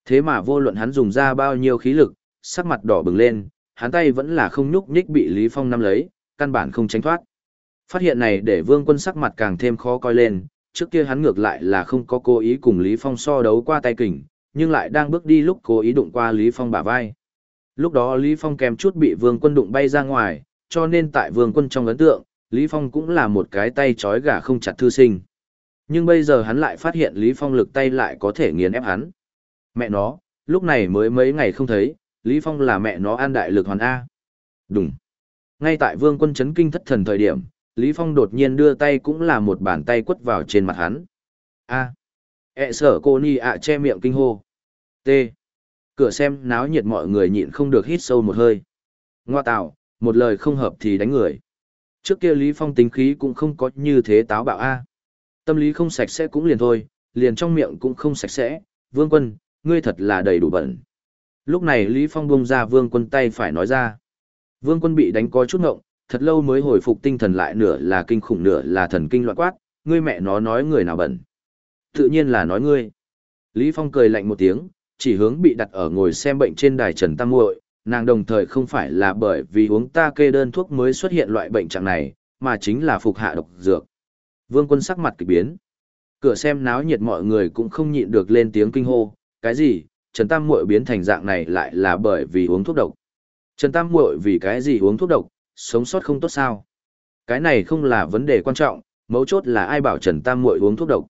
Thế mà vô luận hắn dùng ra bao nhiêu khí lực, sắc mặt đỏ bừng lên, hắn tay vẫn là không nhúc nhích bị Lý Phong nắm lấy, căn bản không tránh thoát. Phát hiện này để vương quân sắc mặt càng thêm khó coi lên, trước kia hắn ngược lại là không có cố ý cùng Lý Phong so đấu qua tay kình, nhưng lại đang bước đi lúc cố ý đụng qua Lý Phong bả vai. Lúc đó Lý Phong kèm chút bị vương quân đụng bay ra ngoài, cho nên tại vương quân trong ấn tượng, Lý Phong cũng là một cái tay trói gà không chặt thư sinh. Nhưng bây giờ hắn lại phát hiện Lý Phong lực tay lại có thể nghiền ép hắn. Mẹ nó, lúc này mới mấy ngày không thấy, Lý Phong là mẹ nó an đại lực hoàn A. Đúng. Ngay tại vương quân chấn kinh thất thần thời điểm, Lý Phong đột nhiên đưa tay cũng là một bàn tay quất vào trên mặt hắn. A. E sở cô ni ạ che miệng kinh hô. T. Cửa xem náo nhiệt mọi người nhịn không được hít sâu một hơi. Ngoa tạo, một lời không hợp thì đánh người. Trước kia Lý Phong tính khí cũng không có như thế táo bạo A. Tâm lý không sạch sẽ cũng liền thôi, liền trong miệng cũng không sạch sẽ. Vương quân, ngươi thật là đầy đủ bẩn. Lúc này Lý Phong buông ra vương quân tay phải nói ra. Vương quân bị đánh có chút ngộng, thật lâu mới hồi phục tinh thần lại nửa là kinh khủng nửa là thần kinh loạn quát, ngươi mẹ nó nói người nào bẩn. Tự nhiên là nói ngươi. Lý Phong cười lạnh một tiếng, chỉ hướng bị đặt ở ngồi xem bệnh trên đài Trần Tam Muội, nàng đồng thời không phải là bởi vì uống ta kê đơn thuốc mới xuất hiện loại bệnh trạng này, mà chính là phục hạ độc dược. Vương quân sắc mặt kỳ biến. Cửa xem náo nhiệt mọi người cũng không nhịn được lên tiếng kinh hô, cái gì, Trần Tam Muội biến thành dạng này lại là bởi vì uống thuốc độc. Trần Tam Muội vì cái gì uống thuốc độc, sống sót không tốt sao? Cái này không là vấn đề quan trọng, mấu chốt là ai bảo Trần Tam Muội uống thuốc độc.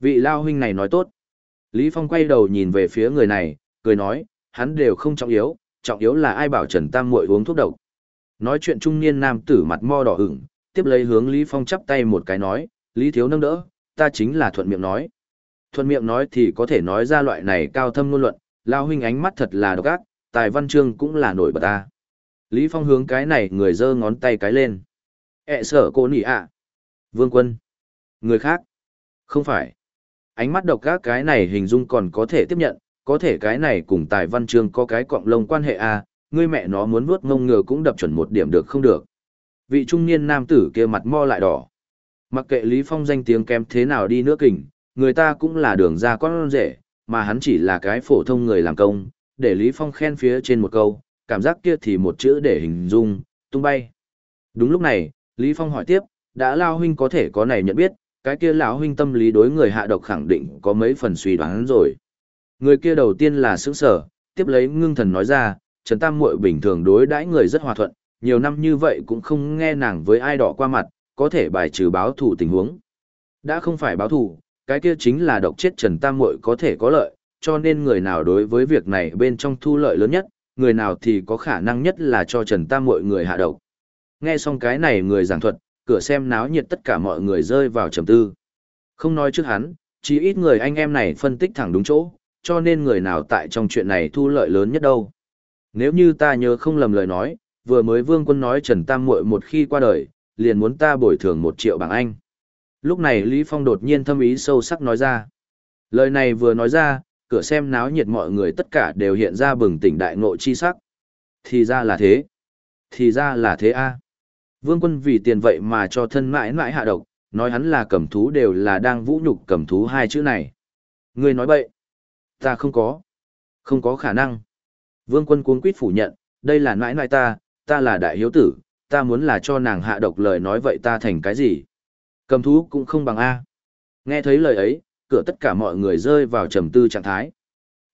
Vị lao huynh này nói tốt. Lý Phong quay đầu nhìn về phía người này, cười nói, hắn đều không trọng yếu, trọng yếu là ai bảo Trần Tam Muội uống thuốc độc. Nói chuyện trung niên nam tử mặt mo đỏ ửng, tiếp lấy hướng Lý Phong chắp tay một cái nói, Lý Thiếu nâng đỡ, ta chính là thuận miệng nói. Thuận miệng nói thì có thể nói ra loại này cao thâm ngôn luận, lao huynh ánh mắt thật là độc ác, tài văn chương cũng là nổi bật ta. Lý Phong hướng cái này người giơ ngón tay cái lên. e sở cô nỉ ạ. Vương quân. Người khác. Không phải. Ánh mắt độc ác cái này hình dung còn có thể tiếp nhận, có thể cái này cùng tài văn chương có cái cọng lông quan hệ à, ngươi mẹ nó muốn vuốt ngông ngừa cũng đập chuẩn một điểm được không được. Vị trung niên nam tử kia mặt mo lại đỏ. Mặc kệ Lý Phong danh tiếng kém thế nào đi nữa kình, người ta cũng là đường ra con rể, mà hắn chỉ là cái phổ thông người làm công, để Lý Phong khen phía trên một câu, cảm giác kia thì một chữ để hình dung, tung bay. Đúng lúc này, Lý Phong hỏi tiếp, đã lao huynh có thể có này nhận biết, cái kia lão huynh tâm lý đối người hạ độc khẳng định có mấy phần suy đoán rồi. Người kia đầu tiên là sững sở, tiếp lấy ngưng thần nói ra, Trần Tam Muội bình thường đối đãi người rất hòa thuận, nhiều năm như vậy cũng không nghe nàng với ai đỏ qua mặt, có thể bài trừ báo thù tình huống. Đã không phải báo thù, cái kia chính là độc chết Trần Tam Muội có thể có lợi, cho nên người nào đối với việc này bên trong thu lợi lớn nhất, người nào thì có khả năng nhất là cho Trần Tam Muội người hạ độc. Nghe xong cái này người giảng thuật, cửa xem náo nhiệt tất cả mọi người rơi vào trầm tư. Không nói trước hắn, chỉ ít người anh em này phân tích thẳng đúng chỗ, cho nên người nào tại trong chuyện này thu lợi lớn nhất đâu. Nếu như ta nhớ không lầm lời nói, vừa mới vương quân nói Trần Tam Muội một khi qua đời, liền muốn ta bồi thường một triệu bảng Anh. Lúc này Lý Phong đột nhiên thâm ý sâu sắc nói ra. Lời này vừa nói ra, cửa xem náo nhiệt mọi người tất cả đều hiện ra bừng tỉnh đại ngộ chi sắc. Thì ra là thế. Thì ra là thế a. Vương quân vì tiền vậy mà cho thân mãi mãi hạ độc, nói hắn là cầm thú đều là đang vũ nhục cầm thú hai chữ này. Người nói bậy. Ta không có. Không có khả năng. Vương quân cuống quýt phủ nhận, đây là mãi mãi ta, ta là đại hiếu tử, ta muốn là cho nàng hạ độc lời nói vậy ta thành cái gì. Cầm thú cũng không bằng A. Nghe thấy lời ấy, cửa tất cả mọi người rơi vào trầm tư trạng thái.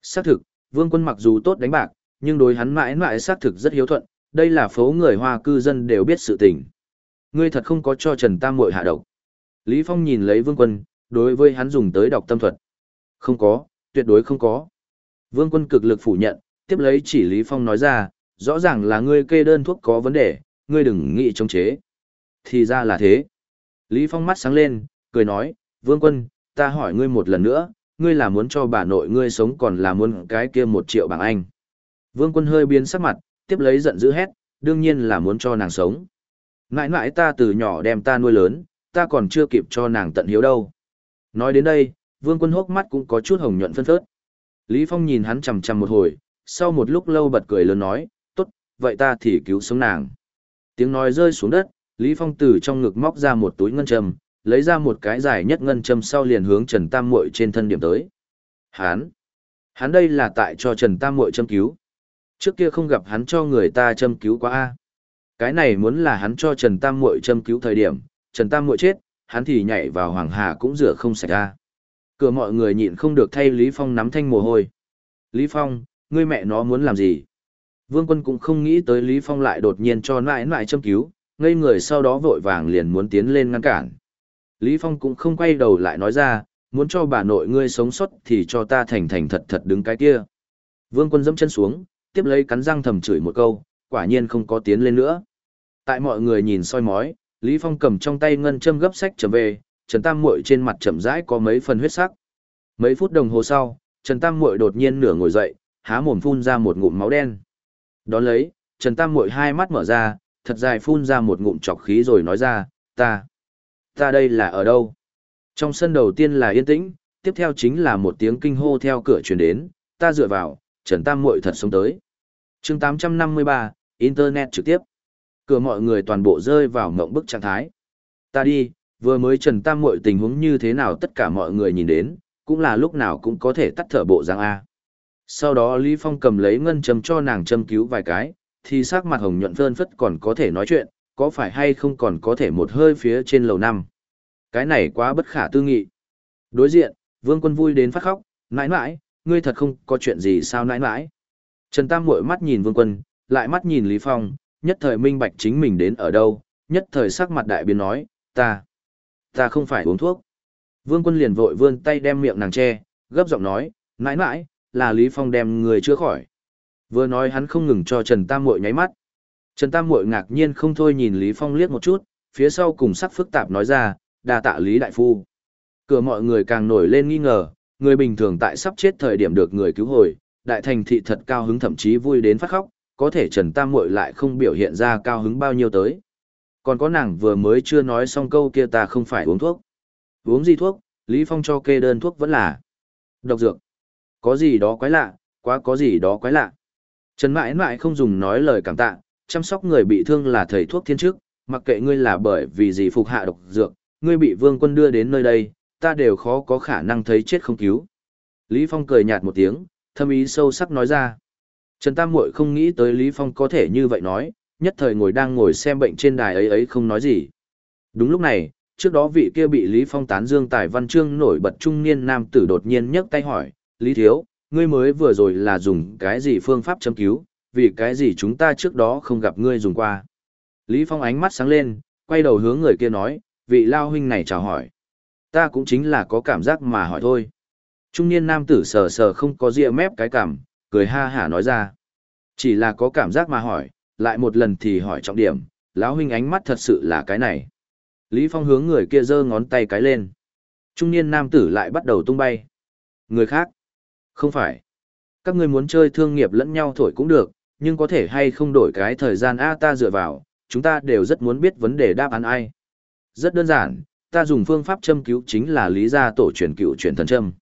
Xác thực, vương quân mặc dù tốt đánh bạc, nhưng đối hắn mãi mãi xác thực rất hiếu thuận, đây là phố người hoa cư dân đều biết sự tình. Ngươi thật không có cho Trần Tam Muội hạ độc. Lý Phong nhìn lấy vương quân, đối với hắn dùng tới đọc tâm thuật. Không có, tuyệt đối không có. Vương quân cực lực phủ nhận, tiếp lấy chỉ Lý Phong nói ra, rõ ràng là ngươi kê đơn thuốc có vấn đề, ngươi đừng nghĩ chống chế. Thì ra là thế. Lý Phong mắt sáng lên, cười nói, Vương quân, ta hỏi ngươi một lần nữa, ngươi là muốn cho bà nội ngươi sống còn là muốn cái kia một triệu bảng Anh. Vương quân hơi biến sắc mặt, tiếp lấy giận dữ hét, đương nhiên là muốn cho nàng sống. Ngại ngại ta từ nhỏ đem ta nuôi lớn, ta còn chưa kịp cho nàng tận hiếu đâu. Nói đến đây, vương quân hốc mắt cũng có chút hồng nhuận phân phớt. Lý Phong nhìn hắn chằm chằm một hồi, sau một lúc lâu bật cười lớn nói, tốt, vậy ta thì cứu sống nàng. Tiếng nói rơi xuống đất, Lý Phong từ trong ngực móc ra một túi ngân châm, lấy ra một cái dài nhất ngân châm sau liền hướng Trần Tam Muội trên thân điểm tới. Hán, hắn đây là tại cho Trần Tam Muội châm cứu. Trước kia không gặp hắn cho người ta châm cứu quá a. Cái này muốn là hắn cho Trần Tam Muội châm cứu thời điểm, Trần Tam Muội chết, hắn thì nhảy vào Hoàng Hà cũng rửa không sạch a. Cửa mọi người nhịn không được thay Lý Phong nắm thanh mồ hôi. Lý Phong, ngươi mẹ nó muốn làm gì? Vương quân cũng không nghĩ tới Lý Phong lại đột nhiên cho nãi nãi châm cứu, ngây người sau đó vội vàng liền muốn tiến lên ngăn cản. Lý Phong cũng không quay đầu lại nói ra, muốn cho bà nội ngươi sống sót thì cho ta thành thành thật thật đứng cái kia. Vương quân dẫm chân xuống, tiếp lấy cắn răng thầm chửi một câu, quả nhiên không có tiến lên nữa. Tại mọi người nhìn soi mói, Lý Phong cầm trong tay ngân châm gấp sách trở về, Trần Tam Muội trên mặt chậm rãi có mấy phần huyết sắc. Mấy phút đồng hồ sau, Trần Tam Muội đột nhiên nửa ngồi dậy, há mồm phun ra một ngụm máu đen. Đón lấy, Trần Tam Muội hai mắt mở ra, thật dài phun ra một ngụm chọc khí rồi nói ra, ta, ta đây là ở đâu? Trong sân đầu tiên là yên tĩnh, tiếp theo chính là một tiếng kinh hô theo cửa truyền đến, ta dựa vào, Trần Tam Muội thật sống tới. chương 853, Internet trực tiếp. Cửa mọi người toàn bộ rơi vào mộng bức trạng thái. Ta đi, vừa mới Trần Tam Muội tình huống như thế nào tất cả mọi người nhìn đến, cũng là lúc nào cũng có thể tắt thở bộ giang A. Sau đó Lý Phong cầm lấy ngân châm cho nàng châm cứu vài cái, thì sắc mặt hồng nhuận phơn phất còn có thể nói chuyện, có phải hay không còn có thể một hơi phía trên lầu năm. Cái này quá bất khả tư nghị. Đối diện, vương quân vui đến phát khóc, nãi nãi, ngươi thật không có chuyện gì sao nãi nãi. Trần Tam mội mắt nhìn vương quân, lại mắt nhìn Lý Phong, nhất thời minh bạch chính mình đến ở đâu, nhất thời sắc mặt đại biến nói, ta, ta không phải uống thuốc. Vương quân liền vội vươn tay đem miệng nàng che, gấp giọng nói, nãi nãi, là Lý Phong đem người chữa khỏi. Vừa nói hắn không ngừng cho Trần Tam Muội nháy mắt. Trần Tam Muội ngạc nhiên không thôi nhìn Lý Phong liếc một chút, phía sau cùng sắc phức tạp nói ra, đa tạ Lý Đại Phu. Cửa mọi người càng nổi lên nghi ngờ, người bình thường tại sắp chết thời điểm được người cứu hồi, đại thành thị thật cao hứng thậm chí vui đến phát khóc, có thể Trần Tam Muội lại không biểu hiện ra cao hứng bao nhiêu tới. Còn có nàng vừa mới chưa nói xong câu kia ta không phải uống thuốc. Uống gì thuốc, Lý Phong cho kê đơn thuốc vẫn là độc dược. Có gì đó quái lạ, quá có gì đó quái lạ. Trần mãi mãi không dùng nói lời cảm tạ, chăm sóc người bị thương là thầy thuốc thiên chức, mặc kệ ngươi là bởi vì gì phục hạ độc dược, ngươi bị vương quân đưa đến nơi đây, ta đều khó có khả năng thấy chết không cứu. Lý Phong cười nhạt một tiếng, thâm ý sâu sắc nói ra. Trần Tam Muội không nghĩ tới Lý Phong có thể như vậy nói, nhất thời ngồi đang ngồi xem bệnh trên đài ấy ấy không nói gì. Đúng lúc này, trước đó vị kia bị Lý Phong tán dương tài văn chương nổi bật trung niên nam tử đột nhiên nhấc tay hỏi, Lý Thiếu, ngươi mới vừa rồi là dùng cái gì phương pháp châm cứu, vì cái gì chúng ta trước đó không gặp ngươi dùng qua. Lý Phong ánh mắt sáng lên, quay đầu hướng người kia nói, vị lao huynh này chào hỏi. Ta cũng chính là có cảm giác mà hỏi thôi. Trung niên nam tử sờ sờ không có ria mép cái cảm, cười ha hả nói ra. Chỉ là có cảm giác mà hỏi, lại một lần thì hỏi trọng điểm, lão huynh ánh mắt thật sự là cái này. Lý Phong hướng người kia giơ ngón tay cái lên. Trung niên nam tử lại bắt đầu tung bay. Người khác? Không phải. Các ngươi muốn chơi thương nghiệp lẫn nhau thổi cũng được, nhưng có thể hay không đổi cái thời gian A ta dựa vào, chúng ta đều rất muốn biết vấn đề đáp án ai. Rất đơn giản, ta dùng phương pháp châm cứu chính là lý gia tổ truyền cựu truyền thần châm.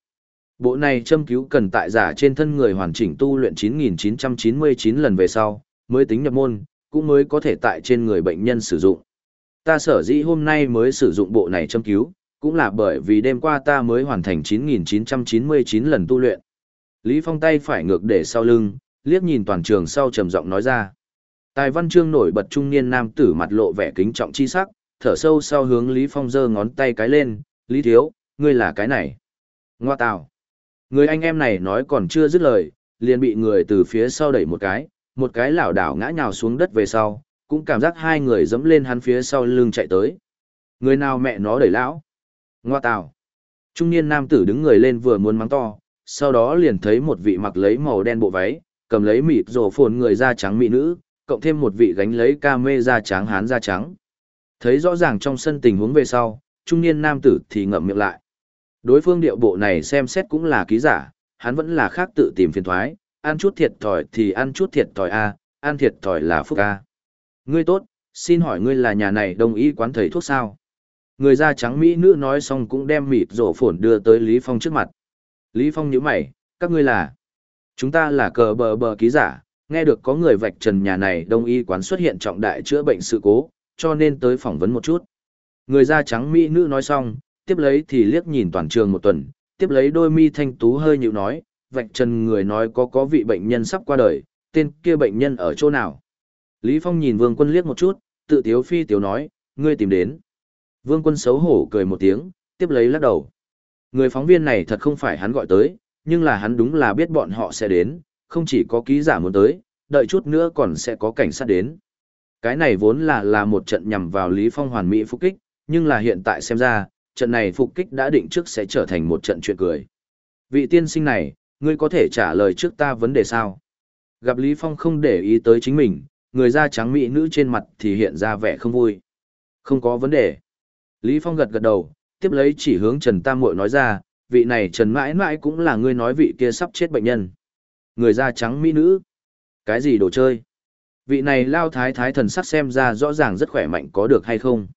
Bộ này châm cứu cần tại giả trên thân người hoàn chỉnh tu luyện 9999 lần về sau, mới tính nhập môn, cũng mới có thể tại trên người bệnh nhân sử dụng. Ta sở dĩ hôm nay mới sử dụng bộ này châm cứu, cũng là bởi vì đêm qua ta mới hoàn thành 9999 lần tu luyện. Lý Phong tay phải ngược để sau lưng, liếc nhìn toàn trường sau trầm giọng nói ra. Tài văn chương nổi bật trung niên nam tử mặt lộ vẻ kính trọng chi sắc, thở sâu sau hướng Lý Phong giơ ngón tay cái lên, Lý Thiếu, ngươi là cái này. Ngoa tào. Người anh em này nói còn chưa dứt lời, liền bị người từ phía sau đẩy một cái, một cái lảo đảo ngã nhào xuống đất về sau, cũng cảm giác hai người dẫm lên hắn phía sau lưng chạy tới. Người nào mẹ nó đẩy lão? Ngoa tào. Trung niên nam tử đứng người lên vừa muốn mắng to, sau đó liền thấy một vị mặc lấy màu đen bộ váy, cầm lấy mịt rổ phồn người da trắng mỹ nữ, cộng thêm một vị gánh lấy ca mê da trắng hán da trắng. Thấy rõ ràng trong sân tình huống về sau, trung niên nam tử thì ngậm miệng lại. Đối phương điệu bộ này xem xét cũng là ký giả, hắn vẫn là khác tự tìm phiền thoái, ăn chút thiệt thòi thì ăn chút thiệt thòi a, ăn thiệt thòi là phúc a. Ngươi tốt, xin hỏi ngươi là nhà này đồng ý quán thầy thuốc sao? Người da trắng mỹ nữ nói xong cũng đem mịt rổ phồn đưa tới Lý Phong trước mặt. Lý Phong nhíu mày, các ngươi là? Chúng ta là cờ bờ bờ ký giả, nghe được có người vạch trần nhà này đông y quán xuất hiện trọng đại chữa bệnh sự cố, cho nên tới phỏng vấn một chút. Người da trắng mỹ nữ nói xong, tiếp lấy thì liếc nhìn toàn trường một tuần, tiếp lấy đôi mi thanh tú hơi nhịu nói, vạch trần người nói có có vị bệnh nhân sắp qua đời, tên kia bệnh nhân ở chỗ nào. Lý Phong nhìn vương quân liếc một chút, tự tiếu phi tiếu nói, ngươi tìm đến. Vương quân xấu hổ cười một tiếng, tiếp lấy lắc đầu. Người phóng viên này thật không phải hắn gọi tới, nhưng là hắn đúng là biết bọn họ sẽ đến, không chỉ có ký giả muốn tới, đợi chút nữa còn sẽ có cảnh sát đến. Cái này vốn là là một trận nhằm vào Lý Phong hoàn mỹ phục kích, nhưng là hiện tại xem ra, trận này phục kích đã định trước sẽ trở thành một trận chuyện cười. Vị tiên sinh này, ngươi có thể trả lời trước ta vấn đề sao? Gặp Lý Phong không để ý tới chính mình, người da trắng mỹ nữ trên mặt thì hiện ra vẻ không vui. Không có vấn đề. Lý Phong gật gật đầu, tiếp lấy chỉ hướng Trần Tam Muội nói ra, vị này Trần mãi mãi cũng là ngươi nói vị kia sắp chết bệnh nhân. Người da trắng mỹ nữ. Cái gì đồ chơi? Vị này lao thái thái thần sắc xem ra rõ ràng rất khỏe mạnh có được hay không?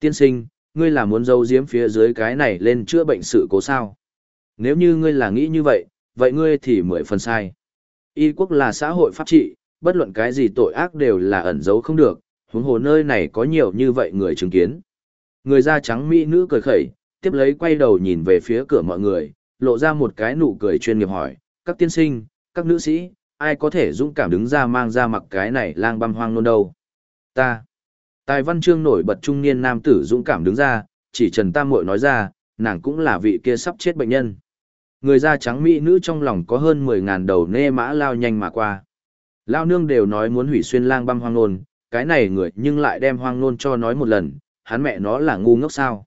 Tiên sinh, ngươi là muốn giấu giếm phía dưới cái này lên chữa bệnh sự cố sao? Nếu như ngươi là nghĩ như vậy, vậy ngươi thì mười phần sai. Y quốc là xã hội pháp trị, bất luận cái gì tội ác đều là ẩn giấu không được, huống hồ nơi này có nhiều như vậy người chứng kiến. Người da trắng mỹ nữ cười khẩy, tiếp lấy quay đầu nhìn về phía cửa mọi người, lộ ra một cái nụ cười chuyên nghiệp hỏi, các tiên sinh, các nữ sĩ, ai có thể dũng cảm đứng ra mang ra mặc cái này lang băm hoang nôn đâu. Ta. Tài văn chương nổi bật trung niên nam tử dũng cảm đứng ra, chỉ Trần Tam Muội nói ra, nàng cũng là vị kia sắp chết bệnh nhân. Người da trắng mỹ nữ trong lòng có hơn 10.000 đầu nê mã lao nhanh mà qua. Lao nương đều nói muốn hủy xuyên lang băm hoang nôn, cái này người nhưng lại đem hoang nôn cho nói một lần, hắn mẹ nó là ngu ngốc sao.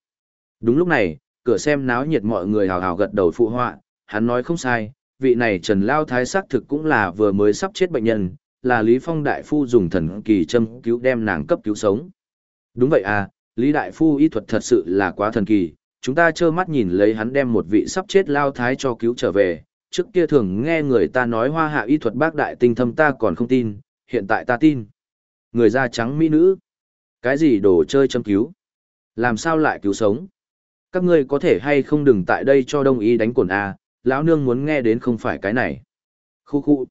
Đúng lúc này, cửa xem náo nhiệt mọi người hào hào gật đầu phụ họa, hắn nói không sai, vị này Trần Lao Thái xác thực cũng là vừa mới sắp chết bệnh nhân, là Lý Phong Đại Phu dùng thần kỳ châm cứu đem nàng cấp cứu sống. Đúng vậy à, Lý Đại Phu y thuật thật sự là quá thần kỳ, chúng ta trơ mắt nhìn lấy hắn đem một vị sắp chết Lao Thái cho cứu trở về, trước kia thường nghe người ta nói hoa hạ y thuật bác đại tinh thâm ta còn không tin, hiện tại ta tin. Người da trắng mỹ nữ. Cái gì đồ chơi châm cứu? Làm sao lại cứu sống? Các ngươi có thể hay không đừng tại đây cho đông y đánh cồn A, lão nương muốn nghe đến không phải cái này. Khu khu.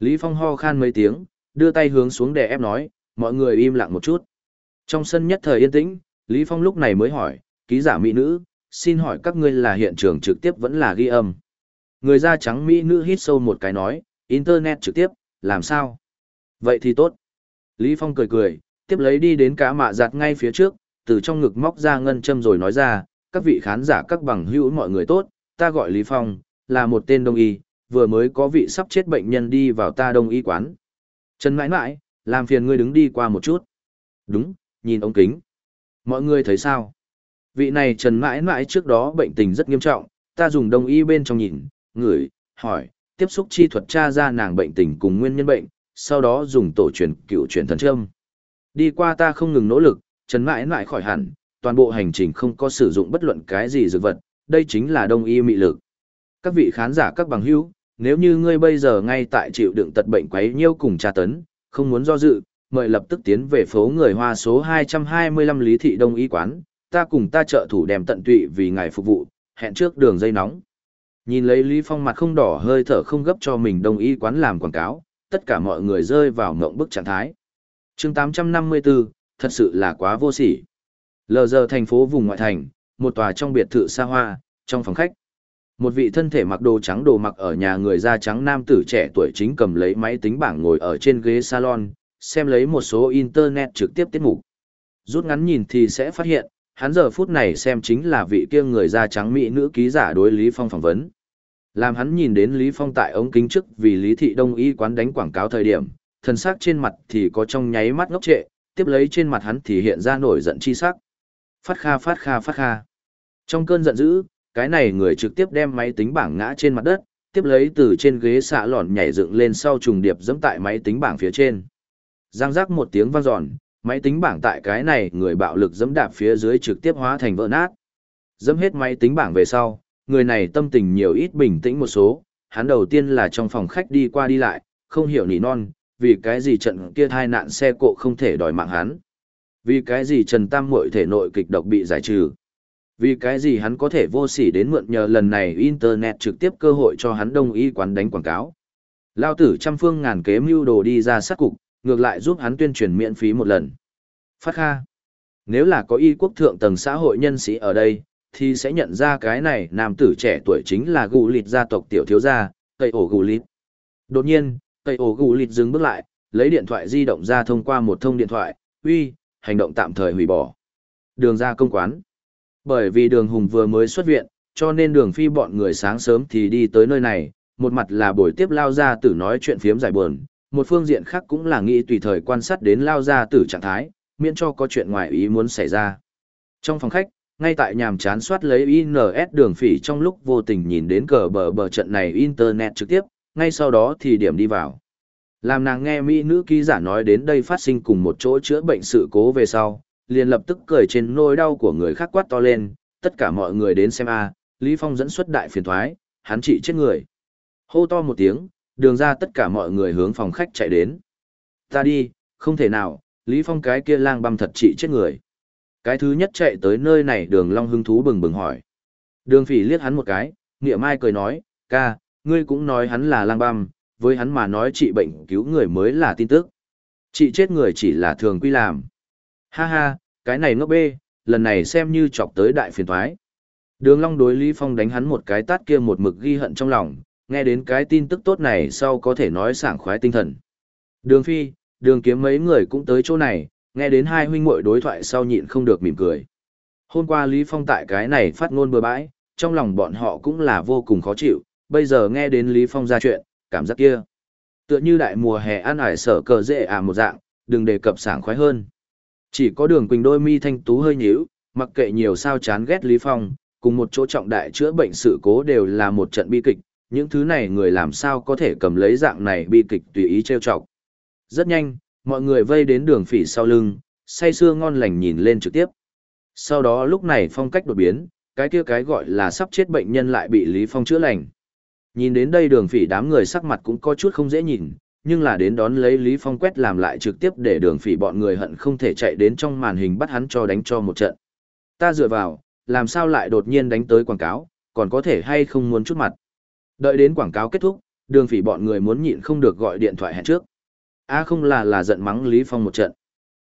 Lý Phong ho khan mấy tiếng, đưa tay hướng xuống để ép nói, mọi người im lặng một chút. Trong sân nhất thời yên tĩnh, Lý Phong lúc này mới hỏi, ký giả mỹ nữ, xin hỏi các ngươi là hiện trường trực tiếp vẫn là ghi âm. Người da trắng Mỹ nữ hít sâu một cái nói, Internet trực tiếp, làm sao? Vậy thì tốt. Lý Phong cười cười, tiếp lấy đi đến cá mạ giặt ngay phía trước, từ trong ngực móc ra ngân châm rồi nói ra, các vị khán giả các bằng hữu mọi người tốt, ta gọi Lý Phong, là một tên đông y, vừa mới có vị sắp chết bệnh nhân đi vào ta đông y quán. Trần mãi mãi, làm phiền ngươi đứng đi qua một chút. Đúng, nhìn ống kính. Mọi người thấy sao? Vị này Trần mãi mãi trước đó bệnh tình rất nghiêm trọng, ta dùng đông y bên trong nhìn, ngửi, hỏi, tiếp xúc chi thuật tra ra nàng bệnh tình cùng nguyên nhân bệnh, sau đó dùng tổ truyền cựu truyền thần châm. Đi qua ta không ngừng nỗ lực, Trần mãi mãi khỏi hẳn, toàn bộ hành trình không có sử dụng bất luận cái gì dược vật, đây chính là đông y mị lực. Các vị khán giả các bằng hữu, nếu như ngươi bây giờ ngay tại chịu đựng tật bệnh quấy nhiêu cùng tra tấn, không muốn do dự, mời lập tức tiến về phố người Hoa số 225 Lý Thị Đông Y Quán, ta cùng ta trợ thủ đem tận tụy vì ngài phục vụ, hẹn trước đường dây nóng. Nhìn lấy Lý Phong mặt không đỏ hơi thở không gấp cho mình Đông Y Quán làm quảng cáo, tất cả mọi người rơi vào mộng bức trạng thái chương 854, thật sự là quá vô sỉ. Lờ giờ thành phố vùng ngoại thành, một tòa trong biệt thự xa hoa, trong phòng khách. Một vị thân thể mặc đồ trắng đồ mặc ở nhà người da trắng nam tử trẻ tuổi chính cầm lấy máy tính bảng ngồi ở trên ghế salon, xem lấy một số internet trực tiếp tiết mục. Rút ngắn nhìn thì sẽ phát hiện, hắn giờ phút này xem chính là vị kia người da trắng mỹ nữ ký giả đối Lý Phong phỏng vấn. Làm hắn nhìn đến Lý Phong tại ống kính trước vì Lý Thị Đông Y quán đánh quảng cáo thời điểm, thần sắc trên mặt thì có trong nháy mắt ngốc trệ, tiếp lấy trên mặt hắn thì hiện ra nổi giận chi sắc. Phát kha phát kha phát kha. Trong cơn giận dữ, cái này người trực tiếp đem máy tính bảng ngã trên mặt đất, tiếp lấy từ trên ghế xạ lòn nhảy dựng lên sau trùng điệp dẫm tại máy tính bảng phía trên. Giang giác một tiếng vang giòn, máy tính bảng tại cái này người bạo lực dẫm đạp phía dưới trực tiếp hóa thành vỡ nát. Dẫm hết máy tính bảng về sau, người này tâm tình nhiều ít bình tĩnh một số, hắn đầu tiên là trong phòng khách đi qua đi lại, không hiểu nỉ non, vì cái gì trận kia thai nạn xe cộ không thể đòi mạng hắn. Vì cái gì Trần Tam Muội thể nội kịch độc bị giải trừ. Vì cái gì hắn có thể vô sỉ đến mượn nhờ lần này Internet trực tiếp cơ hội cho hắn đông y quán đánh quảng cáo. Lao tử trăm phương ngàn kế mưu đồ đi ra sát cục, ngược lại giúp hắn tuyên truyền miễn phí một lần. Phát kha. Nếu là có y quốc thượng tầng xã hội nhân sĩ ở đây, thì sẽ nhận ra cái này nam tử trẻ tuổi chính là gù lịt gia tộc tiểu thiếu gia, cây ổ gù lịt. Đột nhiên, cây ổ gù lịt dừng bước lại, lấy điện thoại di động ra thông qua một thông điện thoại, uy, hành động tạm thời hủy bỏ. Đường ra công quán. Bởi vì đường hùng vừa mới xuất viện, cho nên đường phi bọn người sáng sớm thì đi tới nơi này, một mặt là buổi tiếp lao ra tử nói chuyện phiếm giải buồn, một phương diện khác cũng là nghĩ tùy thời quan sát đến lao ra tử trạng thái, miễn cho có chuyện ngoài ý muốn xảy ra. Trong phòng khách, ngay tại nhàm chán soát lấy INS đường phỉ trong lúc vô tình nhìn đến cờ bờ bờ trận này internet trực tiếp, ngay sau đó thì điểm đi vào. Làm nàng nghe Mỹ nữ ký giả nói đến đây phát sinh cùng một chỗ chữa bệnh sự cố về sau, liền lập tức cười trên nỗi đau của người khác quát to lên, tất cả mọi người đến xem a, Lý Phong dẫn xuất đại phiền thoái, hắn trị chết người. Hô to một tiếng, đường ra tất cả mọi người hướng phòng khách chạy đến. Ta đi, không thể nào, Lý Phong cái kia lang băm thật trị chết người. Cái thứ nhất chạy tới nơi này đường long hưng thú bừng bừng hỏi. Đường phỉ liếc hắn một cái, nghĩa mai cười nói, ca, ngươi cũng nói hắn là lang băm, với hắn mà nói trị bệnh cứu người mới là tin tức. Trị chết người chỉ là thường quy làm. Ha ha, cái này ngốc bê, lần này xem như chọc tới đại phiền thoái. Đường Long đối Lý Phong đánh hắn một cái tát kia một mực ghi hận trong lòng, nghe đến cái tin tức tốt này sau có thể nói sảng khoái tinh thần. Đường Phi, đường kiếm mấy người cũng tới chỗ này, nghe đến hai huynh muội đối thoại sau nhịn không được mỉm cười. Hôm qua Lý Phong tại cái này phát ngôn bừa bãi, trong lòng bọn họ cũng là vô cùng khó chịu, bây giờ nghe đến Lý Phong ra chuyện, cảm giác kia. Tựa như đại mùa hè ăn ải sở cờ dễ à một dạng, đừng đề cập sảng khoái hơn. Chỉ có đường quỳnh đôi mi thanh tú hơi nhíu, mặc kệ nhiều sao chán ghét Lý Phong, cùng một chỗ trọng đại chữa bệnh sự cố đều là một trận bi kịch, những thứ này người làm sao có thể cầm lấy dạng này bi kịch tùy ý trêu chọc. Rất nhanh, mọi người vây đến đường phỉ sau lưng, say sưa ngon lành nhìn lên trực tiếp. Sau đó lúc này phong cách đột biến, cái kia cái gọi là sắp chết bệnh nhân lại bị Lý Phong chữa lành. Nhìn đến đây đường phỉ đám người sắc mặt cũng có chút không dễ nhìn, nhưng là đến đón lấy Lý Phong quét làm lại trực tiếp để đường phỉ bọn người hận không thể chạy đến trong màn hình bắt hắn cho đánh cho một trận. Ta dựa vào, làm sao lại đột nhiên đánh tới quảng cáo, còn có thể hay không muốn chút mặt. Đợi đến quảng cáo kết thúc, đường phỉ bọn người muốn nhịn không được gọi điện thoại hẹn trước. A không là là giận mắng Lý Phong một trận.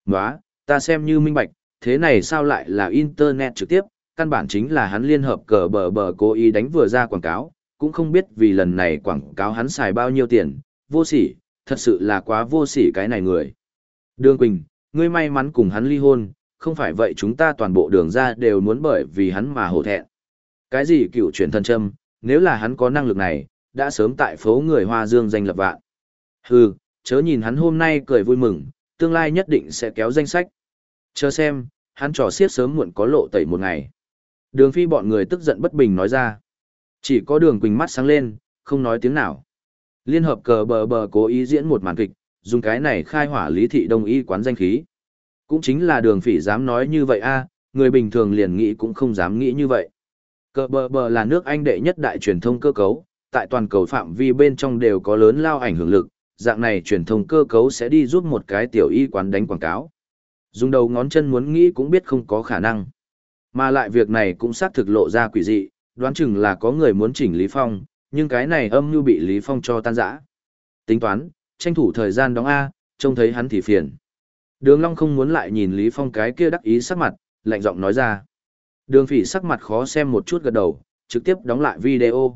Nóa, ta xem như minh bạch, thế này sao lại là internet trực tiếp, căn bản chính là hắn liên hợp cờ bờ bờ cố ý đánh vừa ra quảng cáo, cũng không biết vì lần này quảng cáo hắn xài bao nhiêu tiền, vô sỉ, thật sự là quá vô sỉ cái này người. Đường Quỳnh, ngươi may mắn cùng hắn ly hôn, không phải vậy chúng ta toàn bộ đường ra đều muốn bởi vì hắn mà hổ thẹn. Cái gì cựu chuyển thân châm, nếu là hắn có năng lực này, đã sớm tại phố người Hoa Dương danh lập vạn. Hừ, chớ nhìn hắn hôm nay cười vui mừng, tương lai nhất định sẽ kéo danh sách. Chờ xem, hắn trò xiết sớm muộn có lộ tẩy một ngày. Đường phi bọn người tức giận bất bình nói ra. Chỉ có đường quỳnh mắt sáng lên, không nói tiếng nào. Liên hợp cờ bờ bờ cố ý diễn một màn kịch, dùng cái này khai hỏa lý thị đông y quán danh khí. Cũng chính là đường phỉ dám nói như vậy a người bình thường liền nghĩ cũng không dám nghĩ như vậy. Cờ bờ bờ là nước Anh đệ nhất đại truyền thông cơ cấu, tại toàn cầu phạm vi bên trong đều có lớn lao ảnh hưởng lực, dạng này truyền thông cơ cấu sẽ đi giúp một cái tiểu y quán đánh quảng cáo. Dùng đầu ngón chân muốn nghĩ cũng biết không có khả năng. Mà lại việc này cũng xác thực lộ ra quỷ dị, đoán chừng là có người muốn chỉnh Lý Phong, nhưng cái này âm như bị Lý Phong cho tan rã. Tính toán, tranh thủ thời gian đóng A, trông thấy hắn thì phiền. Đường Long không muốn lại nhìn Lý Phong cái kia đắc ý sắc mặt, lạnh giọng nói ra. Đường phỉ sắc mặt khó xem một chút gật đầu, trực tiếp đóng lại video.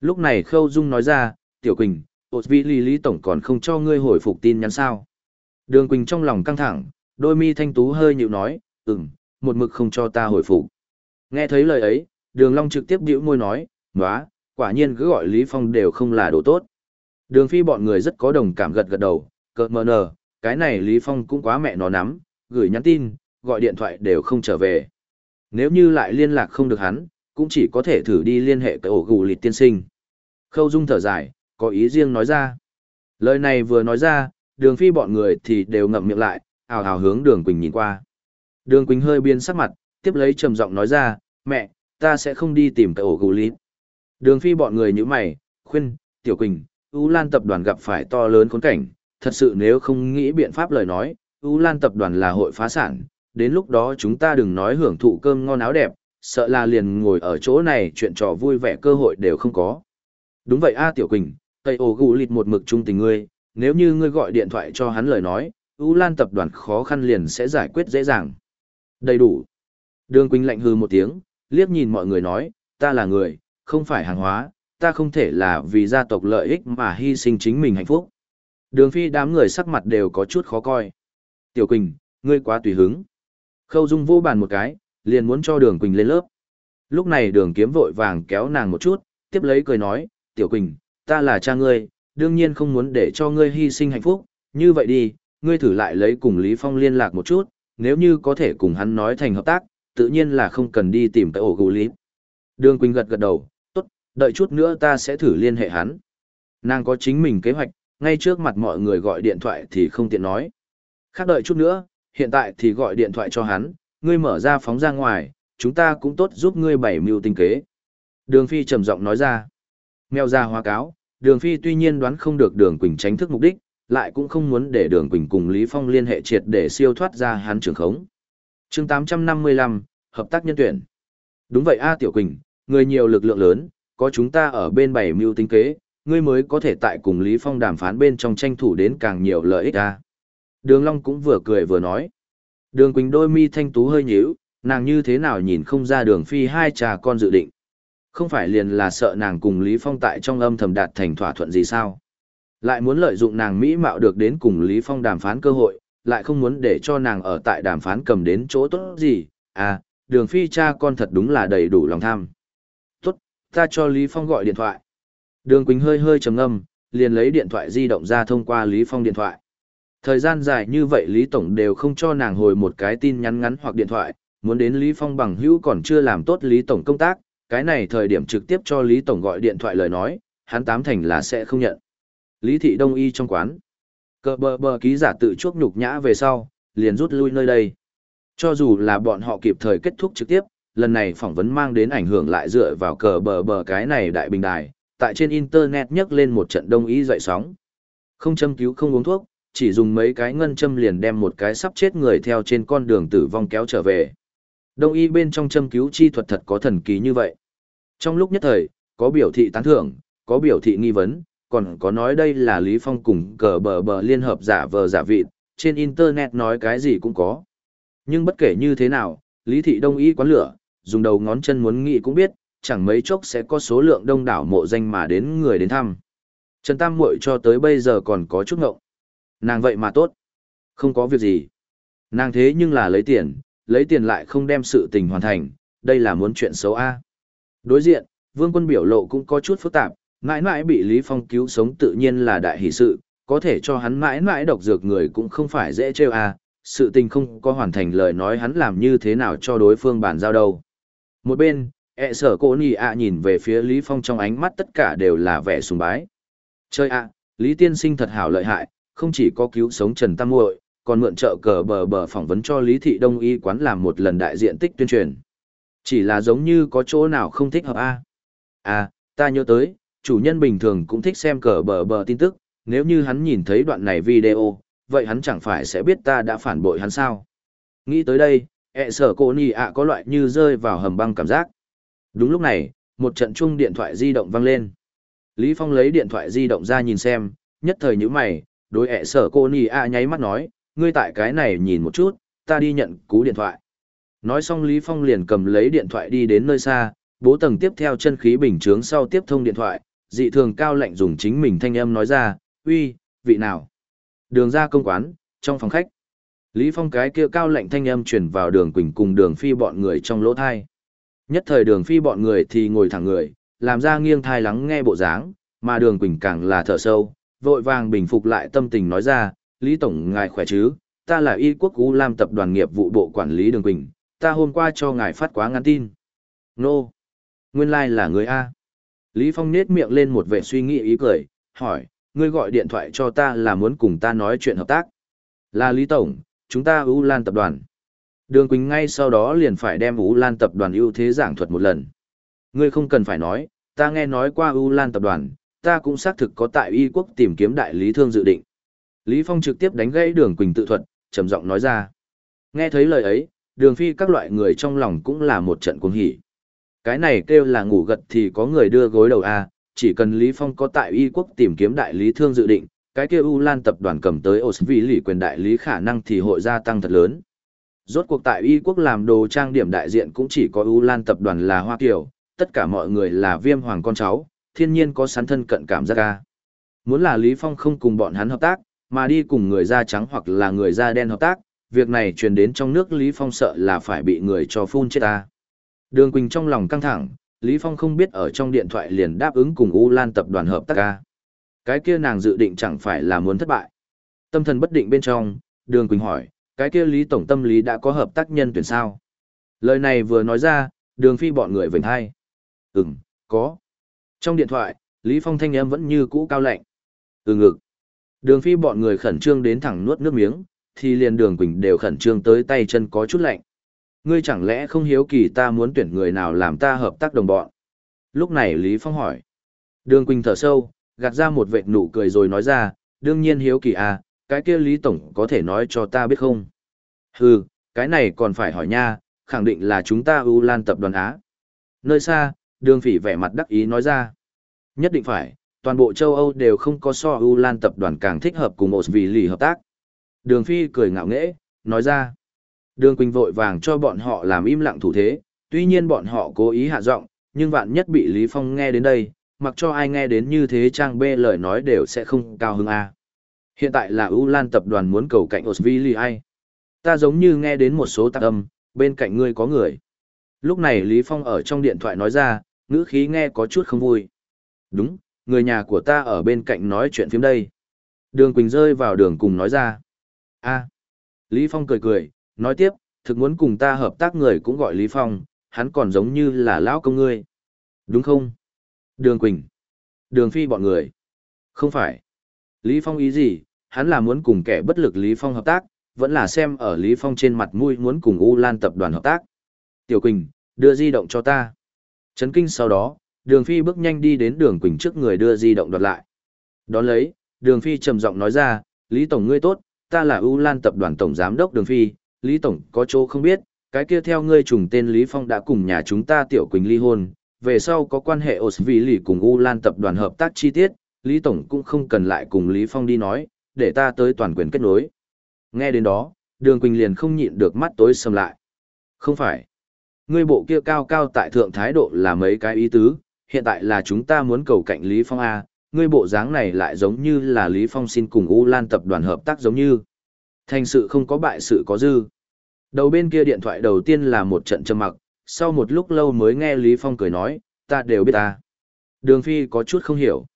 Lúc này Khâu Dung nói ra, Tiểu Quỳnh, ột vị lý lý tổng còn không cho ngươi hồi phục tin nhắn sao. Đường Quỳnh trong lòng căng thẳng, đôi mi thanh tú hơi nhịu nói, ừm, một mực không cho ta hồi phục. Nghe thấy lời ấy, đường Long trực tiếp bĩu môi nói, nóa, quả nhiên cứ gọi Lý Phong đều không là đồ tốt. Đường phi bọn người rất có đồng cảm gật gật đầu, cợt mờ nờ, cái này Lý Phong cũng quá mẹ nó nắm, gửi nhắn tin, gọi điện thoại đều không trở về. Nếu như lại liên lạc không được hắn, cũng chỉ có thể thử đi liên hệ cái ổ gù lịt tiên sinh. Khâu Dung thở dài, có ý riêng nói ra. Lời này vừa nói ra, đường phi bọn người thì đều ngậm miệng lại, ào ào hướng đường Quỳnh nhìn qua. Đường Quỳnh hơi biến sắc mặt, tiếp lấy trầm giọng nói ra, mẹ, ta sẽ không đi tìm cái ổ gù lít. Đường phi bọn người như mày, khuyên, tiểu Quỳnh, U Lan tập đoàn gặp phải to lớn khốn cảnh, thật sự nếu không nghĩ biện pháp lời nói, U Lan tập đoàn là hội phá sản, đến lúc đó chúng ta đừng nói hưởng thụ cơm ngon áo đẹp, sợ là liền ngồi ở chỗ này chuyện trò vui vẻ cơ hội đều không có. Đúng vậy a Tiểu Quỳnh, Tây ổ gù lịt một mực trung tình ngươi, nếu như ngươi gọi điện thoại cho hắn lời nói, U Lan tập đoàn khó khăn liền sẽ giải quyết dễ dàng. Đầy đủ. Đường Quỳnh lạnh hư một tiếng, liếc nhìn mọi người nói, ta là người, không phải hàng hóa, ta không thể là vì gia tộc lợi ích mà hy sinh chính mình hạnh phúc. Đường phi đám người sắc mặt đều có chút khó coi. Tiểu Quỳnh, ngươi quá tùy hứng. Khâu Dung vô bàn một cái, liền muốn cho đường Quỳnh lên lớp. Lúc này đường kiếm vội vàng kéo nàng một chút, tiếp lấy cười nói, Tiểu Quỳnh, ta là cha ngươi, đương nhiên không muốn để cho ngươi hy sinh hạnh phúc, như vậy đi, ngươi thử lại lấy cùng Lý Phong liên lạc một chút, nếu như có thể cùng hắn nói thành hợp tác, tự nhiên là không cần đi tìm cái ổ gù lý. Đường Quỳnh gật gật đầu, tốt, đợi chút nữa ta sẽ thử liên hệ hắn. Nàng có chính mình kế hoạch, ngay trước mặt mọi người gọi điện thoại thì không tiện nói. Khác đợi chút nữa, hiện tại thì gọi điện thoại cho hắn, ngươi mở ra phóng ra ngoài, chúng ta cũng tốt giúp ngươi bảy mưu tinh kế. Đường Phi trầm giọng nói ra. Mèo ra hóa cáo, Đường Phi tuy nhiên đoán không được Đường Quỳnh tránh thức mục đích, lại cũng không muốn để Đường Quỳnh cùng Lý Phong liên hệ triệt để siêu thoát ra hắn trường khống. Chương 855, hợp tác nhân tuyển. Đúng vậy a Tiểu Quỳnh, người nhiều lực lượng lớn, có chúng ta ở bên bảy mưu tính kế, ngươi mới có thể tại cùng Lý Phong đàm phán bên trong tranh thủ đến càng nhiều lợi ích a. Đường Long cũng vừa cười vừa nói. Đường Quỳnh đôi mi thanh tú hơi nhíu, nàng như thế nào nhìn không ra đường phi hai trà con dự định. Không phải liền là sợ nàng cùng Lý Phong tại trong âm thầm đạt thành thỏa thuận gì sao? Lại muốn lợi dụng nàng mỹ mạo được đến cùng Lý Phong đàm phán cơ hội, lại không muốn để cho nàng ở tại đàm phán cầm đến chỗ tốt gì. À, đường phi cha con thật đúng là đầy đủ lòng tham. Tốt, ta cho Lý Phong gọi điện thoại. Đường Quỳnh hơi hơi trầm ngâm, liền lấy điện thoại di động ra thông qua Lý Phong điện thoại. Thời gian dài như vậy Lý Tổng đều không cho nàng hồi một cái tin nhắn ngắn hoặc điện thoại, muốn đến Lý Phong bằng hữu còn chưa làm tốt Lý Tổng công tác, cái này thời điểm trực tiếp cho Lý Tổng gọi điện thoại lời nói, hắn tám thành là sẽ không nhận. Lý Thị Đông Y trong quán. Cờ bờ bờ ký giả tự chuốc nhục nhã về sau, liền rút lui nơi đây. Cho dù là bọn họ kịp thời kết thúc trực tiếp, lần này phỏng vấn mang đến ảnh hưởng lại dựa vào cờ bờ bờ cái này đại bình đài, tại trên internet nhấc lên một trận đông y dậy sóng. Không châm cứu không uống thuốc, chỉ dùng mấy cái ngân châm liền đem một cái sắp chết người theo trên con đường tử vong kéo trở về. Đông y bên trong châm cứu chi thuật thật có thần kỳ như vậy. Trong lúc nhất thời, có biểu thị tán thưởng, có biểu thị nghi vấn, còn có nói đây là Lý Phong cùng cờ bờ bờ liên hợp giả vờ giả vịt, trên internet nói cái gì cũng có. Nhưng bất kể như thế nào, Lý Thị Đông y quán lửa, dùng đầu ngón chân muốn nghĩ cũng biết, chẳng mấy chốc sẽ có số lượng đông đảo mộ danh mà đến người đến thăm. Trần Tam Muội cho tới bây giờ còn có chút ngộng. Nàng vậy mà tốt. Không có việc gì. Nàng thế nhưng là lấy tiền, lấy tiền lại không đem sự tình hoàn thành, đây là muốn chuyện xấu A. Đối diện, vương quân biểu lộ cũng có chút phức tạp, mãi mãi bị Lý Phong cứu sống tự nhiên là đại hỷ sự, có thể cho hắn mãi mãi độc dược người cũng không phải dễ trêu à? sự tình không có hoàn thành lời nói hắn làm như thế nào cho đối phương bàn giao đâu. Một bên, ẹ sở cô nì ạ nhìn về phía Lý Phong trong ánh mắt tất cả đều là vẻ sùng bái. Chơi ạ, Lý Tiên Sinh thật hảo lợi hại, không chỉ có cứu sống Trần Tam Muội, còn mượn trợ cờ bờ bờ phỏng vấn cho Lý Thị Đông Y quán làm một lần đại diện tích tuyên truyền. Chỉ là giống như có chỗ nào không thích hợp a. À, ta nhớ tới, chủ nhân bình thường cũng thích xem cờ bờ bờ tin tức, nếu như hắn nhìn thấy đoạn này video, vậy hắn chẳng phải sẽ biết ta đã phản bội hắn sao. Nghĩ tới đây, e ẹ sở cô nì ạ có loại như rơi vào hầm băng cảm giác. Đúng lúc này, một trận chung điện thoại di động vang lên. Lý Phong lấy điện thoại di động ra nhìn xem, nhất thời như mày, đối e ẹ sở cô nì ạ nháy mắt nói, ngươi tại cái này nhìn một chút, ta đi nhận cú điện thoại. Nói xong Lý Phong liền cầm lấy điện thoại đi đến nơi xa, bố tầng tiếp theo chân khí bình chướng sau tiếp thông điện thoại, dị thường cao lạnh dùng chính mình thanh âm nói ra, uy, vị nào? Đường ra công quán, trong phòng khách. Lý Phong cái kia cao lạnh thanh âm truyền vào đường quỳnh cùng đường phi bọn người trong lỗ thai. Nhất thời đường phi bọn người thì ngồi thẳng người, làm ra nghiêng thai lắng nghe bộ dáng, mà đường quỳnh càng là thở sâu, vội vàng bình phục lại tâm tình nói ra, Lý Tổng ngài khỏe chứ, ta là y quốc U Lam tập đoàn nghiệp vụ bộ quản lý đường quỳnh, ta hôm qua cho ngài phát quá ngắn tin. Nô! Nguyên lai like là người A. Lý Phong nết miệng lên một vẻ suy nghĩ ý cười, hỏi, ngươi gọi điện thoại cho ta là muốn cùng ta nói chuyện hợp tác. Là Lý Tổng, chúng ta U Lan tập đoàn. Đường Quỳnh ngay sau đó liền phải đem U Lan tập đoàn ưu thế giảng thuật một lần. Ngươi không cần phải nói, ta nghe nói qua U Lan tập đoàn, ta cũng xác thực có tại Y quốc tìm kiếm đại lý thương dự định. Lý Phong trực tiếp đánh gãy Đường Quỳnh tự thuật, trầm giọng nói ra. Nghe thấy lời ấy, Đường Phi các loại người trong lòng cũng là một trận cuồng hỉ. Cái này kêu là ngủ gật thì có người đưa gối đầu a, chỉ cần Lý Phong có tại Y quốc tìm kiếm đại lý thương dự định, cái kia U Lan tập đoàn cầm tới Osvi lì quyền đại lý khả năng thì hội gia tăng thật lớn. Rốt cuộc tại Y quốc làm đồ trang điểm đại diện cũng chỉ có U Lan tập đoàn là Hoa Kiều, tất cả mọi người là viêm hoàng con cháu, thiên nhiên có sắn thân cận cảm giác ca. Muốn là Lý Phong không cùng bọn hắn hợp tác, mà đi cùng người da trắng hoặc là người da đen hợp tác, việc này truyền đến trong nước Lý Phong sợ là phải bị người cho phun chết ta. Đường Quỳnh trong lòng căng thẳng, Lý Phong không biết ở trong điện thoại liền đáp ứng cùng U Lan tập đoàn hợp tác ca. Cái kia nàng dự định chẳng phải là muốn thất bại. Tâm thần bất định bên trong, Đường Quỳnh hỏi, cái kia Lý Tổng tâm lý đã có hợp tác nhân tuyển sao? Lời này vừa nói ra, Đường Phi bọn người vểnh hai. Ừm, có. Trong điện thoại, Lý Phong thanh âm vẫn như cũ cao lạnh. Ừ ngực. Đường Phi bọn người khẩn trương đến thẳng nuốt nước miếng, thì liền Đường Quỳnh đều khẩn trương tới tay chân có chút lạnh. Ngươi chẳng lẽ không hiếu kỳ ta muốn tuyển người nào làm ta hợp tác đồng bọn? Lúc này Lý Phong hỏi. Đường Quỳnh thở sâu, gạt ra một vệt nụ cười rồi nói ra, đương nhiên hiếu kỳ à, cái kia Lý Tổng có thể nói cho ta biết không? Hừ, cái này còn phải hỏi nha, khẳng định là chúng ta U Lan tập đoàn Á. Nơi xa, đường phỉ vẻ mặt đắc ý nói ra. Nhất định phải, toàn bộ châu Âu đều không có so U Lan tập đoàn càng thích hợp cùng một vì lì hợp tác. Đường phi cười ngạo nghễ, nói ra. Đường Quỳnh vội vàng cho bọn họ làm im lặng thủ thế, tuy nhiên bọn họ cố ý hạ giọng, nhưng vạn nhất bị Lý Phong nghe đến đây, mặc cho ai nghe đến như thế trang bê lời nói đều sẽ không cao hứng a. Hiện tại là U Lan tập đoàn muốn cầu cạnh Osvili ai. Ta giống như nghe đến một số tạc âm, bên cạnh ngươi có người. Lúc này Lý Phong ở trong điện thoại nói ra, ngữ khí nghe có chút không vui. Đúng, người nhà của ta ở bên cạnh nói chuyện phim đây. Đường Quỳnh rơi vào đường cùng nói ra. a Lý Phong cười cười, nói tiếp, thực muốn cùng ta hợp tác người cũng gọi Lý Phong, hắn còn giống như là lão công ngươi. Đúng không? Đường Quỳnh. Đường Phi bọn người. Không phải. Lý Phong ý gì, hắn là muốn cùng kẻ bất lực Lý Phong hợp tác, vẫn là xem ở Lý Phong trên mặt mũi muốn cùng U Lan tập đoàn hợp tác. Tiểu Quỳnh, đưa di động cho ta. Chấn kinh sau đó, Đường Phi bước nhanh đi đến Đường Quỳnh trước người đưa di động đoạt lại. Đón lấy, Đường Phi trầm giọng nói ra, Lý Tổng ngươi tốt, ta là U Lan tập đoàn Tổng Giám đốc Đường Phi, Lý Tổng có chỗ không biết, cái kia theo ngươi trùng tên Lý Phong đã cùng nhà chúng ta Tiểu Quỳnh ly hôn, về sau có quan hệ Osvi lì cùng U Lan tập đoàn hợp tác chi tiết, Lý Tổng cũng không cần lại cùng Lý Phong đi nói, để ta tới toàn quyền kết nối. Nghe đến đó, Đường Quỳnh liền không nhịn được mắt tối sầm lại. Không phải. ngươi bộ kia cao cao tại thượng thái độ là mấy cái ý tứ, hiện tại là chúng ta muốn cầu cạnh Lý Phong A, ngươi bộ dáng này lại giống như là Lý Phong xin cùng U Lan tập đoàn hợp tác giống như. Thành sự không có bại sự có dư. Đầu bên kia điện thoại đầu tiên là một trận trầm mặc, sau một lúc lâu mới nghe Lý Phong cười nói, ta đều biết ta. Đường Phi có chút không hiểu.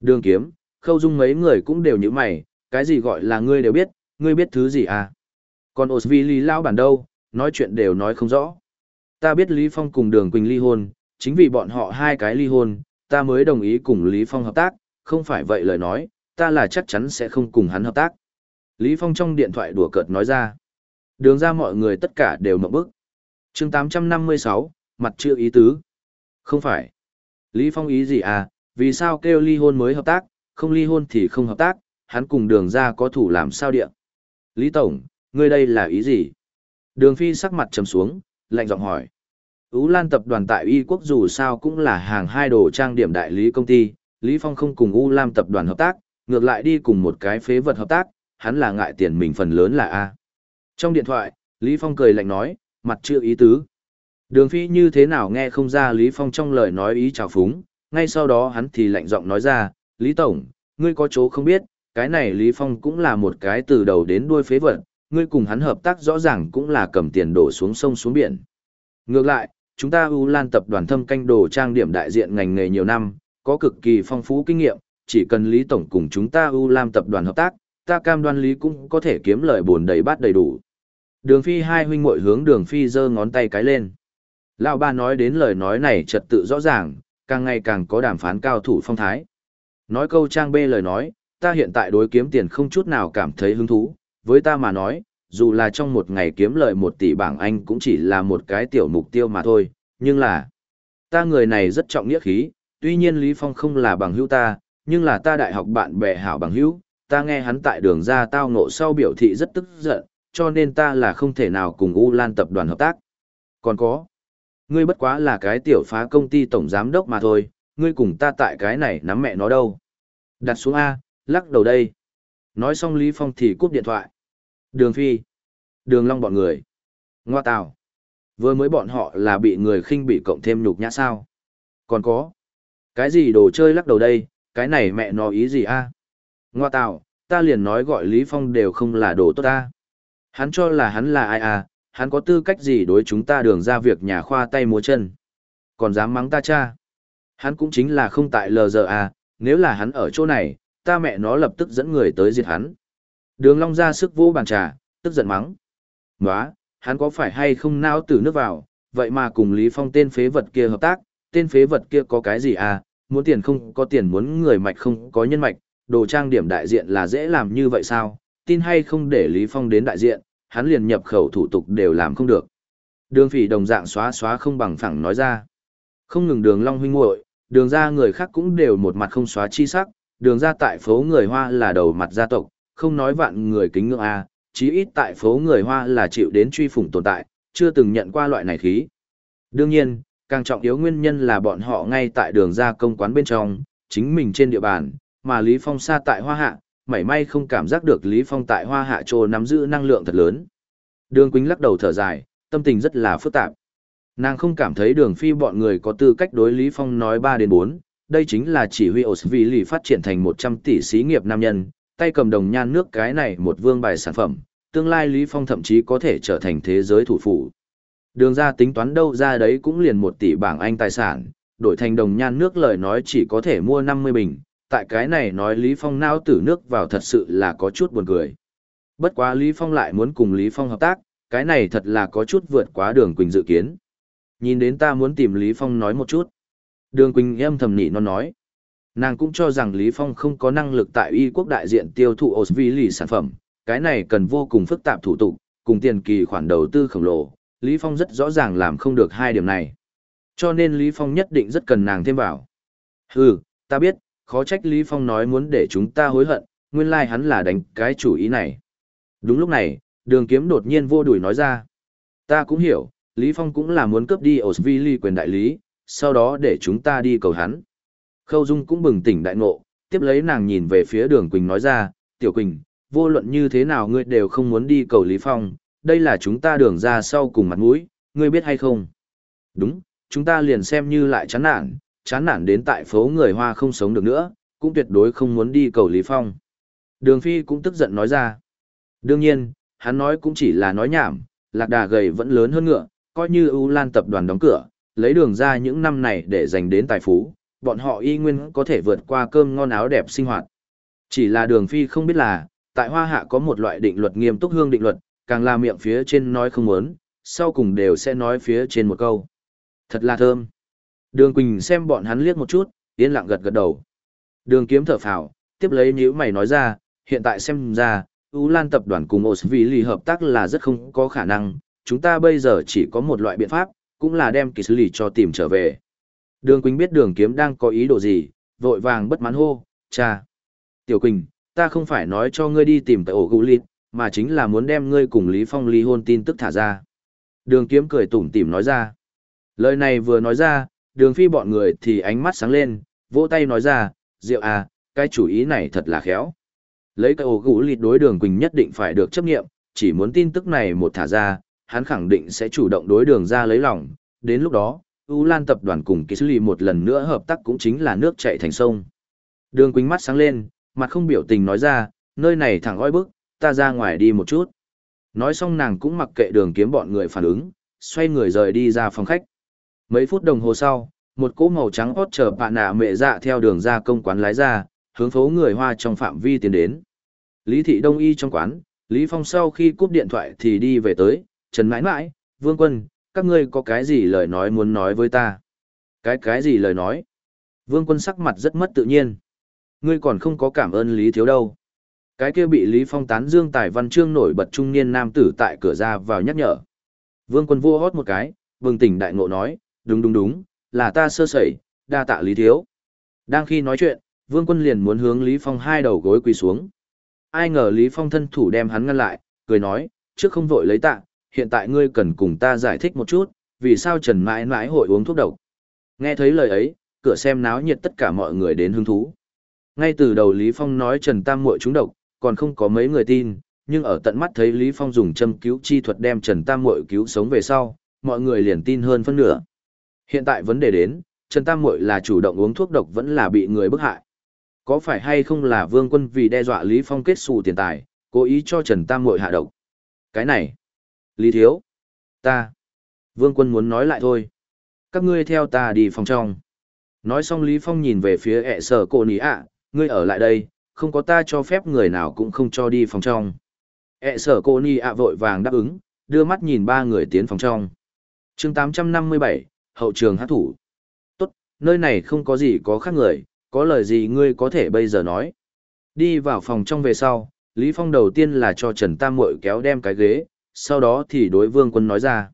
Đường kiếm, khâu dung mấy người cũng đều như mày, cái gì gọi là ngươi đều biết, ngươi biết thứ gì à? Còn Osvili lao bản đâu, nói chuyện đều nói không rõ. Ta biết Lý Phong cùng Đường Quỳnh ly hôn, chính vì bọn họ hai cái ly hôn, ta mới đồng ý cùng Lý Phong hợp tác, không phải vậy lời nói, ta là chắc chắn sẽ không cùng hắn hợp tác. Lý Phong trong điện thoại đùa cợt nói ra. Đường ra mọi người tất cả đều mộng bức. chương 856, mặt chưa ý tứ. Không phải. Lý Phong ý gì à, vì sao kêu ly hôn mới hợp tác, không ly hôn thì không hợp tác, hắn cùng đường ra có thủ làm sao điện. Lý Tổng, ngươi đây là ý gì? Đường Phi sắc mặt trầm xuống, lạnh giọng hỏi. Ú Lan tập đoàn tại Y quốc dù sao cũng là hàng hai đồ trang điểm đại lý công ty, Lý Phong không cùng U Lam tập đoàn hợp tác, ngược lại đi cùng một cái phế vật hợp tác, hắn là ngại tiền mình phần lớn là A. Trong điện thoại, Lý Phong cười lạnh nói, mặt chưa ý tứ. Đường Phi như thế nào nghe không ra Lý Phong trong lời nói ý chào phúng, ngay sau đó hắn thì lạnh giọng nói ra, Lý Tổng, ngươi có chỗ không biết, cái này Lý Phong cũng là một cái từ đầu đến đuôi phế vật, ngươi cùng hắn hợp tác rõ ràng cũng là cầm tiền đổ xuống sông xuống biển. Ngược lại, chúng ta U Lan tập đoàn thâm canh đồ trang điểm đại diện ngành nghề nhiều năm, có cực kỳ phong phú kinh nghiệm, chỉ cần Lý Tổng cùng chúng ta U Lam tập đoàn hợp tác, ta cam đoan Lý cũng có thể kiếm lời buồn đầy bát đầy đủ. Đường Phi hai huynh muội hướng Đường Phi giơ ngón tay cái lên. Lão ba nói đến lời nói này trật tự rõ ràng, càng ngày càng có đàm phán cao thủ phong thái. Nói câu trang bê lời nói, ta hiện tại đối kiếm tiền không chút nào cảm thấy hứng thú, với ta mà nói, dù là trong một ngày kiếm lợi một tỷ bảng Anh cũng chỉ là một cái tiểu mục tiêu mà thôi, nhưng là, ta người này rất trọng nghĩa khí, tuy nhiên Lý Phong không là bằng hữu ta, nhưng là ta đại học bạn bè hảo bằng hữu, ta nghe hắn tại đường ra tao ngộ sau biểu thị rất tức giận, cho nên ta là không thể nào cùng U Lan tập đoàn hợp tác. Còn có, ngươi bất quá là cái tiểu phá công ty tổng giám đốc mà thôi, ngươi cùng ta tại cái này nắm mẹ nó đâu. Đặt xuống A, lắc đầu đây. Nói xong Lý Phong thì cúp điện thoại. Đường Phi. Đường Long bọn người. Ngoa tào. Vừa mới bọn họ là bị người khinh bị cộng thêm nhục nhã sao. Còn có. Cái gì đồ chơi lắc đầu đây, cái này mẹ nó ý gì a? Ngoa tào, ta liền nói gọi Lý Phong đều không là đồ tốt ta. Hắn cho là hắn là ai à, hắn có tư cách gì đối chúng ta đường ra việc nhà khoa tay múa chân. Còn dám mắng ta cha. Hắn cũng chính là không tại lờ giờ à, nếu là hắn ở chỗ này, ta mẹ nó lập tức dẫn người tới diệt hắn. Đường Long ra sức vô bàn trà, tức giận mắng. Nóa, hắn có phải hay không nao từ nước vào, vậy mà cùng Lý Phong tên phế vật kia hợp tác, tên phế vật kia có cái gì à, muốn tiền không có tiền muốn người mạch không có nhân mạch, đồ trang điểm đại diện là dễ làm như vậy sao, tin hay không để Lý Phong đến đại diện, hắn liền nhập khẩu thủ tục đều làm không được. Đường phỉ đồng dạng xóa xóa không bằng phẳng nói ra. Không ngừng đường Long huynh muội, đường ra người khác cũng đều một mặt không xóa chi sắc, đường ra tại phố người Hoa là đầu mặt gia tộc, không nói vạn người kính ngưỡng a, chí ít tại phố người Hoa là chịu đến truy phủng tồn tại, chưa từng nhận qua loại này khí. Đương nhiên, càng trọng yếu nguyên nhân là bọn họ ngay tại đường ra công quán bên trong, chính mình trên địa bàn, mà Lý Phong xa tại Hoa Hạ, mảy may không cảm giác được Lý Phong tại Hoa Hạ trô nắm giữ năng lượng thật lớn. Đường Quýnh lắc đầu thở dài, tâm tình rất là phức tạp. Nàng không cảm thấy đường phi bọn người có tư cách đối Lý Phong nói 3 đến 4, đây chính là chỉ huy Osvili phát triển thành 100 tỷ xí nghiệp nam nhân, tay cầm đồng nhan nước cái này một vương bài sản phẩm, tương lai Lý Phong thậm chí có thể trở thành thế giới thủ phủ. Đường ra tính toán đâu ra đấy cũng liền 1 tỷ bảng Anh tài sản, đổi thành đồng nhan nước lời nói chỉ có thể mua 50 bình, tại cái này nói Lý Phong nao tử nước vào thật sự là có chút buồn cười. Bất quá Lý Phong lại muốn cùng Lý Phong hợp tác, cái này thật là có chút vượt quá đường Quỳnh dự kiến. Nhìn đến ta muốn tìm Lý Phong nói một chút. Đường Quỳnh em thầm nỉ nó nói. Nàng cũng cho rằng Lý Phong không có năng lực tại y quốc đại diện tiêu thụ Osvili sản phẩm, cái này cần vô cùng phức tạp thủ tục, cùng tiền kỳ khoản đầu tư khổng lồ, Lý Phong rất rõ ràng làm không được hai điểm này. Cho nên Lý Phong nhất định rất cần nàng thêm vào. Hừ, ta biết, khó trách Lý Phong nói muốn để chúng ta hối hận, nguyên lai like hắn là đánh cái chủ ý này. Đúng lúc này, đường kiếm đột nhiên vô đuổi nói ra. Ta cũng hiểu, Lý Phong cũng là muốn cướp đi Osvili quyền đại lý, sau đó để chúng ta đi cầu hắn. Khâu Dung cũng bừng tỉnh đại ngộ, tiếp lấy nàng nhìn về phía đường Quỳnh nói ra, Tiểu Quỳnh, vô luận như thế nào ngươi đều không muốn đi cầu Lý Phong, đây là chúng ta đường ra sau cùng mặt mũi, ngươi biết hay không? Đúng, chúng ta liền xem như lại chán nản, chán nản đến tại phố người Hoa không sống được nữa, cũng tuyệt đối không muốn đi cầu Lý Phong. Đường Phi cũng tức giận nói ra. Đương nhiên, hắn nói cũng chỉ là nói nhảm, lạc đà gầy vẫn lớn hơn ngựa, coi như U Lan tập đoàn đóng cửa, lấy đường ra những năm này để dành đến tài phú, bọn họ y nguyên có thể vượt qua cơm ngon áo đẹp sinh hoạt. Chỉ là đường phi không biết là, tại hoa hạ có một loại định luật nghiêm túc hương định luật, càng là miệng phía trên nói không muốn, sau cùng đều sẽ nói phía trên một câu. Thật là thơm. Đường Quỳnh xem bọn hắn liếc một chút, yên lặng gật gật đầu. Đường kiếm thở phào, tiếp lấy nhíu mày nói ra, hiện tại xem ra, U Lan tập đoàn cùng Osvili hợp tác là rất không có khả năng, chúng ta bây giờ chỉ có một loại biện pháp, cũng là đem kỳ xử lý cho tìm trở về. Đường Quỳnh biết đường kiếm đang có ý đồ gì, vội vàng bất mãn hô, cha. Tiểu Quỳnh, ta không phải nói cho ngươi đi tìm tại ổ gũ lịt, mà chính là muốn đem ngươi cùng Lý Phong ly hôn tin tức thả ra. Đường kiếm cười tủm tỉm nói ra. Lời này vừa nói ra, đường phi bọn người thì ánh mắt sáng lên, vỗ tay nói ra, Diệu à, cái chủ ý này thật là khéo. Lấy cái ổ gũ lịt đối đường Quỳnh nhất định phải được chấp nghiệm, chỉ muốn tin tức này một thả ra, hắn khẳng định sẽ chủ động đối đường ra lấy lòng, đến lúc đó, U Lan tập đoàn cùng Kỳ Sư Lì một lần nữa hợp tác cũng chính là nước chảy thành sông. Đường Quỳnh mắt sáng lên, mặt không biểu tình nói ra, nơi này thẳng oi bức, ta ra ngoài đi một chút. Nói xong nàng cũng mặc kệ đường kiếm bọn người phản ứng, xoay người rời đi ra phòng khách. Mấy phút đồng hồ sau, một cỗ màu trắng hót chở bạn nạ mẹ dạ theo đường ra công quán lái ra, hướng phố người Hoa trong phạm vi tiến đến. Lý Thị Đông Y trong quán, Lý Phong sau khi cúp điện thoại thì đi về tới, Trần mãi mãi, Vương Quân, các ngươi có cái gì lời nói muốn nói với ta? Cái cái gì lời nói? Vương Quân sắc mặt rất mất tự nhiên. Ngươi còn không có cảm ơn Lý Thiếu đâu. Cái kia bị Lý Phong tán dương tài văn chương nổi bật trung niên nam tử tại cửa ra vào nhắc nhở. Vương Quân vua hót một cái, bừng tỉnh đại ngộ nói, đúng đúng đúng, là ta sơ sẩy, đa tạ Lý Thiếu. Đang khi nói chuyện, Vương Quân liền muốn hướng Lý Phong hai đầu gối quỳ xuống. Ai ngờ Lý Phong thân thủ đem hắn ngăn lại, cười nói, trước không vội lấy tạ, hiện tại ngươi cần cùng ta giải thích một chút, vì sao Trần mãi mãi hội uống thuốc độc. Nghe thấy lời ấy, cửa xem náo nhiệt tất cả mọi người đến hứng thú. Ngay từ đầu Lý Phong nói Trần Tam muội trúng độc, còn không có mấy người tin, nhưng ở tận mắt thấy Lý Phong dùng châm cứu chi thuật đem Trần Tam muội cứu sống về sau, mọi người liền tin hơn phân nửa. Hiện tại vấn đề đến, Trần Tam muội là chủ động uống thuốc độc vẫn là bị người bức hại. Có phải hay không là Vương Quân vì đe dọa Lý Phong kết xù tiền tài, cố ý cho Trần Tam muội hạ độc? Cái này, Lý Thiếu, ta, Vương Quân muốn nói lại thôi. Các ngươi theo ta đi phòng trong. Nói xong Lý Phong nhìn về phía ẹ sở cô nỉ ạ, ngươi ở lại đây, không có ta cho phép người nào cũng không cho đi phòng trong. ẹ sở cô nỉ ạ vội vàng đáp ứng, đưa mắt nhìn ba người tiến phòng trong. chương 857, hậu trường hát thủ. Tốt, nơi này không có gì có khác người, có lời gì ngươi có thể bây giờ nói. Đi vào phòng trong về sau, Lý Phong đầu tiên là cho Trần Tam Muội kéo đem cái ghế, sau đó thì đối Vương Quân nói ra.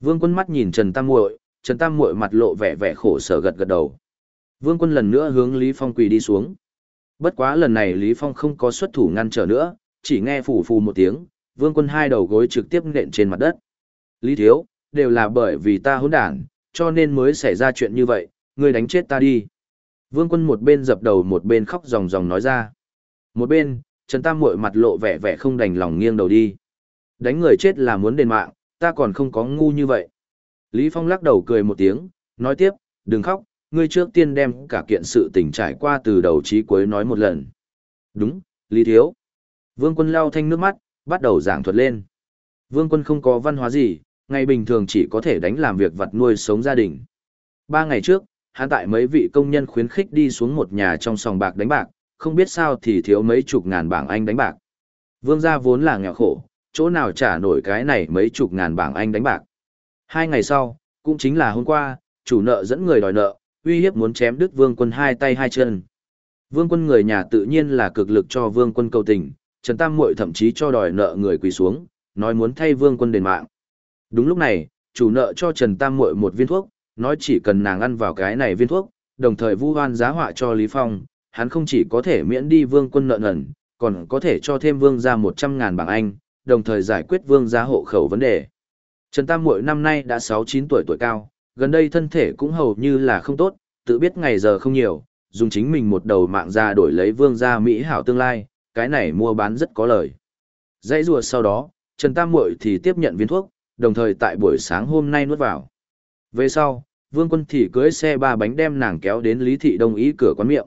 Vương Quân mắt nhìn Trần Tam Muội, Trần Tam Muội mặt lộ vẻ vẻ khổ sở gật gật đầu. Vương Quân lần nữa hướng Lý Phong quỳ đi xuống. Bất quá lần này Lý Phong không có xuất thủ ngăn trở nữa, chỉ nghe phủ phù một tiếng, Vương Quân hai đầu gối trực tiếp nện trên mặt đất. Lý Thiếu, đều là bởi vì ta hỗn đản, cho nên mới xảy ra chuyện như vậy, ngươi đánh chết ta đi. Vương Quân một bên dập đầu một bên khóc ròng ròng nói ra. Một bên, Trần Tam Muội mặt lộ vẻ vẻ không đành lòng nghiêng đầu đi. Đánh người chết là muốn đền mạng, ta còn không có ngu như vậy. Lý Phong lắc đầu cười một tiếng, nói tiếp, đừng khóc, ngươi trước tiên đem cả kiện sự tình trải qua từ đầu chí cuối nói một lần. Đúng, Lý Thiếu. Vương quân lau thanh nước mắt, bắt đầu giảng thuật lên. Vương quân không có văn hóa gì, ngày bình thường chỉ có thể đánh làm việc vật nuôi sống gia đình. Ba ngày trước, hắn tại mấy vị công nhân khuyến khích đi xuống một nhà trong sòng bạc đánh bạc, không biết sao thì thiếu mấy chục ngàn bảng Anh đánh bạc. Vương gia vốn là nghèo khổ, chỗ nào trả nổi cái này mấy chục ngàn bảng Anh đánh bạc. Hai ngày sau, cũng chính là hôm qua, chủ nợ dẫn người đòi nợ, uy hiếp muốn chém đứt vương quân hai tay hai chân. Vương quân người nhà tự nhiên là cực lực cho vương quân cầu tình, Trần Tam Muội thậm chí cho đòi nợ người quỳ xuống, nói muốn thay vương quân đền mạng. Đúng lúc này, chủ nợ cho Trần Tam Muội một viên thuốc, nói chỉ cần nàng ăn vào cái này viên thuốc, đồng thời vu oan giá họa cho Lý Phong, hắn không chỉ có thể miễn đi vương quân nợ nần, còn có thể cho thêm vương ra một trăm ngàn bảng Anh, đồng thời giải quyết vương gia hộ khẩu vấn đề. Trần Tam Muội năm nay đã 6-9 tuổi tuổi cao, gần đây thân thể cũng hầu như là không tốt, tự biết ngày giờ không nhiều, dùng chính mình một đầu mạng ra đổi lấy vương gia Mỹ hảo tương lai, cái này mua bán rất có lời. Dãy rùa sau đó, Trần Tam Muội thì tiếp nhận viên thuốc, đồng thời tại buổi sáng hôm nay nuốt vào. Về sau, Vương Quân thì cưới xe ba bánh đem nàng kéo đến Lý Thị Đông ý cửa quán miệng.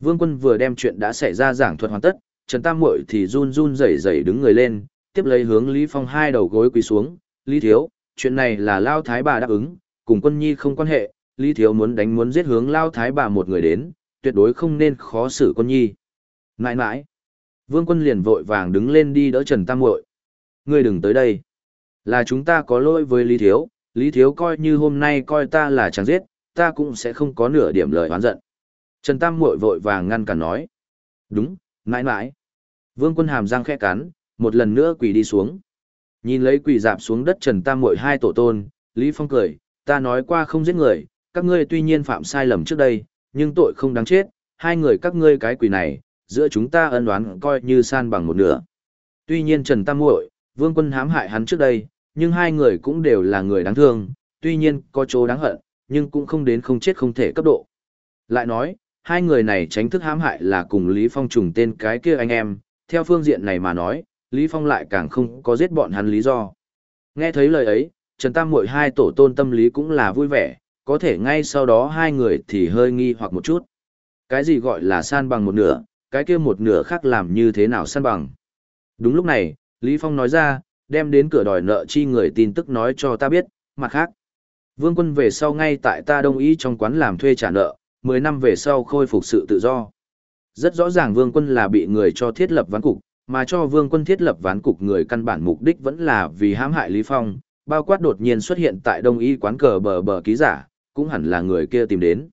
Vương Quân vừa đem chuyện đã xảy ra giảng thuật hoàn tất, Trần Tam Muội thì run run rẩy rẩy đứng người lên, tiếp lấy hướng Lý Phong hai đầu gối quỳ xuống, "Lý thiếu, chuyện này là Lao Thái bà đáp ứng, cùng Quân Nhi không quan hệ, Lý thiếu muốn đánh muốn giết hướng Lao Thái bà một người đến, tuyệt đối không nên khó xử Quân Nhi." Mãi mãi. Vương Quân liền vội vàng đứng lên đi đỡ Trần Tam Muội. "Ngươi đừng tới đây. Là chúng ta có lỗi với Lý thiếu, Lý thiếu coi như hôm nay coi ta là chẳng giết, ta cũng sẽ không có nửa điểm lời oán giận." Trần Tam Muội vội vàng ngăn cản nói. "Đúng, mãi mãi." Vương quân hàm răng khẽ cắn, một lần nữa quỳ đi xuống. Nhìn lấy quỳ dạp xuống đất Trần Tam Muội hai tổ tôn, Lý Phong cười, ta nói qua không giết người, các ngươi tuy nhiên phạm sai lầm trước đây, nhưng tội không đáng chết, hai người các ngươi cái quỳ này, giữa chúng ta ân đoán coi như san bằng một nửa. Tuy nhiên Trần Tam Muội, Vương Quân hãm hại hắn trước đây, nhưng hai người cũng đều là người đáng thương, tuy nhiên có chỗ đáng hận, nhưng cũng không đến không chết không thể cấp độ. Lại nói, hai người này tránh thức hãm hại là cùng Lý Phong trùng tên cái kia anh em, theo phương diện này mà nói, Lý Phong lại càng không có giết bọn hắn lý do. Nghe thấy lời ấy, Trần Tam Muội hai tổ tôn tâm lý cũng là vui vẻ, có thể ngay sau đó hai người thì hơi nghi hoặc một chút. Cái gì gọi là san bằng một nửa, cái kia một nửa khác làm như thế nào san bằng. Đúng lúc này, Lý Phong nói ra, đem đến cửa đòi nợ chi người tin tức nói cho ta biết, mặt khác. Vương quân về sau ngay tại ta đông ý trong quán làm thuê trả nợ, 10 năm về sau khôi phục sự tự do. Rất rõ ràng vương quân là bị người cho thiết lập ván cục, mà cho vương quân thiết lập ván cục người căn bản mục đích vẫn là vì hãm hại Lý Phong, bao quát đột nhiên xuất hiện tại đông y quán cờ bờ bờ ký giả, cũng hẳn là người kia tìm đến.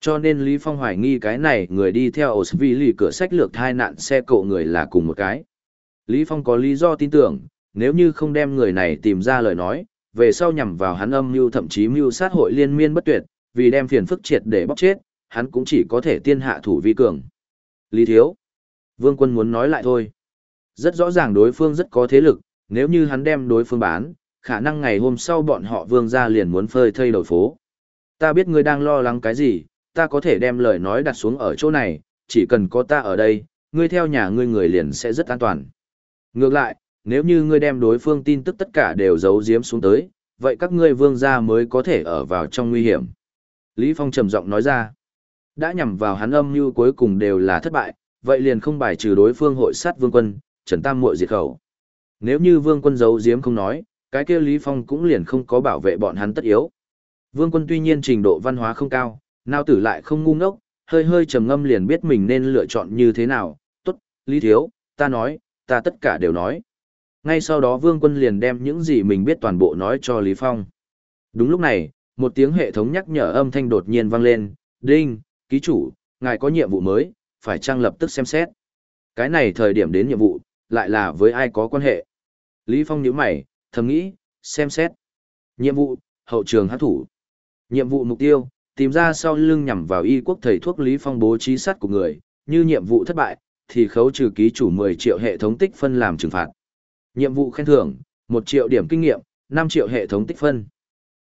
Cho nên Lý Phong hoài nghi cái này người đi theo Osvili cửa sách lược thai nạn xe cộ người là cùng một cái. Lý Phong có lý do tin tưởng, nếu như không đem người này tìm ra lời nói, về sau nhằm vào hắn âm mưu thậm chí mưu sát hội liên miên bất tuyệt, vì đem phiền phức triệt để bóc chết, hắn cũng chỉ có thể tiên hạ thủ vi cường. Lý Thiếu. Vương quân muốn nói lại thôi. Rất rõ ràng đối phương rất có thế lực, nếu như hắn đem đối phương bán, khả năng ngày hôm sau bọn họ vương gia liền muốn phơi thây đổi phố. Ta biết ngươi đang lo lắng cái gì, ta có thể đem lời nói đặt xuống ở chỗ này, chỉ cần có ta ở đây, ngươi theo nhà ngươi người liền sẽ rất an toàn. Ngược lại, nếu như ngươi đem đối phương tin tức tất cả đều giấu giếm xuống tới, vậy các ngươi vương gia mới có thể ở vào trong nguy hiểm. Lý Phong trầm giọng nói ra, đã nhằm vào hắn âm như cuối cùng đều là thất bại, vậy liền không bài trừ đối phương hội sát vương quân, Trần Tam muội diệt khẩu. Nếu như vương quân giấu giếm không nói, cái kia Lý Phong cũng liền không có bảo vệ bọn hắn tất yếu. Vương quân tuy nhiên trình độ văn hóa không cao, nào tử lại không ngu ngốc, hơi hơi trầm ngâm liền biết mình nên lựa chọn như thế nào. Tốt, Lý Thiếu, ta nói, ta tất cả đều nói. Ngay sau đó vương quân liền đem những gì mình biết toàn bộ nói cho Lý Phong. Đúng lúc này, một tiếng hệ thống nhắc nhở âm thanh đột nhiên vang lên, đinh, ký chủ, ngài có nhiệm vụ mới, phải trang lập tức xem xét. Cái này thời điểm đến nhiệm vụ, lại là với ai có quan hệ. Lý Phong nhíu mày, thầm nghĩ, xem xét. Nhiệm vụ, hậu trường hát thủ. Nhiệm vụ mục tiêu, tìm ra sau lưng nhằm vào y quốc thầy thuốc Lý Phong bố trí sát của người, như nhiệm vụ thất bại, thì khấu trừ ký chủ 10 triệu hệ thống tích phân làm trừng phạt. Nhiệm vụ khen thưởng, 1 triệu điểm kinh nghiệm, 5 triệu hệ thống tích phân.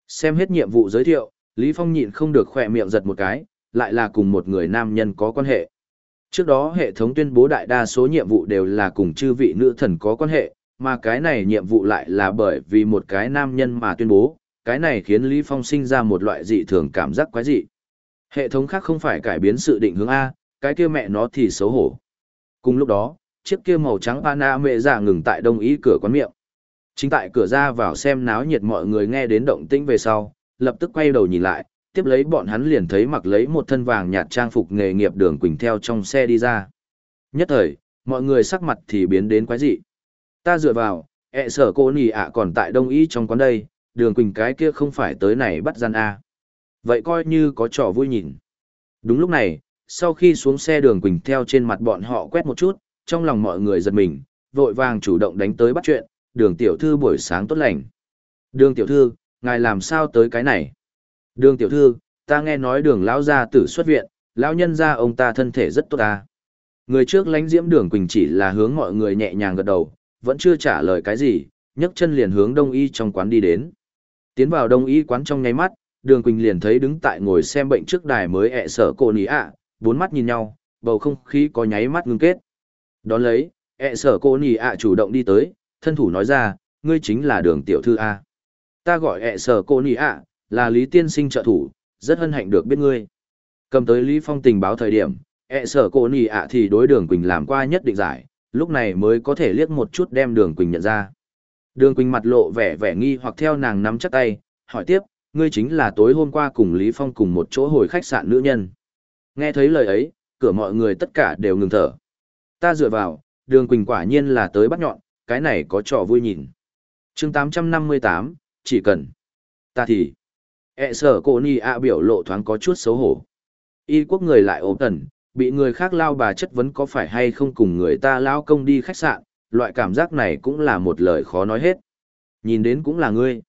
Xem hết nhiệm vụ giới thiệu, Lý Phong nhịn không được khỏe miệng giật một cái, lại là cùng một người nam nhân có quan hệ. Trước đó hệ thống tuyên bố đại đa số nhiệm vụ đều là cùng chư vị nữ thần có quan hệ, mà cái này nhiệm vụ lại là bởi vì một cái nam nhân mà tuyên bố, cái này khiến Lý Phong sinh ra một loại dị thường cảm giác quái dị. Hệ thống khác không phải cải biến sự định hướng A, cái kia mẹ nó thì xấu hổ. Cùng lúc đó, chiếc kia màu trắng Pana mẹ giả ngừng tại đông ý cửa quán miệng. Chính tại cửa ra vào xem náo nhiệt mọi người nghe đến động tĩnh về sau, lập tức quay đầu nhìn lại, tiếp lấy bọn hắn liền thấy mặc lấy một thân vàng nhạt trang phục nghề nghiệp đường quỳnh theo trong xe đi ra. Nhất thời, mọi người sắc mặt thì biến đến quái dị. Ta dựa vào, ẹ sở cô nì ạ còn tại đông y trong quán đây, đường quỳnh cái kia không phải tới này bắt gian A. Vậy coi như có trò vui nhìn. Đúng lúc này, sau khi xuống xe đường quỳnh theo trên mặt bọn họ quét một chút, trong lòng mọi người giật mình, vội vàng chủ động đánh tới bắt chuyện, đường tiểu thư buổi sáng tốt lành. Đường tiểu thư, ngài làm sao tới cái này? Đường tiểu thư, ta nghe nói đường lão gia tử xuất viện, lão nhân gia ông ta thân thể rất tốt ta. Người trước lánh diễm đường quỳnh chỉ là hướng mọi người nhẹ nhàng gật đầu, vẫn chưa trả lời cái gì, nhấc chân liền hướng đông y trong quán đi đến. Tiến vào đông y quán trong nháy mắt, đường quỳnh liền thấy đứng tại ngồi xem bệnh trước đài mới ẹ sở cô nỉ ạ, bốn mắt nhìn nhau, bầu không khí có nháy mắt ngưng kết. Đón lấy, ẹ sở cô nì ạ chủ động đi tới, thân thủ nói ra, ngươi chính là đường tiểu thư A. Ta gọi ẹ sở cô nì ạ, là Lý Tiên Sinh trợ thủ, rất hân hạnh được biết ngươi. Cầm tới Lý Phong tình báo thời điểm, ẹ sở cô nì ạ thì đối đường Quỳnh làm qua nhất định giải, lúc này mới có thể liếc một chút đem đường Quỳnh nhận ra. Đường Quỳnh mặt lộ vẻ vẻ nghi hoặc theo nàng nắm chắc tay, hỏi tiếp, ngươi chính là tối hôm qua cùng Lý Phong cùng một chỗ hồi khách sạn nữ nhân. Nghe thấy lời ấy, cửa mọi người tất cả đều ngừng thở. Ta dựa vào, đường Quỳnh quả nhiên là tới bắt nhọn, cái này có trò vui nhìn. chương 858, chỉ cần. Ta thì. E sở cô ni ạ biểu lộ thoáng có chút xấu hổ. Y quốc người lại ốm tần, bị người khác lao bà chất vấn có phải hay không cùng người ta lao công đi khách sạn, loại cảm giác này cũng là một lời khó nói hết. Nhìn đến cũng là ngươi.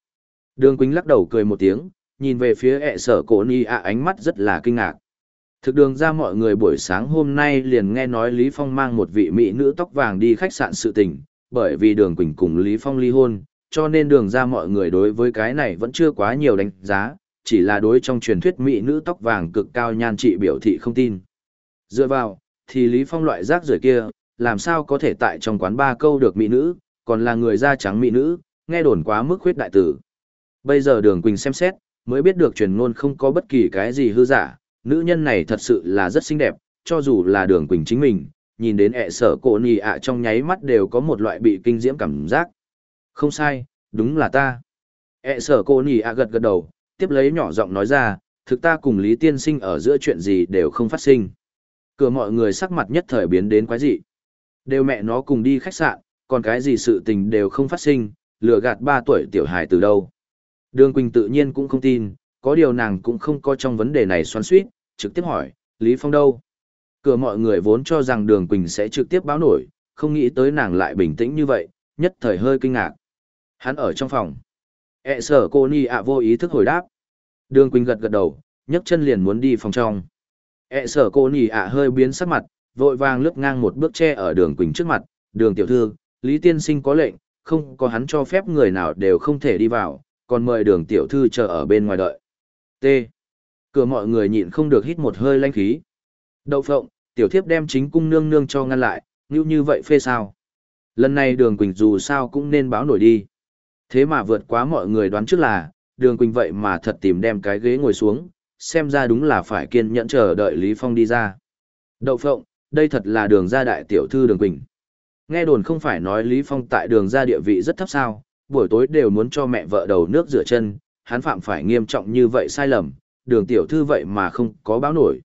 Đường Quỳnh lắc đầu cười một tiếng, nhìn về phía ẹ sở cổ ni ạ ánh mắt rất là kinh ngạc. Thực đường ra mọi người buổi sáng hôm nay liền nghe nói Lý Phong mang một vị mỹ nữ tóc vàng đi khách sạn sự tình, bởi vì đường Quỳnh cùng Lý Phong ly hôn, cho nên đường ra mọi người đối với cái này vẫn chưa quá nhiều đánh giá, chỉ là đối trong truyền thuyết mỹ nữ tóc vàng cực cao nhan trị biểu thị không tin. Dựa vào, thì Lý Phong loại rác rưởi kia, làm sao có thể tại trong quán ba câu được mỹ nữ, còn là người da trắng mỹ nữ, nghe đồn quá mức khuyết đại tử. Bây giờ đường Quỳnh xem xét, mới biết được truyền ngôn không có bất kỳ cái gì hư giả, nữ nhân này thật sự là rất xinh đẹp, cho dù là đường Quỳnh chính mình, nhìn đến ẹ sở cổ nì ạ trong nháy mắt đều có một loại bị kinh diễm cảm giác. Không sai, đúng là ta. ẹ sở cổ nì ạ gật gật đầu, tiếp lấy nhỏ giọng nói ra, thực ta cùng Lý Tiên Sinh ở giữa chuyện gì đều không phát sinh. Cửa mọi người sắc mặt nhất thời biến đến quái dị. Đều mẹ nó cùng đi khách sạn, còn cái gì sự tình đều không phát sinh, lừa gạt ba tuổi tiểu hài từ đâu. Đường Quỳnh tự nhiên cũng không tin, có điều nàng cũng không có trong vấn đề này xoắn suýt, trực tiếp hỏi, Lý Phong đâu? Cửa mọi người vốn cho rằng Đường Quỳnh sẽ trực tiếp báo nổi, không nghĩ tới nàng lại bình tĩnh như vậy, nhất thời hơi kinh ngạc. Hắn ở trong phòng. E sở cô Ni ạ vô ý thức hồi đáp. Đường Quỳnh gật gật đầu, nhấc chân liền muốn đi phòng trong. E sở cô Ni ạ hơi biến sắc mặt, vội vàng lướt ngang một bước che ở đường Quỳnh trước mặt. Đường tiểu thư, Lý Tiên Sinh có lệnh, không có hắn cho phép người nào đều không thể đi vào, còn mời đường tiểu thư chờ ở bên ngoài đợi. T. Cửa mọi người nhịn không được hít một hơi lanh khí. Đậu phộng, tiểu thiếp đem chính cung nương nương cho ngăn lại, như như vậy phê sao. Lần này đường Quỳnh dù sao cũng nên báo nổi đi. Thế mà vượt quá mọi người đoán trước là, đường Quỳnh vậy mà thật tìm đem cái ghế ngồi xuống, xem ra đúng là phải kiên nhẫn chờ đợi Lý Phong đi ra. Đậu phộng, đây thật là đường gia đại tiểu thư đường Quỳnh. Nghe đồn không phải nói Lý Phong tại đường gia địa vị rất thấp sao, buổi tối đều muốn cho mẹ vợ đầu nước rửa chân, hắn phạm phải nghiêm trọng như vậy sai lầm, đường tiểu thư vậy mà không có báo nổi.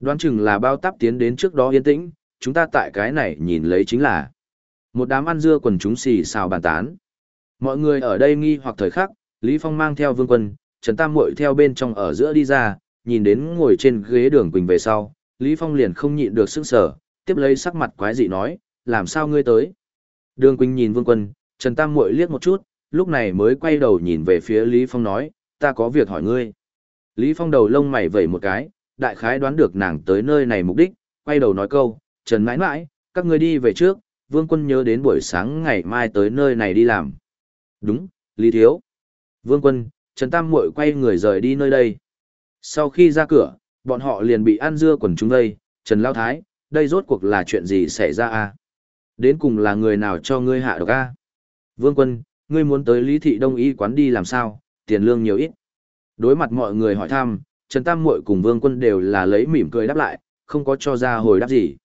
Đoán chừng là bao táp tiến đến trước đó yên tĩnh, chúng ta tại cái này nhìn lấy chính là một đám ăn dưa quần chúng xì xào bàn tán. Mọi người ở đây nghi hoặc thời khắc, Lý Phong mang theo vương quân, Trần Tam Muội theo bên trong ở giữa đi ra, nhìn đến ngồi trên ghế đường quỳnh về sau, Lý Phong liền không nhịn được sức sở, tiếp lấy sắc mặt quái dị nói, làm sao ngươi tới? Đường Quỳnh nhìn Vương Quân, Trần Tam Muội liếc một chút, lúc này mới quay đầu nhìn về phía Lý Phong nói, ta có việc hỏi ngươi. Lý Phong đầu lông mày vẩy một cái, đại khái đoán được nàng tới nơi này mục đích, quay đầu nói câu, Trần mãi mãi, các ngươi đi về trước, Vương Quân nhớ đến buổi sáng ngày mai tới nơi này đi làm. Đúng, Lý Thiếu. Vương Quân, Trần Tam Muội quay người rời đi nơi đây. Sau khi ra cửa, bọn họ liền bị ăn dưa quần chúng đây, Trần Lao Thái, đây rốt cuộc là chuyện gì xảy ra à? Đến cùng là người nào cho ngươi hạ độc a? Vương Quân, ngươi muốn tới Lý Thị Đông Y quán đi làm sao, tiền lương nhiều ít. Đối mặt mọi người hỏi thăm, Trần Tam Muội cùng Vương Quân đều là lấy mỉm cười đáp lại, không có cho ra hồi đáp gì.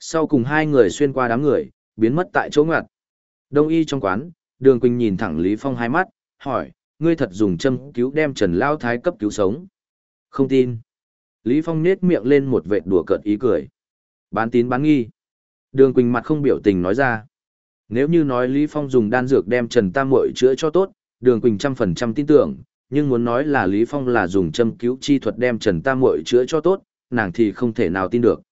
Sau cùng hai người xuyên qua đám người, biến mất tại chỗ ngoặt. Đông Y trong quán, Đường Quỳnh nhìn thẳng Lý Phong hai mắt, hỏi, ngươi thật dùng châm cứu đem Trần Lao Thái cấp cứu sống. Không tin. Lý Phong nết miệng lên một vệt đùa cợt ý cười. Bán tín bán nghi. Đường Quỳnh mặt không biểu tình nói ra. Nếu như nói Lý Phong dùng đan dược đem Trần Tam Muội chữa cho tốt, Đường Quỳnh trăm phần trăm tin tưởng, nhưng muốn nói là Lý Phong là dùng châm cứu chi thuật đem Trần Tam Muội chữa cho tốt, nàng thì không thể nào tin được.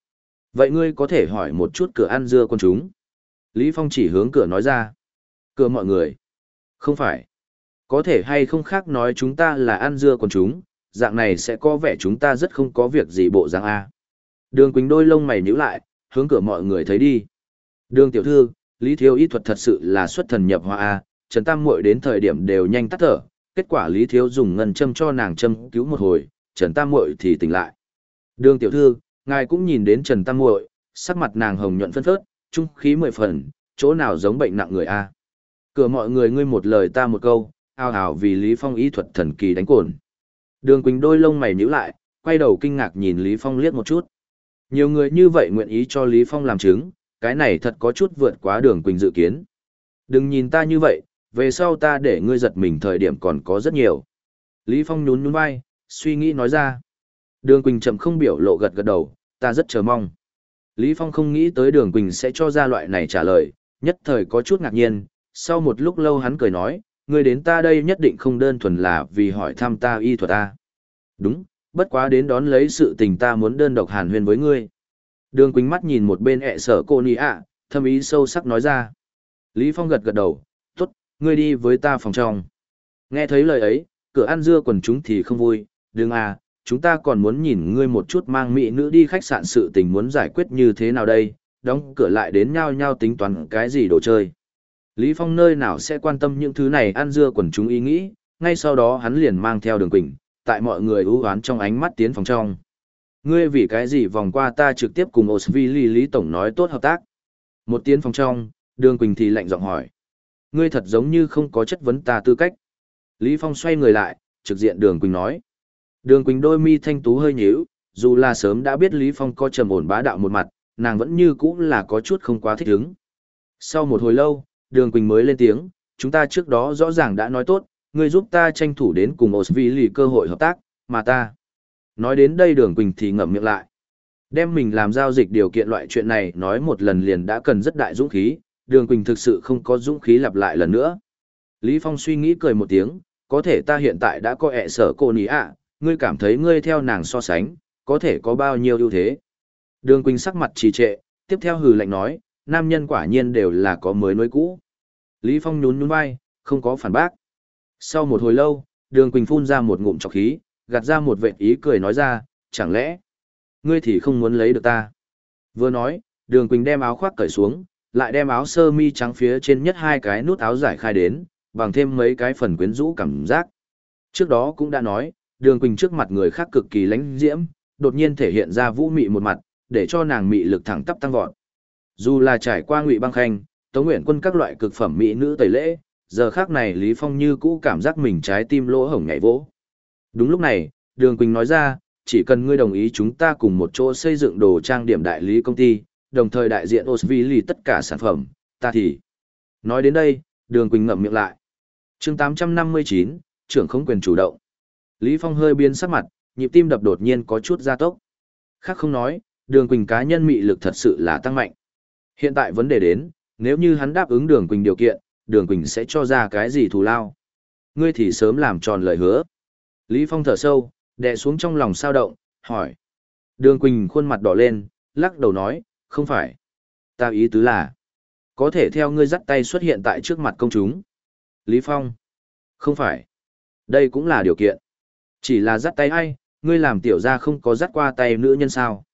Vậy ngươi có thể hỏi một chút cửa ăn dưa con chúng. Lý Phong chỉ hướng cửa nói ra. Cửa mọi người. Không phải. Có thể hay không khác nói chúng ta là ăn dưa con chúng, dạng này sẽ có vẻ chúng ta rất không có việc gì bộ dạng A. Đường Quỳnh đôi lông mày nhíu lại, hướng cửa mọi người thấy đi. Đường tiểu thư, Lý Thiếu y thuật thật sự là xuất thần nhập hoa A, Trần Tam Muội đến thời điểm đều nhanh tắt thở, kết quả Lý Thiếu dùng ngân châm cho nàng châm cứu một hồi, Trần Tam Muội thì tỉnh lại. Đường tiểu thư, ngài cũng nhìn đến Trần Tam Muội, sắc mặt nàng hồng nhuận phân phớt, trung khí mười phần, chỗ nào giống bệnh nặng người a. Cửa mọi người ngươi một lời ta một câu, ao ào vì Lý Phong y thuật thần kỳ đánh cồn. Đường Quỳnh đôi lông mày nhíu lại, quay đầu kinh ngạc nhìn Lý Phong liếc một chút. Nhiều người như vậy nguyện ý cho Lý Phong làm chứng, cái này thật có chút vượt quá đường Quỳnh dự kiến. Đừng nhìn ta như vậy, về sau ta để ngươi giật mình thời điểm còn có rất nhiều. Lý Phong nhún nhún vai, suy nghĩ nói ra. Đường Quỳnh chậm không biểu lộ gật gật đầu, ta rất chờ mong. Lý Phong không nghĩ tới đường Quỳnh sẽ cho ra loại này trả lời, nhất thời có chút ngạc nhiên, sau một lúc lâu hắn cười nói, ngươi đến ta đây nhất định không đơn thuần là vì hỏi thăm ta y thuật ta. Đúng, bất quá đến đón lấy sự tình ta muốn đơn độc hàn huyên với ngươi. Đường Quỳnh mắt nhìn một bên ẹ sở cô nì ạ, thâm ý sâu sắc nói ra. Lý Phong gật gật đầu, ngươi đi với ta phòng trong. Nghe thấy lời ấy, cửa ăn dưa quần chúng thì không vui, đừng à, chúng ta còn muốn nhìn ngươi một chút mang mỹ nữ đi khách sạn sự tình muốn giải quyết như thế nào đây, đóng cửa lại đến nhau nhau tính toán cái gì đồ chơi. Lý Phong nơi nào sẽ quan tâm những thứ này ăn dưa quần chúng ý nghĩ, ngay sau đó hắn liền mang theo đường quỳnh, tại mọi người ưu hoán trong ánh mắt tiến phòng trong. Ngươi vì cái gì vòng qua ta trực tiếp cùng Osvili Lý Tổng nói tốt hợp tác. Một tiếng phòng trong, đường quỳnh thì lạnh giọng hỏi. Ngươi thật giống như không có chất vấn ta tư cách. Lý Phong xoay người lại, trực diện đường quỳnh nói. Đường quỳnh đôi mi thanh tú hơi nhíu, dù là sớm đã biết Lý Phong có trầm ổn bá đạo một mặt, nàng vẫn như cũ là có chút không quá thích ứng. Sau một hồi lâu, Đường Quỳnh mới lên tiếng, chúng ta trước đó rõ ràng đã nói tốt, ngươi giúp ta tranh thủ đến cùng Osvili cơ hội hợp tác, mà ta. Nói đến đây Đường Quỳnh thì ngậm miệng lại. Đem mình làm giao dịch điều kiện loại chuyện này nói một lần liền đã cần rất đại dũng khí, Đường Quỳnh thực sự không có dũng khí lặp lại lần nữa. Lý Phong suy nghĩ cười một tiếng, có thể ta hiện tại đã có ẹ sở cô ní ạ, ngươi cảm thấy ngươi theo nàng so sánh, có thể có bao nhiêu ưu thế. Đường Quỳnh sắc mặt trì trệ, tiếp theo hừ lạnh nói, nam nhân quả nhiên đều là có mới nối cũ. Lý Phong nhún nhún vai, không có phản bác. Sau một hồi lâu, Đường Quỳnh phun ra một ngụm trọc khí, gạt ra một vệt ý cười nói ra, chẳng lẽ, ngươi thì không muốn lấy được ta. Vừa nói, Đường Quỳnh đem áo khoác cởi xuống, lại đem áo sơ mi trắng phía trên nhất hai cái nút áo giải khai đến, bằng thêm mấy cái phần quyến rũ cảm giác. Trước đó cũng đã nói, Đường Quỳnh trước mặt người khác cực kỳ lãnh diễm, đột nhiên thể hiện ra vũ mị một mặt, để cho nàng mị lực thẳng tắp tăng vọt. Dù là trải qua ngụy băng khanh, tống nguyện quân các loại cực phẩm mỹ nữ tẩy lễ, giờ khác này Lý Phong như cũ cảm giác mình trái tim lỗ hổng nhảy vỗ. Đúng lúc này, Đường Quỳnh nói ra, chỉ cần ngươi đồng ý chúng ta cùng một chỗ xây dựng đồ trang điểm đại lý công ty, đồng thời đại diện Osvili tất cả sản phẩm, ta thì. Nói đến đây, Đường Quỳnh ngậm miệng lại. chương 859, trưởng không quyền chủ động. Lý Phong hơi biến sắc mặt, nhịp tim đập đột nhiên có chút gia tốc. Khác không nói, Đường Quỳnh cá nhân mị lực thật sự là tăng mạnh. Hiện tại vấn đề đến, nếu như hắn đáp ứng Đường Quỳnh điều kiện, Đường Quỳnh sẽ cho ra cái gì thù lao. Ngươi thì sớm làm tròn lời hứa. Lý Phong thở sâu, đè xuống trong lòng sao động, hỏi. Đường Quỳnh khuôn mặt đỏ lên, lắc đầu nói, không phải. Ta ý tứ là, có thể theo ngươi dắt tay xuất hiện tại trước mặt công chúng. Lý Phong, không phải. Đây cũng là điều kiện. Chỉ là dắt tay hay, ngươi làm tiểu gia không có dắt qua tay nữ nhân sao.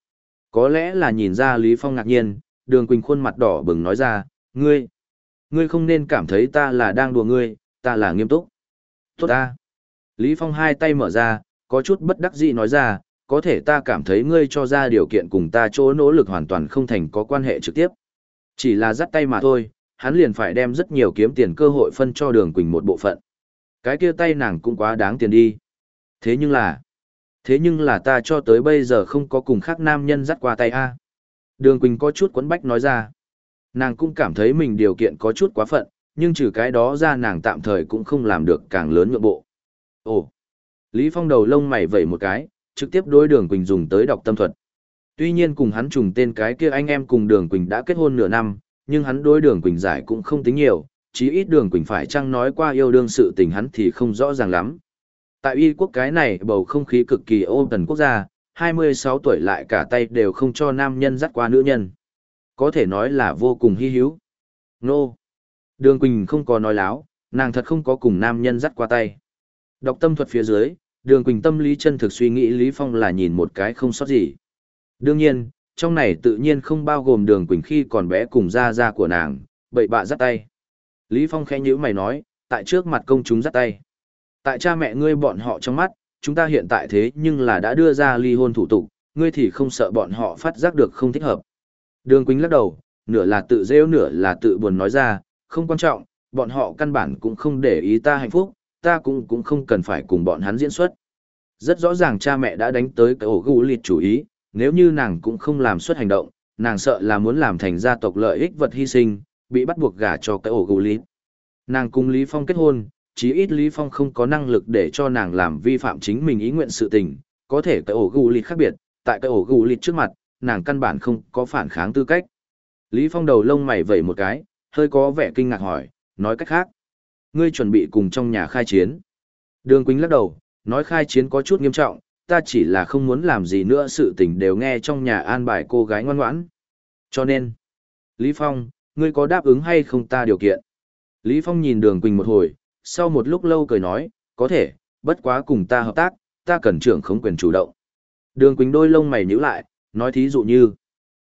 Có lẽ là nhìn ra Lý Phong ngạc nhiên, đường quỳnh khuôn mặt đỏ bừng nói ra, ngươi, ngươi không nên cảm thấy ta là đang đùa ngươi, ta là nghiêm túc. Tốt ta. Lý Phong hai tay mở ra, có chút bất đắc dĩ nói ra, có thể ta cảm thấy ngươi cho ra điều kiện cùng ta chỗ nỗ lực hoàn toàn không thành có quan hệ trực tiếp. Chỉ là dắt tay mà thôi, hắn liền phải đem rất nhiều kiếm tiền cơ hội phân cho đường quỳnh một bộ phận. Cái kia tay nàng cũng quá đáng tiền đi. Thế nhưng là, thế nhưng là ta cho tới bây giờ không có cùng khác nam nhân dắt qua tay a. Đường Quỳnh có chút quấn bách nói ra. Nàng cũng cảm thấy mình điều kiện có chút quá phận, nhưng trừ cái đó ra nàng tạm thời cũng không làm được càng lớn nhượng bộ. Ồ! Lý Phong đầu lông mày vẩy một cái, trực tiếp đối đường Quỳnh dùng tới đọc tâm thuật. Tuy nhiên cùng hắn trùng tên cái kia anh em cùng đường Quỳnh đã kết hôn nửa năm, nhưng hắn đối đường Quỳnh giải cũng không tính nhiều, chí ít đường Quỳnh phải chăng nói qua yêu đương sự tình hắn thì không rõ ràng lắm. Tại y quốc cái này bầu không khí cực kỳ ô tần quốc gia, 26 tuổi lại cả tay đều không cho nam nhân dắt qua nữ nhân. Có thể nói là vô cùng hy hữu. Nô! Đường Quỳnh không có nói láo, nàng thật không có cùng nam nhân dắt qua tay. Đọc tâm thuật phía dưới, đường Quỳnh tâm lý chân thực suy nghĩ Lý Phong là nhìn một cái không sót gì. Đương nhiên, trong này tự nhiên không bao gồm đường Quỳnh khi còn bé cùng gia gia của nàng, bậy bạ dắt tay. Lý Phong khẽ nhíu mày nói, tại trước mặt công chúng dắt tay. Tại cha mẹ ngươi bọn họ trong mắt, chúng ta hiện tại thế nhưng là đã đưa ra ly hôn thủ tục, ngươi thì không sợ bọn họ phát giác được không thích hợp. Đường Quỳnh lắc đầu, nửa là tự rêu nửa là tự buồn nói ra, không quan trọng, bọn họ căn bản cũng không để ý ta hạnh phúc, ta cũng cũng không cần phải cùng bọn hắn diễn xuất. Rất rõ ràng cha mẹ đã đánh tới cái ổ gù lịt chủ ý, nếu như nàng cũng không làm xuất hành động, nàng sợ là muốn làm thành gia tộc lợi ích vật hy sinh, bị bắt buộc gả cho cái ổ gù lịt. Nàng cùng Lý Phong kết hôn, chí ít Lý Phong không có năng lực để cho nàng làm vi phạm chính mình ý nguyện sự tình, có thể cái ổ gù lịt khác biệt, tại cái ổ gù lịt trước mặt, nàng căn bản không có phản kháng tư cách. Lý Phong đầu lông mày vẩy một cái, hơi có vẻ kinh ngạc hỏi, nói cách khác. Ngươi chuẩn bị cùng trong nhà khai chiến. Đường Quỳnh lắc đầu, nói khai chiến có chút nghiêm trọng, ta chỉ là không muốn làm gì nữa sự tình đều nghe trong nhà an bài cô gái ngoan ngoãn. Cho nên, Lý Phong, ngươi có đáp ứng hay không ta điều kiện? Lý Phong nhìn đường Quỳnh một hồi, sau một lúc lâu cười nói, có thể, bất quá cùng ta hợp tác, ta cần trưởng không quyền chủ động. Đường Quỳnh đôi lông mày nhíu lại, nói thí dụ như.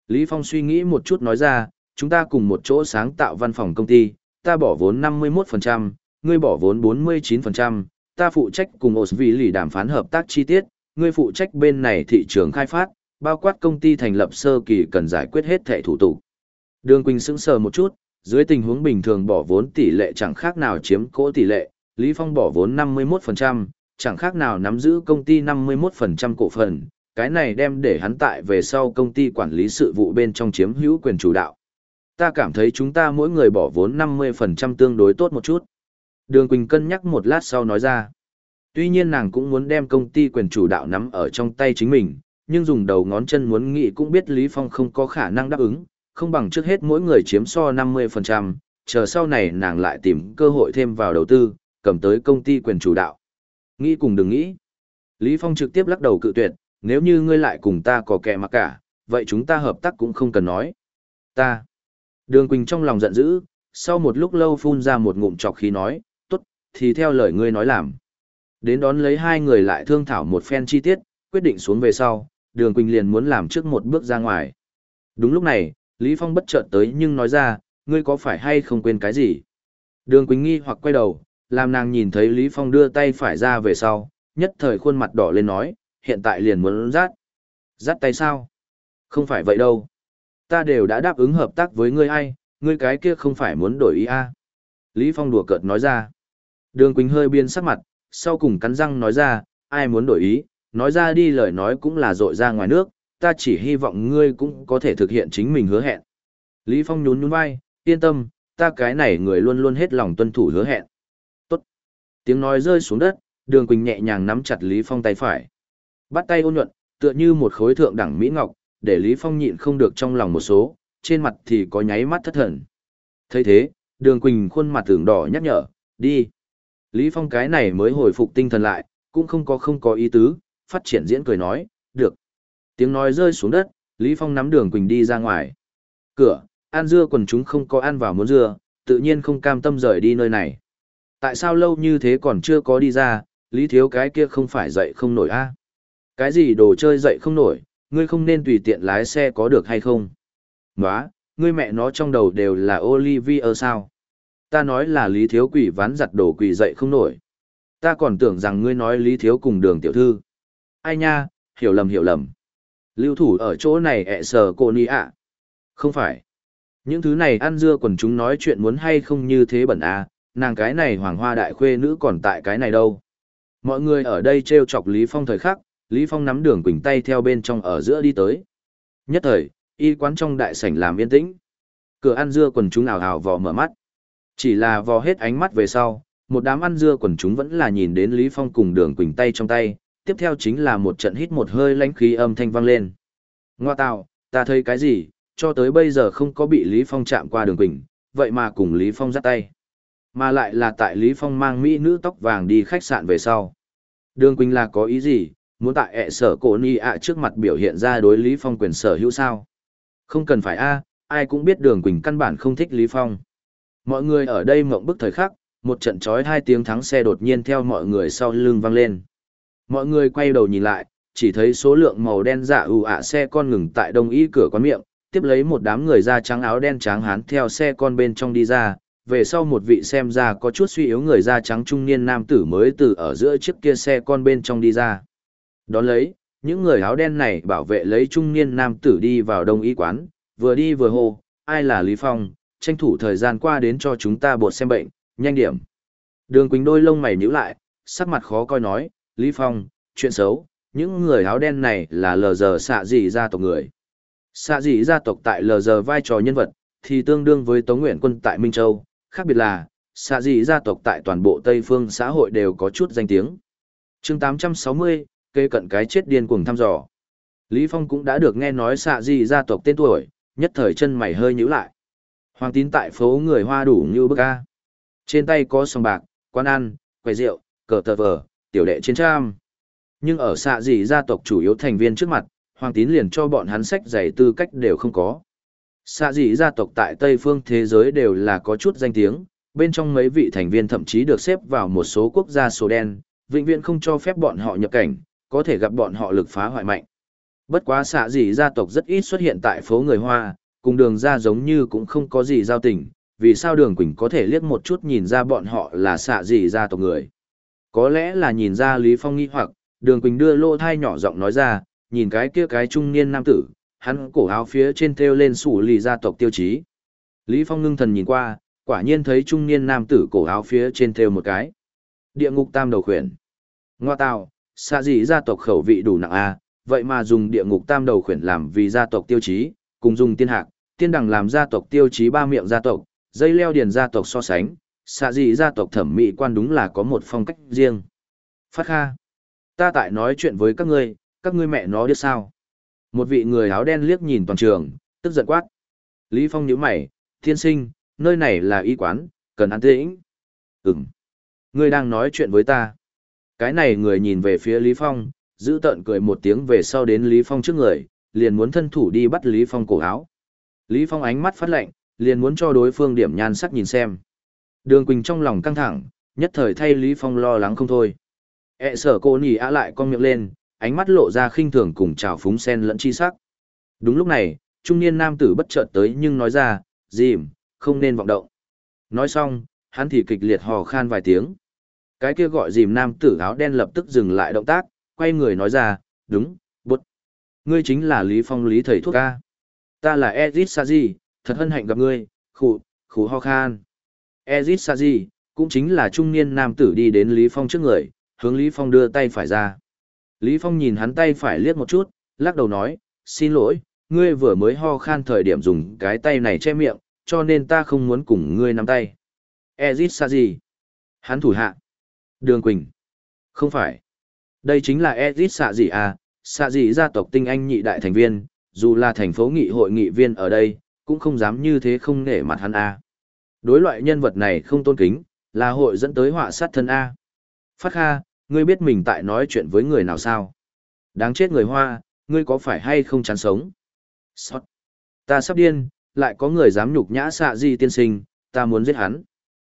Lý Phong suy nghĩ một chút nói ra, chúng ta cùng một chỗ sáng tạo văn phòng công ty, ta bỏ vốn 51%, ngươi bỏ vốn 49%, ta phụ trách cùng Osvili đàm phán hợp tác chi tiết, ngươi phụ trách bên này thị trường khai phát, bao quát công ty thành lập sơ kỳ cần giải quyết hết thẻ thủ tục. Đường Quỳnh sững sờ một chút, dưới tình huống bình thường bỏ vốn tỷ lệ chẳng khác nào chiếm cỗ tỷ lệ, Lý Phong bỏ vốn 51%, chẳng khác nào nắm giữ công ty 51% cổ phần, cái này đem để hắn tại về sau công ty quản lý sự vụ bên trong chiếm hữu quyền chủ đạo. Ta cảm thấy chúng ta mỗi người bỏ vốn 50% tương đối tốt một chút. Đường Quỳnh cân nhắc một lát sau nói ra. Tuy nhiên nàng cũng muốn đem công ty quyền chủ đạo nắm ở trong tay chính mình, nhưng dùng đầu ngón chân muốn nghĩ cũng biết Lý Phong không có khả năng đáp ứng, không bằng trước hết mỗi người chiếm so 50%, chờ sau này nàng lại tìm cơ hội thêm vào đầu tư, cầm tới công ty quyền chủ đạo. Nghĩ cùng đừng nghĩ. Lý Phong trực tiếp lắc đầu cự tuyệt, nếu như ngươi lại cùng ta có kẻ mà cả, vậy chúng ta hợp tác cũng không cần nói. Ta. Đường Quỳnh trong lòng giận dữ, sau một lúc lâu phun ra một ngụm chọc khí nói, tốt, thì theo lời ngươi nói làm. Đến đón lấy hai người lại thương thảo một phen chi tiết, quyết định xuống về sau, đường Quỳnh liền muốn làm trước một bước ra ngoài. Đúng lúc này, Lý Phong bất chợt tới nhưng nói ra, ngươi có phải hay không quên cái gì? Đường Quỳnh nghi hoặc quay đầu, làm nàng nhìn thấy Lý Phong đưa tay phải ra về sau, nhất thời khuôn mặt đỏ lên nói, hiện tại liền muốn rát. Rát tay sao? Không phải vậy đâu. Ta đều đã đáp ứng hợp tác với ngươi ai, ngươi cái kia không phải muốn đổi ý a à? Lý Phong đùa cợt nói ra. Đường Quỳnh hơi biên sắc mặt, sau cùng cắn răng nói ra, ai muốn đổi ý, nói ra đi lời nói cũng là dội ra ngoài nước, ta chỉ hy vọng ngươi cũng có thể thực hiện chính mình hứa hẹn. Lý Phong nhún nhún vai, yên tâm, ta cái này người luôn luôn hết lòng tuân thủ hứa hẹn. Tốt. Tiếng nói rơi xuống đất, đường Quỳnh nhẹ nhàng nắm chặt Lý Phong tay phải. Bắt tay ôn nhuận, tựa như một khối thượng đẳng Mỹ Ngọc, để Lý Phong nhịn không được trong lòng một số, trên mặt thì có nháy mắt thất thần. thấy thế, đường Quỳnh khuôn mặt tưởng đỏ nhắc nhở, đi. Lý Phong cái này mới hồi phục tinh thần lại, cũng không có không có ý tứ, phát triển diễn cười nói, được. Tiếng nói rơi xuống đất, Lý Phong nắm đường Quỳnh đi ra ngoài. Cửa, An dưa quần chúng không có ăn vào muốn dưa, tự nhiên không cam tâm rời đi nơi này. Tại sao lâu như thế còn chưa có đi ra, Lý Thiếu cái kia không phải dậy không nổi a? Cái gì đồ chơi dậy không nổi, ngươi không nên tùy tiện lái xe có được hay không? Nóa, ngươi mẹ nó trong đầu đều là Olivier sao? Ta nói là Lý Thiếu quỷ ván giặt đổ quỷ dậy không nổi. Ta còn tưởng rằng ngươi nói Lý Thiếu cùng đường tiểu thư. Ai nha, hiểu lầm hiểu lầm. Lưu thủ ở chỗ này ẹ sờ cô ni ạ. Không phải. Những thứ này ăn dưa quần chúng nói chuyện muốn hay không như thế bẩn à, nàng cái này hoàng hoa đại khuê nữ còn tại cái này đâu. Mọi người ở đây trêu chọc Lý Phong thời khắc, Lý Phong nắm đường quỳnh tay theo bên trong ở giữa đi tới. Nhất thời, y quán trong đại sảnh làm yên tĩnh. Cửa ăn dưa quần chúng ảo ảo vò mở mắt. Chỉ là vò hết ánh mắt về sau, một đám ăn dưa quần chúng vẫn là nhìn đến Lý Phong cùng đường quỳnh tay trong tay, tiếp theo chính là một trận hít một hơi lãnh khí âm thanh vang lên. Ngoa tạo, ta thấy cái gì, cho tới bây giờ không có bị Lý Phong chạm qua đường quỳnh, vậy mà cùng Lý Phong dắt tay. Mà lại là tại Lý Phong mang mỹ nữ tóc vàng đi khách sạn về sau. Đường Quỳnh là có ý gì, muốn tại ẹ sở cổ ni ạ trước mặt biểu hiện ra đối Lý Phong quyền sở hữu sao? Không cần phải a, ai cũng biết Đường Quỳnh căn bản không thích Lý Phong. Mọi người ở đây mộng bức thời khắc, một trận chói hai tiếng thắng xe đột nhiên theo mọi người sau lưng vang lên. Mọi người quay đầu nhìn lại, chỉ thấy số lượng màu đen dạ ù ạ xe con ngừng tại đông y cửa quán miệng, tiếp lấy một đám người da trắng áo đen trắng hán theo xe con bên trong đi ra, về sau một vị xem ra có chút suy yếu người da trắng trung niên nam tử mới từ ở giữa chiếc kia xe con bên trong đi ra. Đón lấy, những người áo đen này bảo vệ lấy trung niên nam tử đi vào đông y quán, vừa đi vừa hô, ai là Lý Phong, tranh thủ thời gian qua đến cho chúng ta bột xem bệnh, nhanh điểm. Đường Quỳnh đôi lông mày nhíu lại, sắc mặt khó coi nói, Lý Phong, chuyện xấu, những người áo đen này là lờ giờ xạ dị gia tộc người. Xạ dị gia tộc tại lờ giờ vai trò nhân vật, thì tương đương với Tống Nguyện quân tại Minh Châu, khác biệt là, xạ dị gia tộc tại toàn bộ Tây phương xã hội đều có chút danh tiếng. chương 860, kê cận cái chết điên cuồng thăm dò. Lý Phong cũng đã được nghe nói xạ dị gia tộc tên tuổi, nhất thời chân mày hơi nhíu lại. Hoàng tín tại phố người hoa đủ như bức ca. Trên tay có sòng bạc, quán ăn, quầy rượu, cờ tờ vờ, tiểu đệ trên trăm. Nhưng ở xạ dị gia tộc chủ yếu thành viên trước mặt, Hoàng tín liền cho bọn hắn sách giày tư cách đều không có. Xạ dị gia tộc tại Tây phương thế giới đều là có chút danh tiếng, bên trong mấy vị thành viên thậm chí được xếp vào một số quốc gia số đen, vĩnh viễn không cho phép bọn họ nhập cảnh, có thể gặp bọn họ lực phá hoại mạnh. Bất quá xạ dị gia tộc rất ít xuất hiện tại phố người Hoa, cùng đường ra giống như cũng không có gì giao tình, vì sao đường Quỳnh có thể liếc một chút nhìn ra bọn họ là xạ dị gia tộc người. Có lẽ là nhìn ra Lý Phong nghi hoặc, đường Quỳnh đưa lô thai nhỏ giọng nói ra, nhìn cái kia cái trung niên nam tử, hắn cổ áo phía trên thêu lên sủ lì gia tộc tiêu chí. Lý Phong ngưng thần nhìn qua, quả nhiên thấy trung niên nam tử cổ áo phía trên thêu một cái. Địa ngục tam đầu khuyển. Ngoa tào, xạ dị gia tộc khẩu vị đủ nặng a, vậy mà dùng địa ngục tam đầu khuyển làm vì gia tộc tiêu chí, cùng dùng tiên hạc, tiên đằng làm gia tộc tiêu chí ba miệng gia tộc, dây leo điền gia tộc so sánh, xạ dị gia tộc thẩm mỹ quan đúng là có một phong cách riêng. Phát kha. Ta tại nói chuyện với các ngươi, các ngươi mẹ nó biết sao. Một vị người áo đen liếc nhìn toàn trường, tức giận quát. Lý Phong nhíu mày, thiên sinh, nơi này là y quán, cần an tĩnh. Ừm. Ngươi đang nói chuyện với ta. Cái này người nhìn về phía Lý Phong, giữ tợn cười một tiếng về sau đến Lý Phong trước người, liền muốn thân thủ đi bắt Lý Phong cổ áo. Lý Phong ánh mắt phát lạnh, liền muốn cho đối phương điểm nhan sắc nhìn xem. Đường Quỳnh trong lòng căng thẳng, nhất thời thay Lý Phong lo lắng không thôi. E sở cô nhỉ á lại con miệng lên, ánh mắt lộ ra khinh thường cùng trào phúng sen lẫn chi sắc. Đúng lúc này, trung niên nam tử bất chợt tới nhưng nói ra, dìm, không nên vọng động. Nói xong, hắn thì kịch liệt hò khan vài tiếng. Cái kia gọi dìm nam tử áo đen lập tức dừng lại động tác, quay người nói ra, đúng, bút. Ngươi chính là Lý Phong Lý thầy thuốc ca. Ta là Ezit Saji, thật hân hạnh gặp ngươi, khủ, khủ ho khan. Ezit Saji, cũng chính là trung niên nam tử đi đến Lý Phong trước người, hướng Lý Phong đưa tay phải ra. Lý Phong nhìn hắn tay phải liếc một chút, lắc đầu nói, xin lỗi, ngươi vừa mới ho khan thời điểm dùng cái tay này che miệng, cho nên ta không muốn cùng ngươi nắm tay. Ezit Saji. Hắn thủ hạ. Đường Quỳnh. Không phải. Đây chính là Ezit Dị à, Saji gia tộc tinh anh nhị đại thành viên, dù là thành phố nghị hội nghị viên ở đây, cũng không dám như thế không nể mặt hắn à. Đối loại nhân vật này không tôn kính, là hội dẫn tới họa sát thân A. Phát Kha, ngươi biết mình tại nói chuyện với người nào sao? Đáng chết người Hoa, ngươi có phải hay không chán sống? Sót. Ta sắp điên, lại có người dám nhục nhã xạ Dị tiên sinh, ta muốn giết hắn.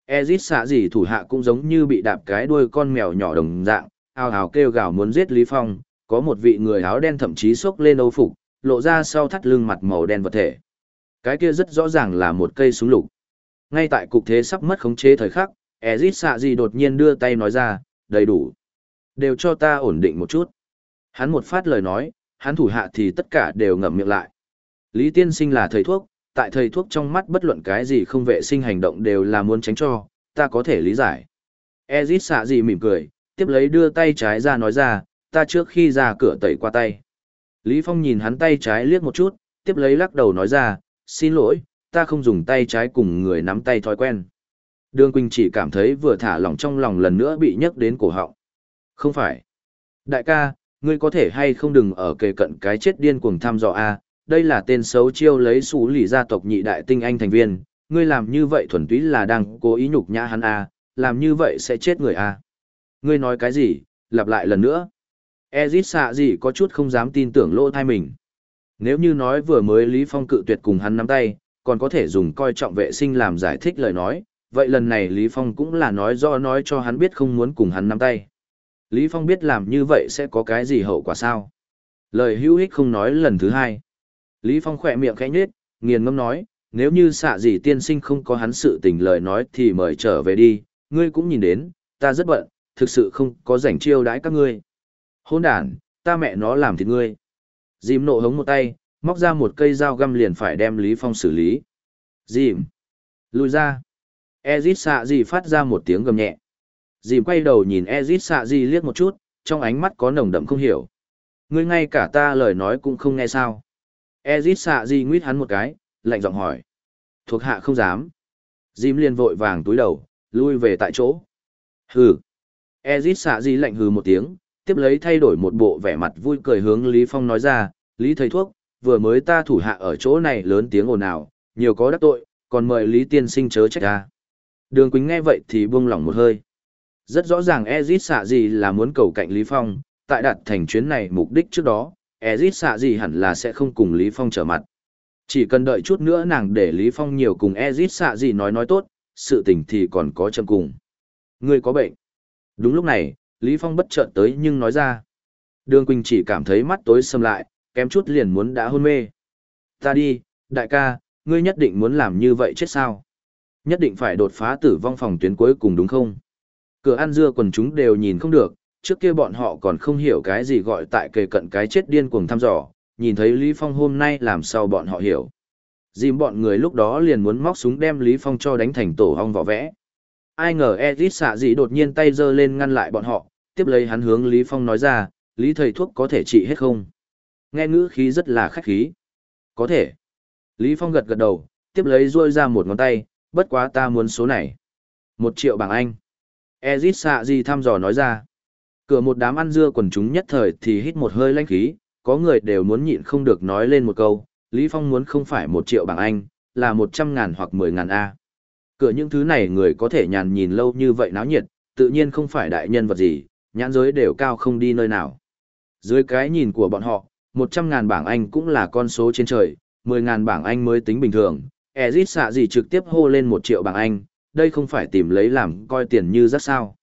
Ezit xạ gì thủ hạ cũng giống như bị đạp cái đuôi con mèo nhỏ đồng dạng, ao ào kêu gào muốn giết Lý Phong, có một vị người áo đen thậm chí xốc lên âu phục, lộ ra sau thắt lưng mặt màu đen vật thể. Cái kia rất rõ ràng là một cây súng lục. Ngay tại cục thế sắp mất khống chế thời khắc, Ezit xạ gì đột nhiên đưa tay nói ra, đầy đủ. Đều cho ta ổn định một chút. Hắn một phát lời nói, hắn thủ hạ thì tất cả đều ngậm miệng lại. Lý tiên sinh là thầy thuốc, tại thầy thuốc trong mắt bất luận cái gì không vệ sinh hành động đều là muốn tránh cho, ta có thể lý giải. Ezit xạ gì mỉm cười, tiếp lấy đưa tay trái ra nói ra, ta trước khi ra cửa tẩy qua tay. Lý Phong nhìn hắn tay trái liếc một chút, tiếp lấy lắc đầu nói ra, xin lỗi, ta không dùng tay trái cùng người nắm tay thói quen. Đường Quỳnh chỉ cảm thấy vừa thả lỏng trong lòng lần nữa bị nhấc đến cổ họng. Không phải. Đại ca, ngươi có thể hay không đừng ở kề cận cái chết điên cuồng tham dò a đây là tên xấu chiêu lấy xú lì gia tộc nhị đại tinh anh thành viên, ngươi làm như vậy thuần túy là đang cố ý nhục nhã hắn a làm như vậy sẽ chết người a Ngươi nói cái gì, lặp lại lần nữa. Ezit xạ gì có chút không dám tin tưởng lỗ thai mình. Nếu như nói vừa mới Lý Phong cự tuyệt cùng hắn nắm tay, còn có thể dùng coi trọng vệ sinh làm giải thích lời nói, vậy lần này Lý Phong cũng là nói do nói cho hắn biết không muốn cùng hắn nắm tay. Lý Phong biết làm như vậy sẽ có cái gì hậu quả sao? Lời hữu ích không nói lần thứ hai. Lý Phong khỏe miệng khẽ nhếch, nghiền ngâm nói, nếu như xạ gì tiên sinh không có hắn sự tình lời nói thì mời trở về đi, ngươi cũng nhìn đến, ta rất bận, thực sự không có rảnh chiêu đãi các ngươi. Hôn đàn, ta mẹ nó làm thịt ngươi. Dìm nộ hống một tay, móc ra một cây dao găm liền phải đem Lý Phong xử lý. Dìm. Lùi ra. Ezit xạ gì phát ra một tiếng gầm nhẹ. Dìm quay đầu nhìn Ezit xạ gì liếc một chút, trong ánh mắt có nồng đậm không hiểu. Ngươi ngay cả ta lời nói cũng không nghe sao. Ezit xạ gì nguyết hắn một cái, lạnh giọng hỏi. Thuộc hạ không dám. Jim liền vội vàng túi đầu, lui về tại chỗ. Hừ. Ezit xạ gì lạnh hừ một tiếng, tiếp lấy thay đổi một bộ vẻ mặt vui cười hướng Lý Phong nói ra, Lý thầy thuốc, vừa mới ta thủ hạ ở chỗ này lớn tiếng ồn ào, nhiều có đắc tội, còn mời Lý tiên sinh chớ trách ta. Đường Quỳnh nghe vậy thì buông lỏng một hơi. Rất rõ ràng Ezit xạ gì là muốn cầu cạnh Lý Phong, tại đạt thành chuyến này mục đích trước đó, Ezit xạ gì hẳn là sẽ không cùng Lý Phong trở mặt. Chỉ cần đợi chút nữa nàng để Lý Phong nhiều cùng Ezit xạ gì nói nói tốt, sự tình thì còn có châm cùng. Ngươi có bệnh. Đúng lúc này, Lý Phong bất chợt tới nhưng nói ra. Đường Quỳnh chỉ cảm thấy mắt tối sầm lại, kém chút liền muốn đã hôn mê. Ta đi, đại ca, ngươi nhất định muốn làm như vậy chết sao? Nhất định phải đột phá tử vong phòng tuyến cuối cùng đúng không? Cửa ăn dưa quần chúng đều nhìn không được, trước kia bọn họ còn không hiểu cái gì gọi tại kề cận cái chết điên cuồng thăm dò, nhìn thấy Lý Phong hôm nay làm sao bọn họ hiểu. Dìm bọn người lúc đó liền muốn móc súng đem Lý Phong cho đánh thành tổ hong vỏ vẽ. Ai ngờ Edith xạ dị đột nhiên tay giơ lên ngăn lại bọn họ, tiếp lấy hắn hướng Lý Phong nói ra, Lý thầy thuốc có thể trị hết không? Nghe ngữ khí rất là khách khí. Có thể. Lý Phong gật gật đầu, tiếp lấy ruôi ra một ngón tay, bất quá ta muốn số này. Một triệu bảng Anh. Ezit xạ gì thăm dò nói ra. Cửa một đám ăn dưa quần chúng nhất thời thì hít một hơi lanh khí, có người đều muốn nhịn không được nói lên một câu, Lý Phong muốn không phải một triệu bảng Anh, là một trăm ngàn hoặc mười ngàn A. Cửa những thứ này người có thể nhàn nhìn lâu như vậy náo nhiệt, tự nhiên không phải đại nhân vật gì, nhãn giới đều cao không đi nơi nào. Dưới cái nhìn của bọn họ, một trăm ngàn bảng Anh cũng là con số trên trời, mười ngàn bảng Anh mới tính bình thường. Ezit xạ gì trực tiếp hô lên một triệu bảng Anh, đây không phải tìm lấy làm coi tiền như rất sao.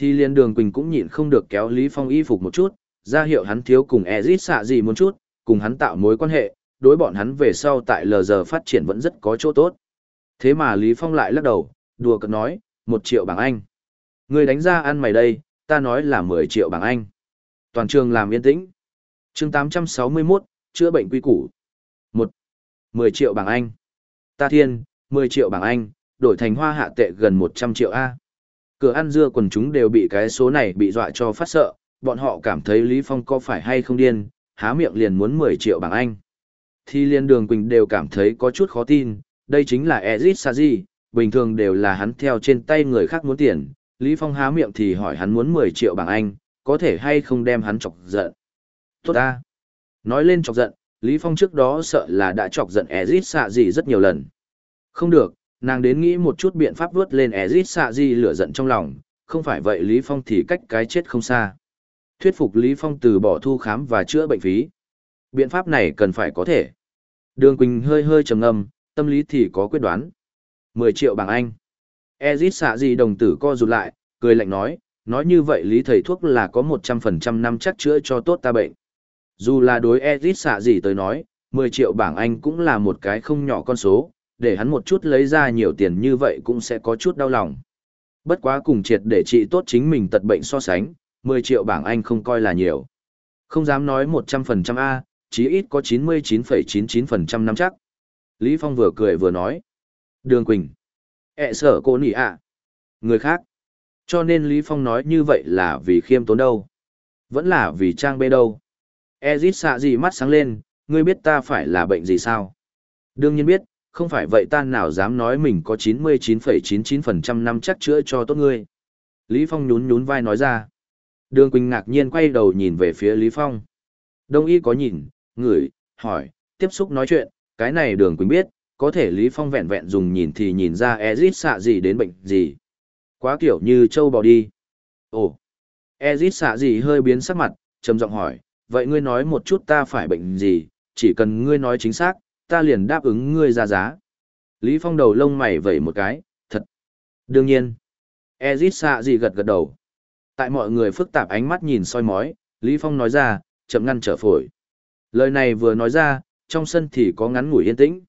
Thì liên đường Quỳnh cũng nhịn không được kéo Lý Phong y phục một chút, ra hiệu hắn thiếu cùng Ezit xạ gì một chút, cùng hắn tạo mối quan hệ, đối bọn hắn về sau tại lờ giờ phát triển vẫn rất có chỗ tốt. Thế mà Lý Phong lại lắc đầu, đùa cợt nói, một triệu bảng Anh. Người đánh ra ăn mày đây, ta nói là 10 triệu bảng Anh. Toàn trường làm yên tĩnh. chương 861, chữa bệnh quy củ. 1. 10 triệu bảng Anh. Ta thiên, 10 triệu bảng Anh, đổi thành hoa hạ tệ gần 100 triệu A. Cửa ăn dưa quần chúng đều bị cái số này bị dọa cho phát sợ, bọn họ cảm thấy Lý Phong có phải hay không điên, há miệng liền muốn 10 triệu bảng Anh. Thì liên đường Quỳnh đều cảm thấy có chút khó tin, đây chính là Ezit Saji, bình thường đều là hắn theo trên tay người khác muốn tiền, Lý Phong há miệng thì hỏi hắn muốn 10 triệu bảng Anh, có thể hay không đem hắn chọc giận. Tốt ta. Nói lên chọc giận, Lý Phong trước đó sợ là đã chọc giận Ezit Saji rất nhiều lần. Không được, nàng đến nghĩ một chút biện pháp vớt lên Ezit Di lửa giận trong lòng, không phải vậy Lý Phong thì cách cái chết không xa. Thuyết phục Lý Phong từ bỏ thu khám và chữa bệnh phí. Biện pháp này cần phải có thể. Đường Quỳnh hơi hơi trầm ngâm, tâm lý thì có quyết đoán. 10 triệu bảng Anh. Ezit xạ di đồng tử co rụt lại, cười lạnh nói, nói như vậy lý thầy thuốc là có 100% năm chắc chữa cho tốt ta bệnh. Dù là đối Ezit xạ di tới nói, 10 triệu bảng Anh cũng là một cái không nhỏ con số, để hắn một chút lấy ra nhiều tiền như vậy cũng sẽ có chút đau lòng. Bất quá cùng triệt để trị tốt chính mình tật bệnh so sánh, 10 triệu bảng Anh không coi là nhiều. Không dám nói 100% A, chí ít có 99,99% năm chắc. Lý Phong vừa cười vừa nói. Đường Quỳnh. ẹ sở cô nỉ ạ. Người khác. Cho nên Lý Phong nói như vậy là vì khiêm tốn đâu. Vẫn là vì trang bê đâu. Ezit xạ gì mắt sáng lên, ngươi biết ta phải là bệnh gì sao? Đương nhiên biết, không phải vậy ta nào dám nói mình có 99,99% năm chắc chữa cho tốt ngươi. Lý Phong nhún nhún vai nói ra. Đường Quỳnh ngạc nhiên quay đầu nhìn về phía Lý Phong. Đông y có nhìn, ngửi, hỏi, tiếp xúc nói chuyện, cái này đường Quỳnh biết, có thể Lý Phong vẹn vẹn dùng nhìn thì nhìn ra Ezit xạ gì đến bệnh gì. Quá kiểu như châu bò đi. Ồ, Ezit xạ gì hơi biến sắc mặt, trầm giọng hỏi, vậy ngươi nói một chút ta phải bệnh gì, chỉ cần ngươi nói chính xác, ta liền đáp ứng ngươi ra giá. Lý Phong đầu lông mày vẩy một cái, thật. Đương nhiên. Ezit xạ gì gật gật đầu. Tại mọi người phức tạp ánh mắt nhìn soi mói, Lý Phong nói ra, chậm ngăn trở phổi. Lời này vừa nói ra, trong sân thì có ngắn ngủi yên tĩnh.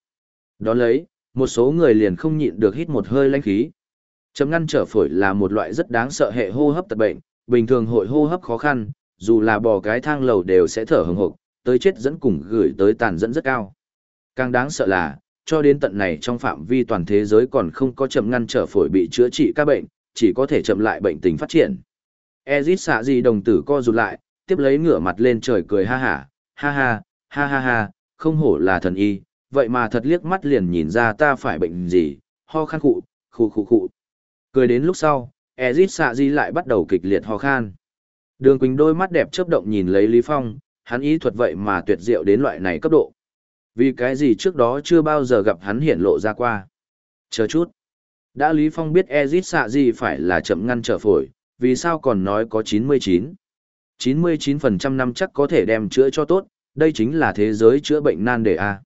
Đó lấy, một số người liền không nhịn được hít một hơi lãnh khí. Chậm ngăn trở phổi là một loại rất đáng sợ hệ hô hấp tật bệnh, bình thường hội hô hấp khó khăn, dù là bò cái thang lầu đều sẽ thở hừng hực, tới chết dẫn cùng gửi tới tàn dẫn rất cao. Càng đáng sợ là, cho đến tận này trong phạm vi toàn thế giới còn không có chậm ngăn trở phổi bị chữa trị các bệnh, chỉ có thể chậm lại bệnh tình phát triển. Ezit xạ gì đồng tử co rụt lại, tiếp lấy ngửa mặt lên trời cười ha hả, ha ha, ha ha ha, không hổ là thần y, vậy mà thật liếc mắt liền nhìn ra ta phải bệnh gì, ho khan khụ, khụ khụ khụ. Cười đến lúc sau, Ezit xạ gì lại bắt đầu kịch liệt ho khan. Đường Quỳnh đôi mắt đẹp chớp động nhìn lấy Lý Phong, hắn ý thuật vậy mà tuyệt diệu đến loại này cấp độ. Vì cái gì trước đó chưa bao giờ gặp hắn hiện lộ ra qua. Chờ chút. Đã Lý Phong biết Ezit xạ gì phải là chậm ngăn trở phổi, vì sao còn nói có 99. 99% năm chắc có thể đem chữa cho tốt, đây chính là thế giới chữa bệnh nan đề A.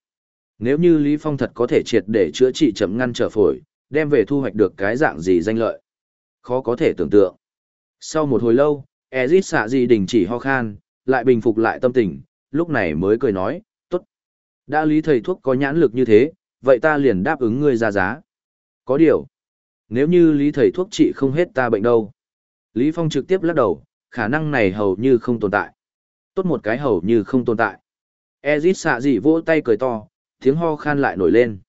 Nếu như Lý Phong thật có thể triệt để chữa trị chậm ngăn trở phổi, đem về thu hoạch được cái dạng gì danh lợi. Khó có thể tưởng tượng. Sau một hồi lâu, Ezit xạ gì đình chỉ ho khan, lại bình phục lại tâm tình, lúc này mới cười nói. Đã lý thầy thuốc có nhãn lực như thế, vậy ta liền đáp ứng ngươi ra giá. Có điều, nếu như lý thầy thuốc trị không hết ta bệnh đâu. Lý Phong trực tiếp lắc đầu, khả năng này hầu như không tồn tại. Tốt một cái hầu như không tồn tại. Ezit xạ dị vỗ tay cười to, tiếng ho khan lại nổi lên.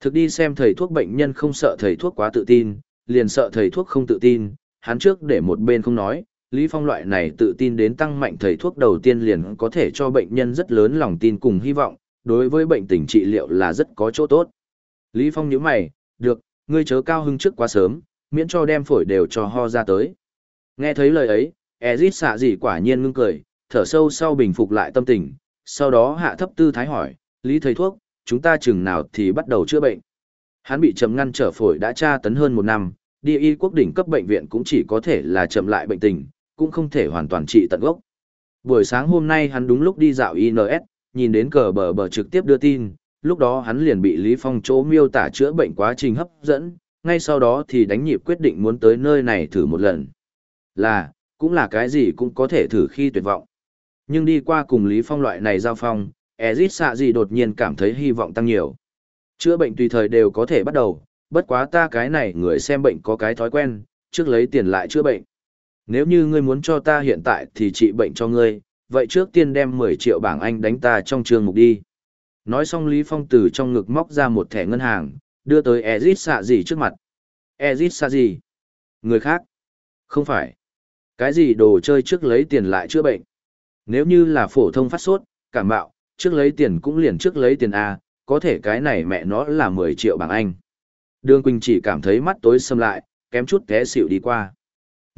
Thực đi xem thầy thuốc bệnh nhân không sợ thầy thuốc quá tự tin, liền sợ thầy thuốc không tự tin, hắn trước để một bên không nói, Lý Phong loại này tự tin đến tăng mạnh thầy thuốc đầu tiên liền có thể cho bệnh nhân rất lớn lòng tin cùng hy vọng, đối với bệnh tình trị liệu là rất có chỗ tốt. Lý Phong nhíu mày, được, ngươi chớ cao hưng trước quá sớm, miễn cho đem phổi đều cho ho ra tới. Nghe thấy lời ấy, Ezit xạ gì quả nhiên ngưng cười, thở sâu sau bình phục lại tâm tình, sau đó hạ thấp tư thái hỏi, Lý thầy thuốc, chúng ta chừng nào thì bắt đầu chữa bệnh. Hắn bị chậm ngăn trở phổi đã tra tấn hơn một năm, đi y quốc đỉnh cấp bệnh viện cũng chỉ có thể là chậm lại bệnh tình, cũng không thể hoàn toàn trị tận gốc. Buổi sáng hôm nay hắn đúng lúc đi dạo INS, nhìn đến cờ bờ bờ trực tiếp đưa tin, lúc đó hắn liền bị Lý Phong chỗ miêu tả chữa bệnh quá trình hấp dẫn, ngay sau đó thì đánh nhịp quyết định muốn tới nơi này thử một lần. Là, cũng là cái gì cũng có thể thử khi tuyệt vọng. Nhưng đi qua cùng Lý Phong loại này giao phong, Ezit xạ gì đột nhiên cảm thấy hy vọng tăng nhiều. Chữa bệnh tùy thời đều có thể bắt đầu, bất quá ta cái này người xem bệnh có cái thói quen, trước lấy tiền lại chữa bệnh. Nếu như ngươi muốn cho ta hiện tại thì trị bệnh cho ngươi, vậy trước tiên đem 10 triệu bảng Anh đánh ta trong trường mục đi. Nói xong Lý Phong từ trong ngực móc ra một thẻ ngân hàng, đưa tới Ezit xạ gì trước mặt. Ezit xạ gì? Người khác? Không phải. Cái gì đồ chơi trước lấy tiền lại chữa bệnh? Nếu như là phổ thông phát sốt, cảm bạo, trước lấy tiền cũng liền trước lấy tiền A, có thể cái này mẹ nó là 10 triệu bảng Anh. Đường Quỳnh chỉ cảm thấy mắt tối xâm lại, kém chút té xỉu đi qua.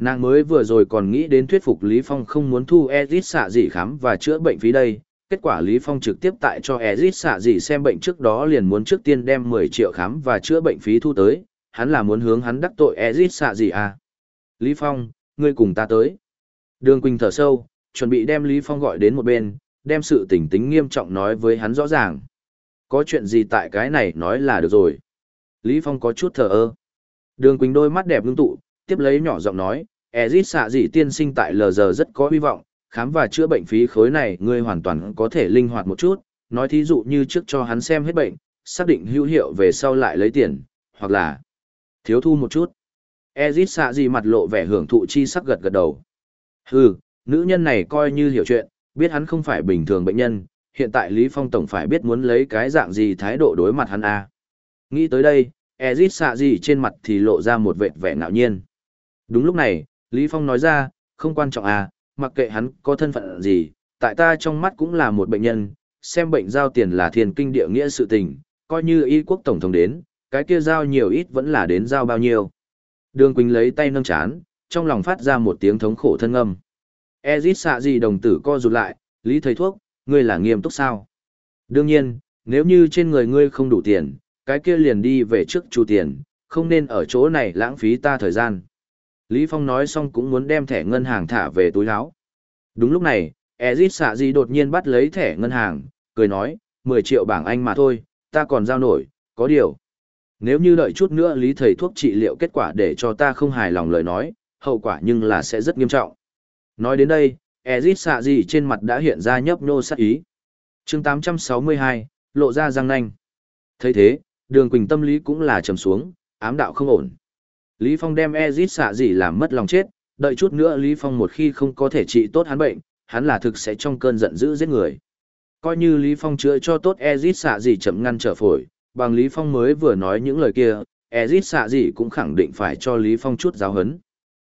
Nàng mới vừa rồi còn nghĩ đến thuyết phục Lý Phong không muốn thu Ezit xạ dị khám và chữa bệnh phí đây. Kết quả Lý Phong trực tiếp tại cho Ezit xạ dị xem bệnh trước đó liền muốn trước tiên đem 10 triệu khám và chữa bệnh phí thu tới, hắn là muốn hướng hắn đắc tội Ezit xạ dị à. Lý Phong, ngươi cùng ta tới. Đường Quỳnh thở sâu, chuẩn bị đem Lý Phong gọi đến một bên, đem sự tỉnh tính nghiêm trọng nói với hắn rõ ràng. Có chuyện gì tại cái này nói là được rồi. Lý Phong có chút thở ơ. Đường Quỳnh đôi mắt đẹp ngưng tụ, tiếp lấy nhỏ giọng nói, Ezit xạ dị tiên sinh tại lờ giờ rất có hy vọng, khám và chữa bệnh phí khối này ngươi hoàn toàn có thể linh hoạt một chút, nói thí dụ như trước cho hắn xem hết bệnh, xác định hữu hiệu về sau lại lấy tiền, hoặc là thiếu thu một chút. Ezit xạ dị mặt lộ vẻ hưởng thụ chi sắc gật gật đầu. Hừ, nữ nhân này coi như hiểu chuyện, biết hắn không phải bình thường bệnh nhân, hiện tại Lý Phong Tổng phải biết muốn lấy cái dạng gì thái độ đối mặt hắn a. Nghĩ tới đây, Ezit xạ dị trên mặt thì lộ ra một vệt vẻ ngạo nhiên. Đúng lúc này, Lý Phong nói ra, không quan trọng à, mặc kệ hắn có thân phận gì, tại ta trong mắt cũng là một bệnh nhân, xem bệnh giao tiền là thiền kinh địa nghĩa sự tình, coi như y quốc tổng thống đến, cái kia giao nhiều ít vẫn là đến giao bao nhiêu. Đường Quỳnh lấy tay nâng chán, trong lòng phát ra một tiếng thống khổ thân âm. Ezit xạ gì đồng tử co rụt lại, Lý thầy thuốc, ngươi là nghiêm túc sao? Đương nhiên, nếu như trên người ngươi không đủ tiền, cái kia liền đi về trước chu tiền, không nên ở chỗ này lãng phí ta thời gian. Lý Phong nói xong cũng muốn đem thẻ ngân hàng thả về túi áo. Đúng lúc này, Ezit xạ gì đột nhiên bắt lấy thẻ ngân hàng, cười nói, 10 triệu bảng Anh mà thôi, ta còn giao nổi, có điều. Nếu như đợi chút nữa Lý thầy thuốc trị liệu kết quả để cho ta không hài lòng lời nói, hậu quả nhưng là sẽ rất nghiêm trọng. Nói đến đây, Ezit xạ gì trên mặt đã hiện ra nhấp nhô sắc ý. chương 862, lộ ra răng nanh. thấy thế, đường quỳnh tâm lý cũng là trầm xuống, ám đạo không ổn. Lý Phong đem Ezit xạ gì làm mất lòng chết, đợi chút nữa Lý Phong một khi không có thể trị tốt hắn bệnh, hắn là thực sẽ trong cơn giận dữ giết người. Coi như Lý Phong chữa cho tốt Ezit xạ gì chậm ngăn trở phổi, bằng Lý Phong mới vừa nói những lời kia, Ezit xạ gì cũng khẳng định phải cho Lý Phong chút giáo hấn.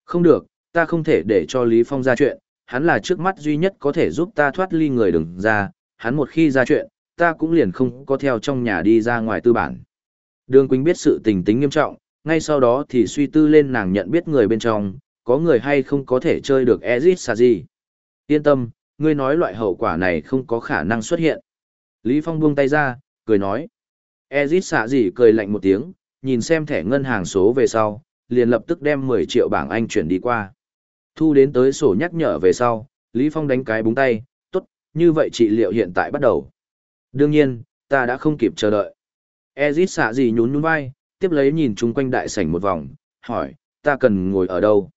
Không được, Ta không thể để cho Lý Phong ra chuyện, hắn là trước mắt duy nhất có thể giúp ta thoát ly người đừng ra, hắn một khi ra chuyện, ta cũng liền không có theo trong nhà đi ra ngoài tư bản. Đường Quỳnh biết sự tình tính nghiêm trọng, ngay sau đó thì suy tư lên nàng nhận biết người bên trong, có người hay không có thể chơi được Ezit Saji. Yên tâm, ngươi nói loại hậu quả này không có khả năng xuất hiện. Lý Phong buông tay ra, cười nói. Ezit Saji cười lạnh một tiếng, nhìn xem thẻ ngân hàng số về sau, liền lập tức đem 10 triệu bảng Anh chuyển đi qua. Thu đến tới sổ nhắc nhở về sau, Lý Phong đánh cái búng tay, tốt, như vậy trị liệu hiện tại bắt đầu. Đương nhiên, ta đã không kịp chờ đợi. Ezit xạ gì nhún nhún vai, tiếp lấy nhìn chung quanh đại sảnh một vòng, hỏi, ta cần ngồi ở đâu?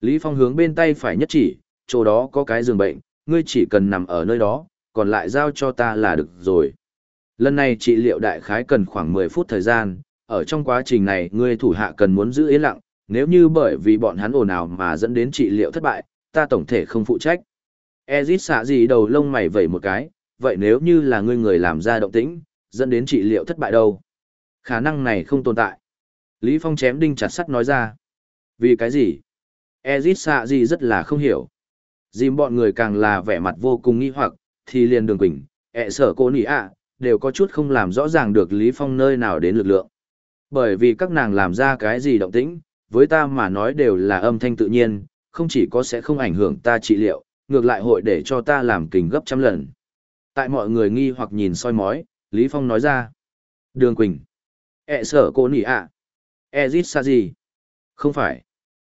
Lý Phong hướng bên tay phải nhất chỉ, chỗ đó có cái giường bệnh, ngươi chỉ cần nằm ở nơi đó, còn lại giao cho ta là được rồi. Lần này trị liệu đại khái cần khoảng 10 phút thời gian, ở trong quá trình này ngươi thủ hạ cần muốn giữ yên lặng, nếu như bởi vì bọn hắn ồn ào mà dẫn đến trị liệu thất bại, ta tổng thể không phụ trách. Ezit xạ gì đầu lông mày vẩy một cái, vậy nếu như là ngươi người làm ra động tĩnh, dẫn đến trị liệu thất bại đâu? Khả năng này không tồn tại. Lý Phong chém đinh chặt sắt nói ra. Vì cái gì? Ezit xạ gì rất là không hiểu. Dìm bọn người càng là vẻ mặt vô cùng nghi hoặc, thì liền đường quỳnh, ẹ sở cô nỉ ạ, đều có chút không làm rõ ràng được Lý Phong nơi nào đến lực lượng. Bởi vì các nàng làm ra cái gì động tĩnh, với ta mà nói đều là âm thanh tự nhiên, không chỉ có sẽ không ảnh hưởng ta trị liệu, ngược lại hội để cho ta làm kình gấp trăm lần. Tại mọi người nghi hoặc nhìn soi mói, Lý Phong nói ra. Đường Quỳnh ẹ sở cô nỉ ạ. À. Ezit sa gì? Không phải.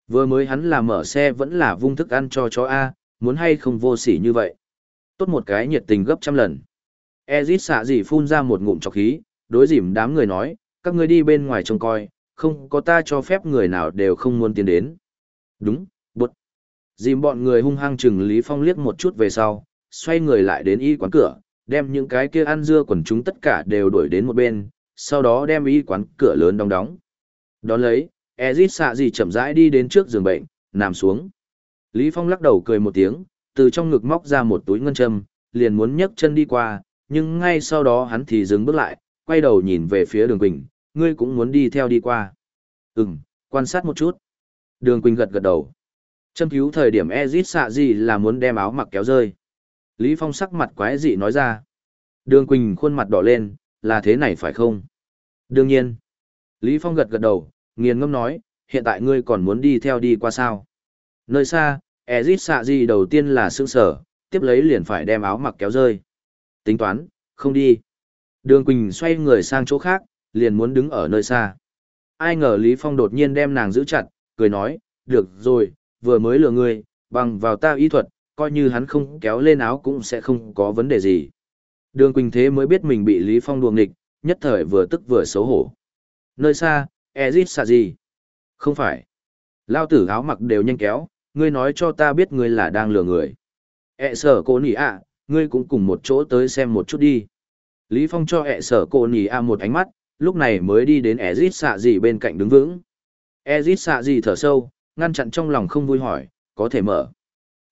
Vừa mới hắn là mở xe vẫn là vung thức ăn cho chó A, muốn hay không vô sỉ như vậy. Tốt một cái nhiệt tình gấp trăm lần. Ezit xạ gì phun ra một ngụm chọc khí, đối dìm đám người nói, các ngươi đi bên ngoài trông coi, không có ta cho phép người nào đều không muốn tiến đến. Đúng, bụt. Dìm bọn người hung hăng chừng Lý Phong liếc một chút về sau, xoay người lại đến y quán cửa, đem những cái kia ăn dưa quần chúng tất cả đều đuổi đến một bên, sau đó đem y quán cửa lớn đóng đóng. Đón lấy, Ezit xạ gì chậm rãi đi đến trước giường bệnh, nằm xuống. Lý Phong lắc đầu cười một tiếng, từ trong ngực móc ra một túi ngân châm, liền muốn nhấc chân đi qua, nhưng ngay sau đó hắn thì dừng bước lại, quay đầu nhìn về phía đường Quỳnh, ngươi cũng muốn đi theo đi qua. Ừm, quan sát một chút. Đường Quỳnh gật gật đầu. Châm cứu thời điểm Ezit xạ gì là muốn đem áo mặc kéo rơi. Lý Phong sắc mặt quái dị nói ra. Đường Quỳnh khuôn mặt đỏ lên, là thế này phải không? Đương nhiên. Lý Phong gật gật đầu, nghiền ngâm nói, hiện tại ngươi còn muốn đi theo đi qua sao? Nơi xa, Ezit xạ gì đầu tiên là sương sở, tiếp lấy liền phải đem áo mặc kéo rơi. Tính toán, không đi. Đường Quỳnh xoay người sang chỗ khác, liền muốn đứng ở nơi xa. Ai ngờ Lý Phong đột nhiên đem nàng giữ chặt, cười nói, được rồi, vừa mới lừa ngươi, bằng vào ta y thuật, coi như hắn không kéo lên áo cũng sẽ không có vấn đề gì. Đường Quỳnh Thế mới biết mình bị Lý Phong đùa nghịch, nhất thời vừa tức vừa xấu hổ. Nơi xa, Ezit xà gì? Không phải. Lao tử áo mặc đều nhanh kéo, ngươi nói cho ta biết ngươi là đang lừa người. E sở cô nỉ ạ, ngươi cũng cùng một chỗ tới xem một chút đi. Lý Phong cho ẹ sở cô nỉ a một ánh mắt, lúc này mới đi đến Ezit xạ gì bên cạnh đứng vững. Ezit xạ gì thở sâu, ngăn chặn trong lòng không vui hỏi, có thể mở.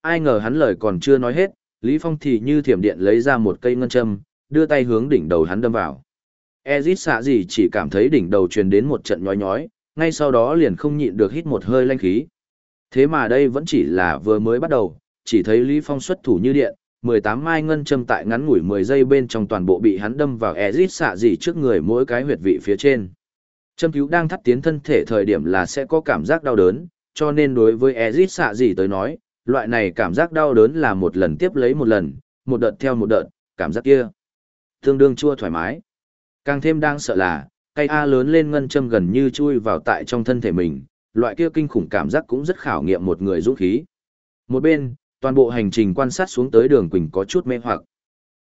Ai ngờ hắn lời còn chưa nói hết, Lý Phong thì như thiểm điện lấy ra một cây ngân châm, đưa tay hướng đỉnh đầu hắn đâm vào. Ezit xạ gì chỉ cảm thấy đỉnh đầu truyền đến một trận nhói nhói, ngay sau đó liền không nhịn được hít một hơi lanh khí. Thế mà đây vẫn chỉ là vừa mới bắt đầu, chỉ thấy Lý Phong xuất thủ như điện, 18 mai ngân châm tại ngắn ngủi 10 giây bên trong toàn bộ bị hắn đâm vào Ezit xạ gì trước người mỗi cái huyệt vị phía trên. Châm cứu đang thắt tiến thân thể thời điểm là sẽ có cảm giác đau đớn, cho nên đối với Ezit xạ gì tới nói, loại này cảm giác đau đớn là một lần tiếp lấy một lần, một đợt theo một đợt, cảm giác kia. Tương đương chua thoải mái. Càng thêm đang sợ là, cây A lớn lên ngân châm gần như chui vào tại trong thân thể mình, loại kia kinh khủng cảm giác cũng rất khảo nghiệm một người dũng khí. Một bên, toàn bộ hành trình quan sát xuống tới đường Quỳnh có chút mê hoặc.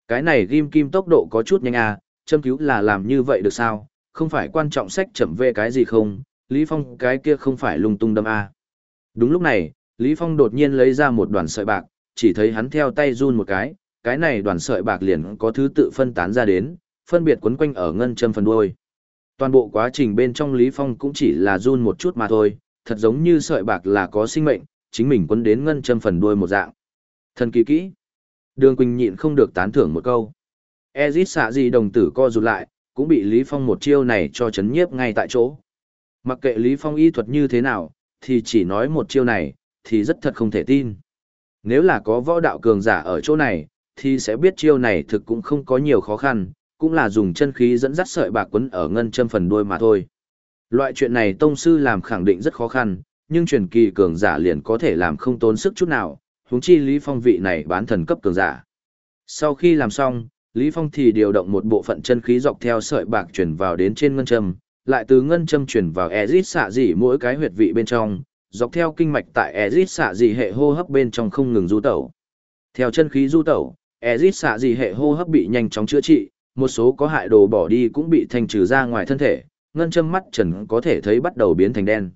Cái này ghim kim tốc độ có chút nhanh à, châm cứu là làm như vậy được sao, không phải quan trọng sách chậm về cái gì không, Lý Phong cái kia không phải lung tung đâm à. Đúng lúc này, Lý Phong đột nhiên lấy ra một đoàn sợi bạc, chỉ thấy hắn theo tay run một cái, cái này đoàn sợi bạc liền có thứ tự phân tán ra đến, phân biệt quấn quanh ở ngân châm phần đuôi. Toàn bộ quá trình bên trong Lý Phong cũng chỉ là run một chút mà thôi, thật giống như sợi bạc là có sinh mệnh, chính mình quấn đến ngân châm phần đuôi một dạng. Thần kỳ kỹ. Đường Quỳnh nhịn không được tán thưởng một câu. Ezit xạ gì đồng tử co rụt lại, cũng bị Lý Phong một chiêu này cho chấn nhiếp ngay tại chỗ. Mặc kệ Lý Phong y thuật như thế nào, thì chỉ nói một chiêu này, thì rất thật không thể tin. Nếu là có võ đạo cường giả ở chỗ này, thì sẽ biết chiêu này thực cũng không có nhiều khó khăn, cũng là dùng chân khí dẫn dắt sợi bạc quấn ở ngân châm phần đuôi mà thôi. Loại chuyện này tông sư làm khẳng định rất khó khăn, nhưng truyền kỳ cường giả liền có thể làm không tốn sức chút nào, huống chi Lý Phong vị này bán thần cấp cường giả. Sau khi làm xong, Lý Phong thì điều động một bộ phận chân khí dọc theo sợi bạc chuyển vào đến trên ngân châm, lại từ ngân châm chuyển vào Ezit xạ dị mỗi cái huyệt vị bên trong, dọc theo kinh mạch tại Ezit xạ dị hệ hô hấp bên trong không ngừng du tẩu. Theo chân khí du tẩu, Ezit xạ dị hệ hô hấp bị nhanh chóng chữa trị, một số có hại đồ bỏ đi cũng bị thanh trừ ra ngoài thân thể, ngân châm mắt trần có thể thấy bắt đầu biến thành đen.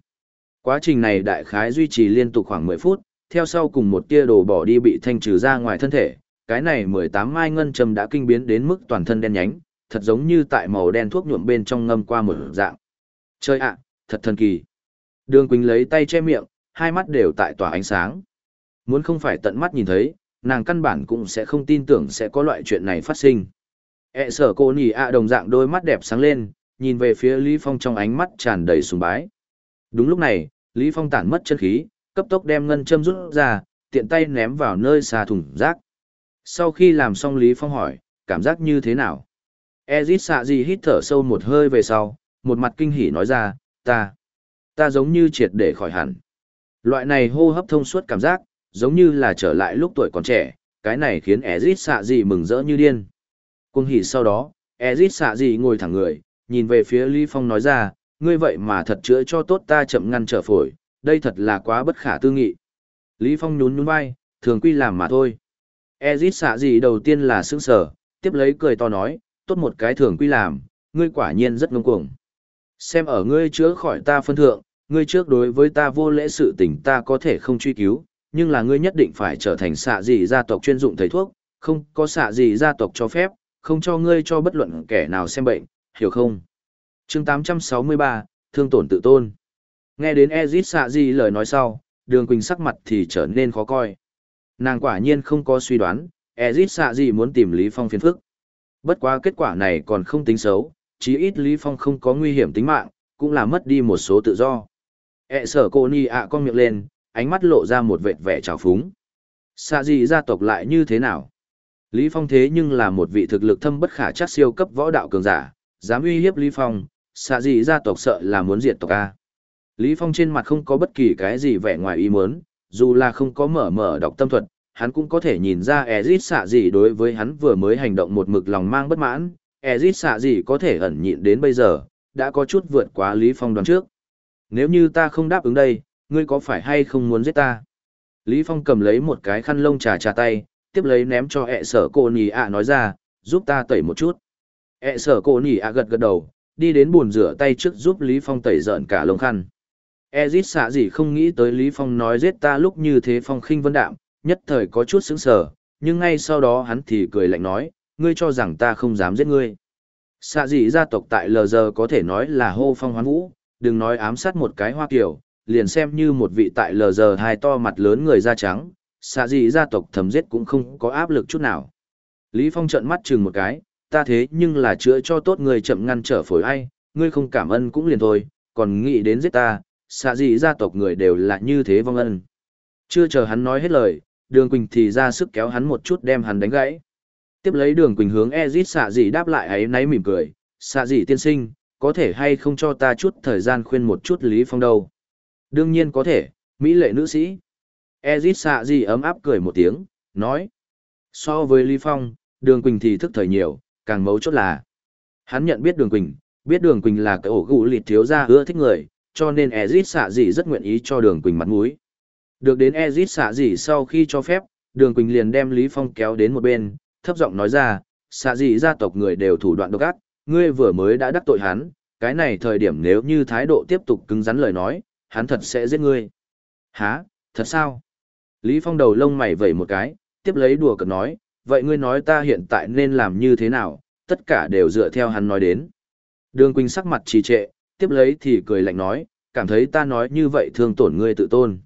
Quá trình này đại khái duy trì liên tục khoảng 10 phút, theo sau cùng một tia đồ bỏ đi bị thanh trừ ra ngoài thân thể, cái này 18 mai ngân châm đã kinh biến đến mức toàn thân đen nhánh, thật giống như tại màu đen thuốc nhuộm bên trong ngâm qua một dạng. Chơi ạ, thật thần kỳ. Đường Quỳnh lấy tay che miệng, hai mắt đều tại tỏa ánh sáng. Muốn không phải tận mắt nhìn thấy, nàng căn bản cũng sẽ không tin tưởng sẽ có loại chuyện này phát sinh. E sở cô nhì ạ đồng dạng đôi mắt đẹp sáng lên, nhìn về phía Lý Phong trong ánh mắt tràn đầy sùng bái. Đúng lúc này, Lý Phong tản mất chân khí, cấp tốc đem ngân châm rút ra, tiện tay ném vào nơi xà thùng rác. Sau khi làm xong Lý Phong hỏi, cảm giác như thế nào? Ezit xạ gì hít thở sâu một hơi về sau, một mặt kinh hỉ nói ra, ta, ta giống như triệt để khỏi hẳn. Loại này hô hấp thông suốt cảm giác, giống như là trở lại lúc tuổi còn trẻ, cái này khiến Ezit xạ gì mừng rỡ như điên. Cung hỉ sau đó, Ezit xạ gì ngồi thẳng người, nhìn về phía Lý Phong nói ra, ngươi vậy mà thật chữa cho tốt ta chậm ngăn trở phổi, đây thật là quá bất khả tư nghị. Lý Phong nhún nhún vai, thường quy làm mà thôi. Ezit xạ gì đầu tiên là sững sờ, tiếp lấy cười to nói, tốt một cái thường quy làm, ngươi quả nhiên rất ngông cuồng. Xem ở ngươi chữa khỏi ta phân thượng, ngươi trước đối với ta vô lễ sự tình ta có thể không truy cứu, nhưng là ngươi nhất định phải trở thành xạ dị gia tộc chuyên dụng thầy thuốc, không có xạ dị gia tộc cho phép, không cho ngươi cho bất luận kẻ nào xem bệnh, hiểu không? chương 863, thương tổn tự tôn. Nghe đến Ezit xạ dị lời nói sau, đường quỳnh sắc mặt thì trở nên khó coi. Nàng quả nhiên không có suy đoán, Ezit xạ dị muốn tìm Lý Phong phiền phức. Bất quá kết quả này còn không tính xấu, chí ít Lý Phong không có nguy hiểm tính mạng, cũng là mất đi một số tự do. E sở cô ni ạ con miệng lên, ánh mắt lộ ra một vệt vẻ trào phúng. Xạ gì gia tộc lại như thế nào? Lý Phong thế nhưng là một vị thực lực thâm bất khả chắc siêu cấp võ đạo cường giả, dám uy hiếp Lý Phong, xạ gì gia tộc sợ là muốn diệt tộc A. Lý Phong trên mặt không có bất kỳ cái gì vẻ ngoài ý muốn, dù là không có mở mở đọc tâm thuật, hắn cũng có thể nhìn ra Ezit xạ gì đối với hắn vừa mới hành động một mực lòng mang bất mãn, Ezit xạ gì có thể ẩn nhịn đến bây giờ, đã có chút vượt quá Lý Phong đoán trước. Nếu như ta không đáp ứng đây, ngươi có phải hay không muốn giết ta? Lý Phong cầm lấy một cái khăn lông trà trà tay, tiếp lấy ném cho ẹ sở cô nì ạ nói ra, giúp ta tẩy một chút. ẹ sở cô nì ạ gật gật đầu, đi đến bồn rửa tay trước giúp Lý Phong tẩy giận cả lông khăn. Ezit xạ gì không nghĩ tới Lý Phong nói giết ta lúc như thế phong khinh vân đạm, nhất thời có chút sững sờ, nhưng ngay sau đó hắn thì cười lạnh nói, ngươi cho rằng ta không dám giết ngươi. Xạ dị gia tộc tại lờ giờ có thể nói là hô phong hoán vũ, đừng nói ám sát một cái hoa kiểu, liền xem như một vị tại lờ giờ hai to mặt lớn người da trắng, xạ dị gia tộc thầm giết cũng không có áp lực chút nào. Lý Phong trợn mắt chừng một cái, ta thế nhưng là chữa cho tốt người chậm ngăn trở phổi ai, ngươi không cảm ơn cũng liền thôi, còn nghĩ đến giết ta, xạ dị gia tộc người đều là như thế vong ân. Chưa chờ hắn nói hết lời, đường quỳnh thì ra sức kéo hắn một chút đem hắn đánh gãy tiếp lấy đường quỳnh hướng ezit xạ dị đáp lại ấy náy mỉm cười xạ dị tiên sinh có thể hay không cho ta chút thời gian khuyên một chút lý phong đâu? Đương nhiên có thể mỹ lệ nữ sĩ. Ezit xạ dị ấm áp cười một tiếng nói so với lý phong đường quỳnh thì thức thời nhiều càng mấu chốt là hắn nhận biết đường quỳnh biết đường quỳnh là cái ổ gụ lịt thiếu gia ưa thích người cho nên ezit xạ dị rất nguyện ý cho đường quỳnh mặt mũi. Được đến Ezit xạ gì sau khi cho phép, Đường Quỳnh liền đem Lý Phong kéo đến một bên, thấp giọng nói ra, xạ gì gia tộc người đều thủ đoạn độc ác, ngươi vừa mới đã đắc tội hắn, cái này thời điểm nếu như thái độ tiếp tục cứng rắn lời nói, hắn thật sẽ giết ngươi. Hả, thật sao? Lý Phong đầu lông mày vẩy một cái, tiếp lấy đùa cợt nói, vậy ngươi nói ta hiện tại nên làm như thế nào, tất cả đều dựa theo hắn nói đến. Đường Quỳnh sắc mặt trì trệ, tiếp lấy thì cười lạnh nói, cảm thấy ta nói như vậy thương tổn ngươi tự tôn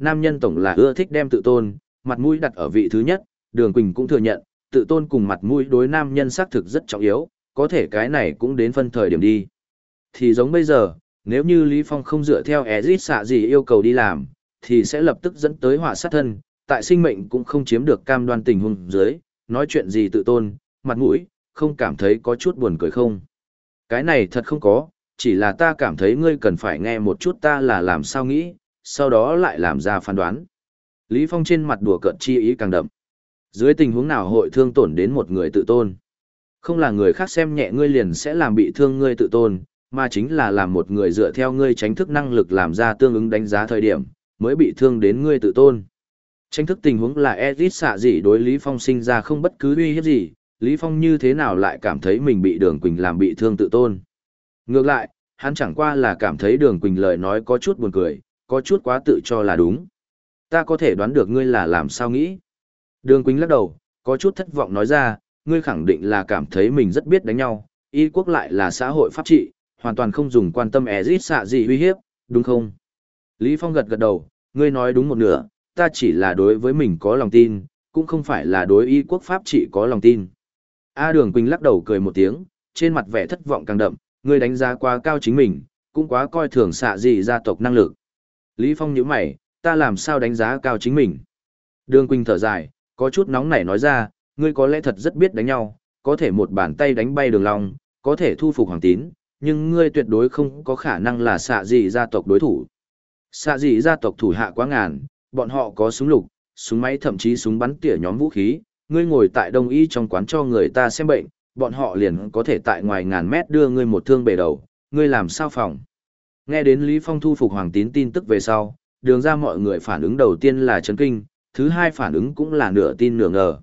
nam nhân tổng là ưa thích đem tự tôn, mặt mũi đặt ở vị thứ nhất, Đường Quỳnh cũng thừa nhận, tự tôn cùng mặt mũi đối nam nhân xác thực rất trọng yếu, có thể cái này cũng đến phân thời điểm đi. Thì giống bây giờ, nếu như Lý Phong không dựa theo Ezit xạ gì yêu cầu đi làm, thì sẽ lập tức dẫn tới họa sát thân, tại sinh mệnh cũng không chiếm được cam đoan tình huống dưới, nói chuyện gì tự tôn, mặt mũi, không cảm thấy có chút buồn cười không. Cái này thật không có, chỉ là ta cảm thấy ngươi cần phải nghe một chút ta là làm sao nghĩ, sau đó lại làm ra phán đoán. Lý Phong trên mặt đùa cợt chi ý càng đậm. Dưới tình huống nào hội thương tổn đến một người tự tôn? Không là người khác xem nhẹ ngươi liền sẽ làm bị thương ngươi tự tôn, mà chính là làm một người dựa theo ngươi tránh thức năng lực làm ra tương ứng đánh giá thời điểm, mới bị thương đến ngươi tự tôn. Tranh thức tình huống là Ezit xạ gì đối Lý Phong sinh ra không bất cứ uy hiếp gì, Lý Phong như thế nào lại cảm thấy mình bị Đường Quỳnh làm bị thương tự tôn. Ngược lại, hắn chẳng qua là cảm thấy Đường Quỳnh lời nói có chút buồn cười, có chút quá tự cho là đúng. Ta có thể đoán được ngươi là làm sao nghĩ. Đường Quỳnh lắc đầu, có chút thất vọng nói ra, ngươi khẳng định là cảm thấy mình rất biết đánh nhau, y quốc lại là xã hội pháp trị, hoàn toàn không dùng quan tâm Ezit xạ gì uy hiếp, đúng không? Lý Phong gật gật đầu, ngươi nói đúng một nửa, ta chỉ là đối với mình có lòng tin, cũng không phải là đối y quốc pháp trị có lòng tin. A Đường Quỳnh lắc đầu cười một tiếng, trên mặt vẻ thất vọng càng đậm, ngươi đánh giá quá cao chính mình, cũng quá coi thường xạ gì gia tộc năng lực. Lý Phong nhíu mày, ta làm sao đánh giá cao chính mình? Đường Quỳnh thở dài, có chút nóng nảy nói ra, ngươi có lẽ thật rất biết đánh nhau, có thể một bàn tay đánh bay đường long, có thể thu phục hoàng tín, nhưng ngươi tuyệt đối không có khả năng là xạ dị gia tộc đối thủ. Xạ dị gia tộc thủ hạ quá ngàn, bọn họ có súng lục, súng máy thậm chí súng bắn tỉa nhóm vũ khí, ngươi ngồi tại đông y trong quán cho người ta xem bệnh, bọn họ liền có thể tại ngoài ngàn mét đưa ngươi một thương bể đầu, ngươi làm sao phòng. Nghe đến Lý Phong thu phục hoàng tín tin tức về sau, đường ra mọi người phản ứng đầu tiên là chấn kinh, thứ hai phản ứng cũng là nửa tin nửa ngờ.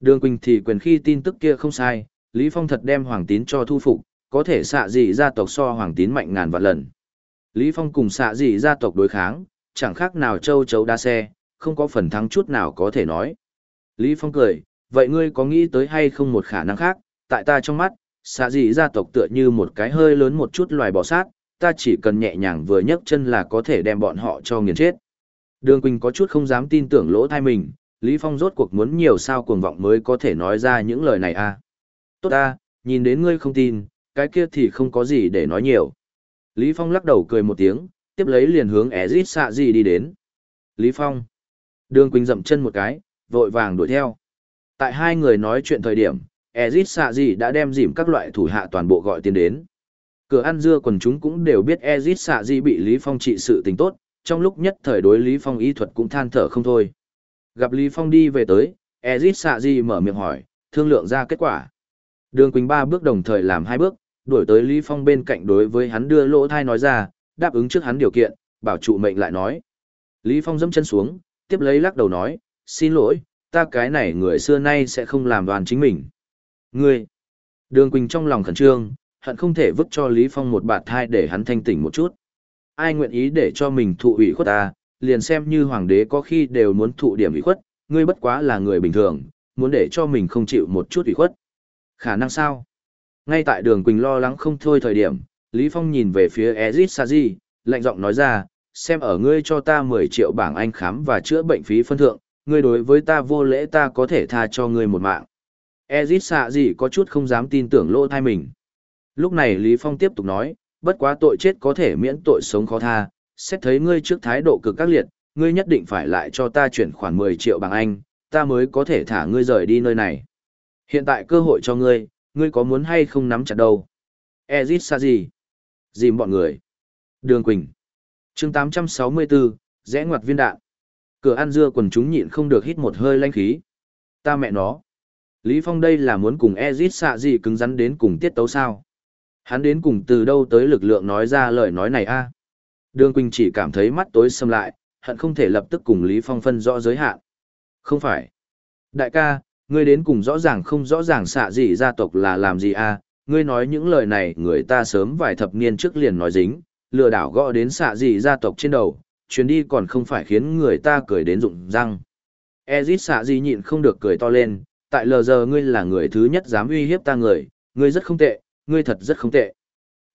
Đường Quỳnh thì quyền khi tin tức kia không sai, Lý Phong thật đem hoàng tín cho thu phục, có thể xạ dị gia tộc so hoàng tín mạnh ngàn vạn lần. Lý Phong cùng xạ dị gia tộc đối kháng, chẳng khác nào châu chấu đa xe, không có phần thắng chút nào có thể nói. Lý Phong cười, vậy ngươi có nghĩ tới hay không một khả năng khác, tại ta trong mắt, xạ dị gia tộc tựa như một cái hơi lớn một chút loài bò sát, ta chỉ cần nhẹ nhàng vừa nhấc chân là có thể đem bọn họ cho nghiền chết. Đường Quỳnh có chút không dám tin tưởng lỗ thai mình, Lý Phong rốt cuộc muốn nhiều sao cuồng vọng mới có thể nói ra những lời này à. Tốt ta, nhìn đến ngươi không tin, cái kia thì không có gì để nói nhiều. Lý Phong lắc đầu cười một tiếng, tiếp lấy liền hướng Ezit xạ gì đi đến. Lý Phong. Đường Quỳnh dậm chân một cái, vội vàng đuổi theo. Tại hai người nói chuyện thời điểm, Ezit xạ gì đã đem dìm các loại thủ hạ toàn bộ gọi tiền đến. Cửa ăn dưa quần chúng cũng đều biết Ezit xạ gì bị Lý Phong trị sự tình tốt, trong lúc nhất thời đối Lý Phong y thuật cũng than thở không thôi. Gặp Lý Phong đi về tới, Ezit xạ Di mở miệng hỏi, thương lượng ra kết quả. Đường Quỳnh ba bước đồng thời làm hai bước, đuổi tới Lý Phong bên cạnh đối với hắn đưa lỗ thai nói ra, đáp ứng trước hắn điều kiện, bảo trụ mệnh lại nói. Lý Phong dẫm chân xuống, tiếp lấy lắc đầu nói, xin lỗi, ta cái này người xưa nay sẽ không làm đoàn chính mình. Ngươi! Đường Quỳnh trong lòng khẩn trương, hận không thể vứt cho Lý Phong một bạt thai để hắn thanh tỉnh một chút. Ai nguyện ý để cho mình thụ ủy khuất ta, liền xem như hoàng đế có khi đều muốn thụ điểm ủy khuất, ngươi bất quá là người bình thường, muốn để cho mình không chịu một chút ủy khuất. Khả năng sao? Ngay tại đường Quỳnh lo lắng không thôi thời điểm, Lý Phong nhìn về phía Ezit Saji, lạnh giọng nói ra, xem ở ngươi cho ta 10 triệu bảng Anh khám và chữa bệnh phí phân thượng, ngươi đối với ta vô lễ ta có thể tha cho ngươi một mạng. Ezit Saji có chút không dám tin tưởng lỗ thai mình. Lúc này Lý Phong tiếp tục nói, bất quá tội chết có thể miễn tội sống khó tha, xét thấy ngươi trước thái độ cực các liệt, ngươi nhất định phải lại cho ta chuyển khoản 10 triệu bảng Anh, ta mới có thể thả ngươi rời đi nơi này. Hiện tại cơ hội cho ngươi, ngươi có muốn hay không nắm chặt đâu? Ezit gì? Dìm bọn người. Đường Quỳnh. chương 864, rẽ ngoặt viên đạn. Cửa ăn dưa quần chúng nhịn không được hít một hơi lanh khí. Ta mẹ nó. Lý Phong đây là muốn cùng Ezit gì cứng rắn đến cùng tiết tấu sao? Hắn đến cùng từ đâu tới lực lượng nói ra lời nói này a? Đường Quỳnh chỉ cảm thấy mắt tối sầm lại, hận không thể lập tức cùng Lý Phong phân rõ giới hạn. Không phải. Đại ca, ngươi đến cùng rõ ràng không rõ ràng xạ gì gia tộc là làm gì à, ngươi nói những lời này người ta sớm vài thập niên trước liền nói dính, lừa đảo gõ đến xạ gì gia tộc trên đầu, chuyến đi còn không phải khiến người ta cười đến rụng răng. Ezit xạ gì nhịn không được cười to lên, tại lờ giờ ngươi là người thứ nhất dám uy hiếp ta người, ngươi rất không tệ, ngươi thật rất không tệ.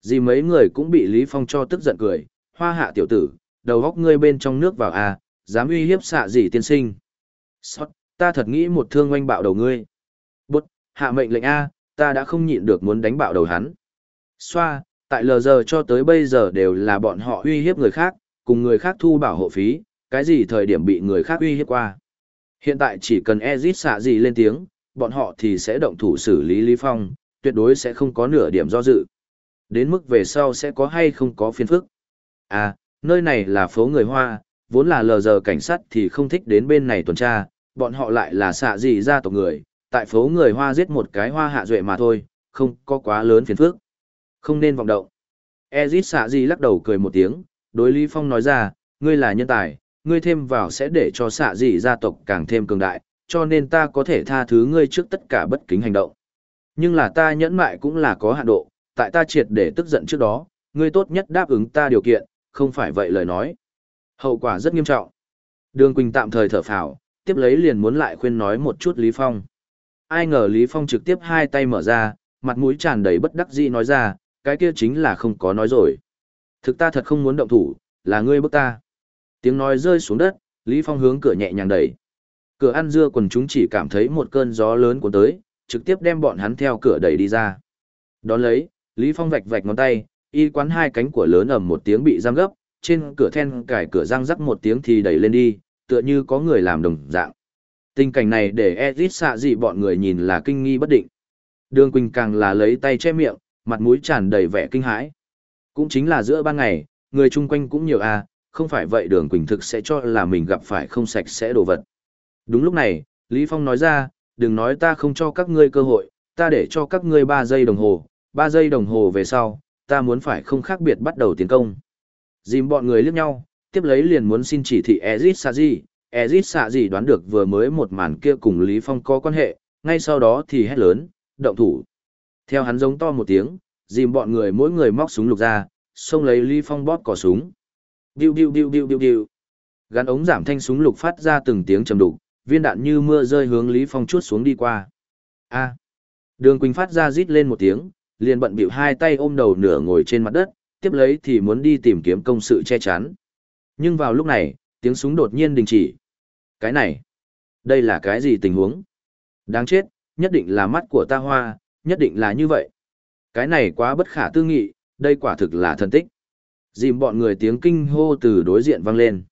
Gì mấy người cũng bị Lý Phong cho tức giận cười, hoa hạ tiểu tử, đầu góc ngươi bên trong nước vào à, dám uy hiếp xạ gì tiên sinh. Sót, ta thật nghĩ một thương oanh bạo đầu ngươi. Bút, hạ mệnh lệnh A, ta đã không nhịn được muốn đánh bạo đầu hắn. Xoa, tại lờ giờ cho tới bây giờ đều là bọn họ uy hiếp người khác, cùng người khác thu bảo hộ phí, cái gì thời điểm bị người khác uy hiếp qua. Hiện tại chỉ cần Ezit xạ gì lên tiếng, bọn họ thì sẽ động thủ xử lý Lý Phong, tuyệt đối sẽ không có nửa điểm do dự. Đến mức về sau sẽ có hay không có phiền phức. À, nơi này là phố người Hoa, vốn là lờ giờ cảnh sát thì không thích đến bên này tuần tra, bọn họ lại là xạ gì gia tộc người, tại phố người Hoa giết một cái hoa hạ duệ mà thôi, không có quá lớn phiền phức. Không nên vọng động. Ezit xạ gì lắc đầu cười một tiếng, đối Lý Phong nói ra, ngươi là nhân tài, ngươi thêm vào sẽ để cho xạ dị gia tộc càng thêm cường đại, cho nên ta có thể tha thứ ngươi trước tất cả bất kính hành động. Nhưng là ta nhẫn mại cũng là có hạn độ, tại ta triệt để tức giận trước đó, ngươi tốt nhất đáp ứng ta điều kiện, không phải vậy lời nói. Hậu quả rất nghiêm trọng. Đường Quỳnh tạm thời thở phào, tiếp lấy liền muốn lại khuyên nói một chút Lý Phong. Ai ngờ Lý Phong trực tiếp hai tay mở ra, mặt mũi tràn đầy bất đắc dĩ nói ra, cái kia chính là không có nói rồi. Thực ta thật không muốn động thủ, là ngươi bức ta. Tiếng nói rơi xuống đất, Lý Phong hướng cửa nhẹ nhàng đẩy. Cửa ăn dưa quần chúng chỉ cảm thấy một cơn gió lớn cuốn tới, trực tiếp đem bọn hắn theo cửa đẩy đi ra. Đón lấy, Lý Phong vạch vạch ngón tay, y quán hai cánh của lớn ầm một tiếng bị giam gấp, trên cửa then cải cửa răng rắc một tiếng thì đẩy lên đi, tựa như có người làm đồng dạng. Tình cảnh này để Edith xạ dị bọn người nhìn là kinh nghi bất định. Đường Quỳnh càng là lấy tay che miệng, mặt mũi tràn đầy vẻ kinh hãi. Cũng chính là giữa ban ngày, người chung quanh cũng nhiều à, không phải vậy đường Quỳnh thực sẽ cho là mình gặp phải không sạch sẽ đồ vật. Đúng lúc này, Lý Phong nói ra, đừng nói ta không cho các ngươi cơ hội, ta để cho các ngươi 3 giây đồng hồ, 3 giây đồng hồ về sau, ta muốn phải không khác biệt bắt đầu tiến công. Dìm bọn người liếc nhau, tiếp lấy liền muốn xin chỉ thị Ezit Saji, Ezit Saji đoán được vừa mới một màn kia cùng Lý Phong có quan hệ, ngay sau đó thì hét lớn, động thủ. Theo hắn giống to một tiếng, dìm bọn người mỗi người móc súng lục ra, xông lấy Lý Phong bóp cò súng. Biu biu biu biu biu biu. Gắn ống giảm thanh súng lục phát ra từng tiếng trầm đục, viên đạn như mưa rơi hướng Lý Phong chuốt xuống đi qua. A. Đường Quỳnh phát ra rít lên một tiếng, liền bận bịu hai tay ôm đầu nửa ngồi trên mặt đất, tiếp lấy thì muốn đi tìm kiếm công sự che chắn. Nhưng vào lúc này, tiếng súng đột nhiên đình chỉ. Cái này, đây là cái gì tình huống? Đáng chết, nhất định là mắt của ta hoa, nhất định là như vậy. Cái này quá bất khả tư nghị, đây quả thực là thần tích. Dìm bọn người tiếng kinh hô từ đối diện vang lên.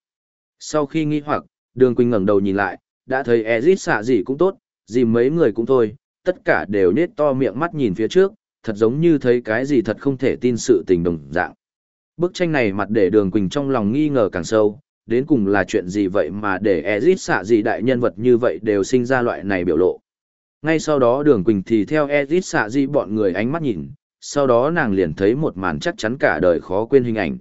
Sau khi nghi hoặc, đường Quỳnh ngẩng đầu nhìn lại, đã thấy Ezit xạ gì cũng tốt, dìm mấy người cũng thôi, tất cả đều nết to miệng mắt nhìn phía trước, thật giống như thấy cái gì thật không thể tin sự tình đồng dạng. Bức tranh này mặt để đường Quỳnh trong lòng nghi ngờ càng sâu, đến cùng là chuyện gì vậy mà để Ezit xạ gì đại nhân vật như vậy đều sinh ra loại này biểu lộ. Ngay sau đó đường Quỳnh thì theo Ezit xạ gì bọn người ánh mắt nhìn, sau đó nàng liền thấy một màn chắc chắn cả đời khó quên hình ảnh.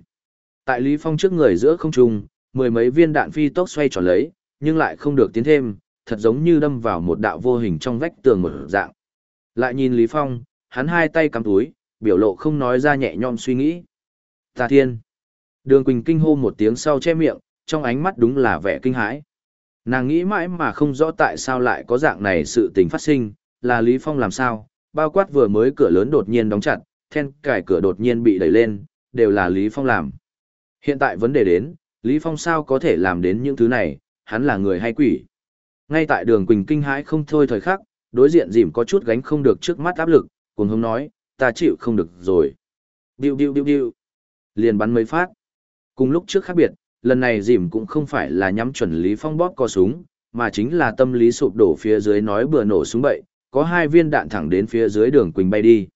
Tại Lý Phong trước người giữa không trung, mười mấy viên đạn phi tốc xoay tròn lấy, nhưng lại không được tiến thêm, thật giống như đâm vào một đạo vô hình trong vách tường một dạng. Lại nhìn Lý Phong, hắn hai tay cắm túi, biểu lộ không nói ra nhẹ nhõm suy nghĩ. Ta thiên! Đường Quỳnh kinh hô một tiếng sau che miệng, trong ánh mắt đúng là vẻ kinh hãi. Nàng nghĩ mãi mà không rõ tại sao lại có dạng này sự tình phát sinh, là Lý Phong làm sao, bao quát vừa mới cửa lớn đột nhiên đóng chặt, then cài cửa đột nhiên bị đẩy lên, đều là Lý Phong làm. Hiện tại vấn đề đến, Lý Phong sao có thể làm đến những thứ này, hắn là người hay quỷ. Ngay tại đường Quỳnh kinh hãi không thôi thời khắc, đối diện dìm có chút gánh không được trước mắt áp lực, cùng hống nói, ta chịu không được rồi. Điu điu điu điu. Liền bắn mấy phát. Cùng lúc trước khác biệt, lần này dìm cũng không phải là nhắm chuẩn Lý Phong bóp co súng, mà chính là tâm lý sụp đổ phía dưới nói bừa nổ súng bậy, có hai viên đạn thẳng đến phía dưới đường Quỳnh bay đi.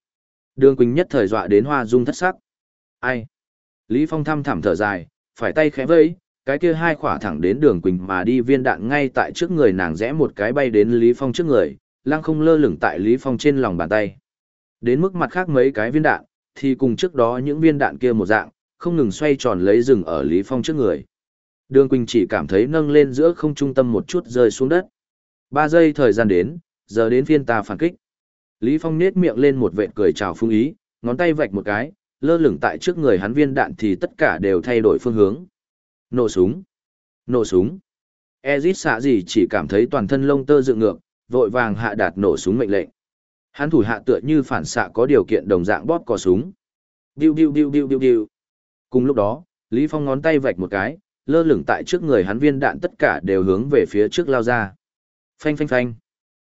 Đường Quỳnh nhất thời dọa đến hoa dung thất sắc. Ai? Lý Phong thăm thẳm thở dài, phải tay khẽ vẫy, cái kia hai khỏa thẳng đến đường Quỳnh mà đi viên đạn ngay tại trước người nàng rẽ một cái bay đến Lý Phong trước người, lăng không lơ lửng tại Lý Phong trên lòng bàn tay. Đến mức mặt khác mấy cái viên đạn, thì cùng trước đó những viên đạn kia một dạng, không ngừng xoay tròn lấy rừng ở Lý Phong trước người. Đường Quỳnh chỉ cảm thấy nâng lên giữa không trung tâm một chút rơi xuống đất. Ba giây thời gian đến, giờ đến phiên ta phản kích. Lý Phong nết miệng lên một vệt cười chào phương ý, ngón tay vạch một cái, lơ lửng tại trước người hắn viên đạn thì tất cả đều thay đổi phương hướng. Nổ súng! Nổ súng! Ezit xạ gì chỉ cảm thấy toàn thân lông tơ dựng ngược, vội vàng hạ đạt nổ súng mệnh lệnh. Hắn thủ hạ tựa như phản xạ có điều kiện đồng dạng bóp cò súng. Điu điu điu điu điu điu. Cùng lúc đó, Lý Phong ngón tay vạch một cái, lơ lửng tại trước người hắn viên đạn tất cả đều hướng về phía trước lao ra. Phanh phanh phanh.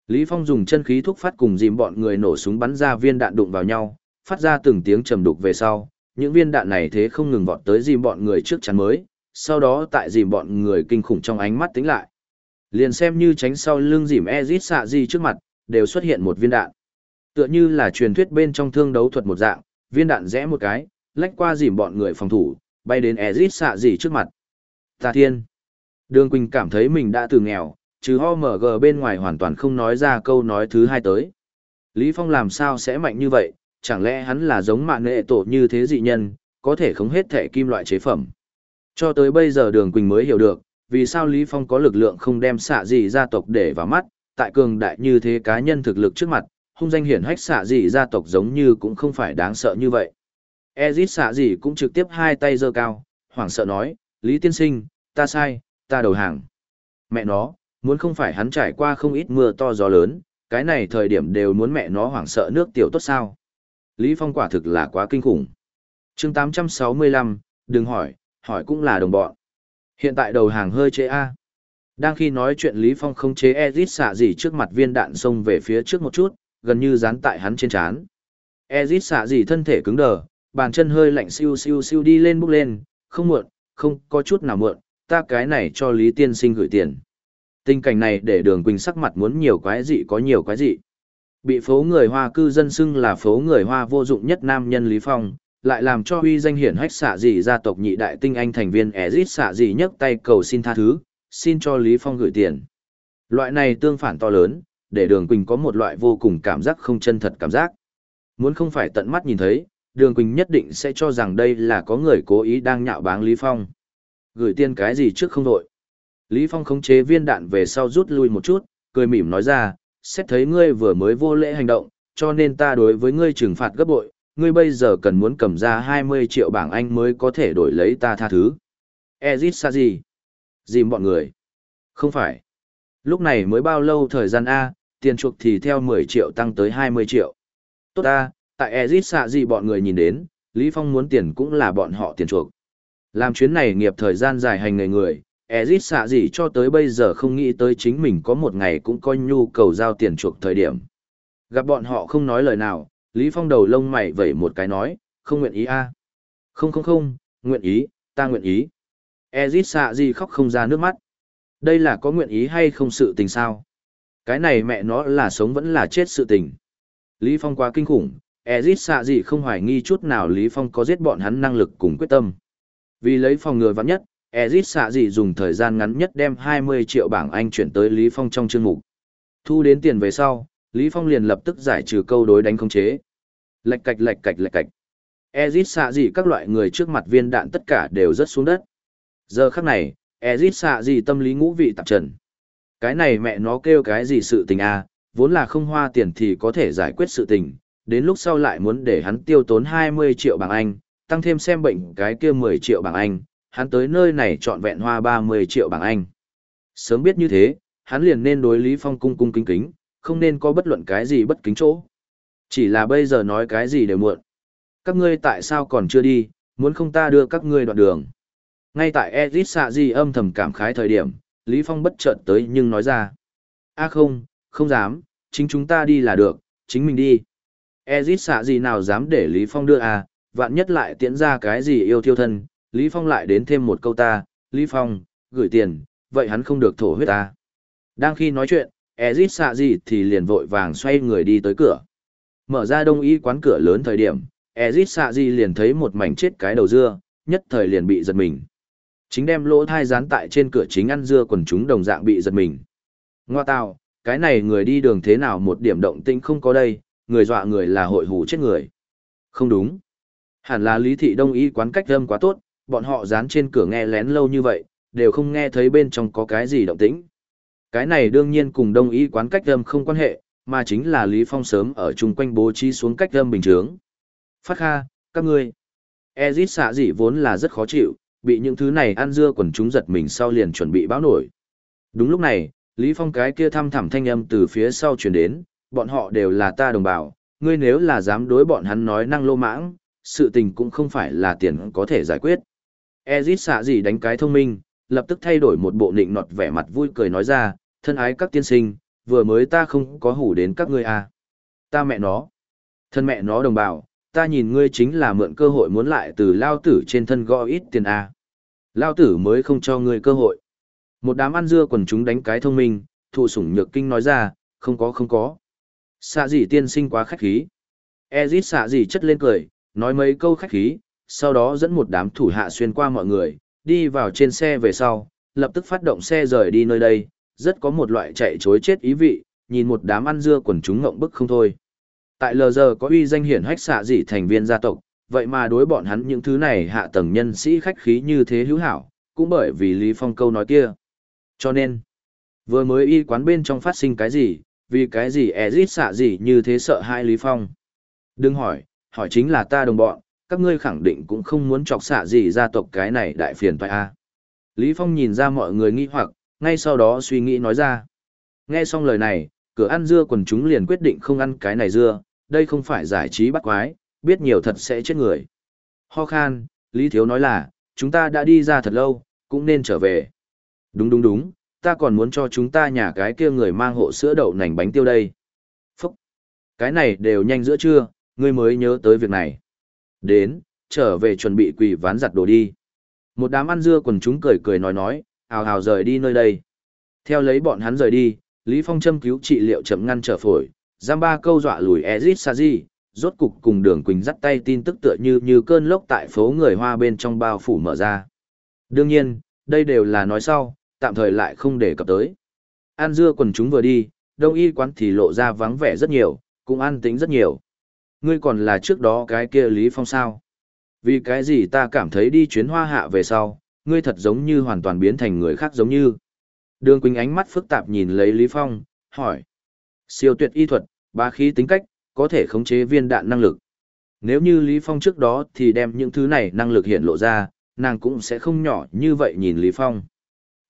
Lý Phong dùng chân khí thúc phát cùng dìm bọn người nổ súng bắn ra viên đạn đụng vào nhau, phát ra từng tiếng trầm đục về sau, những viên đạn này thế không ngừng vọt tới dìm bọn người trước chắn mới, sau đó tại dìm bọn người kinh khủng trong ánh mắt tính lại. Liền xem như tránh sau lưng dìm Ezit xạ gì trước mặt, đều xuất hiện một viên đạn. Tựa như là truyền thuyết bên trong thương đấu thuật một dạng, viên đạn rẽ một cái, lách qua dìm bọn người phòng thủ, bay đến Ezit xạ gì trước mặt. Tà thiên. Đường Quỳnh cảm thấy mình đã từ nghèo, trừ ho mở bên ngoài hoàn toàn không nói ra câu nói thứ hai tới. Lý Phong làm sao sẽ mạnh như vậy, chẳng lẽ hắn là giống mạng nệ tổ như thế dị nhân, có thể không hết thể kim loại chế phẩm. Cho tới bây giờ đường Quỳnh mới hiểu được, vì sao Lý Phong có lực lượng không đem xạ gì gia tộc để vào mắt, tại cường đại như thế cá nhân thực lực trước mặt, hung danh hiển hách xạ dị gia tộc giống như cũng không phải đáng sợ như vậy. Ezit xạ dị cũng trực tiếp hai tay giơ cao, hoảng sợ nói, Lý Tiên Sinh, ta sai, ta đầu hàng. Mẹ nó, muốn không phải hắn trải qua không ít mưa to gió lớn, cái này thời điểm đều muốn mẹ nó hoảng sợ nước tiểu tốt sao. Lý Phong quả thực là quá kinh khủng. chương 865, đừng hỏi, hỏi cũng là đồng bọn. Hiện tại đầu hàng hơi chế A. Đang khi nói chuyện Lý Phong không chế Ezit xạ gì trước mặt viên đạn xông về phía trước một chút, gần như dán tại hắn trên trán. Ezit xạ gì thân thể cứng đờ, bàn chân hơi lạnh siêu siêu siêu đi lên bước lên, không muộn, không có chút nào muộn, ta cái này cho Lý Tiên Sinh gửi tiền. Tình cảnh này để đường Quỳnh sắc mặt muốn nhiều quái dị có nhiều quái dị. Bị phố người Hoa cư dân xưng là phố người Hoa vô dụng nhất nam nhân Lý Phong, lại làm cho huy danh hiển hách xạ dị gia tộc nhị đại tinh anh thành viên Ezit xạ dị nhấc tay cầu xin tha thứ, xin cho Lý Phong gửi tiền. Loại này tương phản to lớn, để đường Quỳnh có một loại vô cùng cảm giác không chân thật cảm giác. Muốn không phải tận mắt nhìn thấy, đường Quỳnh nhất định sẽ cho rằng đây là có người cố ý đang nhạo báng Lý Phong. Gửi tiền cái gì trước không đội. Lý Phong khống chế viên đạn về sau rút lui một chút, cười mỉm nói ra, xét thấy ngươi vừa mới vô lễ hành động, cho nên ta đối với ngươi trừng phạt gấp bội, ngươi bây giờ cần muốn cầm ra 20 triệu bảng Anh mới có thể đổi lấy ta tha thứ. Ezit sa gì? Dìm bọn người. Không phải. Lúc này mới bao lâu thời gian A, tiền chuộc thì theo 10 triệu tăng tới 20 triệu. Tốt A, tại Ezit xạ gì bọn người nhìn đến, Lý Phong muốn tiền cũng là bọn họ tiền chuộc. Làm chuyến này nghiệp thời gian dài hành nghề người, Ezit xạ gì cho tới bây giờ không nghĩ tới chính mình có một ngày cũng có nhu cầu giao tiền chuộc thời điểm. Gặp bọn họ không nói lời nào, Lý Phong đầu lông mày vẩy một cái nói, không nguyện ý a Không không không, nguyện ý, ta nguyện ý. Ezit xạ gì khóc không ra nước mắt. Đây là có nguyện ý hay không sự tình sao? Cái này mẹ nó là sống vẫn là chết sự tình. Lý Phong quá kinh khủng, Ezit xạ gì không hoài nghi chút nào Lý Phong có giết bọn hắn năng lực cùng quyết tâm. Vì lấy phòng ngừa vắng nhất, Ezit xạ gì dùng thời gian ngắn nhất đem 20 triệu bảng Anh chuyển tới Lý Phong trong chương mục. Thu đến tiền về sau, Lý Phong liền lập tức giải trừ câu đối đánh không chế. lạch cạch lạch cạch lạch cạch. Ezit xạ gì các loại người trước mặt viên đạn tất cả đều rớt xuống đất. Giờ khắc này, Ezit xạ gì tâm lý ngũ vị tạp trần. Cái này mẹ nó kêu cái gì sự tình à, vốn là không hoa tiền thì có thể giải quyết sự tình, đến lúc sau lại muốn để hắn tiêu tốn 20 triệu bảng Anh, tăng thêm xem bệnh cái kia 10 triệu bảng Anh, hắn tới nơi này trọn vẹn hoa 30 triệu bảng Anh. Sớm biết như thế, hắn liền nên đối Lý Phong cung cung kính kính, không nên có bất luận cái gì bất kính chỗ. Chỉ là bây giờ nói cái gì đều muộn. Các ngươi tại sao còn chưa đi, muốn không ta đưa các ngươi đoạn đường. Ngay tại Edith xạ di âm thầm cảm khái thời điểm, Lý Phong bất chợt tới nhưng nói ra. a không, không dám, chính chúng ta đi là được, chính mình đi. Edith xạ gì nào dám để Lý Phong đưa à, vạn nhất lại tiễn ra cái gì yêu thiêu thân, Lý Phong lại đến thêm một câu ta, Lý Phong, gửi tiền, vậy hắn không được thổ huyết ta. Đang khi nói chuyện, Ezit xạ gì thì liền vội vàng xoay người đi tới cửa. Mở ra đông y quán cửa lớn thời điểm, Ezit xạ gì liền thấy một mảnh chết cái đầu dưa, nhất thời liền bị giật mình. Chính đem lỗ thai dán tại trên cửa chính ăn dưa quần chúng đồng dạng bị giật mình. Ngoa tào, cái này người đi đường thế nào một điểm động tĩnh không có đây, người dọa người là hội hủ chết người. Không đúng. Hẳn là lý thị đông y quán cách âm quá tốt, bọn họ dán trên cửa nghe lén lâu như vậy, đều không nghe thấy bên trong có cái gì động tĩnh. Cái này đương nhiên cùng đông y quán cách âm không quan hệ, mà chính là Lý Phong sớm ở chung quanh bố trí xuống cách âm bình thường. Phát kha, các ngươi. Ezit xạ dị vốn là rất khó chịu, bị những thứ này ăn dưa quần chúng giật mình sau liền chuẩn bị báo nổi. Đúng lúc này, Lý Phong cái kia thăm thẳm thanh âm từ phía sau truyền đến, bọn họ đều là ta đồng bào, ngươi nếu là dám đối bọn hắn nói năng lô mãng, sự tình cũng không phải là tiền có thể giải quyết. Ezit xạ gì đánh cái thông minh, lập tức thay đổi một bộ nịnh nọt vẻ mặt vui cười nói ra, thân ái các tiên sinh, vừa mới ta không có hủ đến các ngươi à. Ta mẹ nó. Thân mẹ nó đồng bào, ta nhìn ngươi chính là mượn cơ hội muốn lại từ lao tử trên thân gõ ít tiền à. Lao tử mới không cho ngươi cơ hội. Một đám ăn dưa quần chúng đánh cái thông minh, thụ sủng nhược kinh nói ra, không có không có. Xạ gì tiên sinh quá khách khí. Ezit xạ gì chất lên cười, nói mấy câu khách khí, sau đó dẫn một đám thủ hạ xuyên qua mọi người, đi vào trên xe về sau, lập tức phát động xe rời đi nơi đây, rất có một loại chạy chối chết ý vị, nhìn một đám ăn dưa quần chúng ngộng bức không thôi. Tại lờ giờ có uy danh hiển hách xạ dị thành viên gia tộc, vậy mà đối bọn hắn những thứ này hạ tầng nhân sĩ khách khí như thế hữu hảo, cũng bởi vì Lý Phong câu nói kia. Cho nên, vừa mới y quán bên trong phát sinh cái gì, vì cái gì Ezit xạ gì như thế sợ hai Lý Phong. Đừng hỏi, hỏi chính là ta đồng bọn, các ngươi khẳng định cũng không muốn chọc xạ gì gia tộc cái này đại phiền phải a. Lý Phong nhìn ra mọi người nghi hoặc, ngay sau đó suy nghĩ nói ra. Nghe xong lời này, cửa ăn dưa quần chúng liền quyết định không ăn cái này dưa, đây không phải giải trí bắt quái, biết nhiều thật sẽ chết người. Ho khan, Lý Thiếu nói là, chúng ta đã đi ra thật lâu, cũng nên trở về. Đúng đúng đúng, ta còn muốn cho chúng ta nhà cái kia người mang hộ sữa đậu nành bánh tiêu đây. Phúc! Cái này đều nhanh giữa trưa, ngươi mới nhớ tới việc này. Đến, trở về chuẩn bị quỳ ván giặt đồ đi. Một đám ăn dưa quần chúng cười cười nói nói, ào ào rời đi nơi đây. Theo lấy bọn hắn rời đi, Lý Phong châm cứu trị liệu chậm ngăn trở phổi, giam ba câu dọa lùi Ezit Saji, rốt cục cùng đường Quỳnh dắt tay tin tức tựa như như cơn lốc tại phố người Hoa bên trong bao phủ mở ra. Đương nhiên, đây đều là nói sau, tạm thời lại không để cập tới. An dưa quần chúng vừa đi, đông y quán thì lộ ra vắng vẻ rất nhiều, cũng an tĩnh rất nhiều. Ngươi còn là trước đó cái kia Lý Phong sao? Vì cái gì ta cảm thấy đi chuyến hoa hạ về sau, ngươi thật giống như hoàn toàn biến thành người khác giống như. Đường Quỳnh ánh mắt phức tạp nhìn lấy Lý Phong, hỏi. Siêu tuyệt y thuật, ba khí tính cách, có thể khống chế viên đạn năng lực. Nếu như Lý Phong trước đó thì đem những thứ này năng lực hiện lộ ra, nàng cũng sẽ không nhỏ như vậy nhìn Lý Phong.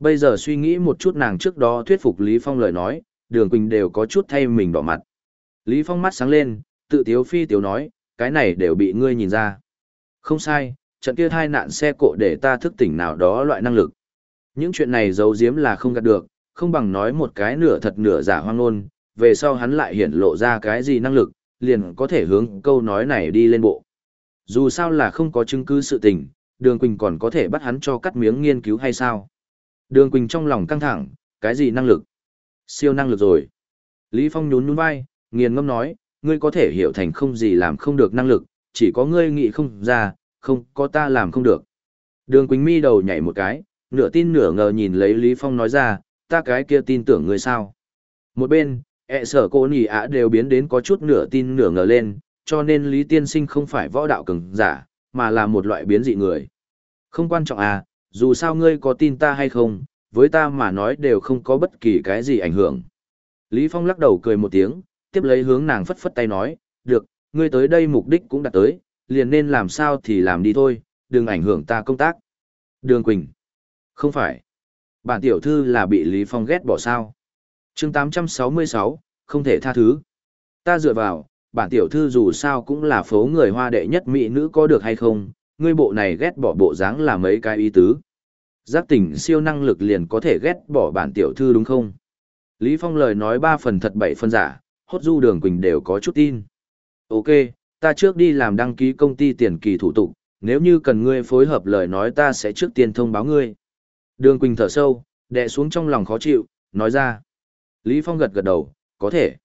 Bây giờ suy nghĩ một chút nàng trước đó thuyết phục Lý Phong lời nói, đường Quỳnh đều có chút thay mình đỏ mặt. Lý Phong mắt sáng lên, tự tiếu phi tiếu nói, cái này đều bị ngươi nhìn ra. Không sai, trận kia thai nạn xe cộ để ta thức tỉnh nào đó loại năng lực. Những chuyện này giấu giếm là không gạt được, không bằng nói một cái nửa thật nửa giả hoang ngôn, về sau hắn lại hiển lộ ra cái gì năng lực, liền có thể hướng câu nói này đi lên bộ. Dù sao là không có chứng cứ sự tình, Đường Quỳnh còn có thể bắt hắn cho cắt miếng nghiên cứu hay sao? Đường Quỳnh trong lòng căng thẳng, cái gì năng lực? Siêu năng lực rồi. Lý Phong nhún nhún vai, nghiền ngâm nói, ngươi có thể hiểu thành không gì làm không được năng lực, chỉ có ngươi nghĩ không ra, không có ta làm không được. Đường Quỳnh mi đầu nhảy một cái, nửa tin nửa ngờ nhìn lấy Lý Phong nói ra, ta cái kia tin tưởng ngươi sao. Một bên, ẹ sở cô nỉ ạ đều biến đến có chút nửa tin nửa ngờ lên, cho nên Lý Tiên Sinh không phải võ đạo cường giả, mà là một loại biến dị người. Không quan trọng à, dù sao ngươi có tin ta hay không, với ta mà nói đều không có bất kỳ cái gì ảnh hưởng. Lý Phong lắc đầu cười một tiếng, tiếp lấy hướng nàng phất phất tay nói, được, ngươi tới đây mục đích cũng đã tới, liền nên làm sao thì làm đi thôi, đừng ảnh hưởng ta công tác. Đường Quỳnh. Không phải. Bản tiểu thư là bị Lý Phong ghét bỏ sao chương 866, không thể tha thứ. Ta dựa vào, bản tiểu thư dù sao cũng là phố người hoa đệ nhất mỹ nữ có được hay không, ngươi bộ này ghét bỏ bộ dáng là mấy cái ý tứ. Giác tỉnh siêu năng lực liền có thể ghét bỏ bản tiểu thư đúng không? Lý Phong lời nói ba phần thật bảy phần giả, hốt du đường quỳnh đều có chút tin. Ok, ta trước đi làm đăng ký công ty tiền kỳ thủ tục, nếu như cần ngươi phối hợp lời nói ta sẽ trước tiên thông báo ngươi. Đường Quỳnh thở sâu, đè xuống trong lòng khó chịu, nói ra. Lý Phong gật gật đầu, có thể.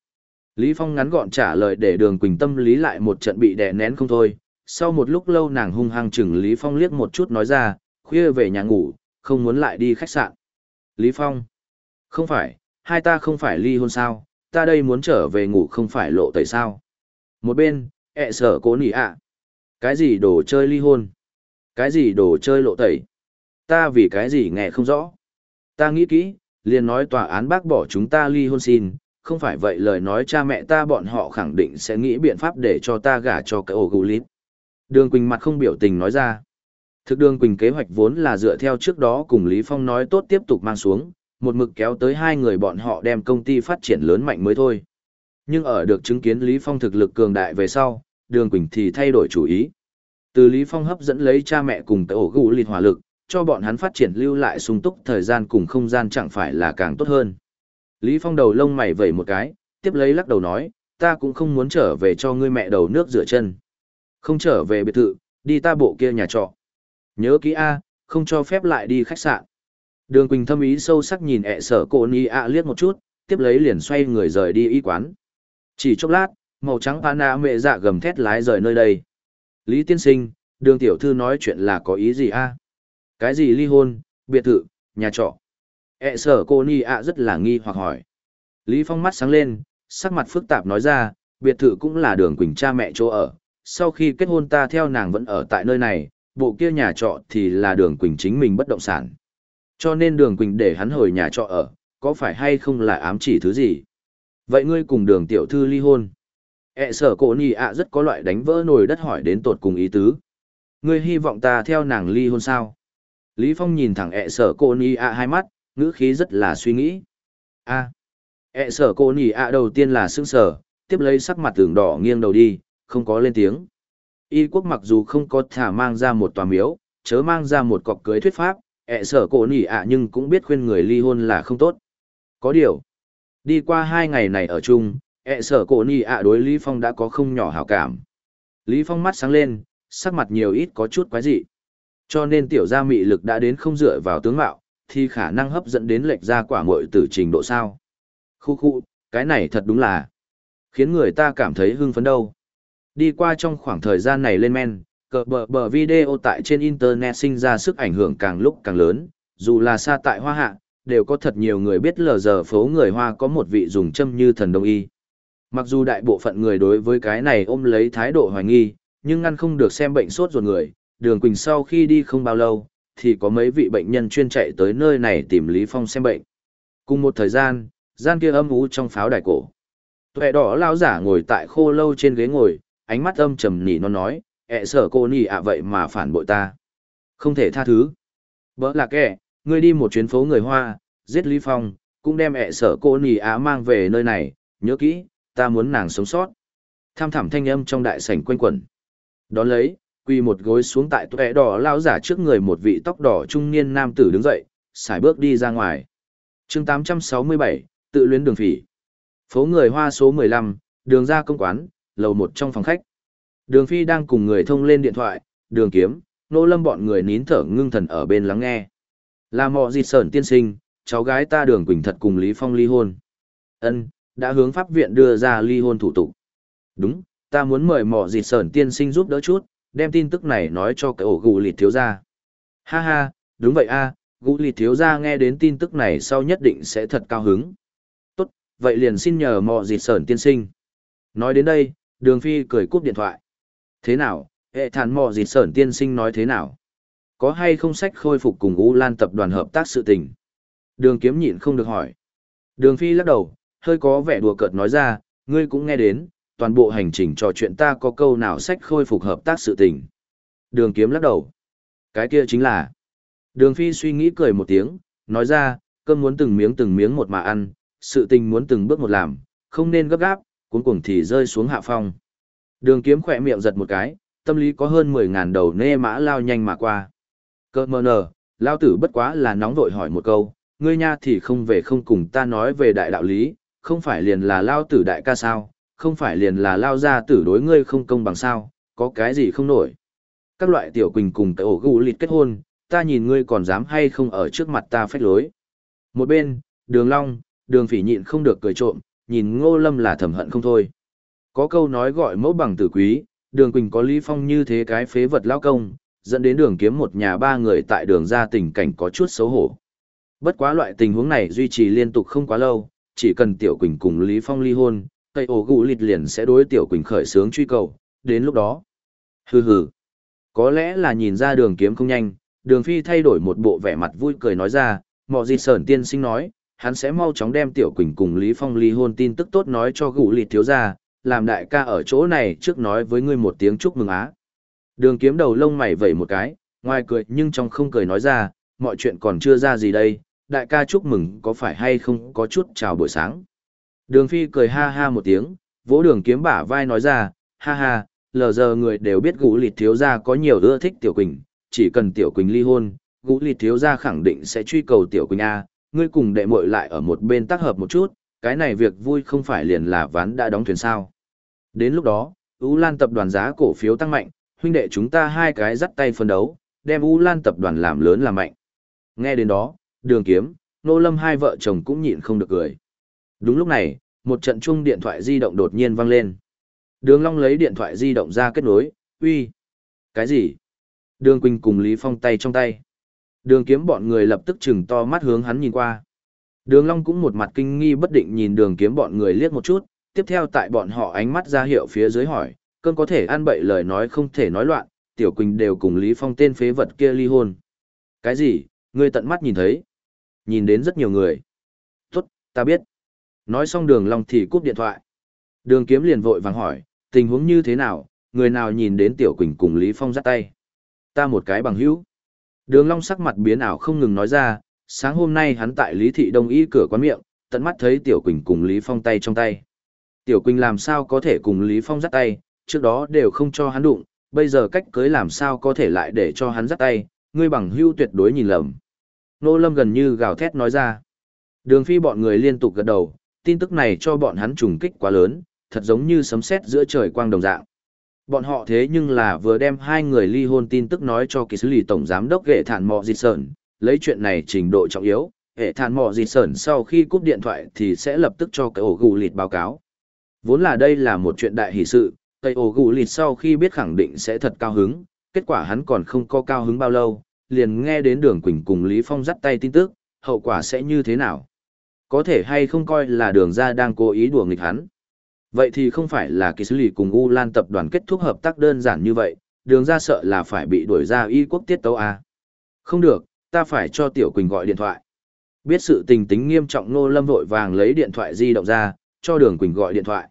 Lý Phong ngắn gọn trả lời để đường Quỳnh tâm lý lại một trận bị đè nén không thôi. Sau một lúc lâu nàng hung hăng chừng Lý Phong liếc một chút nói ra, khuya về nhà ngủ, không muốn lại đi khách sạn. Lý Phong. Không phải, hai ta không phải ly hôn sao, ta đây muốn trở về ngủ không phải lộ tẩy sao. Một bên, ẹ sở cố nỉ ạ. Cái gì đồ chơi ly hôn? Cái gì đồ chơi lộ tẩy? Ta vì cái gì nghe không rõ? Ta nghĩ kỹ, liền nói tòa án bác bỏ chúng ta ly hôn xin, không phải vậy lời nói cha mẹ ta bọn họ khẳng định sẽ nghĩ biện pháp để cho ta gả cho cái ổ gù lít. Đường Quỳnh mặt không biểu tình nói ra. Thực đường Quỳnh kế hoạch vốn là dựa theo trước đó cùng Lý Phong nói tốt tiếp tục mang xuống, một mực kéo tới hai người bọn họ đem công ty phát triển lớn mạnh mới thôi. Nhưng ở được chứng kiến Lý Phong thực lực cường đại về sau, đường Quỳnh thì thay đổi chủ ý. Từ Lý Phong hấp dẫn lấy cha mẹ cùng tới ổ gù lịt hỏa lực, cho bọn hắn phát triển lưu lại sung túc thời gian cùng không gian chẳng phải là càng tốt hơn. Lý Phong đầu lông mày vẩy một cái, tiếp lấy lắc đầu nói, ta cũng không muốn trở về cho ngươi mẹ đầu nước rửa chân. Không trở về biệt thự, đi ta bộ kia nhà trọ. Nhớ kỹ A, Không cho phép lại đi khách sạn. Đường Quỳnh thâm ý sâu sắc nhìn ẹ sở cô ni a liếc một chút, tiếp lấy liền xoay người rời đi y quán. Chỉ chốc lát, màu trắng Anna mẹ dạ gầm thét lái rời nơi đây. Lý tiên sinh, đường tiểu thư nói chuyện là có ý gì a? Cái gì ly hôn, biệt thự, nhà trọ? ẹ sở cô ni ạ rất là nghi hoặc hỏi. Lý Phong mắt sáng lên, sắc mặt phức tạp nói ra, biệt thự cũng là đường Quỳnh cha mẹ chỗ ở. Sau khi kết hôn ta theo nàng vẫn ở tại nơi này, bộ kia nhà trọ thì là đường Quỳnh chính mình bất động sản. Cho nên đường Quỳnh để hắn hồi nhà trọ ở, có phải hay không là ám chỉ thứ gì? Vậy ngươi cùng đường tiểu thư ly hôn? E sở cổ nì ạ rất có loại đánh vỡ nồi đất hỏi đến tột cùng ý tứ. Ngươi hy vọng ta theo nàng ly hôn sao? Lý Phong nhìn thẳng ẹ e sở cô nì ạ hai mắt, ngữ khí rất là suy nghĩ. a ẹ e sở cô nì ạ đầu tiên là sững sờ, tiếp lấy sắc mặt tưởng đỏ nghiêng đầu đi, không có lên tiếng. Y quốc mặc dù không có thả mang ra một tòa miếu, chớ mang ra một cọc cưới thuyết pháp, ẹ sở cô nỉ ạ nhưng cũng biết khuyên người ly hôn là không tốt. Có điều, đi qua hai ngày này ở chung, ẹ sở cô nỉ ạ đối Lý Phong đã có không nhỏ hảo cảm. Lý Phong mắt sáng lên, sắc mặt nhiều ít có chút quái dị. Cho nên tiểu gia mị lực đã đến không dựa vào tướng mạo, thì khả năng hấp dẫn đến lệch ra quả muội tử trình độ sao. Khu khu, cái này thật đúng là khiến người ta cảm thấy hưng phấn đâu. Đi qua trong khoảng thời gian này lên men, cờ bờ bờ video tại trên internet sinh ra sức ảnh hưởng càng lúc càng lớn, dù là xa tại hoa hạ, đều có thật nhiều người biết lờ giờ phố người hoa có một vị dùng châm như thần đông y. Mặc dù đại bộ phận người đối với cái này ôm lấy thái độ hoài nghi, nhưng ngăn không được xem bệnh sốt ruột người, đường quỳnh sau khi đi không bao lâu, thì có mấy vị bệnh nhân chuyên chạy tới nơi này tìm Lý Phong xem bệnh. Cùng một thời gian, gian kia âm ú trong pháo đài cổ. Tuệ đỏ lao giả ngồi tại khô lâu trên ghế ngồi, ánh mắt âm trầm nỉ nó nói, ẹ sở cô nỉ ạ vậy mà phản bội ta. Không thể tha thứ. Bỡ là kẻ, ngươi đi một chuyến phố người Hoa, giết Lý Phong, cũng đem ẹ sở cô nỉ ạ mang về nơi này, nhớ kỹ, ta muốn nàng sống sót. Tham thảm thanh âm trong đại sảnh quanh quẩn. Đón lấy, quỳ một gối xuống tại tuệ đỏ lao giả trước người một vị tóc đỏ trung niên nam tử đứng dậy, xài bước đi ra ngoài. chương 867, tự luyến đường phỉ. Phố người Hoa số 15, đường ra công quán, lầu một trong phòng khách. Đường Phi đang cùng người thông lên điện thoại, đường kiếm, nô lâm bọn người nín thở ngưng thần ở bên lắng nghe. Là mọ dịt sởn tiên sinh, cháu gái ta đường Quỳnh thật cùng Lý Phong ly hôn. ân đã hướng pháp viện đưa ra ly hôn thủ tục. Đúng, ta muốn mời mọ dịt sởn tiên sinh giúp đỡ chút, đem tin tức này nói cho cái ổ gù lịt thiếu gia. Ha ha, đúng vậy a, gù lịt thiếu gia nghe đến tin tức này sau nhất định sẽ thật cao hứng. Tốt, vậy liền xin nhờ mọ dịt sởn tiên sinh. Nói đến đây, đường phi cười cúp điện thoại. Thế nào, hệ thản mò dịt sởn tiên sinh nói thế nào? Có hay không sách khôi phục cùng U Lan tập đoàn hợp tác sự tình? Đường kiếm nhịn không được hỏi. Đường phi lắc đầu, hơi có vẻ đùa cợt nói ra, ngươi cũng nghe đến, toàn bộ hành trình trò chuyện ta có câu nào sách khôi phục hợp tác sự tình. Đường kiếm lắc đầu. Cái kia chính là. Đường phi suy nghĩ cười một tiếng, nói ra, cơm muốn từng miếng từng miếng một mà ăn, sự tình muốn từng bước một làm, không nên gấp gáp, cuốn cuồng thì rơi xuống hạ phong. Đường kiếm khỏe miệng giật một cái, tâm lý có hơn 10.000 đầu nê mã lao nhanh mà qua. Cơ mơ nở, lao tử bất quá là nóng vội hỏi một câu, ngươi nha thì không về không cùng ta nói về đại đạo lý, không phải liền là lao tử đại ca sao, không phải liền là lao ra tử đối ngươi không công bằng sao, có cái gì không nổi. Các loại tiểu quỳnh cùng cái ổ gù lịt kết hôn, ta nhìn ngươi còn dám hay không ở trước mặt ta phách lối. Một bên, đường long, đường phỉ nhịn không được cười trộm, nhìn ngô lâm là thầm hận không thôi. Có câu nói gọi mẫu bằng tử quý, đường quỳnh có Lý Phong như thế cái phế vật lao công, dẫn đến đường kiếm một nhà ba người tại đường ra tình cảnh có chút xấu hổ. Bất quá loại tình huống này duy trì liên tục không quá lâu, chỉ cần Tiểu Quỳnh cùng Lý Phong ly hôn, cây ổ gù lịt liền sẽ đối Tiểu Quỳnh khởi sướng truy cầu, đến lúc đó. Hừ hừ. Có lẽ là nhìn ra đường kiếm không nhanh, đường phi thay đổi một bộ vẻ mặt vui cười nói ra, mọ gì sởn tiên sinh nói, hắn sẽ mau chóng đem Tiểu Quỳnh cùng Lý Phong ly hôn tin tức tốt nói cho gù lịt thiếu gia, làm đại ca ở chỗ này trước nói với ngươi một tiếng chúc mừng á. Đường kiếm đầu lông mày vẩy một cái, ngoài cười nhưng trong không cười nói ra, mọi chuyện còn chưa ra gì đây, đại ca chúc mừng có phải hay không có chút chào buổi sáng. Đường phi cười ha ha một tiếng, vỗ đường kiếm bả vai nói ra, ha ha, lờ giờ người đều biết gũ lịt thiếu gia có nhiều ưa thích tiểu quỳnh, chỉ cần tiểu quỳnh ly hôn, gũ lịt thiếu gia khẳng định sẽ truy cầu tiểu quỳnh A, ngươi cùng đệ muội lại ở một bên tác hợp một chút, cái này việc vui không phải liền là ván đã đóng thuyền sao. Đến lúc đó, Ú Lan tập đoàn giá cổ phiếu tăng mạnh, huynh đệ chúng ta hai cái dắt tay phân đấu, đem U Lan tập đoàn làm lớn làm mạnh. Nghe đến đó, đường kiếm, nô lâm hai vợ chồng cũng nhịn không được cười. Đúng lúc này, một trận chung điện thoại di động đột nhiên vang lên. Đường Long lấy điện thoại di động ra kết nối, uy. Cái gì? Đường Quỳnh cùng Lý Phong tay trong tay. Đường kiếm bọn người lập tức chừng to mắt hướng hắn nhìn qua. Đường Long cũng một mặt kinh nghi bất định nhìn đường kiếm bọn người liếc một chút, tiếp theo tại bọn họ ánh mắt ra hiệu phía dưới hỏi, cơn có thể ăn bậy lời nói không thể nói loạn, Tiểu Quỳnh đều cùng Lý Phong tên phế vật kia ly hôn. Cái gì, ngươi tận mắt nhìn thấy? Nhìn đến rất nhiều người. Tốt, ta biết. Nói xong đường Long thì cúp điện thoại. Đường kiếm liền vội vàng hỏi, tình huống như thế nào, người nào nhìn đến Tiểu Quỳnh cùng Lý Phong dắt tay. Ta một cái bằng hữu. Đường Long sắc mặt biến ảo không ngừng nói ra, sáng hôm nay hắn tại Lý Thị Đông Y cửa quán miệng, tận mắt thấy Tiểu Quỳnh cùng Lý Phong tay trong tay. Tiểu Quỳnh làm sao có thể cùng Lý Phong dắt tay, trước đó đều không cho hắn đụng, bây giờ cách cưới làm sao có thể lại để cho hắn dắt tay, ngươi bằng hữu tuyệt đối nhìn lầm. Nô Lâm gần như gào thét nói ra. Đường phi bọn người liên tục gật đầu, tin tức này cho bọn hắn trùng kích quá lớn, thật giống như sấm sét giữa trời quang đồng dạng. Bọn họ thế nhưng là vừa đem hai người ly hôn tin tức nói cho kỳ xử lý tổng giám đốc hệ thản mọ dịch sờn, lấy chuyện này trình độ trọng yếu, hệ thản mọ dịch sờn sau khi cúp điện thoại thì sẽ lập tức cho cái ổ gù lịt báo cáo. Vốn là đây là một chuyện đại hỷ sự, cây ổ gù lịt sau khi biết khẳng định sẽ thật cao hứng, kết quả hắn còn không có cao hứng bao lâu, liền nghe đến đường Quỳnh cùng Lý Phong dắt tay tin tức, hậu quả sẽ như thế nào? Có thể hay không coi là đường ra đang cố ý đùa nghịch hắn? Vậy thì không phải là kỳ xử lý cùng U Lan tập đoàn kết thúc hợp tác đơn giản như vậy, đường ra sợ là phải bị đuổi ra y quốc tiết tấu à. Không được, ta phải cho Tiểu Quỳnh gọi điện thoại. Biết sự tình tính nghiêm trọng Nô Lâm vội vàng lấy điện thoại di động ra, cho đường Quỳnh gọi điện thoại.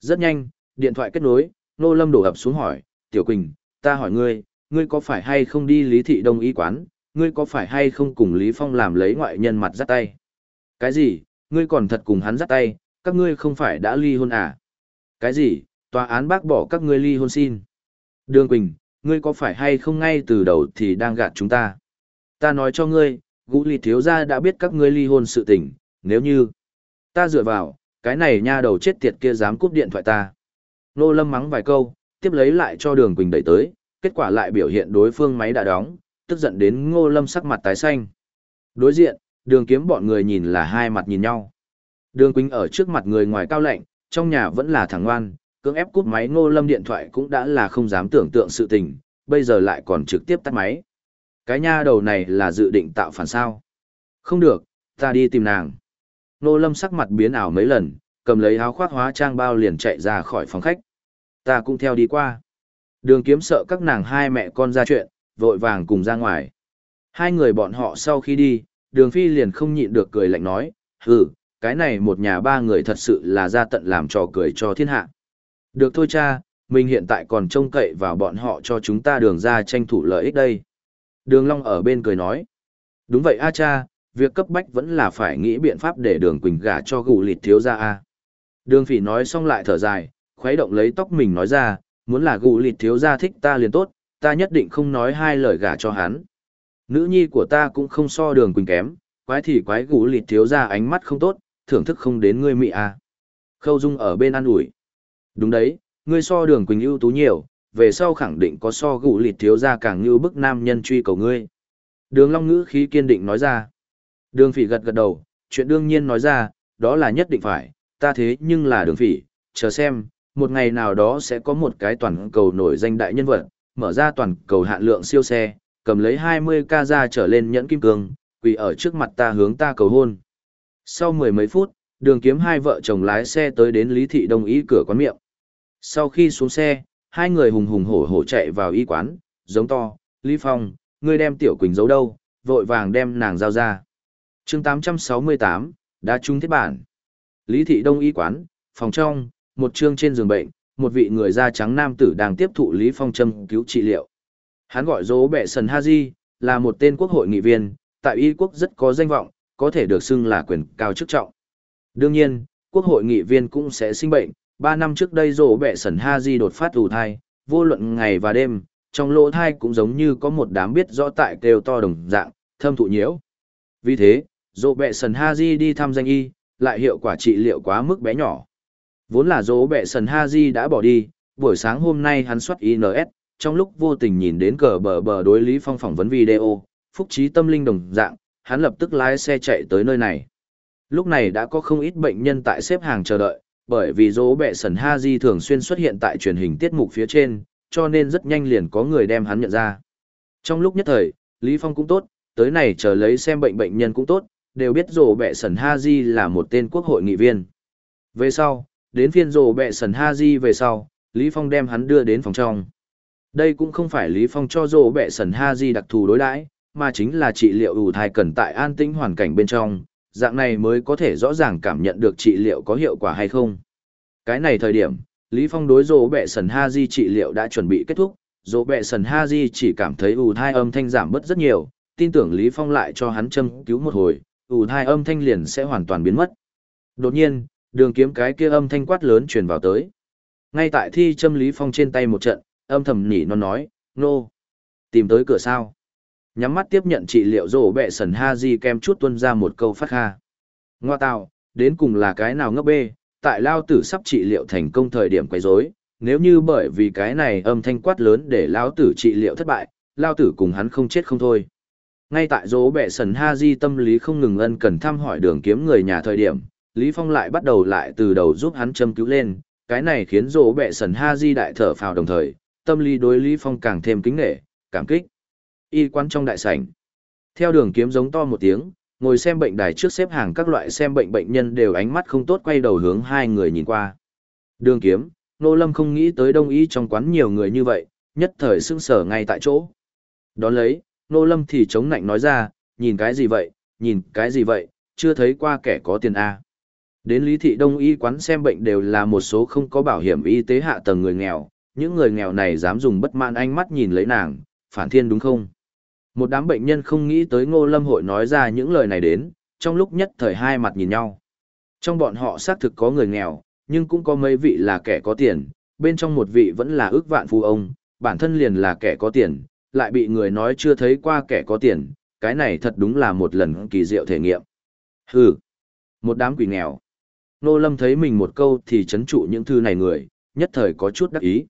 Rất nhanh, điện thoại kết nối, Nô Lâm đổ ập xuống hỏi, Tiểu Quỳnh, ta hỏi ngươi, ngươi có phải hay không đi Lý Thị Đông y quán, ngươi có phải hay không cùng Lý Phong làm lấy ngoại nhân mặt dắt tay? Cái gì, ngươi còn thật cùng hắn dắt tay, các ngươi không phải đã ly hôn à? Cái gì, tòa án bác bỏ các ngươi ly hôn xin? Đường Quỳnh, ngươi có phải hay không ngay từ đầu thì đang gạt chúng ta? Ta nói cho ngươi, Gũ Lì thiếu gia đã biết các ngươi ly hôn sự tình, nếu như ta dựa vào, cái này nha đầu chết tiệt kia dám cúp điện thoại ta. Nô Lâm mắng vài câu, tiếp lấy lại cho Đường Quỳnh đẩy tới, kết quả lại biểu hiện đối phương máy đã đóng, tức giận đến Ngô Lâm sắc mặt tái xanh. Đối diện, Đường Kiếm bọn người nhìn là hai mặt nhìn nhau. Đường Quỳnh ở trước mặt người ngoài cao lạnh, trong nhà vẫn là thằng ngoan, cưỡng ép cút máy Ngô Lâm điện thoại cũng đã là không dám tưởng tượng sự tình, bây giờ lại còn trực tiếp tắt máy. Cái nha đầu này là dự định tạo phản sao? Không được, ta đi tìm nàng. Ngô Lâm sắc mặt biến ảo mấy lần, cầm lấy áo khoác hóa trang bao liền chạy ra khỏi phòng khách. Ta cũng theo đi qua. Đường kiếm sợ các nàng hai mẹ con ra chuyện, vội vàng cùng ra ngoài. Hai người bọn họ sau khi đi, đường phi liền không nhịn được cười lạnh nói, hừ, cái này một nhà ba người thật sự là ra tận làm trò cười cho thiên hạ. Được thôi cha, mình hiện tại còn trông cậy vào bọn họ cho chúng ta đường ra tranh thủ lợi ích đây. Đường Long ở bên cười nói. Đúng vậy a cha, việc cấp bách vẫn là phải nghĩ biện pháp để đường Quỳnh gả cho gù lịt thiếu ra a. Đường phỉ nói xong lại thở dài, khuấy động lấy tóc mình nói ra, muốn là gù lịt thiếu ra thích ta liền tốt, ta nhất định không nói hai lời gả cho hắn. Nữ nhi của ta cũng không so đường Quỳnh kém, quái thì quái gù lịt thiếu ra ánh mắt không tốt, thưởng thức không đến ngươi mị à. Khâu Dung ở bên ăn ủi. Đúng đấy, ngươi so đường Quỳnh ưu tú nhiều, về sau khẳng định có so gụ lịt thiếu ra càng như bức nam nhân truy cầu ngươi. Đường Long ngữ khí kiên định nói ra. Đường phỉ gật gật đầu, chuyện đương nhiên nói ra, đó là nhất định phải, ta thế nhưng là đường phỉ, chờ xem, một ngày nào đó sẽ có một cái toàn cầu nổi danh đại nhân vật, mở ra toàn cầu hạn lượng siêu xe, cầm lấy 20 ca ra trở lên nhẫn kim cương, quỳ ở trước mặt ta hướng ta cầu hôn. Sau mười mấy phút, đường kiếm hai vợ chồng lái xe tới đến Lý Thị Đông Y cửa quán miệng. Sau khi xuống xe, hai người hùng hùng hổ hổ chạy vào y quán, giống to, Lý Phong, ngươi đem Tiểu Quỳnh giấu đâu, vội vàng đem nàng giao ra. chương 868, đã trúng thiết bản. Lý Thị Đông Y quán, phòng trong, một chương trên giường bệnh, một vị người da trắng nam tử đang tiếp thụ Lý Phong châm cứu trị liệu. Hắn gọi dỗ bệ Sần Haji, là một tên quốc hội nghị viên, tại Y quốc rất có danh vọng, có thể được xưng là quyền cao chức trọng. Đương nhiên, quốc hội nghị viên cũng sẽ sinh bệnh, 3 năm trước đây dỗ bẹ sẩn Haji đột phát ủ thai, vô luận ngày và đêm, trong lỗ thai cũng giống như có một đám biết rõ tại kêu to đồng dạng, thâm thụ nhiễu. Vì thế, dỗ bẹ sẩn Haji đi thăm danh y, lại hiệu quả trị liệu quá mức bé nhỏ. Vốn là dỗ bẹ sẩn Haji đã bỏ đi, buổi sáng hôm nay hắn xuất INS, trong lúc vô tình nhìn đến cờ bờ bờ đối Lý Phong phỏng vấn video, phúc trí tâm linh đồng dạng, hắn lập tức lái xe chạy tới nơi này. Lúc này đã có không ít bệnh nhân tại xếp hàng chờ đợi, bởi vì dỗ bẹ sần ha di thường xuyên xuất hiện tại truyền hình tiết mục phía trên, cho nên rất nhanh liền có người đem hắn nhận ra. Trong lúc nhất thời, Lý Phong cũng tốt, tới này chờ lấy xem bệnh bệnh nhân cũng tốt, đều biết rổ bẹ sần ha di là một tên quốc hội nghị viên. Về sau, đến phiên rổ bẹ sần ha di về sau, Lý Phong đem hắn đưa đến phòng trong. Đây cũng không phải Lý Phong cho rổ bệ sần ha di đặc thù đối đãi, mà chính là trị liệu ủ thai cần tại an tĩnh hoàn cảnh bên trong, dạng này mới có thể rõ ràng cảm nhận được trị liệu có hiệu quả hay không. Cái này thời điểm, Lý Phong đối rổ bệ sần ha di trị liệu đã chuẩn bị kết thúc, rổ bệ sần ha di chỉ cảm thấy ủ thai âm thanh giảm bớt rất nhiều, tin tưởng Lý Phong lại cho hắn châm cứu một hồi, ủ thai âm thanh liền sẽ hoàn toàn biến mất. Đột nhiên, đường kiếm cái kia âm thanh quát lớn truyền vào tới. Ngay tại thi châm Lý Phong trên tay một trận, âm thầm nhỉ nó nói, nô, no. tìm tới cửa sao. Nhắm mắt tiếp nhận trị liệu rổ bẹ sần ha di kem chút tuân ra một câu phát kha. Ngoa tạo, đến cùng là cái nào ngốc bê, tại lao tử sắp trị liệu thành công thời điểm quấy rối nếu như bởi vì cái này âm thanh quát lớn để lao tử trị liệu thất bại, lao tử cùng hắn không chết không thôi. Ngay tại dỗ bẹ sần ha di tâm lý không ngừng ân cần thăm hỏi đường kiếm người nhà thời điểm, Lý Phong lại bắt đầu lại từ đầu giúp hắn châm cứu lên, cái này khiến dỗ bẹ sần ha di đại thở phào đồng thời, tâm lý đối Lý Phong càng thêm kính nghệ, cảm kích. Y quan trong đại sảnh. Theo đường kiếm giống to một tiếng, ngồi xem bệnh đài trước xếp hàng các loại xem bệnh bệnh nhân đều ánh mắt không tốt quay đầu hướng hai người nhìn qua. Đường kiếm, nô lâm không nghĩ tới đông y trong quán nhiều người như vậy, nhất thời sững sở ngay tại chỗ. Đón lấy, nô lâm thì chống nạnh nói ra, nhìn cái gì vậy, nhìn cái gì vậy, chưa thấy qua kẻ có tiền A. Đến lý thị đông y quán xem bệnh đều là một số không có bảo hiểm y tế hạ tầng người nghèo, những người nghèo này dám dùng bất mãn ánh mắt nhìn lấy nàng, phản thiên đúng không? Một đám bệnh nhân không nghĩ tới ngô lâm hội nói ra những lời này đến, trong lúc nhất thời hai mặt nhìn nhau. Trong bọn họ xác thực có người nghèo, nhưng cũng có mấy vị là kẻ có tiền, bên trong một vị vẫn là ước vạn phu ông, bản thân liền là kẻ có tiền, lại bị người nói chưa thấy qua kẻ có tiền, cái này thật đúng là một lần kỳ diệu thể nghiệm. Hừ, một đám quỷ nghèo. Nô Lâm thấy mình một câu thì chấn trụ những thư này người, nhất thời có chút đắc ý.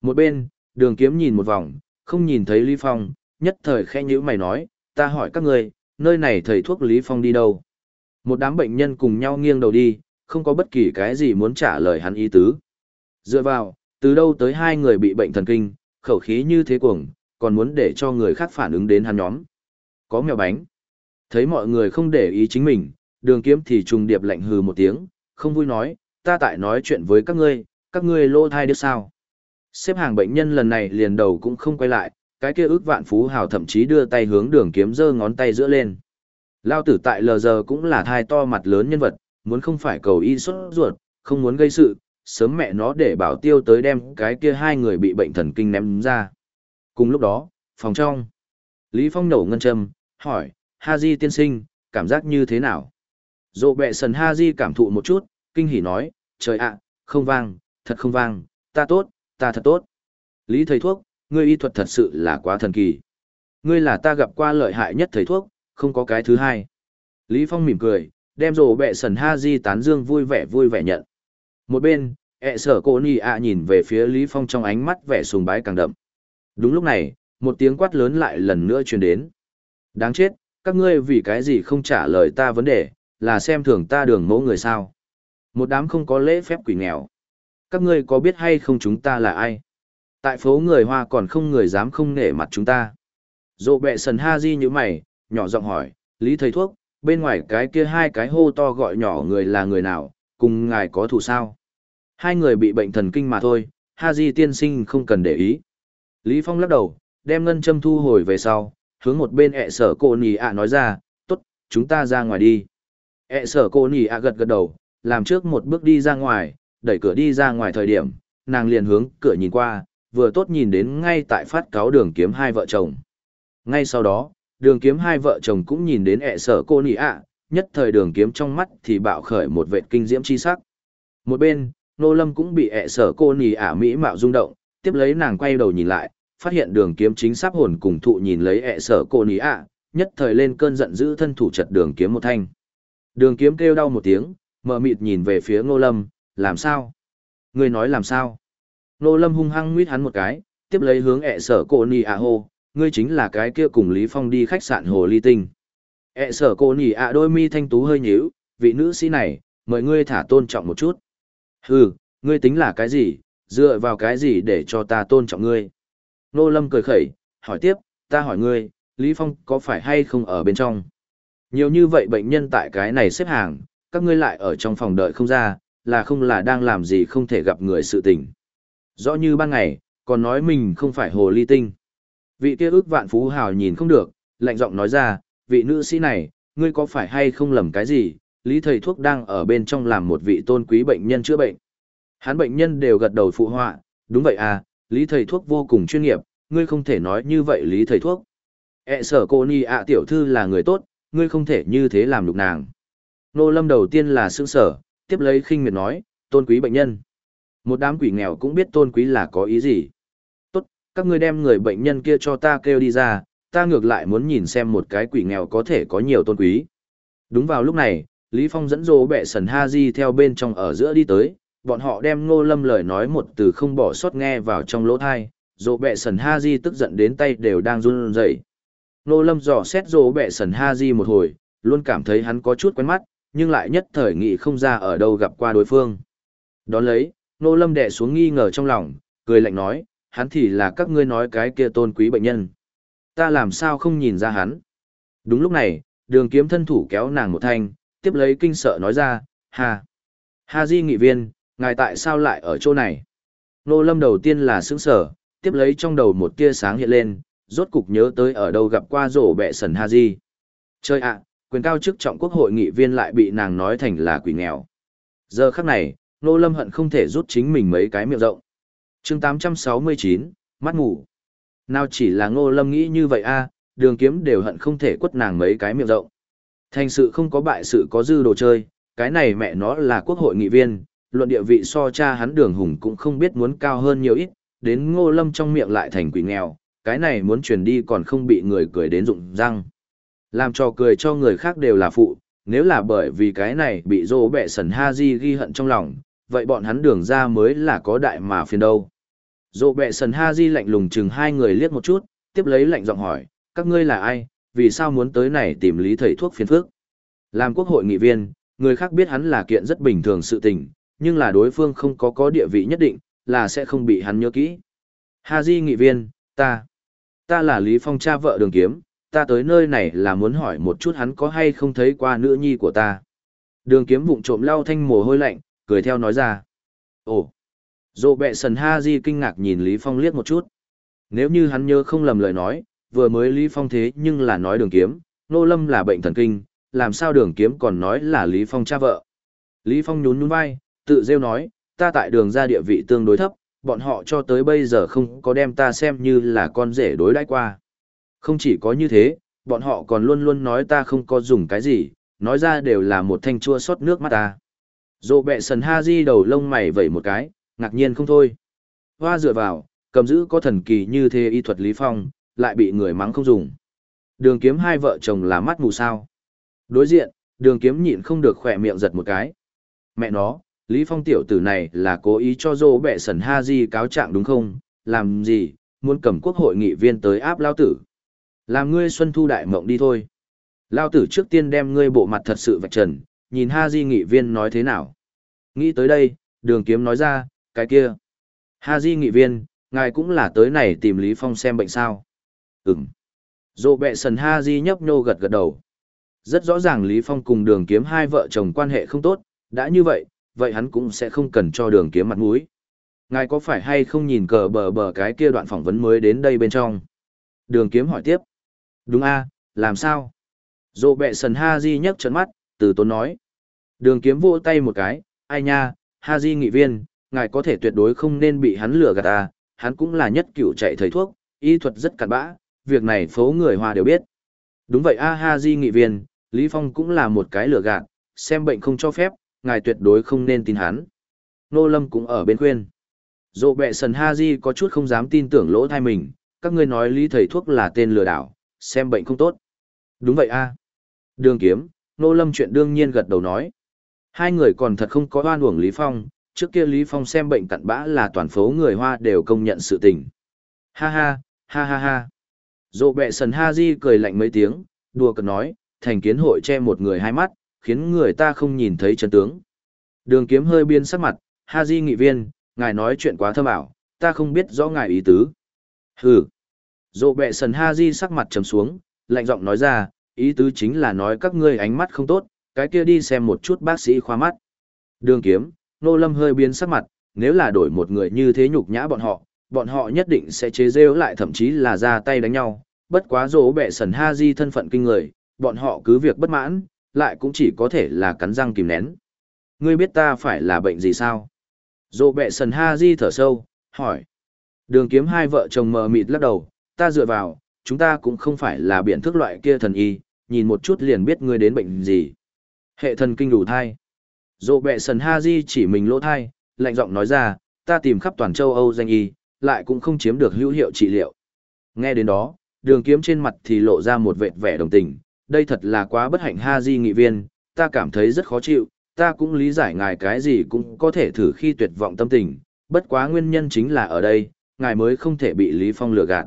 Một bên, đường kiếm nhìn một vòng, không nhìn thấy Lý Phong, nhất thời khẽ nhữ mày nói, ta hỏi các người, nơi này thầy thuốc Lý Phong đi đâu? Một đám bệnh nhân cùng nhau nghiêng đầu đi, không có bất kỳ cái gì muốn trả lời hắn ý tứ. Dựa vào, từ đâu tới hai người bị bệnh thần kinh, khẩu khí như thế cuồng, còn muốn để cho người khác phản ứng đến hắn nhóm. Có mèo bánh. Thấy mọi người không để ý chính mình, đường kiếm thì trùng điệp lạnh hừ một tiếng, không vui nói, ta tại nói chuyện với các ngươi, các ngươi lô thai được sao. Xếp hàng bệnh nhân lần này liền đầu cũng không quay lại, cái kia ước vạn phú hào thậm chí đưa tay hướng đường kiếm giơ ngón tay giữa lên. Lao tử tại lờ giờ cũng là thai to mặt lớn nhân vật, muốn không phải cầu y xuất ruột, không muốn gây sự, sớm mẹ nó để bảo tiêu tới đem cái kia hai người bị bệnh thần kinh ném ra. Cùng lúc đó, phòng trong, Lý Phong nổ ngân châm, hỏi, Ha Di tiên sinh, cảm giác như thế nào? Dộ bệ sần Ha Di cảm thụ một chút, kinh hỉ nói, trời ạ, không vang, thật không vang, ta tốt, ta thật tốt. Lý thầy thuốc, ngươi y thuật thật sự là quá thần kỳ. Ngươi là ta gặp qua lợi hại nhất thầy thuốc, không có cái thứ hai. Lý Phong mỉm cười, đem rổ bẹ sần ha di tán dương vui vẻ vui vẻ nhận. Một bên, ẹ sở cô ni ạ nhìn về phía Lý Phong trong ánh mắt vẻ sùng bái càng đậm. Đúng lúc này, một tiếng quát lớn lại lần nữa truyền đến. Đáng chết, các ngươi vì cái gì không trả lời ta vấn đề, là xem thường ta đường mẫu người sao. Một đám không có lễ phép quỷ nghèo. Các ngươi có biết hay không chúng ta là ai? Tại phố người Hoa còn không người dám không nể mặt chúng ta. Dộ bẹ sần ha di như mày, nhỏ giọng hỏi, Lý thầy thuốc, bên ngoài cái kia hai cái hô to gọi nhỏ người là người nào, cùng ngài có thù sao? Hai người bị bệnh thần kinh mà thôi, ha di tiên sinh không cần để ý. Lý Phong lắc đầu, đem ngân châm thu hồi về sau, hướng một bên ẹ sở cô nì ạ nói ra, tốt, chúng ta ra ngoài đi. ẹ sở cô nì ạ gật gật đầu, làm trước một bước đi ra ngoài, đẩy cửa đi ra ngoài thời điểm, nàng liền hướng cửa nhìn qua, vừa tốt nhìn đến ngay tại phát cáo đường kiếm hai vợ chồng. Ngay sau đó, đường kiếm hai vợ chồng cũng nhìn đến ẹ sở cô nị ạ, nhất thời đường kiếm trong mắt thì bạo khởi một vệt kinh diễm chi sắc. Một bên, nô lâm cũng bị ẹ sở cô nị ạ mỹ mạo rung động, tiếp lấy nàng quay đầu nhìn lại, phát hiện đường kiếm chính sắp hồn cùng thụ nhìn lấy ẹ sở cô nị ạ, nhất thời lên cơn giận dữ thân thủ chật đường kiếm một thanh. Đường kiếm kêu đau một tiếng, mờ mịt nhìn về phía ngô lâm, làm sao? Người nói làm sao? Nô Lâm hung hăng nguyết hắn một cái, tiếp lấy hướng ẹ sở cô nì ạ hô, ngươi chính là cái kia cùng Lý Phong đi khách sạn Hồ Ly Tinh. ẹ sở cô nì ạ đôi mi thanh tú hơi nhíu, vị nữ sĩ này, mời ngươi thả tôn trọng một chút. Hừ, ngươi tính là cái gì, dựa vào cái gì để cho ta tôn trọng ngươi. Nô Lâm cười khẩy, hỏi tiếp, ta hỏi ngươi, Lý Phong có phải hay không ở bên trong? Nhiều như vậy bệnh nhân tại cái này xếp hàng, các ngươi lại ở trong phòng đợi không ra, là không là đang làm gì không thể gặp người sự tình. Rõ như ban ngày, còn nói mình không phải hồ ly tinh. Vị kia ước vạn phú hào nhìn không được, lạnh giọng nói ra, vị nữ sĩ này, ngươi có phải hay không lầm cái gì, lý thầy thuốc đang ở bên trong làm một vị tôn quý bệnh nhân chữa bệnh. Hắn bệnh nhân đều gật đầu phụ họa, đúng vậy à, lý thầy thuốc vô cùng chuyên nghiệp, ngươi không thể nói như vậy lý thầy thuốc. E sở cô ni ạ tiểu thư là người tốt, ngươi không thể như thế làm lục nàng. Nô lâm đầu tiên là sương sở, tiếp lấy khinh miệt nói, tôn quý bệnh nhân. Một đám quỷ nghèo cũng biết tôn quý là có ý gì. Tốt, các ngươi đem người bệnh nhân kia cho ta kêu đi ra, ta ngược lại muốn nhìn xem một cái quỷ nghèo có thể có nhiều tôn quý. Đúng vào lúc này, Lý Phong dẫn dỗ bệ sần ha di theo bên trong ở giữa đi tới, bọn họ đem ngô lâm lời nói một từ không bỏ sót nghe vào trong lỗ thai, dỗ bệ sần ha di tức giận đến tay đều đang run rẩy. Ngô lâm dò xét dỗ bệ sần ha di một hồi, luôn cảm thấy hắn có chút quen mắt, nhưng lại nhất thời nghị không ra ở đâu gặp qua đối phương. Đón lấy, nô lâm đè xuống nghi ngờ trong lòng, cười lạnh nói, hắn thì là các ngươi nói cái kia tôn quý bệnh nhân. Ta làm sao không nhìn ra hắn. Đúng lúc này, đường kiếm thân thủ kéo nàng một thanh, tiếp lấy kinh sợ nói ra, ha. Ha di nghị viên, ngài tại sao lại ở chỗ này? Nô lâm đầu tiên là sững sở, tiếp lấy trong đầu một tia sáng hiện lên, rốt cục nhớ tới ở đâu gặp qua rổ bẹ sần Ha di. Chơi ạ, quyền cao chức trọng quốc hội nghị viên lại bị nàng nói thành là quỷ nghèo. Giờ khắc này, nô lâm hận không thể rút chính mình mấy cái miệng rộng. chương 869, mắt ngủ. Nào chỉ là ngô lâm nghĩ như vậy a đường kiếm đều hận không thể quất nàng mấy cái miệng rộng. Thành sự không có bại sự có dư đồ chơi, cái này mẹ nó là quốc hội nghị viên, luận địa vị so cha hắn đường hùng cũng không biết muốn cao hơn nhiều ít, đến ngô lâm trong miệng lại thành quỷ nghèo, cái này muốn truyền đi còn không bị người cười đến rụng răng. Làm cho cười cho người khác đều là phụ, nếu là bởi vì cái này bị dô bẹ sần ha di ghi hận trong lòng, vậy bọn hắn đường ra mới là có đại mà phiền đâu. Dô bẹ sần ha di lạnh lùng chừng hai người liếc một chút, tiếp lấy lạnh giọng hỏi, các ngươi là ai, vì sao muốn tới này tìm lý thầy thuốc phiền phước. Làm quốc hội nghị viên, người khác biết hắn là kiện rất bình thường sự tình, nhưng là đối phương không có có địa vị nhất định, là sẽ không bị hắn nhớ kỹ. Ha Di nghị viên, ta, ta là Lý Phong cha vợ đường kiếm, ta tới nơi này là muốn hỏi một chút hắn có hay không thấy qua nữ nhi của ta. Đường kiếm vụng trộm lau thanh mồ hôi lạnh, cười theo nói ra. Ồ, dộ bẹ sần Ha Di kinh ngạc nhìn Lý Phong liếc một chút. Nếu như hắn nhớ không lầm lời nói, vừa mới Lý Phong thế nhưng là nói đường kiếm, nô lâm là bệnh thần kinh, làm sao đường kiếm còn nói là Lý Phong cha vợ. Lý Phong nhún nhún vai, tự rêu nói, ta tại đường ra địa vị tương đối thấp, bọn họ cho tới bây giờ không có đem ta xem như là con rể đối đãi qua. Không chỉ có như thế, bọn họ còn luôn luôn nói ta không có dùng cái gì, nói ra đều là một thanh chua xót nước mắt ta. Dộ bẹ sần ha di đầu lông mày vẩy một cái, ngạc nhiên không thôi. Hoa dựa vào, cầm giữ có thần kỳ như thế y thuật Lý Phong, lại bị người mắng không dùng. Đường kiếm hai vợ chồng là mắt mù sao. Đối diện, đường kiếm nhịn không được khỏe miệng giật một cái. Mẹ nó, Lý Phong tiểu tử này là cố ý cho dô bẹ sần ha di cáo trạng đúng không? Làm gì, muốn cầm quốc hội nghị viên tới áp lao tử. Làm ngươi xuân thu đại mộng đi thôi. Lao tử trước tiên đem ngươi bộ mặt thật sự vạch trần, nhìn ha di nghị viên nói thế nào. Nghĩ tới đây, đường kiếm nói ra, cái kia. Ha di nghị viên, ngài cũng là tới này tìm Lý Phong xem bệnh sao. Ừm. Dô bệ sần ha di nhấp nhô gật gật đầu. Rất rõ ràng Lý Phong cùng đường kiếm hai vợ chồng quan hệ không tốt, đã như vậy, vậy hắn cũng sẽ không cần cho đường kiếm mặt mũi. Ngài có phải hay không nhìn cờ bờ bờ cái kia đoạn phỏng vấn mới đến đây bên trong? Đường kiếm hỏi tiếp. Đúng a, làm sao? Dộ bệ sần ha di nhấc trận mắt, từ tốn nói. Đường kiếm vỗ tay một cái, ai nha, ha di nghị viên, ngài có thể tuyệt đối không nên bị hắn lừa gạt à, hắn cũng là nhất cựu chạy thầy thuốc, y thuật rất cặn bã, việc này phố người Hoa đều biết. Đúng vậy a ha di nghị viên, Lý Phong cũng là một cái lừa gạt, xem bệnh không cho phép, ngài tuyệt đối không nên tin hắn. Nô Lâm cũng ở bên khuyên. Dộ bệ sần ha di có chút không dám tin tưởng lỗ thai mình, các ngươi nói Lý thầy thuốc là tên lừa đảo, xem bệnh không tốt. Đúng vậy a Đường kiếm, Nô Lâm chuyện đương nhiên gật đầu nói. Hai người còn thật không có oan uổng Lý Phong, trước kia Lý Phong xem bệnh cặn bã là toàn phố người Hoa đều công nhận sự tình. Ha ha, ha ha ha. Dỗ bẹ sần ha di cười lạnh mấy tiếng, đùa cợt nói, thành kiến hội che một người hai mắt, khiến người ta không nhìn thấy chân tướng. Đường kiếm hơi biên sắc mặt, ha di nghị viên, ngài nói chuyện quá thâm ảo, ta không biết rõ ngài ý tứ. Hừ. Dỗ bệ sần ha di sắc mặt trầm xuống, lạnh giọng nói ra, ý tứ chính là nói các ngươi ánh mắt không tốt, cái kia đi xem một chút bác sĩ khoa mắt. Đường kiếm, nô lâm hơi biến sắc mặt, nếu là đổi một người như thế nhục nhã bọn họ, bọn họ nhất định sẽ chế rêu lại thậm chí là ra tay đánh nhau. Bất quá dỗ bệ sần ha di thân phận kinh người, bọn họ cứ việc bất mãn, lại cũng chỉ có thể là cắn răng kìm nén. Ngươi biết ta phải là bệnh gì sao? Dỗ bệ sần ha di thở sâu, hỏi. Đường kiếm hai vợ chồng mờ mịt lắc đầu, ta dựa vào, chúng ta cũng không phải là biện thức loại kia thần y, nhìn một chút liền biết ngươi đến bệnh gì. Hệ thần kinh đủ thai. Dỗ bệ sần ha di chỉ mình lỗ thai, lạnh giọng nói ra, ta tìm khắp toàn châu Âu danh y, lại cũng không chiếm được hữu hiệu trị liệu. Nghe đến đó, đường kiếm trên mặt thì lộ ra một vệt vẻ đồng tình, đây thật là quá bất hạnh ha di nghị viên, ta cảm thấy rất khó chịu, ta cũng lý giải ngài cái gì cũng có thể thử khi tuyệt vọng tâm tình, bất quá nguyên nhân chính là ở đây, ngài mới không thể bị Lý Phong lừa gạt.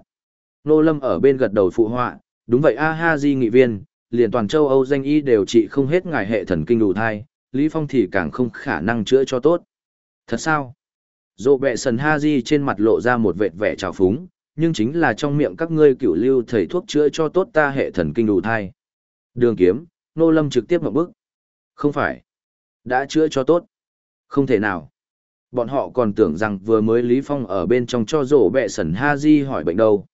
Nô Lâm ở bên gật đầu phụ họa, đúng vậy a ha di nghị viên, liền toàn châu Âu danh y đều trị không hết ngài hệ thần kinh đủ thai, Lý Phong thì càng không khả năng chữa cho tốt. Thật sao? Dộ bẹ sần ha di trên mặt lộ ra một vệt vẻ trào phúng, nhưng chính là trong miệng các ngươi cửu lưu thầy thuốc chữa cho tốt ta hệ thần kinh đủ thai. Đường kiếm, nô lâm trực tiếp một bước. Không phải. Đã chữa cho tốt. Không thể nào. Bọn họ còn tưởng rằng vừa mới Lý Phong ở bên trong cho rổ bẹ sần ha di hỏi bệnh đâu.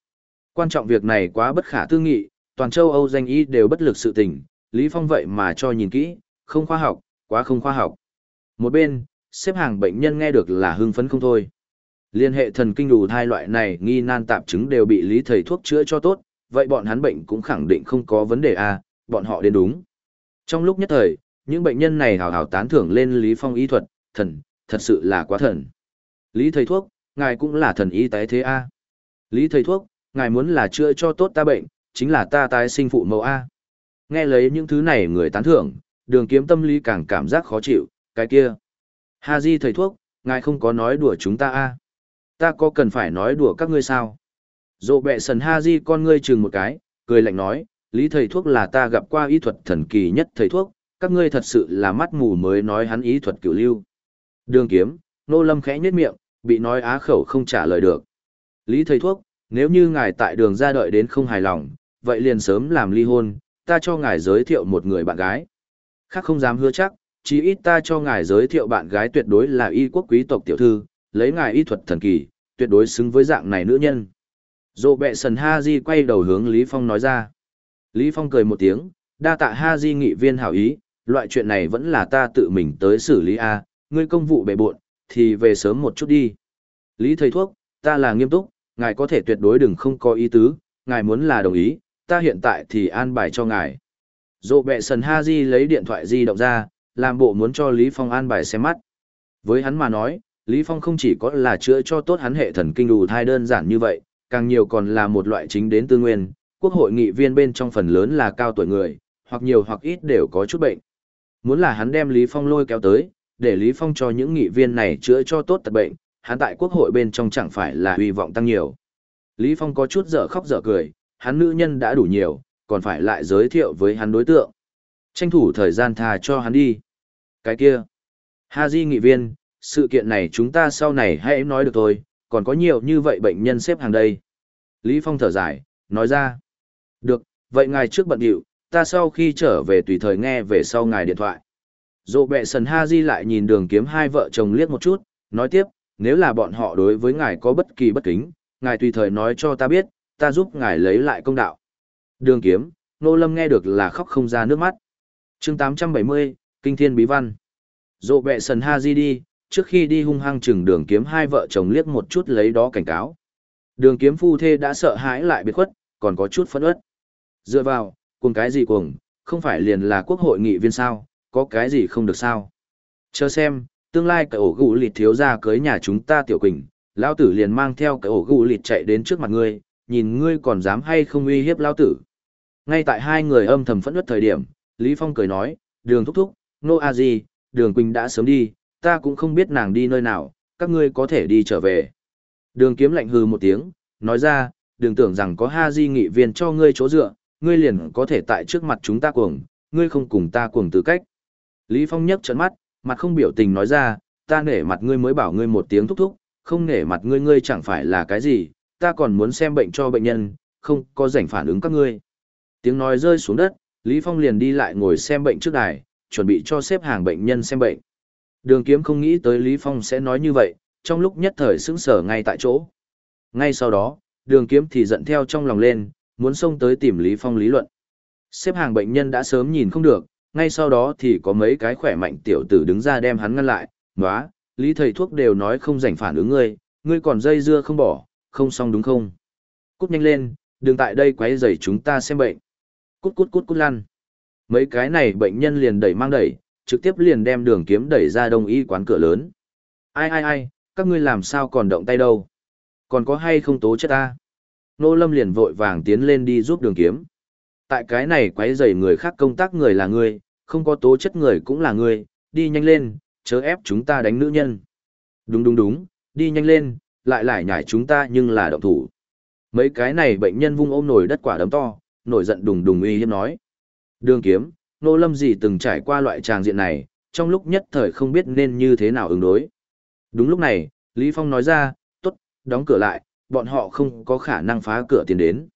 Quan trọng việc này quá bất khả tư nghị, toàn châu Âu danh y đều bất lực sự tình, Lý Phong vậy mà cho nhìn kỹ, không khoa học, quá không khoa học. Một bên, xếp hàng bệnh nhân nghe được là hưng phấn không thôi. Liên hệ thần kinh đủ thai loại này nghi nan tạp chứng đều bị lý thầy thuốc chữa cho tốt, vậy bọn hắn bệnh cũng khẳng định không có vấn đề a, bọn họ đến đúng. Trong lúc nhất thời, những bệnh nhân này hào hào tán thưởng lên Lý Phong y thuật, thần, thật sự là quá thần. Lý thầy thuốc, ngài cũng là thần y tái thế a. Lý thầy thuốc, ngài muốn là chữa cho tốt ta bệnh, chính là ta tái sinh phụ mẫu a. Nghe lấy những thứ này người tán thưởng, đường kiếm tâm lý càng cảm giác khó chịu, cái kia. Ha Di thầy thuốc, ngài không có nói đùa chúng ta a Ta có cần phải nói đùa các ngươi sao? Dộ bệ sần Ha Di con ngươi chừng một cái, cười lạnh nói, lý thầy thuốc là ta gặp qua y thuật thần kỳ nhất thầy thuốc, các ngươi thật sự là mắt mù mới nói hắn ý thuật cửu lưu. Đường kiếm, nô lâm khẽ nhếch miệng, bị nói á khẩu không trả lời được. Lý thầy thuốc, nếu như ngài tại đường ra đợi đến không hài lòng, vậy liền sớm làm ly hôn, ta cho ngài giới thiệu một người bạn gái. Khác không dám hứa chắc, chỉ ít ta cho ngài giới thiệu bạn gái tuyệt đối là y quốc quý tộc tiểu thư, lấy ngài y thuật thần kỳ, tuyệt đối xứng với dạng này nữ nhân. Dô bẹ sần Ha Di quay đầu hướng Lý Phong nói ra. Lý Phong cười một tiếng, đa tạ Ha Di nghị viên hảo ý, loại chuyện này vẫn là ta tự mình tới xử lý A, ngươi công vụ bề bộn, thì về sớm một chút đi. Lý thầy thuốc, ta là nghiêm túc, ngài có thể tuyệt đối đừng không có ý tứ, ngài muốn là đồng ý, ta hiện tại thì an bài cho ngài. Dô bẹ sần Ha Di lấy điện thoại di động ra, làm bộ muốn cho Lý Phong an bài xem mắt. Với hắn mà nói, Lý Phong không chỉ có là chữa cho tốt hắn hệ thần kinh đủ thai đơn giản như vậy, càng nhiều còn là một loại chính đến tư nguyên, quốc hội nghị viên bên trong phần lớn là cao tuổi người, hoặc nhiều hoặc ít đều có chút bệnh. Muốn là hắn đem Lý Phong lôi kéo tới, để Lý Phong cho những nghị viên này chữa cho tốt tật bệnh, hắn tại quốc hội bên trong chẳng phải là hy vọng tăng nhiều. Lý Phong có chút dở khóc dở cười, hắn nữ nhân đã đủ nhiều, còn phải lại giới thiệu với hắn đối tượng. Tranh thủ thời gian thà cho hắn đi. Cái kia. Ha Di nghị viên, sự kiện này chúng ta sau này hãy nói được thôi, còn có nhiều như vậy bệnh nhân xếp hàng đây. Lý Phong thở dài, nói ra. Được, vậy ngài trước bận điệu, ta sau khi trở về tùy thời nghe về sau ngài điện thoại. Dộ bệ sần Ha Di lại nhìn đường kiếm hai vợ chồng liếc một chút, nói tiếp, nếu là bọn họ đối với ngài có bất kỳ bất kính, ngài tùy thời nói cho ta biết, ta giúp ngài lấy lại công đạo. Đường kiếm, nô lâm nghe được là khóc không ra nước mắt. chương 870, Kinh Thiên Bí Văn. Dộ bẹ sần Ha Di đi, trước khi đi hung hăng chừng đường kiếm hai vợ chồng liếc một chút lấy đó cảnh cáo. Đường kiếm phu thê đã sợ hãi lại biệt khuất, còn có chút phẫn ớt. Dựa vào, cùng cái gì cùng, không phải liền là quốc hội nghị viên sao, có cái gì không được sao. Chờ xem, tương lai cái ổ gù lịt thiếu ra cưới nhà chúng ta tiểu quỳnh, lao tử liền mang theo cái ổ gù lịt chạy đến trước mặt ngươi, nhìn ngươi còn dám hay không uy hiếp lao tử. Ngay tại hai người âm thầm phẫn ớt thời điểm, Lý Phong cười nói, đường thúc thúc, nô a gì, đường quỳnh đã sớm đi, ta cũng không biết nàng đi nơi nào, các ngươi có thể đi trở về. Đường kiếm lạnh hừ một tiếng, nói ra, đừng tưởng rằng có ha di nghị viên cho ngươi chỗ dựa, ngươi liền có thể tại trước mặt chúng ta cuồng, ngươi không cùng ta cuồng tư cách. Lý Phong nhấc trận mắt, mặt không biểu tình nói ra, ta nể mặt ngươi mới bảo ngươi một tiếng thúc thúc, không nể mặt ngươi ngươi chẳng phải là cái gì, ta còn muốn xem bệnh cho bệnh nhân, không có rảnh phản ứng các ngươi. Tiếng nói rơi xuống đất, Lý Phong liền đi lại ngồi xem bệnh trước đài, chuẩn bị cho xếp hàng bệnh nhân xem bệnh. Đường kiếm không nghĩ tới Lý Phong sẽ nói như vậy, trong lúc nhất thời sững sờ ngay tại chỗ. Ngay sau đó, đường kiếm thì giận theo trong lòng lên, muốn xông tới tìm Lý Phong lý luận. Xếp hàng bệnh nhân đã sớm nhìn không được, ngay sau đó thì có mấy cái khỏe mạnh tiểu tử đứng ra đem hắn ngăn lại, nóa, Lý thầy thuốc đều nói không rảnh phản ứng ngươi, ngươi còn dây dưa không bỏ, không xong đúng không? Cút nhanh lên, đừng tại đây quấy rầy chúng ta xem bệnh. Cút cút cút cút lăn. Mấy cái này bệnh nhân liền đẩy mang đẩy, trực tiếp liền đem đường kiếm đẩy ra đông y quán cửa lớn. Ai ai ai, các ngươi làm sao còn động tay đâu? Còn có hay không tố chất ta? Nô Lâm liền vội vàng tiến lên đi giúp đường kiếm. Tại cái này quấy rầy người khác công tác người là ngươi, không có tố chất người cũng là ngươi, đi nhanh lên, chớ ép chúng ta đánh nữ nhân. Đúng đúng đúng, đi nhanh lên, lại lại nhảy chúng ta nhưng là động thủ. Mấy cái này bệnh nhân vung ôm nổi đất quả đấm to, nổi giận đùng đùng uy hiếp nói. Đường kiếm, nô lâm gì từng trải qua loại tràng diện này, trong lúc nhất thời không biết nên như thế nào ứng đối. Đúng lúc này, Lý Phong nói ra, tốt, đóng cửa lại, bọn họ không có khả năng phá cửa tiến đến.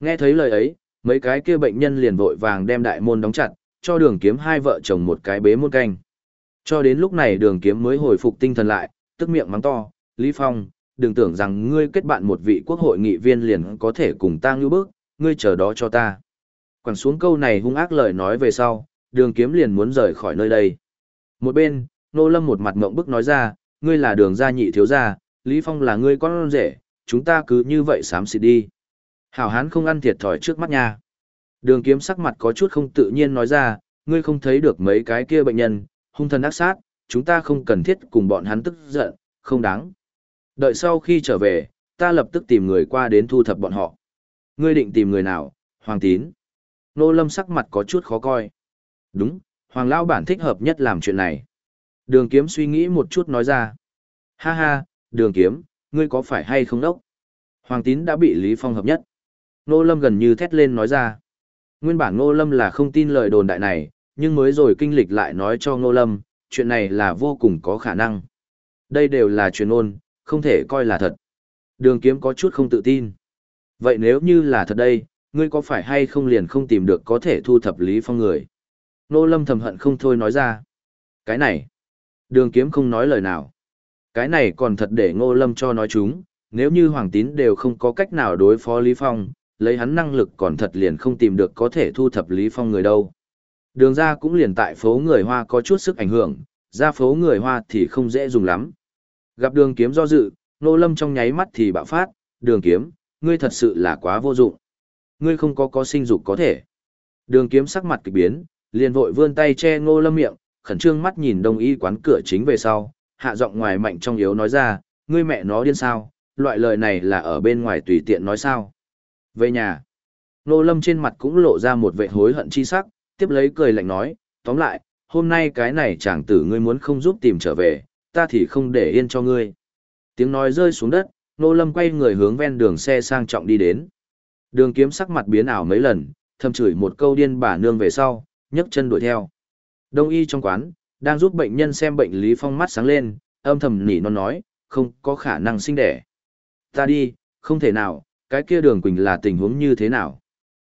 Nghe thấy lời ấy, mấy cái kia bệnh nhân liền vội vàng đem đại môn đóng chặt, cho đường kiếm hai vợ chồng một cái bế môn canh. Cho đến lúc này đường kiếm mới hồi phục tinh thần lại, tức miệng mắng to, Lý Phong, đừng tưởng rằng ngươi kết bạn một vị quốc hội nghị viên liền có thể cùng ta ngưu bước, ngươi chờ đó cho ta. Quẳng xuống câu này hung ác lời nói về sau, đường kiếm liền muốn rời khỏi nơi đây. Một bên, nô lâm một mặt mộng bức nói ra, ngươi là đường gia nhị thiếu gia, Lý Phong là ngươi con rể, chúng ta cứ như vậy sám xịt đi. Hảo hán không ăn thiệt thòi trước mắt nha. Đường kiếm sắc mặt có chút không tự nhiên nói ra, ngươi không thấy được mấy cái kia bệnh nhân, hung thần ác sát, chúng ta không cần thiết cùng bọn hắn tức giận, không đáng. Đợi sau khi trở về, ta lập tức tìm người qua đến thu thập bọn họ. Ngươi định tìm người nào, Hoàng Tín? Nô Lâm sắc mặt có chút khó coi. Đúng, Hoàng Lão bản thích hợp nhất làm chuyện này. Đường kiếm suy nghĩ một chút nói ra. Ha ha, đường kiếm, ngươi có phải hay không đốc? Hoàng Tín đã bị Lý Phong hợp nhất. Nô Lâm gần như thét lên nói ra. Nguyên bản Nô Lâm là không tin lời đồn đại này, nhưng mới rồi kinh lịch lại nói cho Nô Lâm, chuyện này là vô cùng có khả năng. Đây đều là truyền ôn, không thể coi là thật. Đường kiếm có chút không tự tin. Vậy nếu như là thật đây, ngươi có phải hay không liền không tìm được có thể thu thập Lý Phong người? Nô Lâm thầm hận không thôi nói ra. Cái này. Đường kiếm không nói lời nào. Cái này còn thật để Ngô Lâm cho nói chúng, nếu như Hoàng Tín đều không có cách nào đối phó Lý Phong, lấy hắn năng lực còn thật liền không tìm được có thể thu thập Lý Phong người đâu. Đường ra cũng liền tại phố người Hoa có chút sức ảnh hưởng, ra phố người Hoa thì không dễ dùng lắm. Gặp đường kiếm do dự, Ngô Lâm trong nháy mắt thì bạo phát, đường kiếm, ngươi thật sự là quá vô dụng. Ngươi không có có sinh dục có thể. Đường kiếm sắc mặt kịch biến, liền vội vươn tay che Ngô Lâm miệng, khẩn trương mắt nhìn đông y quán cửa chính về sau, hạ giọng ngoài mạnh trong yếu nói ra, ngươi mẹ nó điên sao, loại lời này là ở bên ngoài tùy tiện nói sao. Về nhà, nô lâm trên mặt cũng lộ ra một vẻ hối hận chi sắc, tiếp lấy cười lạnh nói, tóm lại, hôm nay cái này chàng tử ngươi muốn không giúp tìm trở về, ta thì không để yên cho ngươi. Tiếng nói rơi xuống đất, nô lâm quay người hướng ven đường xe sang trọng đi đến. Đường kiếm sắc mặt biến ảo mấy lần, thầm chửi một câu điên bà nương về sau, nhấc chân đuổi theo. Đông y trong quán, đang giúp bệnh nhân xem bệnh Lý Phong mắt sáng lên, âm thầm nỉ non nói, không có khả năng sinh đẻ. Ta đi, không thể nào, cái kia đường Quỳnh là tình huống như thế nào.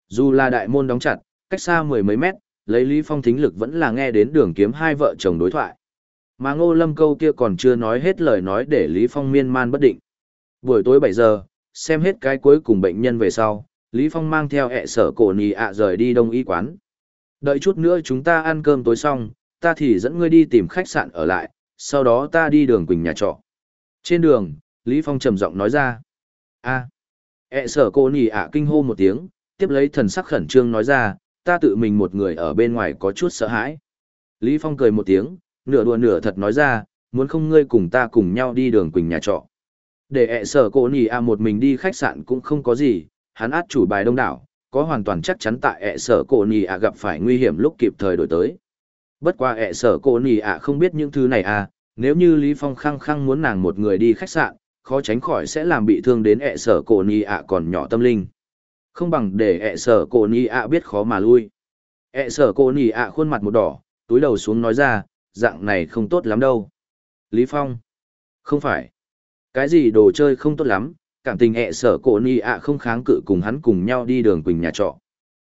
Dù là đại môn đóng chặt, cách xa mười mấy mét, lấy Lý Phong thính lực vẫn là nghe đến đường kiếm hai vợ chồng đối thoại. Mà ngô lâm câu kia còn chưa nói hết lời nói để Lý Phong miên man bất định. Buổi tối bảy giờ, xem hết cái cuối cùng bệnh nhân về sau, Lý Phong mang theo ẹ sở cổ nì ạ rời đi đông y quán. Đợi chút nữa chúng ta ăn cơm tối xong, ta thì dẫn ngươi đi tìm khách sạn ở lại, sau đó ta đi đường Quỳnh nhà trọ. Trên đường, Lý Phong trầm giọng nói ra. a à, E sở cô nhì ạ kinh hô một tiếng, tiếp lấy thần sắc khẩn trương nói ra, ta tự mình một người ở bên ngoài có chút sợ hãi. Lý Phong cười một tiếng, nửa đùa nửa thật nói ra, muốn không ngươi cùng ta cùng nhau đi đường Quỳnh nhà trọ. Để e ẹ sở cô nhì ạ một mình đi khách sạn cũng không có gì, hắn át chủ bài đông đảo, có hoàn toàn chắc chắn tại e ẹ sở cô nhì ạ gặp phải nguy hiểm lúc kịp thời đổi tới. Bất qua ẹ e sở cô nhì ạ không biết những thứ này à, nếu như Lý Phong khăng khăng muốn nàng một người đi khách sạn, khó tránh khỏi sẽ làm bị thương đến ẹ sở cổ ni ạ còn nhỏ tâm linh. Không bằng để ẹ sở cổ ni ạ biết khó mà lui. ẹ sở cổ ni ạ khuôn mặt một đỏ, túi đầu xuống nói ra, dạng này không tốt lắm đâu. Lý Phong. Không phải. Cái gì đồ chơi không tốt lắm, cảm tình ẹ sở cổ ni ạ không kháng cự cùng hắn cùng nhau đi đường Quỳnh nhà trọ.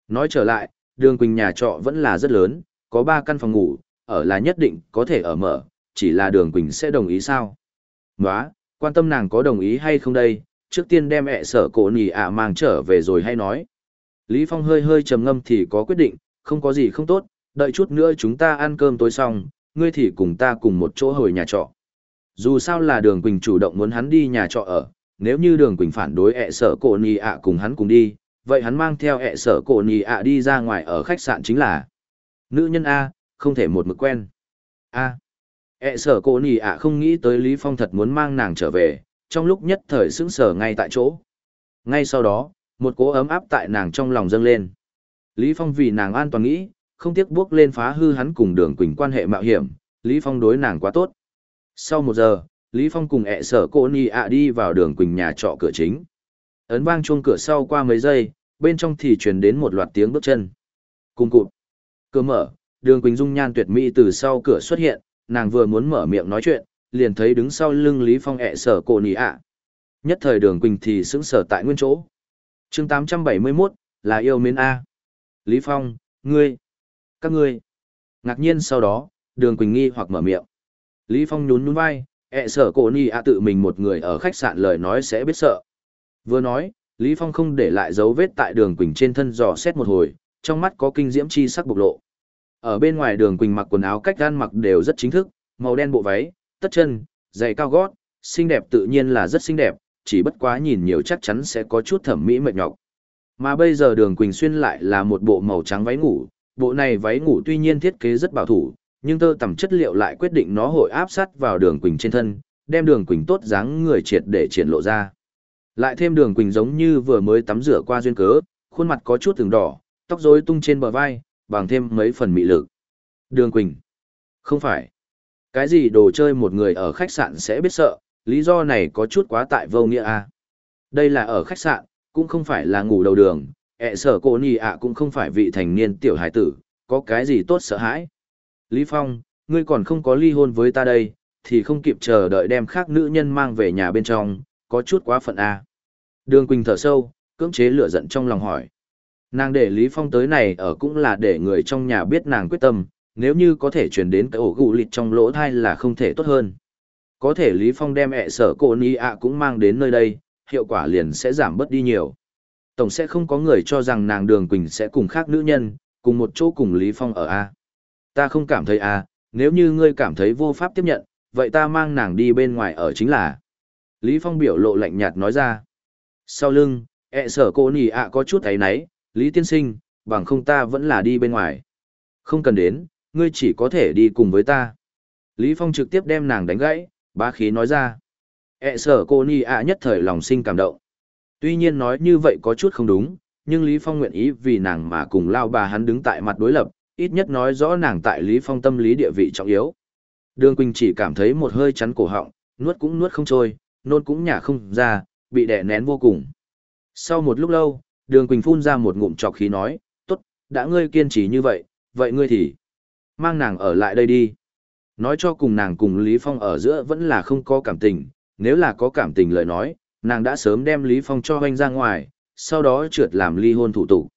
Nói trở lại, đường Quỳnh nhà trọ vẫn là rất lớn, có ba căn phòng ngủ, ở là nhất định có thể ở mở, chỉ là đường Quỳnh sẽ đồng ý sao. nói quan tâm nàng có đồng ý hay không đây, trước tiên đem ẹ sở cổ nì ạ mang trở về rồi hay nói. Lý Phong hơi hơi trầm ngâm thì có quyết định, không có gì không tốt, đợi chút nữa chúng ta ăn cơm tối xong, ngươi thì cùng ta cùng một chỗ hồi nhà trọ. Dù sao là đường Quỳnh chủ động muốn hắn đi nhà trọ ở, nếu như đường Quỳnh phản đối ẹ sở cổ nì ạ cùng hắn cùng đi, vậy hắn mang theo ẹ sở cổ nì ạ đi ra ngoài ở khách sạn chính là nữ nhân A, không thể một mực quen. A ẹ sở cổ nì ạ không nghĩ tới Lý Phong thật muốn mang nàng trở về, trong lúc nhất thời sững sờ ngay tại chỗ. Ngay sau đó, một cỗ ấm áp tại nàng trong lòng dâng lên. Lý Phong vì nàng an toàn nghĩ, không tiếc bước lên phá hư hắn cùng đường Quỳnh quan hệ mạo hiểm, Lý Phong đối nàng quá tốt. Sau một giờ, Lý Phong cùng ẹ sở cô nì ạ đi vào đường Quỳnh nhà trọ cửa chính. Ấn vang chuông cửa sau qua mấy giây, bên trong thì truyền đến một loạt tiếng bước chân. Cùng cụt. Cửa mở, đường Quỳnh dung nhan tuyệt mỹ từ sau cửa xuất hiện, nàng vừa muốn mở miệng nói chuyện, liền thấy đứng sau lưng Lý Phong ẹ sở cổ Nhi ạ. Nhất thời đường Quỳnh thì sững sở tại nguyên chỗ. chương 871, là yêu mến A. Lý Phong, ngươi, các ngươi. Ngạc nhiên sau đó, đường Quỳnh nghi hoặc mở miệng. Lý Phong nhún nhún vai, ẹ sở cổ ni ạ tự mình một người ở khách sạn lời nói sẽ biết sợ. Vừa nói, Lý Phong không để lại dấu vết tại đường Quỳnh trên thân dò xét một hồi, trong mắt có kinh diễm chi sắc bộc lộ. Ở bên ngoài đường Quỳnh mặc quần áo cách gan mặc đều rất chính thức, màu đen bộ váy, tất chân, giày cao gót, xinh đẹp tự nhiên là rất xinh đẹp, chỉ bất quá nhìn nhiều chắc chắn sẽ có chút thẩm mỹ mệt nhọc. Mà bây giờ đường Quỳnh xuyên lại là một bộ màu trắng váy ngủ, bộ này váy ngủ tuy nhiên thiết kế rất bảo thủ, nhưng tơ tầm chất liệu lại quyết định nó hội áp sát vào đường quỳnh trên thân, đem đường quỳnh tốt dáng người triệt để triển lộ ra. Lại thêm đường quỳnh giống như vừa mới tắm rửa qua duyên cớ, khuôn mặt có chút từng đỏ, tóc rối tung trên bờ vai, bằng thêm mấy phần mị lực. Đường quỳnh. Không phải. Cái gì đồ chơi một người ở khách sạn sẽ biết sợ, lý do này có chút quá tại vô nghĩa a. À? Đây là ở khách sạn, cũng không phải là ngủ đầu đường, ẹ sở cô nì ạ cũng không phải vị thành niên tiểu hải tử, có cái gì tốt sợ hãi. Lý Phong, ngươi còn không có ly hôn với ta đây, thì không kịp chờ đợi đem khác nữ nhân mang về nhà bên trong, có chút quá phận a. Đường Quỳnh thở sâu, cưỡng chế lửa giận trong lòng hỏi. Nàng để Lý Phong tới này ở cũng là để người trong nhà biết nàng quyết tâm, nếu như có thể chuyển đến cái ổ gụ lịt trong lỗ thai là không thể tốt hơn. Có thể Lý Phong đem ẹ sở cô ni ạ cũng mang đến nơi đây, hiệu quả liền sẽ giảm bớt đi nhiều. Tổng sẽ không có người cho rằng nàng Đường Quỳnh sẽ cùng khác nữ nhân, cùng một chỗ cùng Lý Phong ở A. Ta không cảm thấy à, nếu như ngươi cảm thấy vô pháp tiếp nhận, vậy ta mang nàng đi bên ngoài ở chính là. Lý Phong biểu lộ lạnh nhạt nói ra. Sau lưng, ẹ sở cô nì ạ có chút thấy náy, Lý tiên sinh, bằng không ta vẫn là đi bên ngoài. Không cần đến, ngươi chỉ có thể đi cùng với ta. Lý Phong trực tiếp đem nàng đánh gãy, bá khí nói ra. E sở cô ni ạ nhất thời lòng sinh cảm động. Tuy nhiên nói như vậy có chút không đúng, nhưng Lý Phong nguyện ý vì nàng mà cùng lao bà hắn đứng tại mặt đối lập, ít nhất nói rõ nàng tại Lý Phong tâm lý địa vị trọng yếu. Đường Quỳnh chỉ cảm thấy một hơi chắn cổ họng, nuốt cũng nuốt không trôi, nôn cũng nhả không ra, bị đè nén vô cùng. Sau một lúc lâu, Đường Quỳnh phun ra một ngụm trọc khí nói, tốt, đã ngươi kiên trì như vậy, vậy ngươi thì mang nàng ở lại đây đi. Nói cho cùng nàng cùng Lý Phong ở giữa vẫn là không có cảm tình, nếu là có cảm tình lời nói, nàng đã sớm đem Lý Phong cho hoanh ra ngoài, sau đó trượt làm ly hôn thủ tục.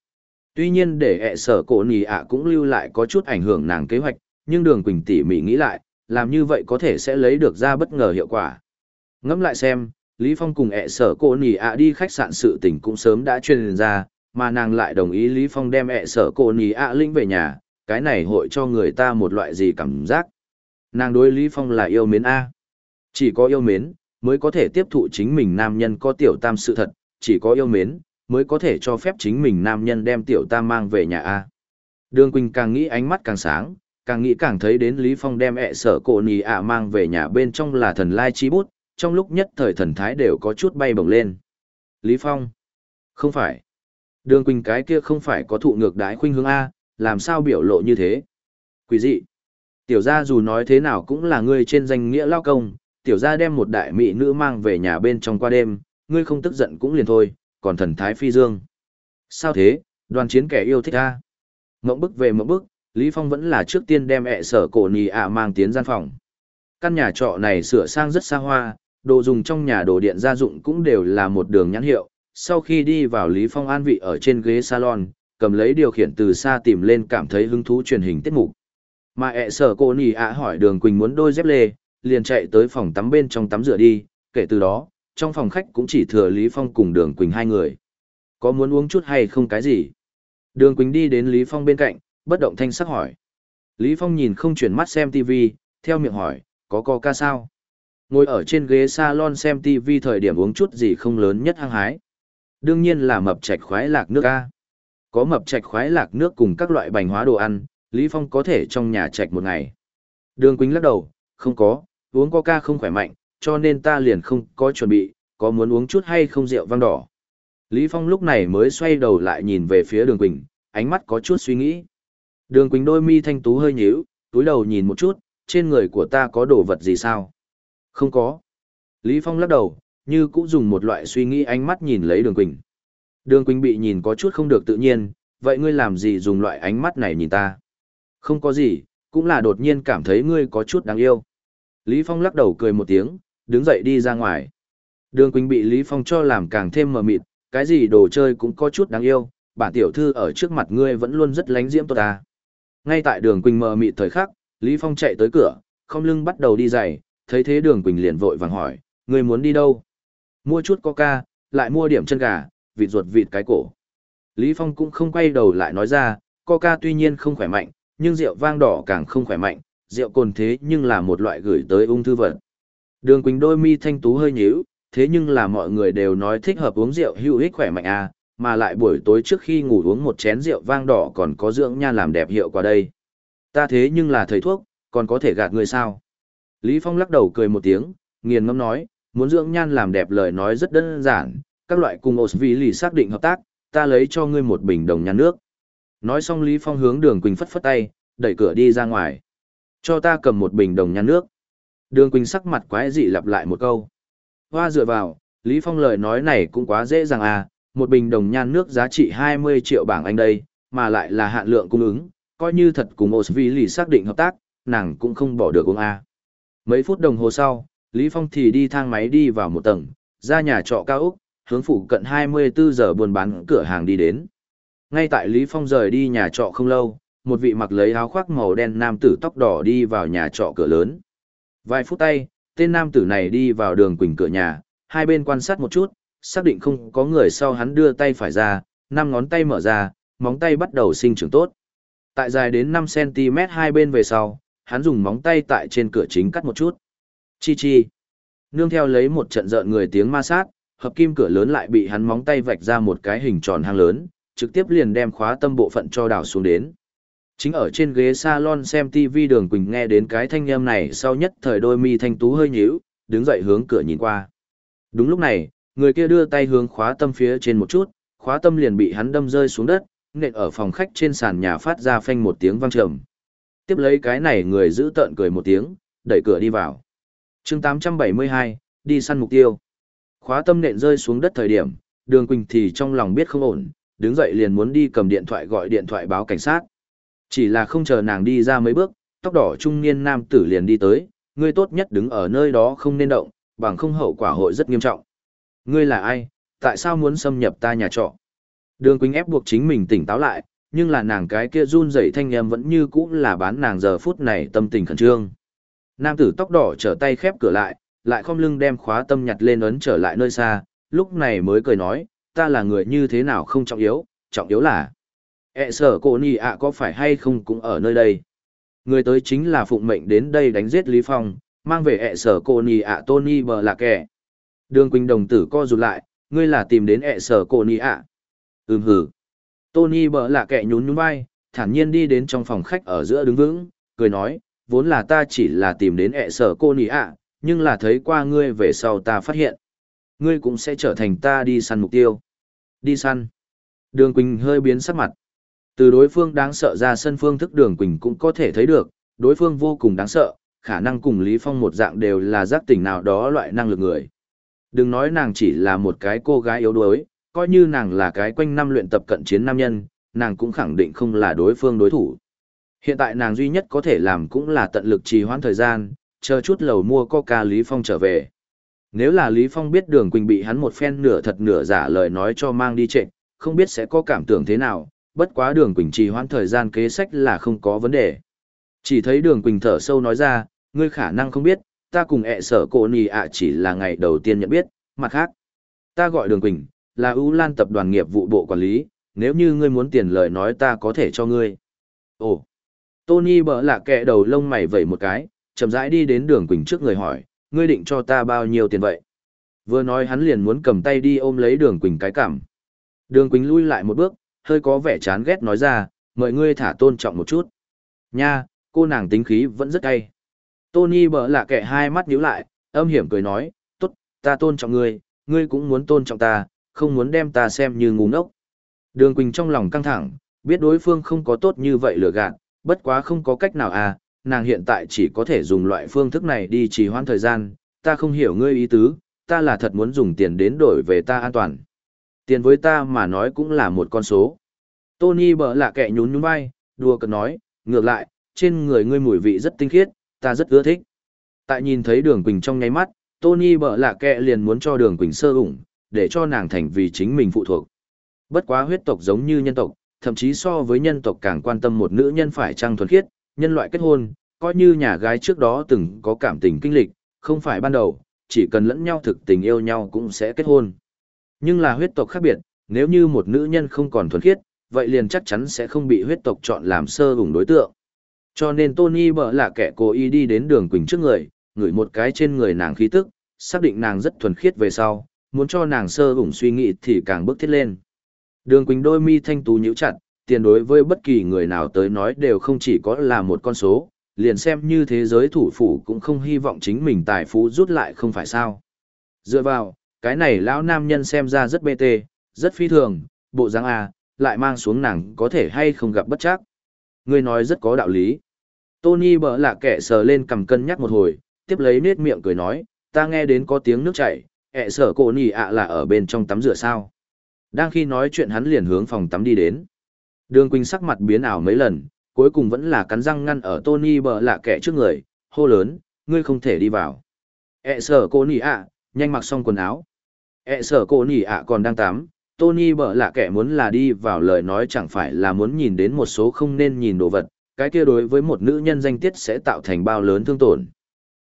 Tuy nhiên để ẹ sở cổ nì ạ cũng lưu lại có chút ảnh hưởng nàng kế hoạch, nhưng đường Quỳnh tỉ mỉ nghĩ lại, làm như vậy có thể sẽ lấy được ra bất ngờ hiệu quả. Ngẫm lại xem, Lý Phong cùng ẹ sở cô nì ạ đi khách sạn sự tình cũng sớm đã truyền ra, mà nàng lại đồng ý Lý Phong đem ẹ sở cô nì ạ linh về nhà, cái này hội cho người ta một loại gì cảm giác. Nàng đối Lý Phong là yêu mến A. Chỉ có yêu mến, mới có thể tiếp thụ chính mình nam nhân có tiểu tam sự thật, chỉ có yêu mến, mới có thể cho phép chính mình nam nhân đem tiểu tam mang về nhà A. Đường Quỳnh càng nghĩ ánh mắt càng sáng, càng nghĩ càng thấy đến Lý Phong đem ẹ sở cổ nì ạ mang về nhà bên trong là thần lai chi bút, trong lúc nhất thời thần thái đều có chút bay bổng lên. Lý Phong? Không phải. Đường Quỳnh cái kia không phải có thụ ngược đái khuynh hướng A, làm sao biểu lộ như thế? Quý dị. Tiểu gia dù nói thế nào cũng là người trên danh nghĩa lao công, tiểu gia đem một đại mỹ nữ mang về nhà bên trong qua đêm, ngươi không tức giận cũng liền thôi, còn thần thái phi dương. Sao thế, đoàn chiến kẻ yêu thích a Mộng bức về mộng bức, Lý Phong vẫn là trước tiên đem ẹ sở cổ nì ạ mang tiến gian phòng. Căn nhà trọ này sửa sang rất xa hoa, đồ dùng trong nhà đồ điện gia dụng cũng đều là một đường nhãn hiệu. Sau khi đi vào Lý Phong an vị ở trên ghế salon, cầm lấy điều khiển từ xa tìm lên cảm thấy hứng thú truyền hình tiết mục. Mà ẹ sở cô nì ạ hỏi đường Quỳnh muốn đôi dép lê, liền chạy tới phòng tắm bên trong tắm rửa đi, kể từ đó, trong phòng khách cũng chỉ thừa Lý Phong cùng đường Quỳnh hai người. Có muốn uống chút hay không cái gì? Đường Quỳnh đi đến Lý Phong bên cạnh, bất động thanh sắc hỏi. Lý Phong nhìn không chuyển mắt xem TV, theo miệng hỏi, có coca sao? Ngồi ở trên ghế salon xem TV thời điểm uống chút gì không lớn nhất hăng hái. Đương nhiên là mập trạch khoái lạc nước A. Có mập trạch khoái lạc nước cùng các loại bánh hóa đồ ăn, Lý Phong có thể trong nhà trạch một ngày. Đường Quỳnh lắc đầu, không có, uống coca không khỏe mạnh, cho nên ta liền không có chuẩn bị, có muốn uống chút hay không rượu vang đỏ. Lý Phong lúc này mới xoay đầu lại nhìn về phía đường Quỳnh, ánh mắt có chút suy nghĩ. Đường Quỳnh đôi mi thanh tú hơi nhíu, túi đầu nhìn một chút, trên người của ta có đồ vật gì sao? Không có. Lý Phong lắc đầu, như cũng dùng một loại suy nghĩ ánh mắt nhìn lấy đường Quỳnh. Đường Quỳnh bị nhìn có chút không được tự nhiên, vậy ngươi làm gì dùng loại ánh mắt này nhìn ta? Không có gì, cũng là đột nhiên cảm thấy ngươi có chút đáng yêu. Lý Phong lắc đầu cười một tiếng, đứng dậy đi ra ngoài. Đường Quỳnh bị Lý Phong cho làm càng thêm mờ mịt, cái gì đồ chơi cũng có chút đáng yêu, bản tiểu thư ở trước mặt ngươi vẫn luôn rất lánh diễm tốt ta. Ngay tại đường Quỳnh mờ mịt thời khắc, Lý Phong chạy tới cửa, không lưng bắt đầu đi giày, thấy thế đường Quỳnh liền vội vàng hỏi, người muốn đi đâu? Mua chút coca, lại mua điểm chân gà, vịt ruột vịt cái cổ. Lý Phong cũng không quay đầu lại nói ra, coca tuy nhiên không khỏe mạnh, nhưng rượu vang đỏ càng không khỏe mạnh, rượu cồn thế nhưng là một loại gửi tới ung thư vật. Đường Quỳnh đôi mi thanh tú hơi nhíu, thế nhưng là mọi người đều nói thích hợp uống rượu hữu ích khỏe mạnh à, mà lại buổi tối trước khi ngủ uống một chén rượu vang đỏ còn có dưỡng nha làm đẹp hiệu quả đây. Ta thế nhưng là thầy thuốc, còn có thể gạt người sao? Lý Phong lắc đầu cười một tiếng, nghiền ngẫm nói, muốn dưỡng nhan làm đẹp lời nói rất đơn giản, các loại cùng Osvi lì xác định hợp tác, ta lấy cho ngươi một bình đồng nhan nước. Nói xong Lý Phong hướng đường Quỳnh phất phất tay, đẩy cửa đi ra ngoài. Cho ta cầm một bình đồng nhan nước. Đường Quỳnh sắc mặt quái dị lặp lại một câu. Hoa dựa vào, Lý Phong lời nói này cũng quá dễ dàng à, một bình đồng nhan nước giá trị 20 triệu bảng Anh đây, mà lại là hạn lượng cung ứng, coi như thật cùng Osvili xác định hợp tác, nàng cũng không bỏ được uống à. Mấy phút đồng hồ sau, Lý Phong thì đi thang máy đi vào một tầng, ra nhà trọ cao Úc, hướng phụ cận 24 giờ buôn bán cửa hàng đi đến. Ngay tại Lý Phong rời đi nhà trọ không lâu, một vị mặc lấy áo khoác màu đen nam tử tóc đỏ đi vào nhà trọ cửa lớn. Vài phút tay, tên nam tử này đi vào đường quỳnh cửa nhà, hai bên quan sát một chút, xác định không có người sau hắn đưa tay phải ra, năm ngón tay mở ra, móng tay bắt đầu sinh trưởng tốt. Tại dài đến 5cm hai bên về sau, hắn dùng móng tay tại trên cửa chính cắt một chút. Chi chi. Nương theo lấy một trận rợn người tiếng ma sát, hợp kim cửa lớn lại bị hắn móng tay vạch ra một cái hình tròn hang lớn, trực tiếp liền đem khóa tâm bộ phận cho đào xuống đến. Chính ở trên ghế salon xem TV đường Quỳnh nghe đến cái thanh âm này sau nhất thời đôi mi thanh tú hơi nhíu, đứng dậy hướng cửa nhìn qua. Đúng lúc này, người kia đưa tay hướng khóa tâm phía trên một chút, khóa tâm liền bị hắn đâm rơi xuống đất, nện ở phòng khách trên sàn nhà phát ra phanh một tiếng vang trầm. Tiếp lấy cái này người giữ tợn cười một tiếng, đẩy cửa đi vào. chương 872, đi săn mục tiêu. Khóa tâm nện rơi xuống đất thời điểm, đường Quỳnh thì trong lòng biết không ổn, đứng dậy liền muốn đi cầm điện thoại gọi điện thoại báo cảnh sát. Chỉ là không chờ nàng đi ra mấy bước, tóc đỏ trung niên nam tử liền đi tới, ngươi tốt nhất đứng ở nơi đó không nên động, bằng không hậu quả hội rất nghiêm trọng. Ngươi là ai, tại sao muốn xâm nhập ta nhà trọ? Đường Quỳnh ép buộc chính mình tỉnh táo lại, nhưng là nàng cái kia run rẩy thanh em vẫn như cũ là bán nàng giờ phút này tâm tình khẩn trương. Nam tử tóc đỏ trở tay khép cửa lại, lại không lưng đem khóa tâm nhặt lên ấn trở lại nơi xa, lúc này mới cười nói, ta là người như thế nào không trọng yếu, trọng yếu là ẹ sở cổ nì ạ có phải hay không cũng ở nơi đây. Người tới chính là phụng mệnh đến đây đánh giết Lý Phong, mang về ẹ sở cổ nì ạ Tony bờ là kẻ. Đường Quỳnh đồng tử co rụt lại, ngươi là tìm đến ẹ sở cổ nì ạ. Ừm hử. Tony bờ là kẻ nhún nhún vai, thản nhiên đi đến trong phòng khách ở giữa đứng vững, cười nói, vốn là ta chỉ là tìm đến ẹ sở cô nì ạ, nhưng là thấy qua ngươi về sau ta phát hiện. Ngươi cũng sẽ trở thành ta đi săn mục tiêu. Đi săn. Đường Quỳnh hơi biến sắc mặt. Từ đối phương đáng sợ ra sân phương thức đường Quỳnh cũng có thể thấy được, đối phương vô cùng đáng sợ, khả năng cùng Lý Phong một dạng đều là giác tỉnh nào đó loại năng lực người. Đừng nói nàng chỉ là một cái cô gái yếu đuối, coi như nàng là cái quanh năm luyện tập cận chiến nam nhân, nàng cũng khẳng định không là đối phương đối thủ. Hiện tại nàng duy nhất có thể làm cũng là tận lực trì hoãn thời gian, chờ chút lầu mua coca Lý Phong trở về. Nếu là Lý Phong biết đường Quỳnh bị hắn một phen nửa thật nửa giả lời nói cho mang đi chạy, không biết sẽ có cảm tưởng thế nào, bất quá đường Quỳnh trì hoãn thời gian kế sách là không có vấn đề. Chỉ thấy đường Quỳnh thở sâu nói ra, ngươi khả năng không biết, ta cùng ẹ sở cổ nì ạ chỉ là ngày đầu tiên nhận biết, mặt khác. Ta gọi đường Quỳnh, là ưu lan tập đoàn nghiệp vụ bộ quản lý, nếu như ngươi muốn tiền lời nói ta có thể cho ngươi. Ồ, Tony bỡ lạ kẹ đầu lông mày vẩy một cái, chậm rãi đi đến đường Quỳnh trước người hỏi, ngươi định cho ta bao nhiêu tiền vậy? Vừa nói hắn liền muốn cầm tay đi ôm lấy đường Quỳnh cái cảm. Đường Quỳnh lui lại một bước, hơi có vẻ chán ghét nói ra, mời ngươi thả tôn trọng một chút. Nha, cô nàng tính khí vẫn rất cay. Tony bỡ lạ kẹ hai mắt nhíu lại, âm hiểm cười nói, tốt, ta tôn trọng ngươi, ngươi cũng muốn tôn trọng ta, không muốn đem ta xem như ngu ngốc. Đường Quỳnh trong lòng căng thẳng, biết đối phương không có tốt như vậy lừa gạt, bất quá không có cách nào à, nàng hiện tại chỉ có thể dùng loại phương thức này đi trì hoãn thời gian, ta không hiểu ngươi ý tứ, ta là thật muốn dùng tiền đến đổi về ta an toàn. Tiền với ta mà nói cũng là một con số. Tony bở lạ kẻ nhún nhún vai, đùa cợt nói, ngược lại, trên người ngươi mùi vị rất tinh khiết, ta rất ưa thích. Tại nhìn thấy đường Quỳnh trong nháy mắt, Tony bở lạ kẻ liền muốn cho đường Quỳnh sơ ủng, để cho nàng thành vì chính mình phụ thuộc. Bất quá huyết tộc giống như nhân tộc, thậm chí so với nhân tộc càng quan tâm một nữ nhân phải trăng thuần khiết, nhân loại kết hôn, coi như nhà gái trước đó từng có cảm tình kinh lịch, không phải ban đầu, chỉ cần lẫn nhau thực tình yêu nhau cũng sẽ kết hôn. Nhưng là huyết tộc khác biệt, nếu như một nữ nhân không còn thuần khiết, vậy liền chắc chắn sẽ không bị huyết tộc chọn làm sơ vùng đối tượng. Cho nên Tony bở là kẻ cố ý đi đến đường Quỳnh trước người, ngửi một cái trên người nàng khí tức, xác định nàng rất thuần khiết về sau, muốn cho nàng sơ ủng suy nghĩ thì càng bước thiết lên. Đường Quỳnh đôi mi thanh tú nhíu chặt, tiền đối với bất kỳ người nào tới nói đều không chỉ có là một con số, liền xem như thế giới thủ phủ cũng không hy vọng chính mình tài phú rút lại không phải sao. Dựa vào, cái này lão nam nhân xem ra rất bê tê, rất phi thường, bộ dáng à, lại mang xuống nàng có thể hay không gặp bất chắc. Người nói rất có đạo lý. Tony bỡ lạ kẻ sờ lên cầm cân nhắc một hồi, tiếp lấy nết miệng cười nói, ta nghe đến có tiếng nước chảy, ẹ sở cổ nỉ ạ là ở bên trong tắm rửa sao. Đang khi nói chuyện hắn liền hướng phòng tắm đi đến. Đường Quỳnh sắc mặt biến ảo mấy lần, cuối cùng vẫn là cắn răng ngăn ở Tony bờ lạ kẻ trước người, hô lớn, ngươi không thể đi vào. E sở cô nỉ ạ, nhanh mặc xong quần áo. E sở cô nỉ ạ còn đang tắm, Tony bờ lạ kẻ muốn là đi vào lời nói chẳng phải là muốn nhìn đến một số không nên nhìn đồ vật, cái kia đối với một nữ nhân danh tiết sẽ tạo thành bao lớn thương tổn.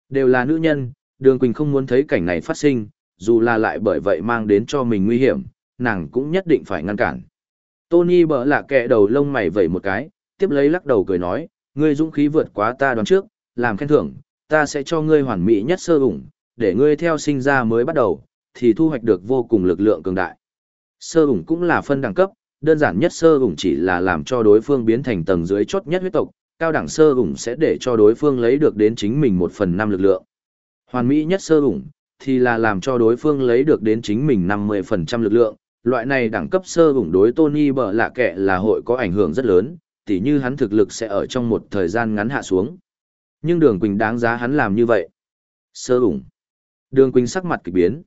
Đều là nữ nhân, Đường Quỳnh không muốn thấy cảnh này phát sinh, dù là lại bởi vậy mang đến cho mình nguy hiểm, nàng cũng nhất định phải ngăn cản. Tony bở lạ kẹ đầu lông mày vẩy một cái, tiếp lấy lắc đầu cười nói, ngươi dũng khí vượt quá ta đoán trước, làm khen thưởng, ta sẽ cho ngươi hoàn mỹ nhất sơ ủng, để ngươi theo sinh ra mới bắt đầu, thì thu hoạch được vô cùng lực lượng cường đại. Sơ ủng cũng là phân đẳng cấp, đơn giản nhất sơ ủng chỉ là làm cho đối phương biến thành tầng dưới chốt nhất huyết tộc, cao đẳng sơ ủng sẽ để cho đối phương lấy được đến chính mình một phần năm lực lượng. Hoàn mỹ nhất sơ ủng thì là làm cho đối phương lấy được đến chính mình 50% lực lượng, loại này đẳng cấp sơ ủng đối Tony bở lạ kệ là hội có ảnh hưởng rất lớn, tỉ như hắn thực lực sẽ ở trong một thời gian ngắn hạ xuống. Nhưng Đường Quỳnh đáng giá hắn làm như vậy. Sơ ủng. Đường Quỳnh sắc mặt kỳ biến.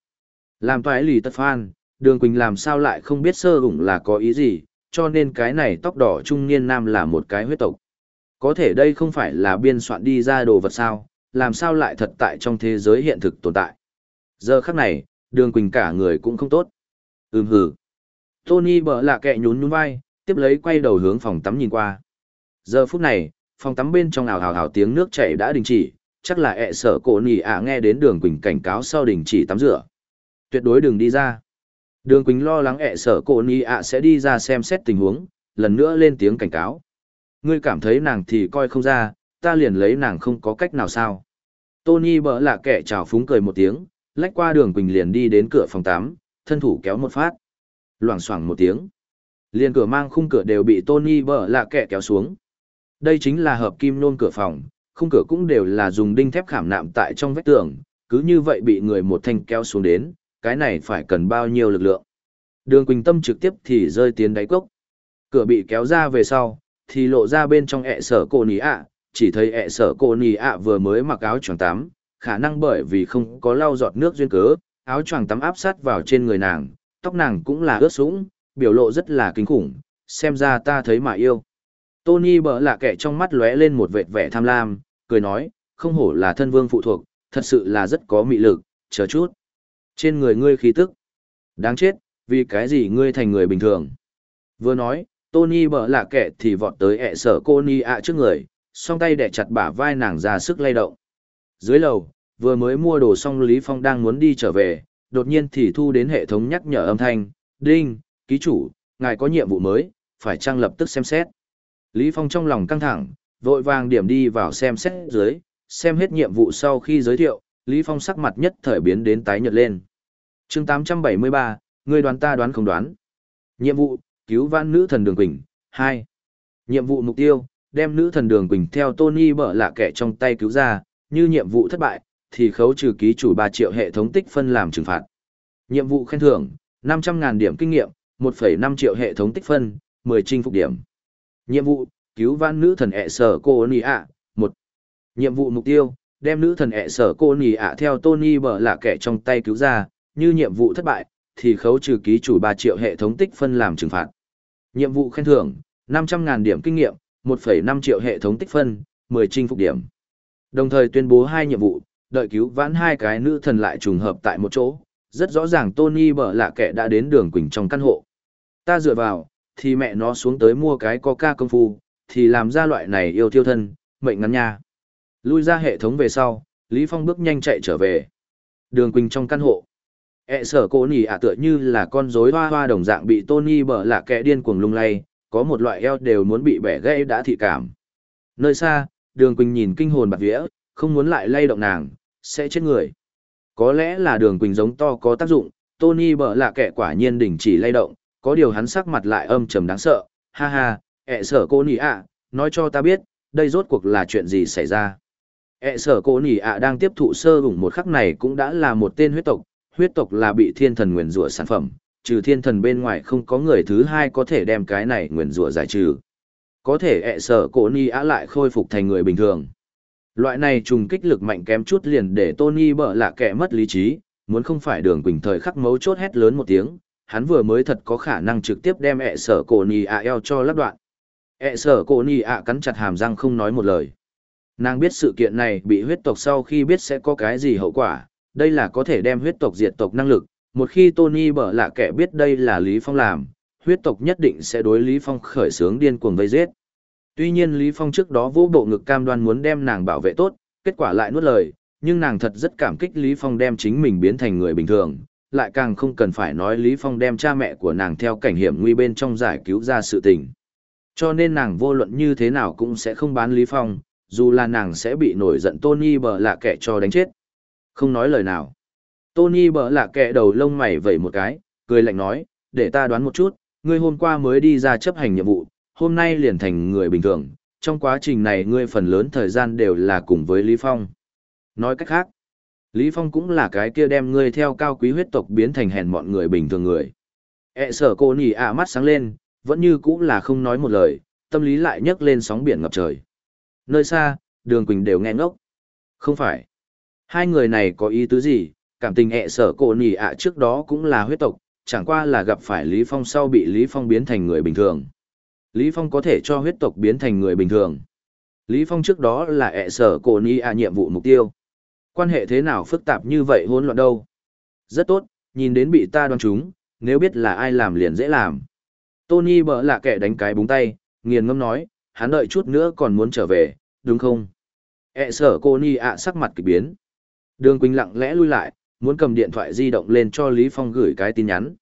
Làm toái lì tất phan, Đường Quỳnh làm sao lại không biết sơ ủng là có ý gì, cho nên cái này tóc đỏ trung niên nam là một cái huyết tộc. Có thể đây không phải là biên soạn đi ra đồ vật sao, làm sao lại thật tại trong thế giới hiện thực tồn tại. Giờ khắc này, Đường Quỳnh cả người cũng không tốt. Ừm hử. Tony bở lạ kẹ nhún nhún vai, tiếp lấy quay đầu hướng phòng tắm nhìn qua. Giờ phút này, phòng tắm bên trong ảo hào hào tiếng nước chảy đã đình chỉ, chắc là ẹ sợ cổ nỉ ạ nghe đến đường quỳnh cảnh cáo sau đình chỉ tắm rửa. Tuyệt đối đừng đi ra. Đường quỳnh lo lắng ẹ sợ cổ nỉ ạ sẽ đi ra xem xét tình huống, lần nữa lên tiếng cảnh cáo. Ngươi cảm thấy nàng thì coi không ra, ta liền lấy nàng không có cách nào sao. Tony bở lạ kẻ chào phúng cười một tiếng, lách qua đường quỳnh liền đi đến cửa phòng tắm, thân thủ kéo một phát. Loảng xoảng một tiếng. liền cửa mang khung cửa đều bị Tony bở lạ kẹ kéo xuống. Đây chính là hợp kim nôn cửa phòng, khung cửa cũng đều là dùng đinh thép khảm nạm tại trong vách tường, cứ như vậy bị người một thanh kéo xuống đến, cái này phải cần bao nhiêu lực lượng. Đường Quỳnh Tâm trực tiếp thì rơi tiến đáy cốc. Cửa bị kéo ra về sau, thì lộ ra bên trong ẹ sở cô nỉ ạ, chỉ thấy ẹ sở cô nì ạ vừa mới mặc áo choàng tắm, khả năng bởi vì không có lau giọt nước duyên cớ, áo choàng tắm áp sát vào trên người nàng, tóc nàng cũng là ướt sũng, biểu lộ rất là kinh khủng, xem ra ta thấy mà yêu. Tony bở lạ kẻ trong mắt lóe lên một vệt vẻ tham lam, cười nói, không hổ là thân vương phụ thuộc, thật sự là rất có mị lực, chờ chút. Trên người ngươi khí tức. Đáng chết, vì cái gì ngươi thành người bình thường. Vừa nói, Tony bở lạ kẻ thì vọt tới ẹ sở cô ni ạ trước người, song tay đẻ chặt bả vai nàng ra sức lay động. Dưới lầu, vừa mới mua đồ xong Lý Phong đang muốn đi trở về, đột nhiên thì thu đến hệ thống nhắc nhở âm thanh, đinh, ký chủ, ngài có nhiệm vụ mới, phải trang lập tức xem xét. Lý Phong trong lòng căng thẳng, vội vàng điểm đi vào xem xét dưới, xem hết nhiệm vụ sau khi giới thiệu, Lý Phong sắc mặt nhất thời biến đến tái nhợt lên. chương 873, người đoán ta đoán không đoán. Nhiệm vụ, cứu vãn nữ thần Đường Quỳnh, 2. Nhiệm vụ mục tiêu, đem nữ thần Đường Quỳnh theo Tony bở lạ kẻ trong tay cứu ra, như nhiệm vụ thất bại, thì khấu trừ ký chủ 3 triệu hệ thống tích phân làm trừng phạt. Nhiệm vụ khen thưởng, 500.000 điểm kinh nghiệm, 1,5 triệu hệ thống tích phân, 10 chinh phục điểm. Nhiệm vụ, cứu vãn nữ thần ẹ sở cô Nì ạ, 1. Nhiệm vụ mục tiêu, đem nữ thần ẹ sở cô Nì ạ theo Tony bở là kẻ trong tay cứu ra, như nhiệm vụ thất bại, thì khấu trừ ký chủ 3 triệu hệ thống tích phân làm trừng phạt. Nhiệm vụ khen thưởng, 500.000 điểm kinh nghiệm, 1,5 triệu hệ thống tích phân, 10 chinh phục điểm. Đồng thời tuyên bố hai nhiệm vụ, đợi cứu vãn hai cái nữ thần lại trùng hợp tại một chỗ. Rất rõ ràng Tony bở lạ kẻ đã đến đường Quỳnh trong căn hộ. Ta dựa vào, thì mẹ nó xuống tới mua cái coca công phu, thì làm ra loại này yêu thiêu thân, mệnh ngắn nha. Lui ra hệ thống về sau, Lý Phong bước nhanh chạy trở về. Đường Quỳnh trong căn hộ. E sở cô nỉ ạ tựa như là con rối hoa hoa đồng dạng bị Tony bở lạ kẻ điên cuồng lung lay, có một loại eo đều muốn bị bẻ gãy đã thị cảm. Nơi xa, đường Quỳnh nhìn kinh hồn bạc vía, không muốn lại lay động nàng, sẽ chết người. Có lẽ là đường Quỳnh giống to có tác dụng, Tony bợ lạ kẻ quả nhiên đình chỉ lay động, có điều hắn sắc mặt lại âm trầm đáng sợ, ha ha, ẹ sở cô nỉ ạ, nói cho ta biết, đây rốt cuộc là chuyện gì xảy ra. ẹ sở cô nỉ ạ đang tiếp thụ sơ ủng một khắc này cũng đã là một tên huyết tộc, huyết tộc là bị thiên thần nguyền rủa sản phẩm, trừ thiên thần bên ngoài không có người thứ hai có thể đem cái này nguyền rủa giải trừ. Có thể ẹ sở cổ ni á lại khôi phục thành người bình thường. Loại này trùng kích lực mạnh kém chút liền để Tony bở lạ kẻ mất lý trí, muốn không phải đường quỳnh thời khắc mấu chốt hét lớn một tiếng, hắn vừa mới thật có khả năng trực tiếp đem ẹ sở cổ ni á eo cho lắp đoạn. ẹ sở cổ ni á cắn chặt hàm răng không nói một lời. Nàng biết sự kiện này bị huyết tộc sau khi biết sẽ có cái gì hậu quả, đây là có thể đem huyết tộc diệt tộc năng lực. Một khi Tony bở lạ kẻ biết đây là Lý Phong làm, huyết tộc nhất định sẽ đối Lý Phong khởi sướng điên cuồng vây giết. Tuy nhiên Lý Phong trước đó vô bộ ngực cam đoan muốn đem nàng bảo vệ tốt, kết quả lại nuốt lời, nhưng nàng thật rất cảm kích Lý Phong đem chính mình biến thành người bình thường, lại càng không cần phải nói Lý Phong đem cha mẹ của nàng theo cảnh hiểm nguy bên trong giải cứu ra sự tình. Cho nên nàng vô luận như thế nào cũng sẽ không bán Lý Phong, dù là nàng sẽ bị nổi giận Tony bờ lạ kẻ cho đánh chết. Không nói lời nào. Tony bờ lạ kẻ đầu lông mày vẩy một cái, cười lạnh nói, để ta đoán một chút, ngươi hôm qua mới đi ra chấp hành nhiệm vụ, hôm nay liền thành người bình thường, trong quá trình này ngươi phần lớn thời gian đều là cùng với Lý Phong. Nói cách khác, Lý Phong cũng là cái kia đem ngươi theo cao quý huyết tộc biến thành hèn mọn người bình thường người. E sở cô nhỉ ạ mắt sáng lên, vẫn như cũng là không nói một lời, tâm lý lại nhấc lên sóng biển ngập trời. Nơi xa, đường Quỳnh đều nghe ngốc. Không phải. Hai người này có ý tứ gì, cảm tình ẹ sở cổ nỉ ạ trước đó cũng là huyết tộc, chẳng qua là gặp phải Lý Phong sau bị Lý Phong biến thành người bình thường. Lý Phong có thể cho huyết tộc biến thành người bình thường. Lý Phong trước đó là ẹ sở cổ ni ạ nhiệm vụ mục tiêu. Quan hệ thế nào phức tạp như vậy hỗn loạn đâu. Rất tốt, nhìn đến bị ta đoán chúng, nếu biết là ai làm liền dễ làm. Tony bỡ lạ kẻ đánh cái búng tay, nghiền ngâm nói, hắn đợi chút nữa còn muốn trở về, đúng không? ẹ sở cô ni ạ sắc mặt kỳ biến. Đường Quỳnh lặng lẽ lui lại, muốn cầm điện thoại di động lên cho Lý Phong gửi cái tin nhắn.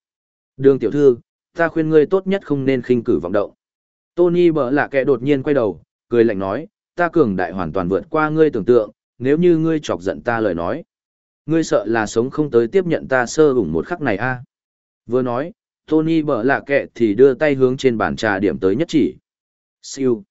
Đường tiểu thư, ta khuyên ngươi tốt nhất không nên khinh cử vọng động. Tony bở lạ kẻ đột nhiên quay đầu, cười lạnh nói, ta cường đại hoàn toàn vượt qua ngươi tưởng tượng, nếu như ngươi chọc giận ta lời nói. Ngươi sợ là sống không tới tiếp nhận ta sơ ủng một khắc này a à? Vừa nói, Tony bở lạ kệ thì đưa tay hướng trên bàn trà điểm tới nhất chỉ. Siêu.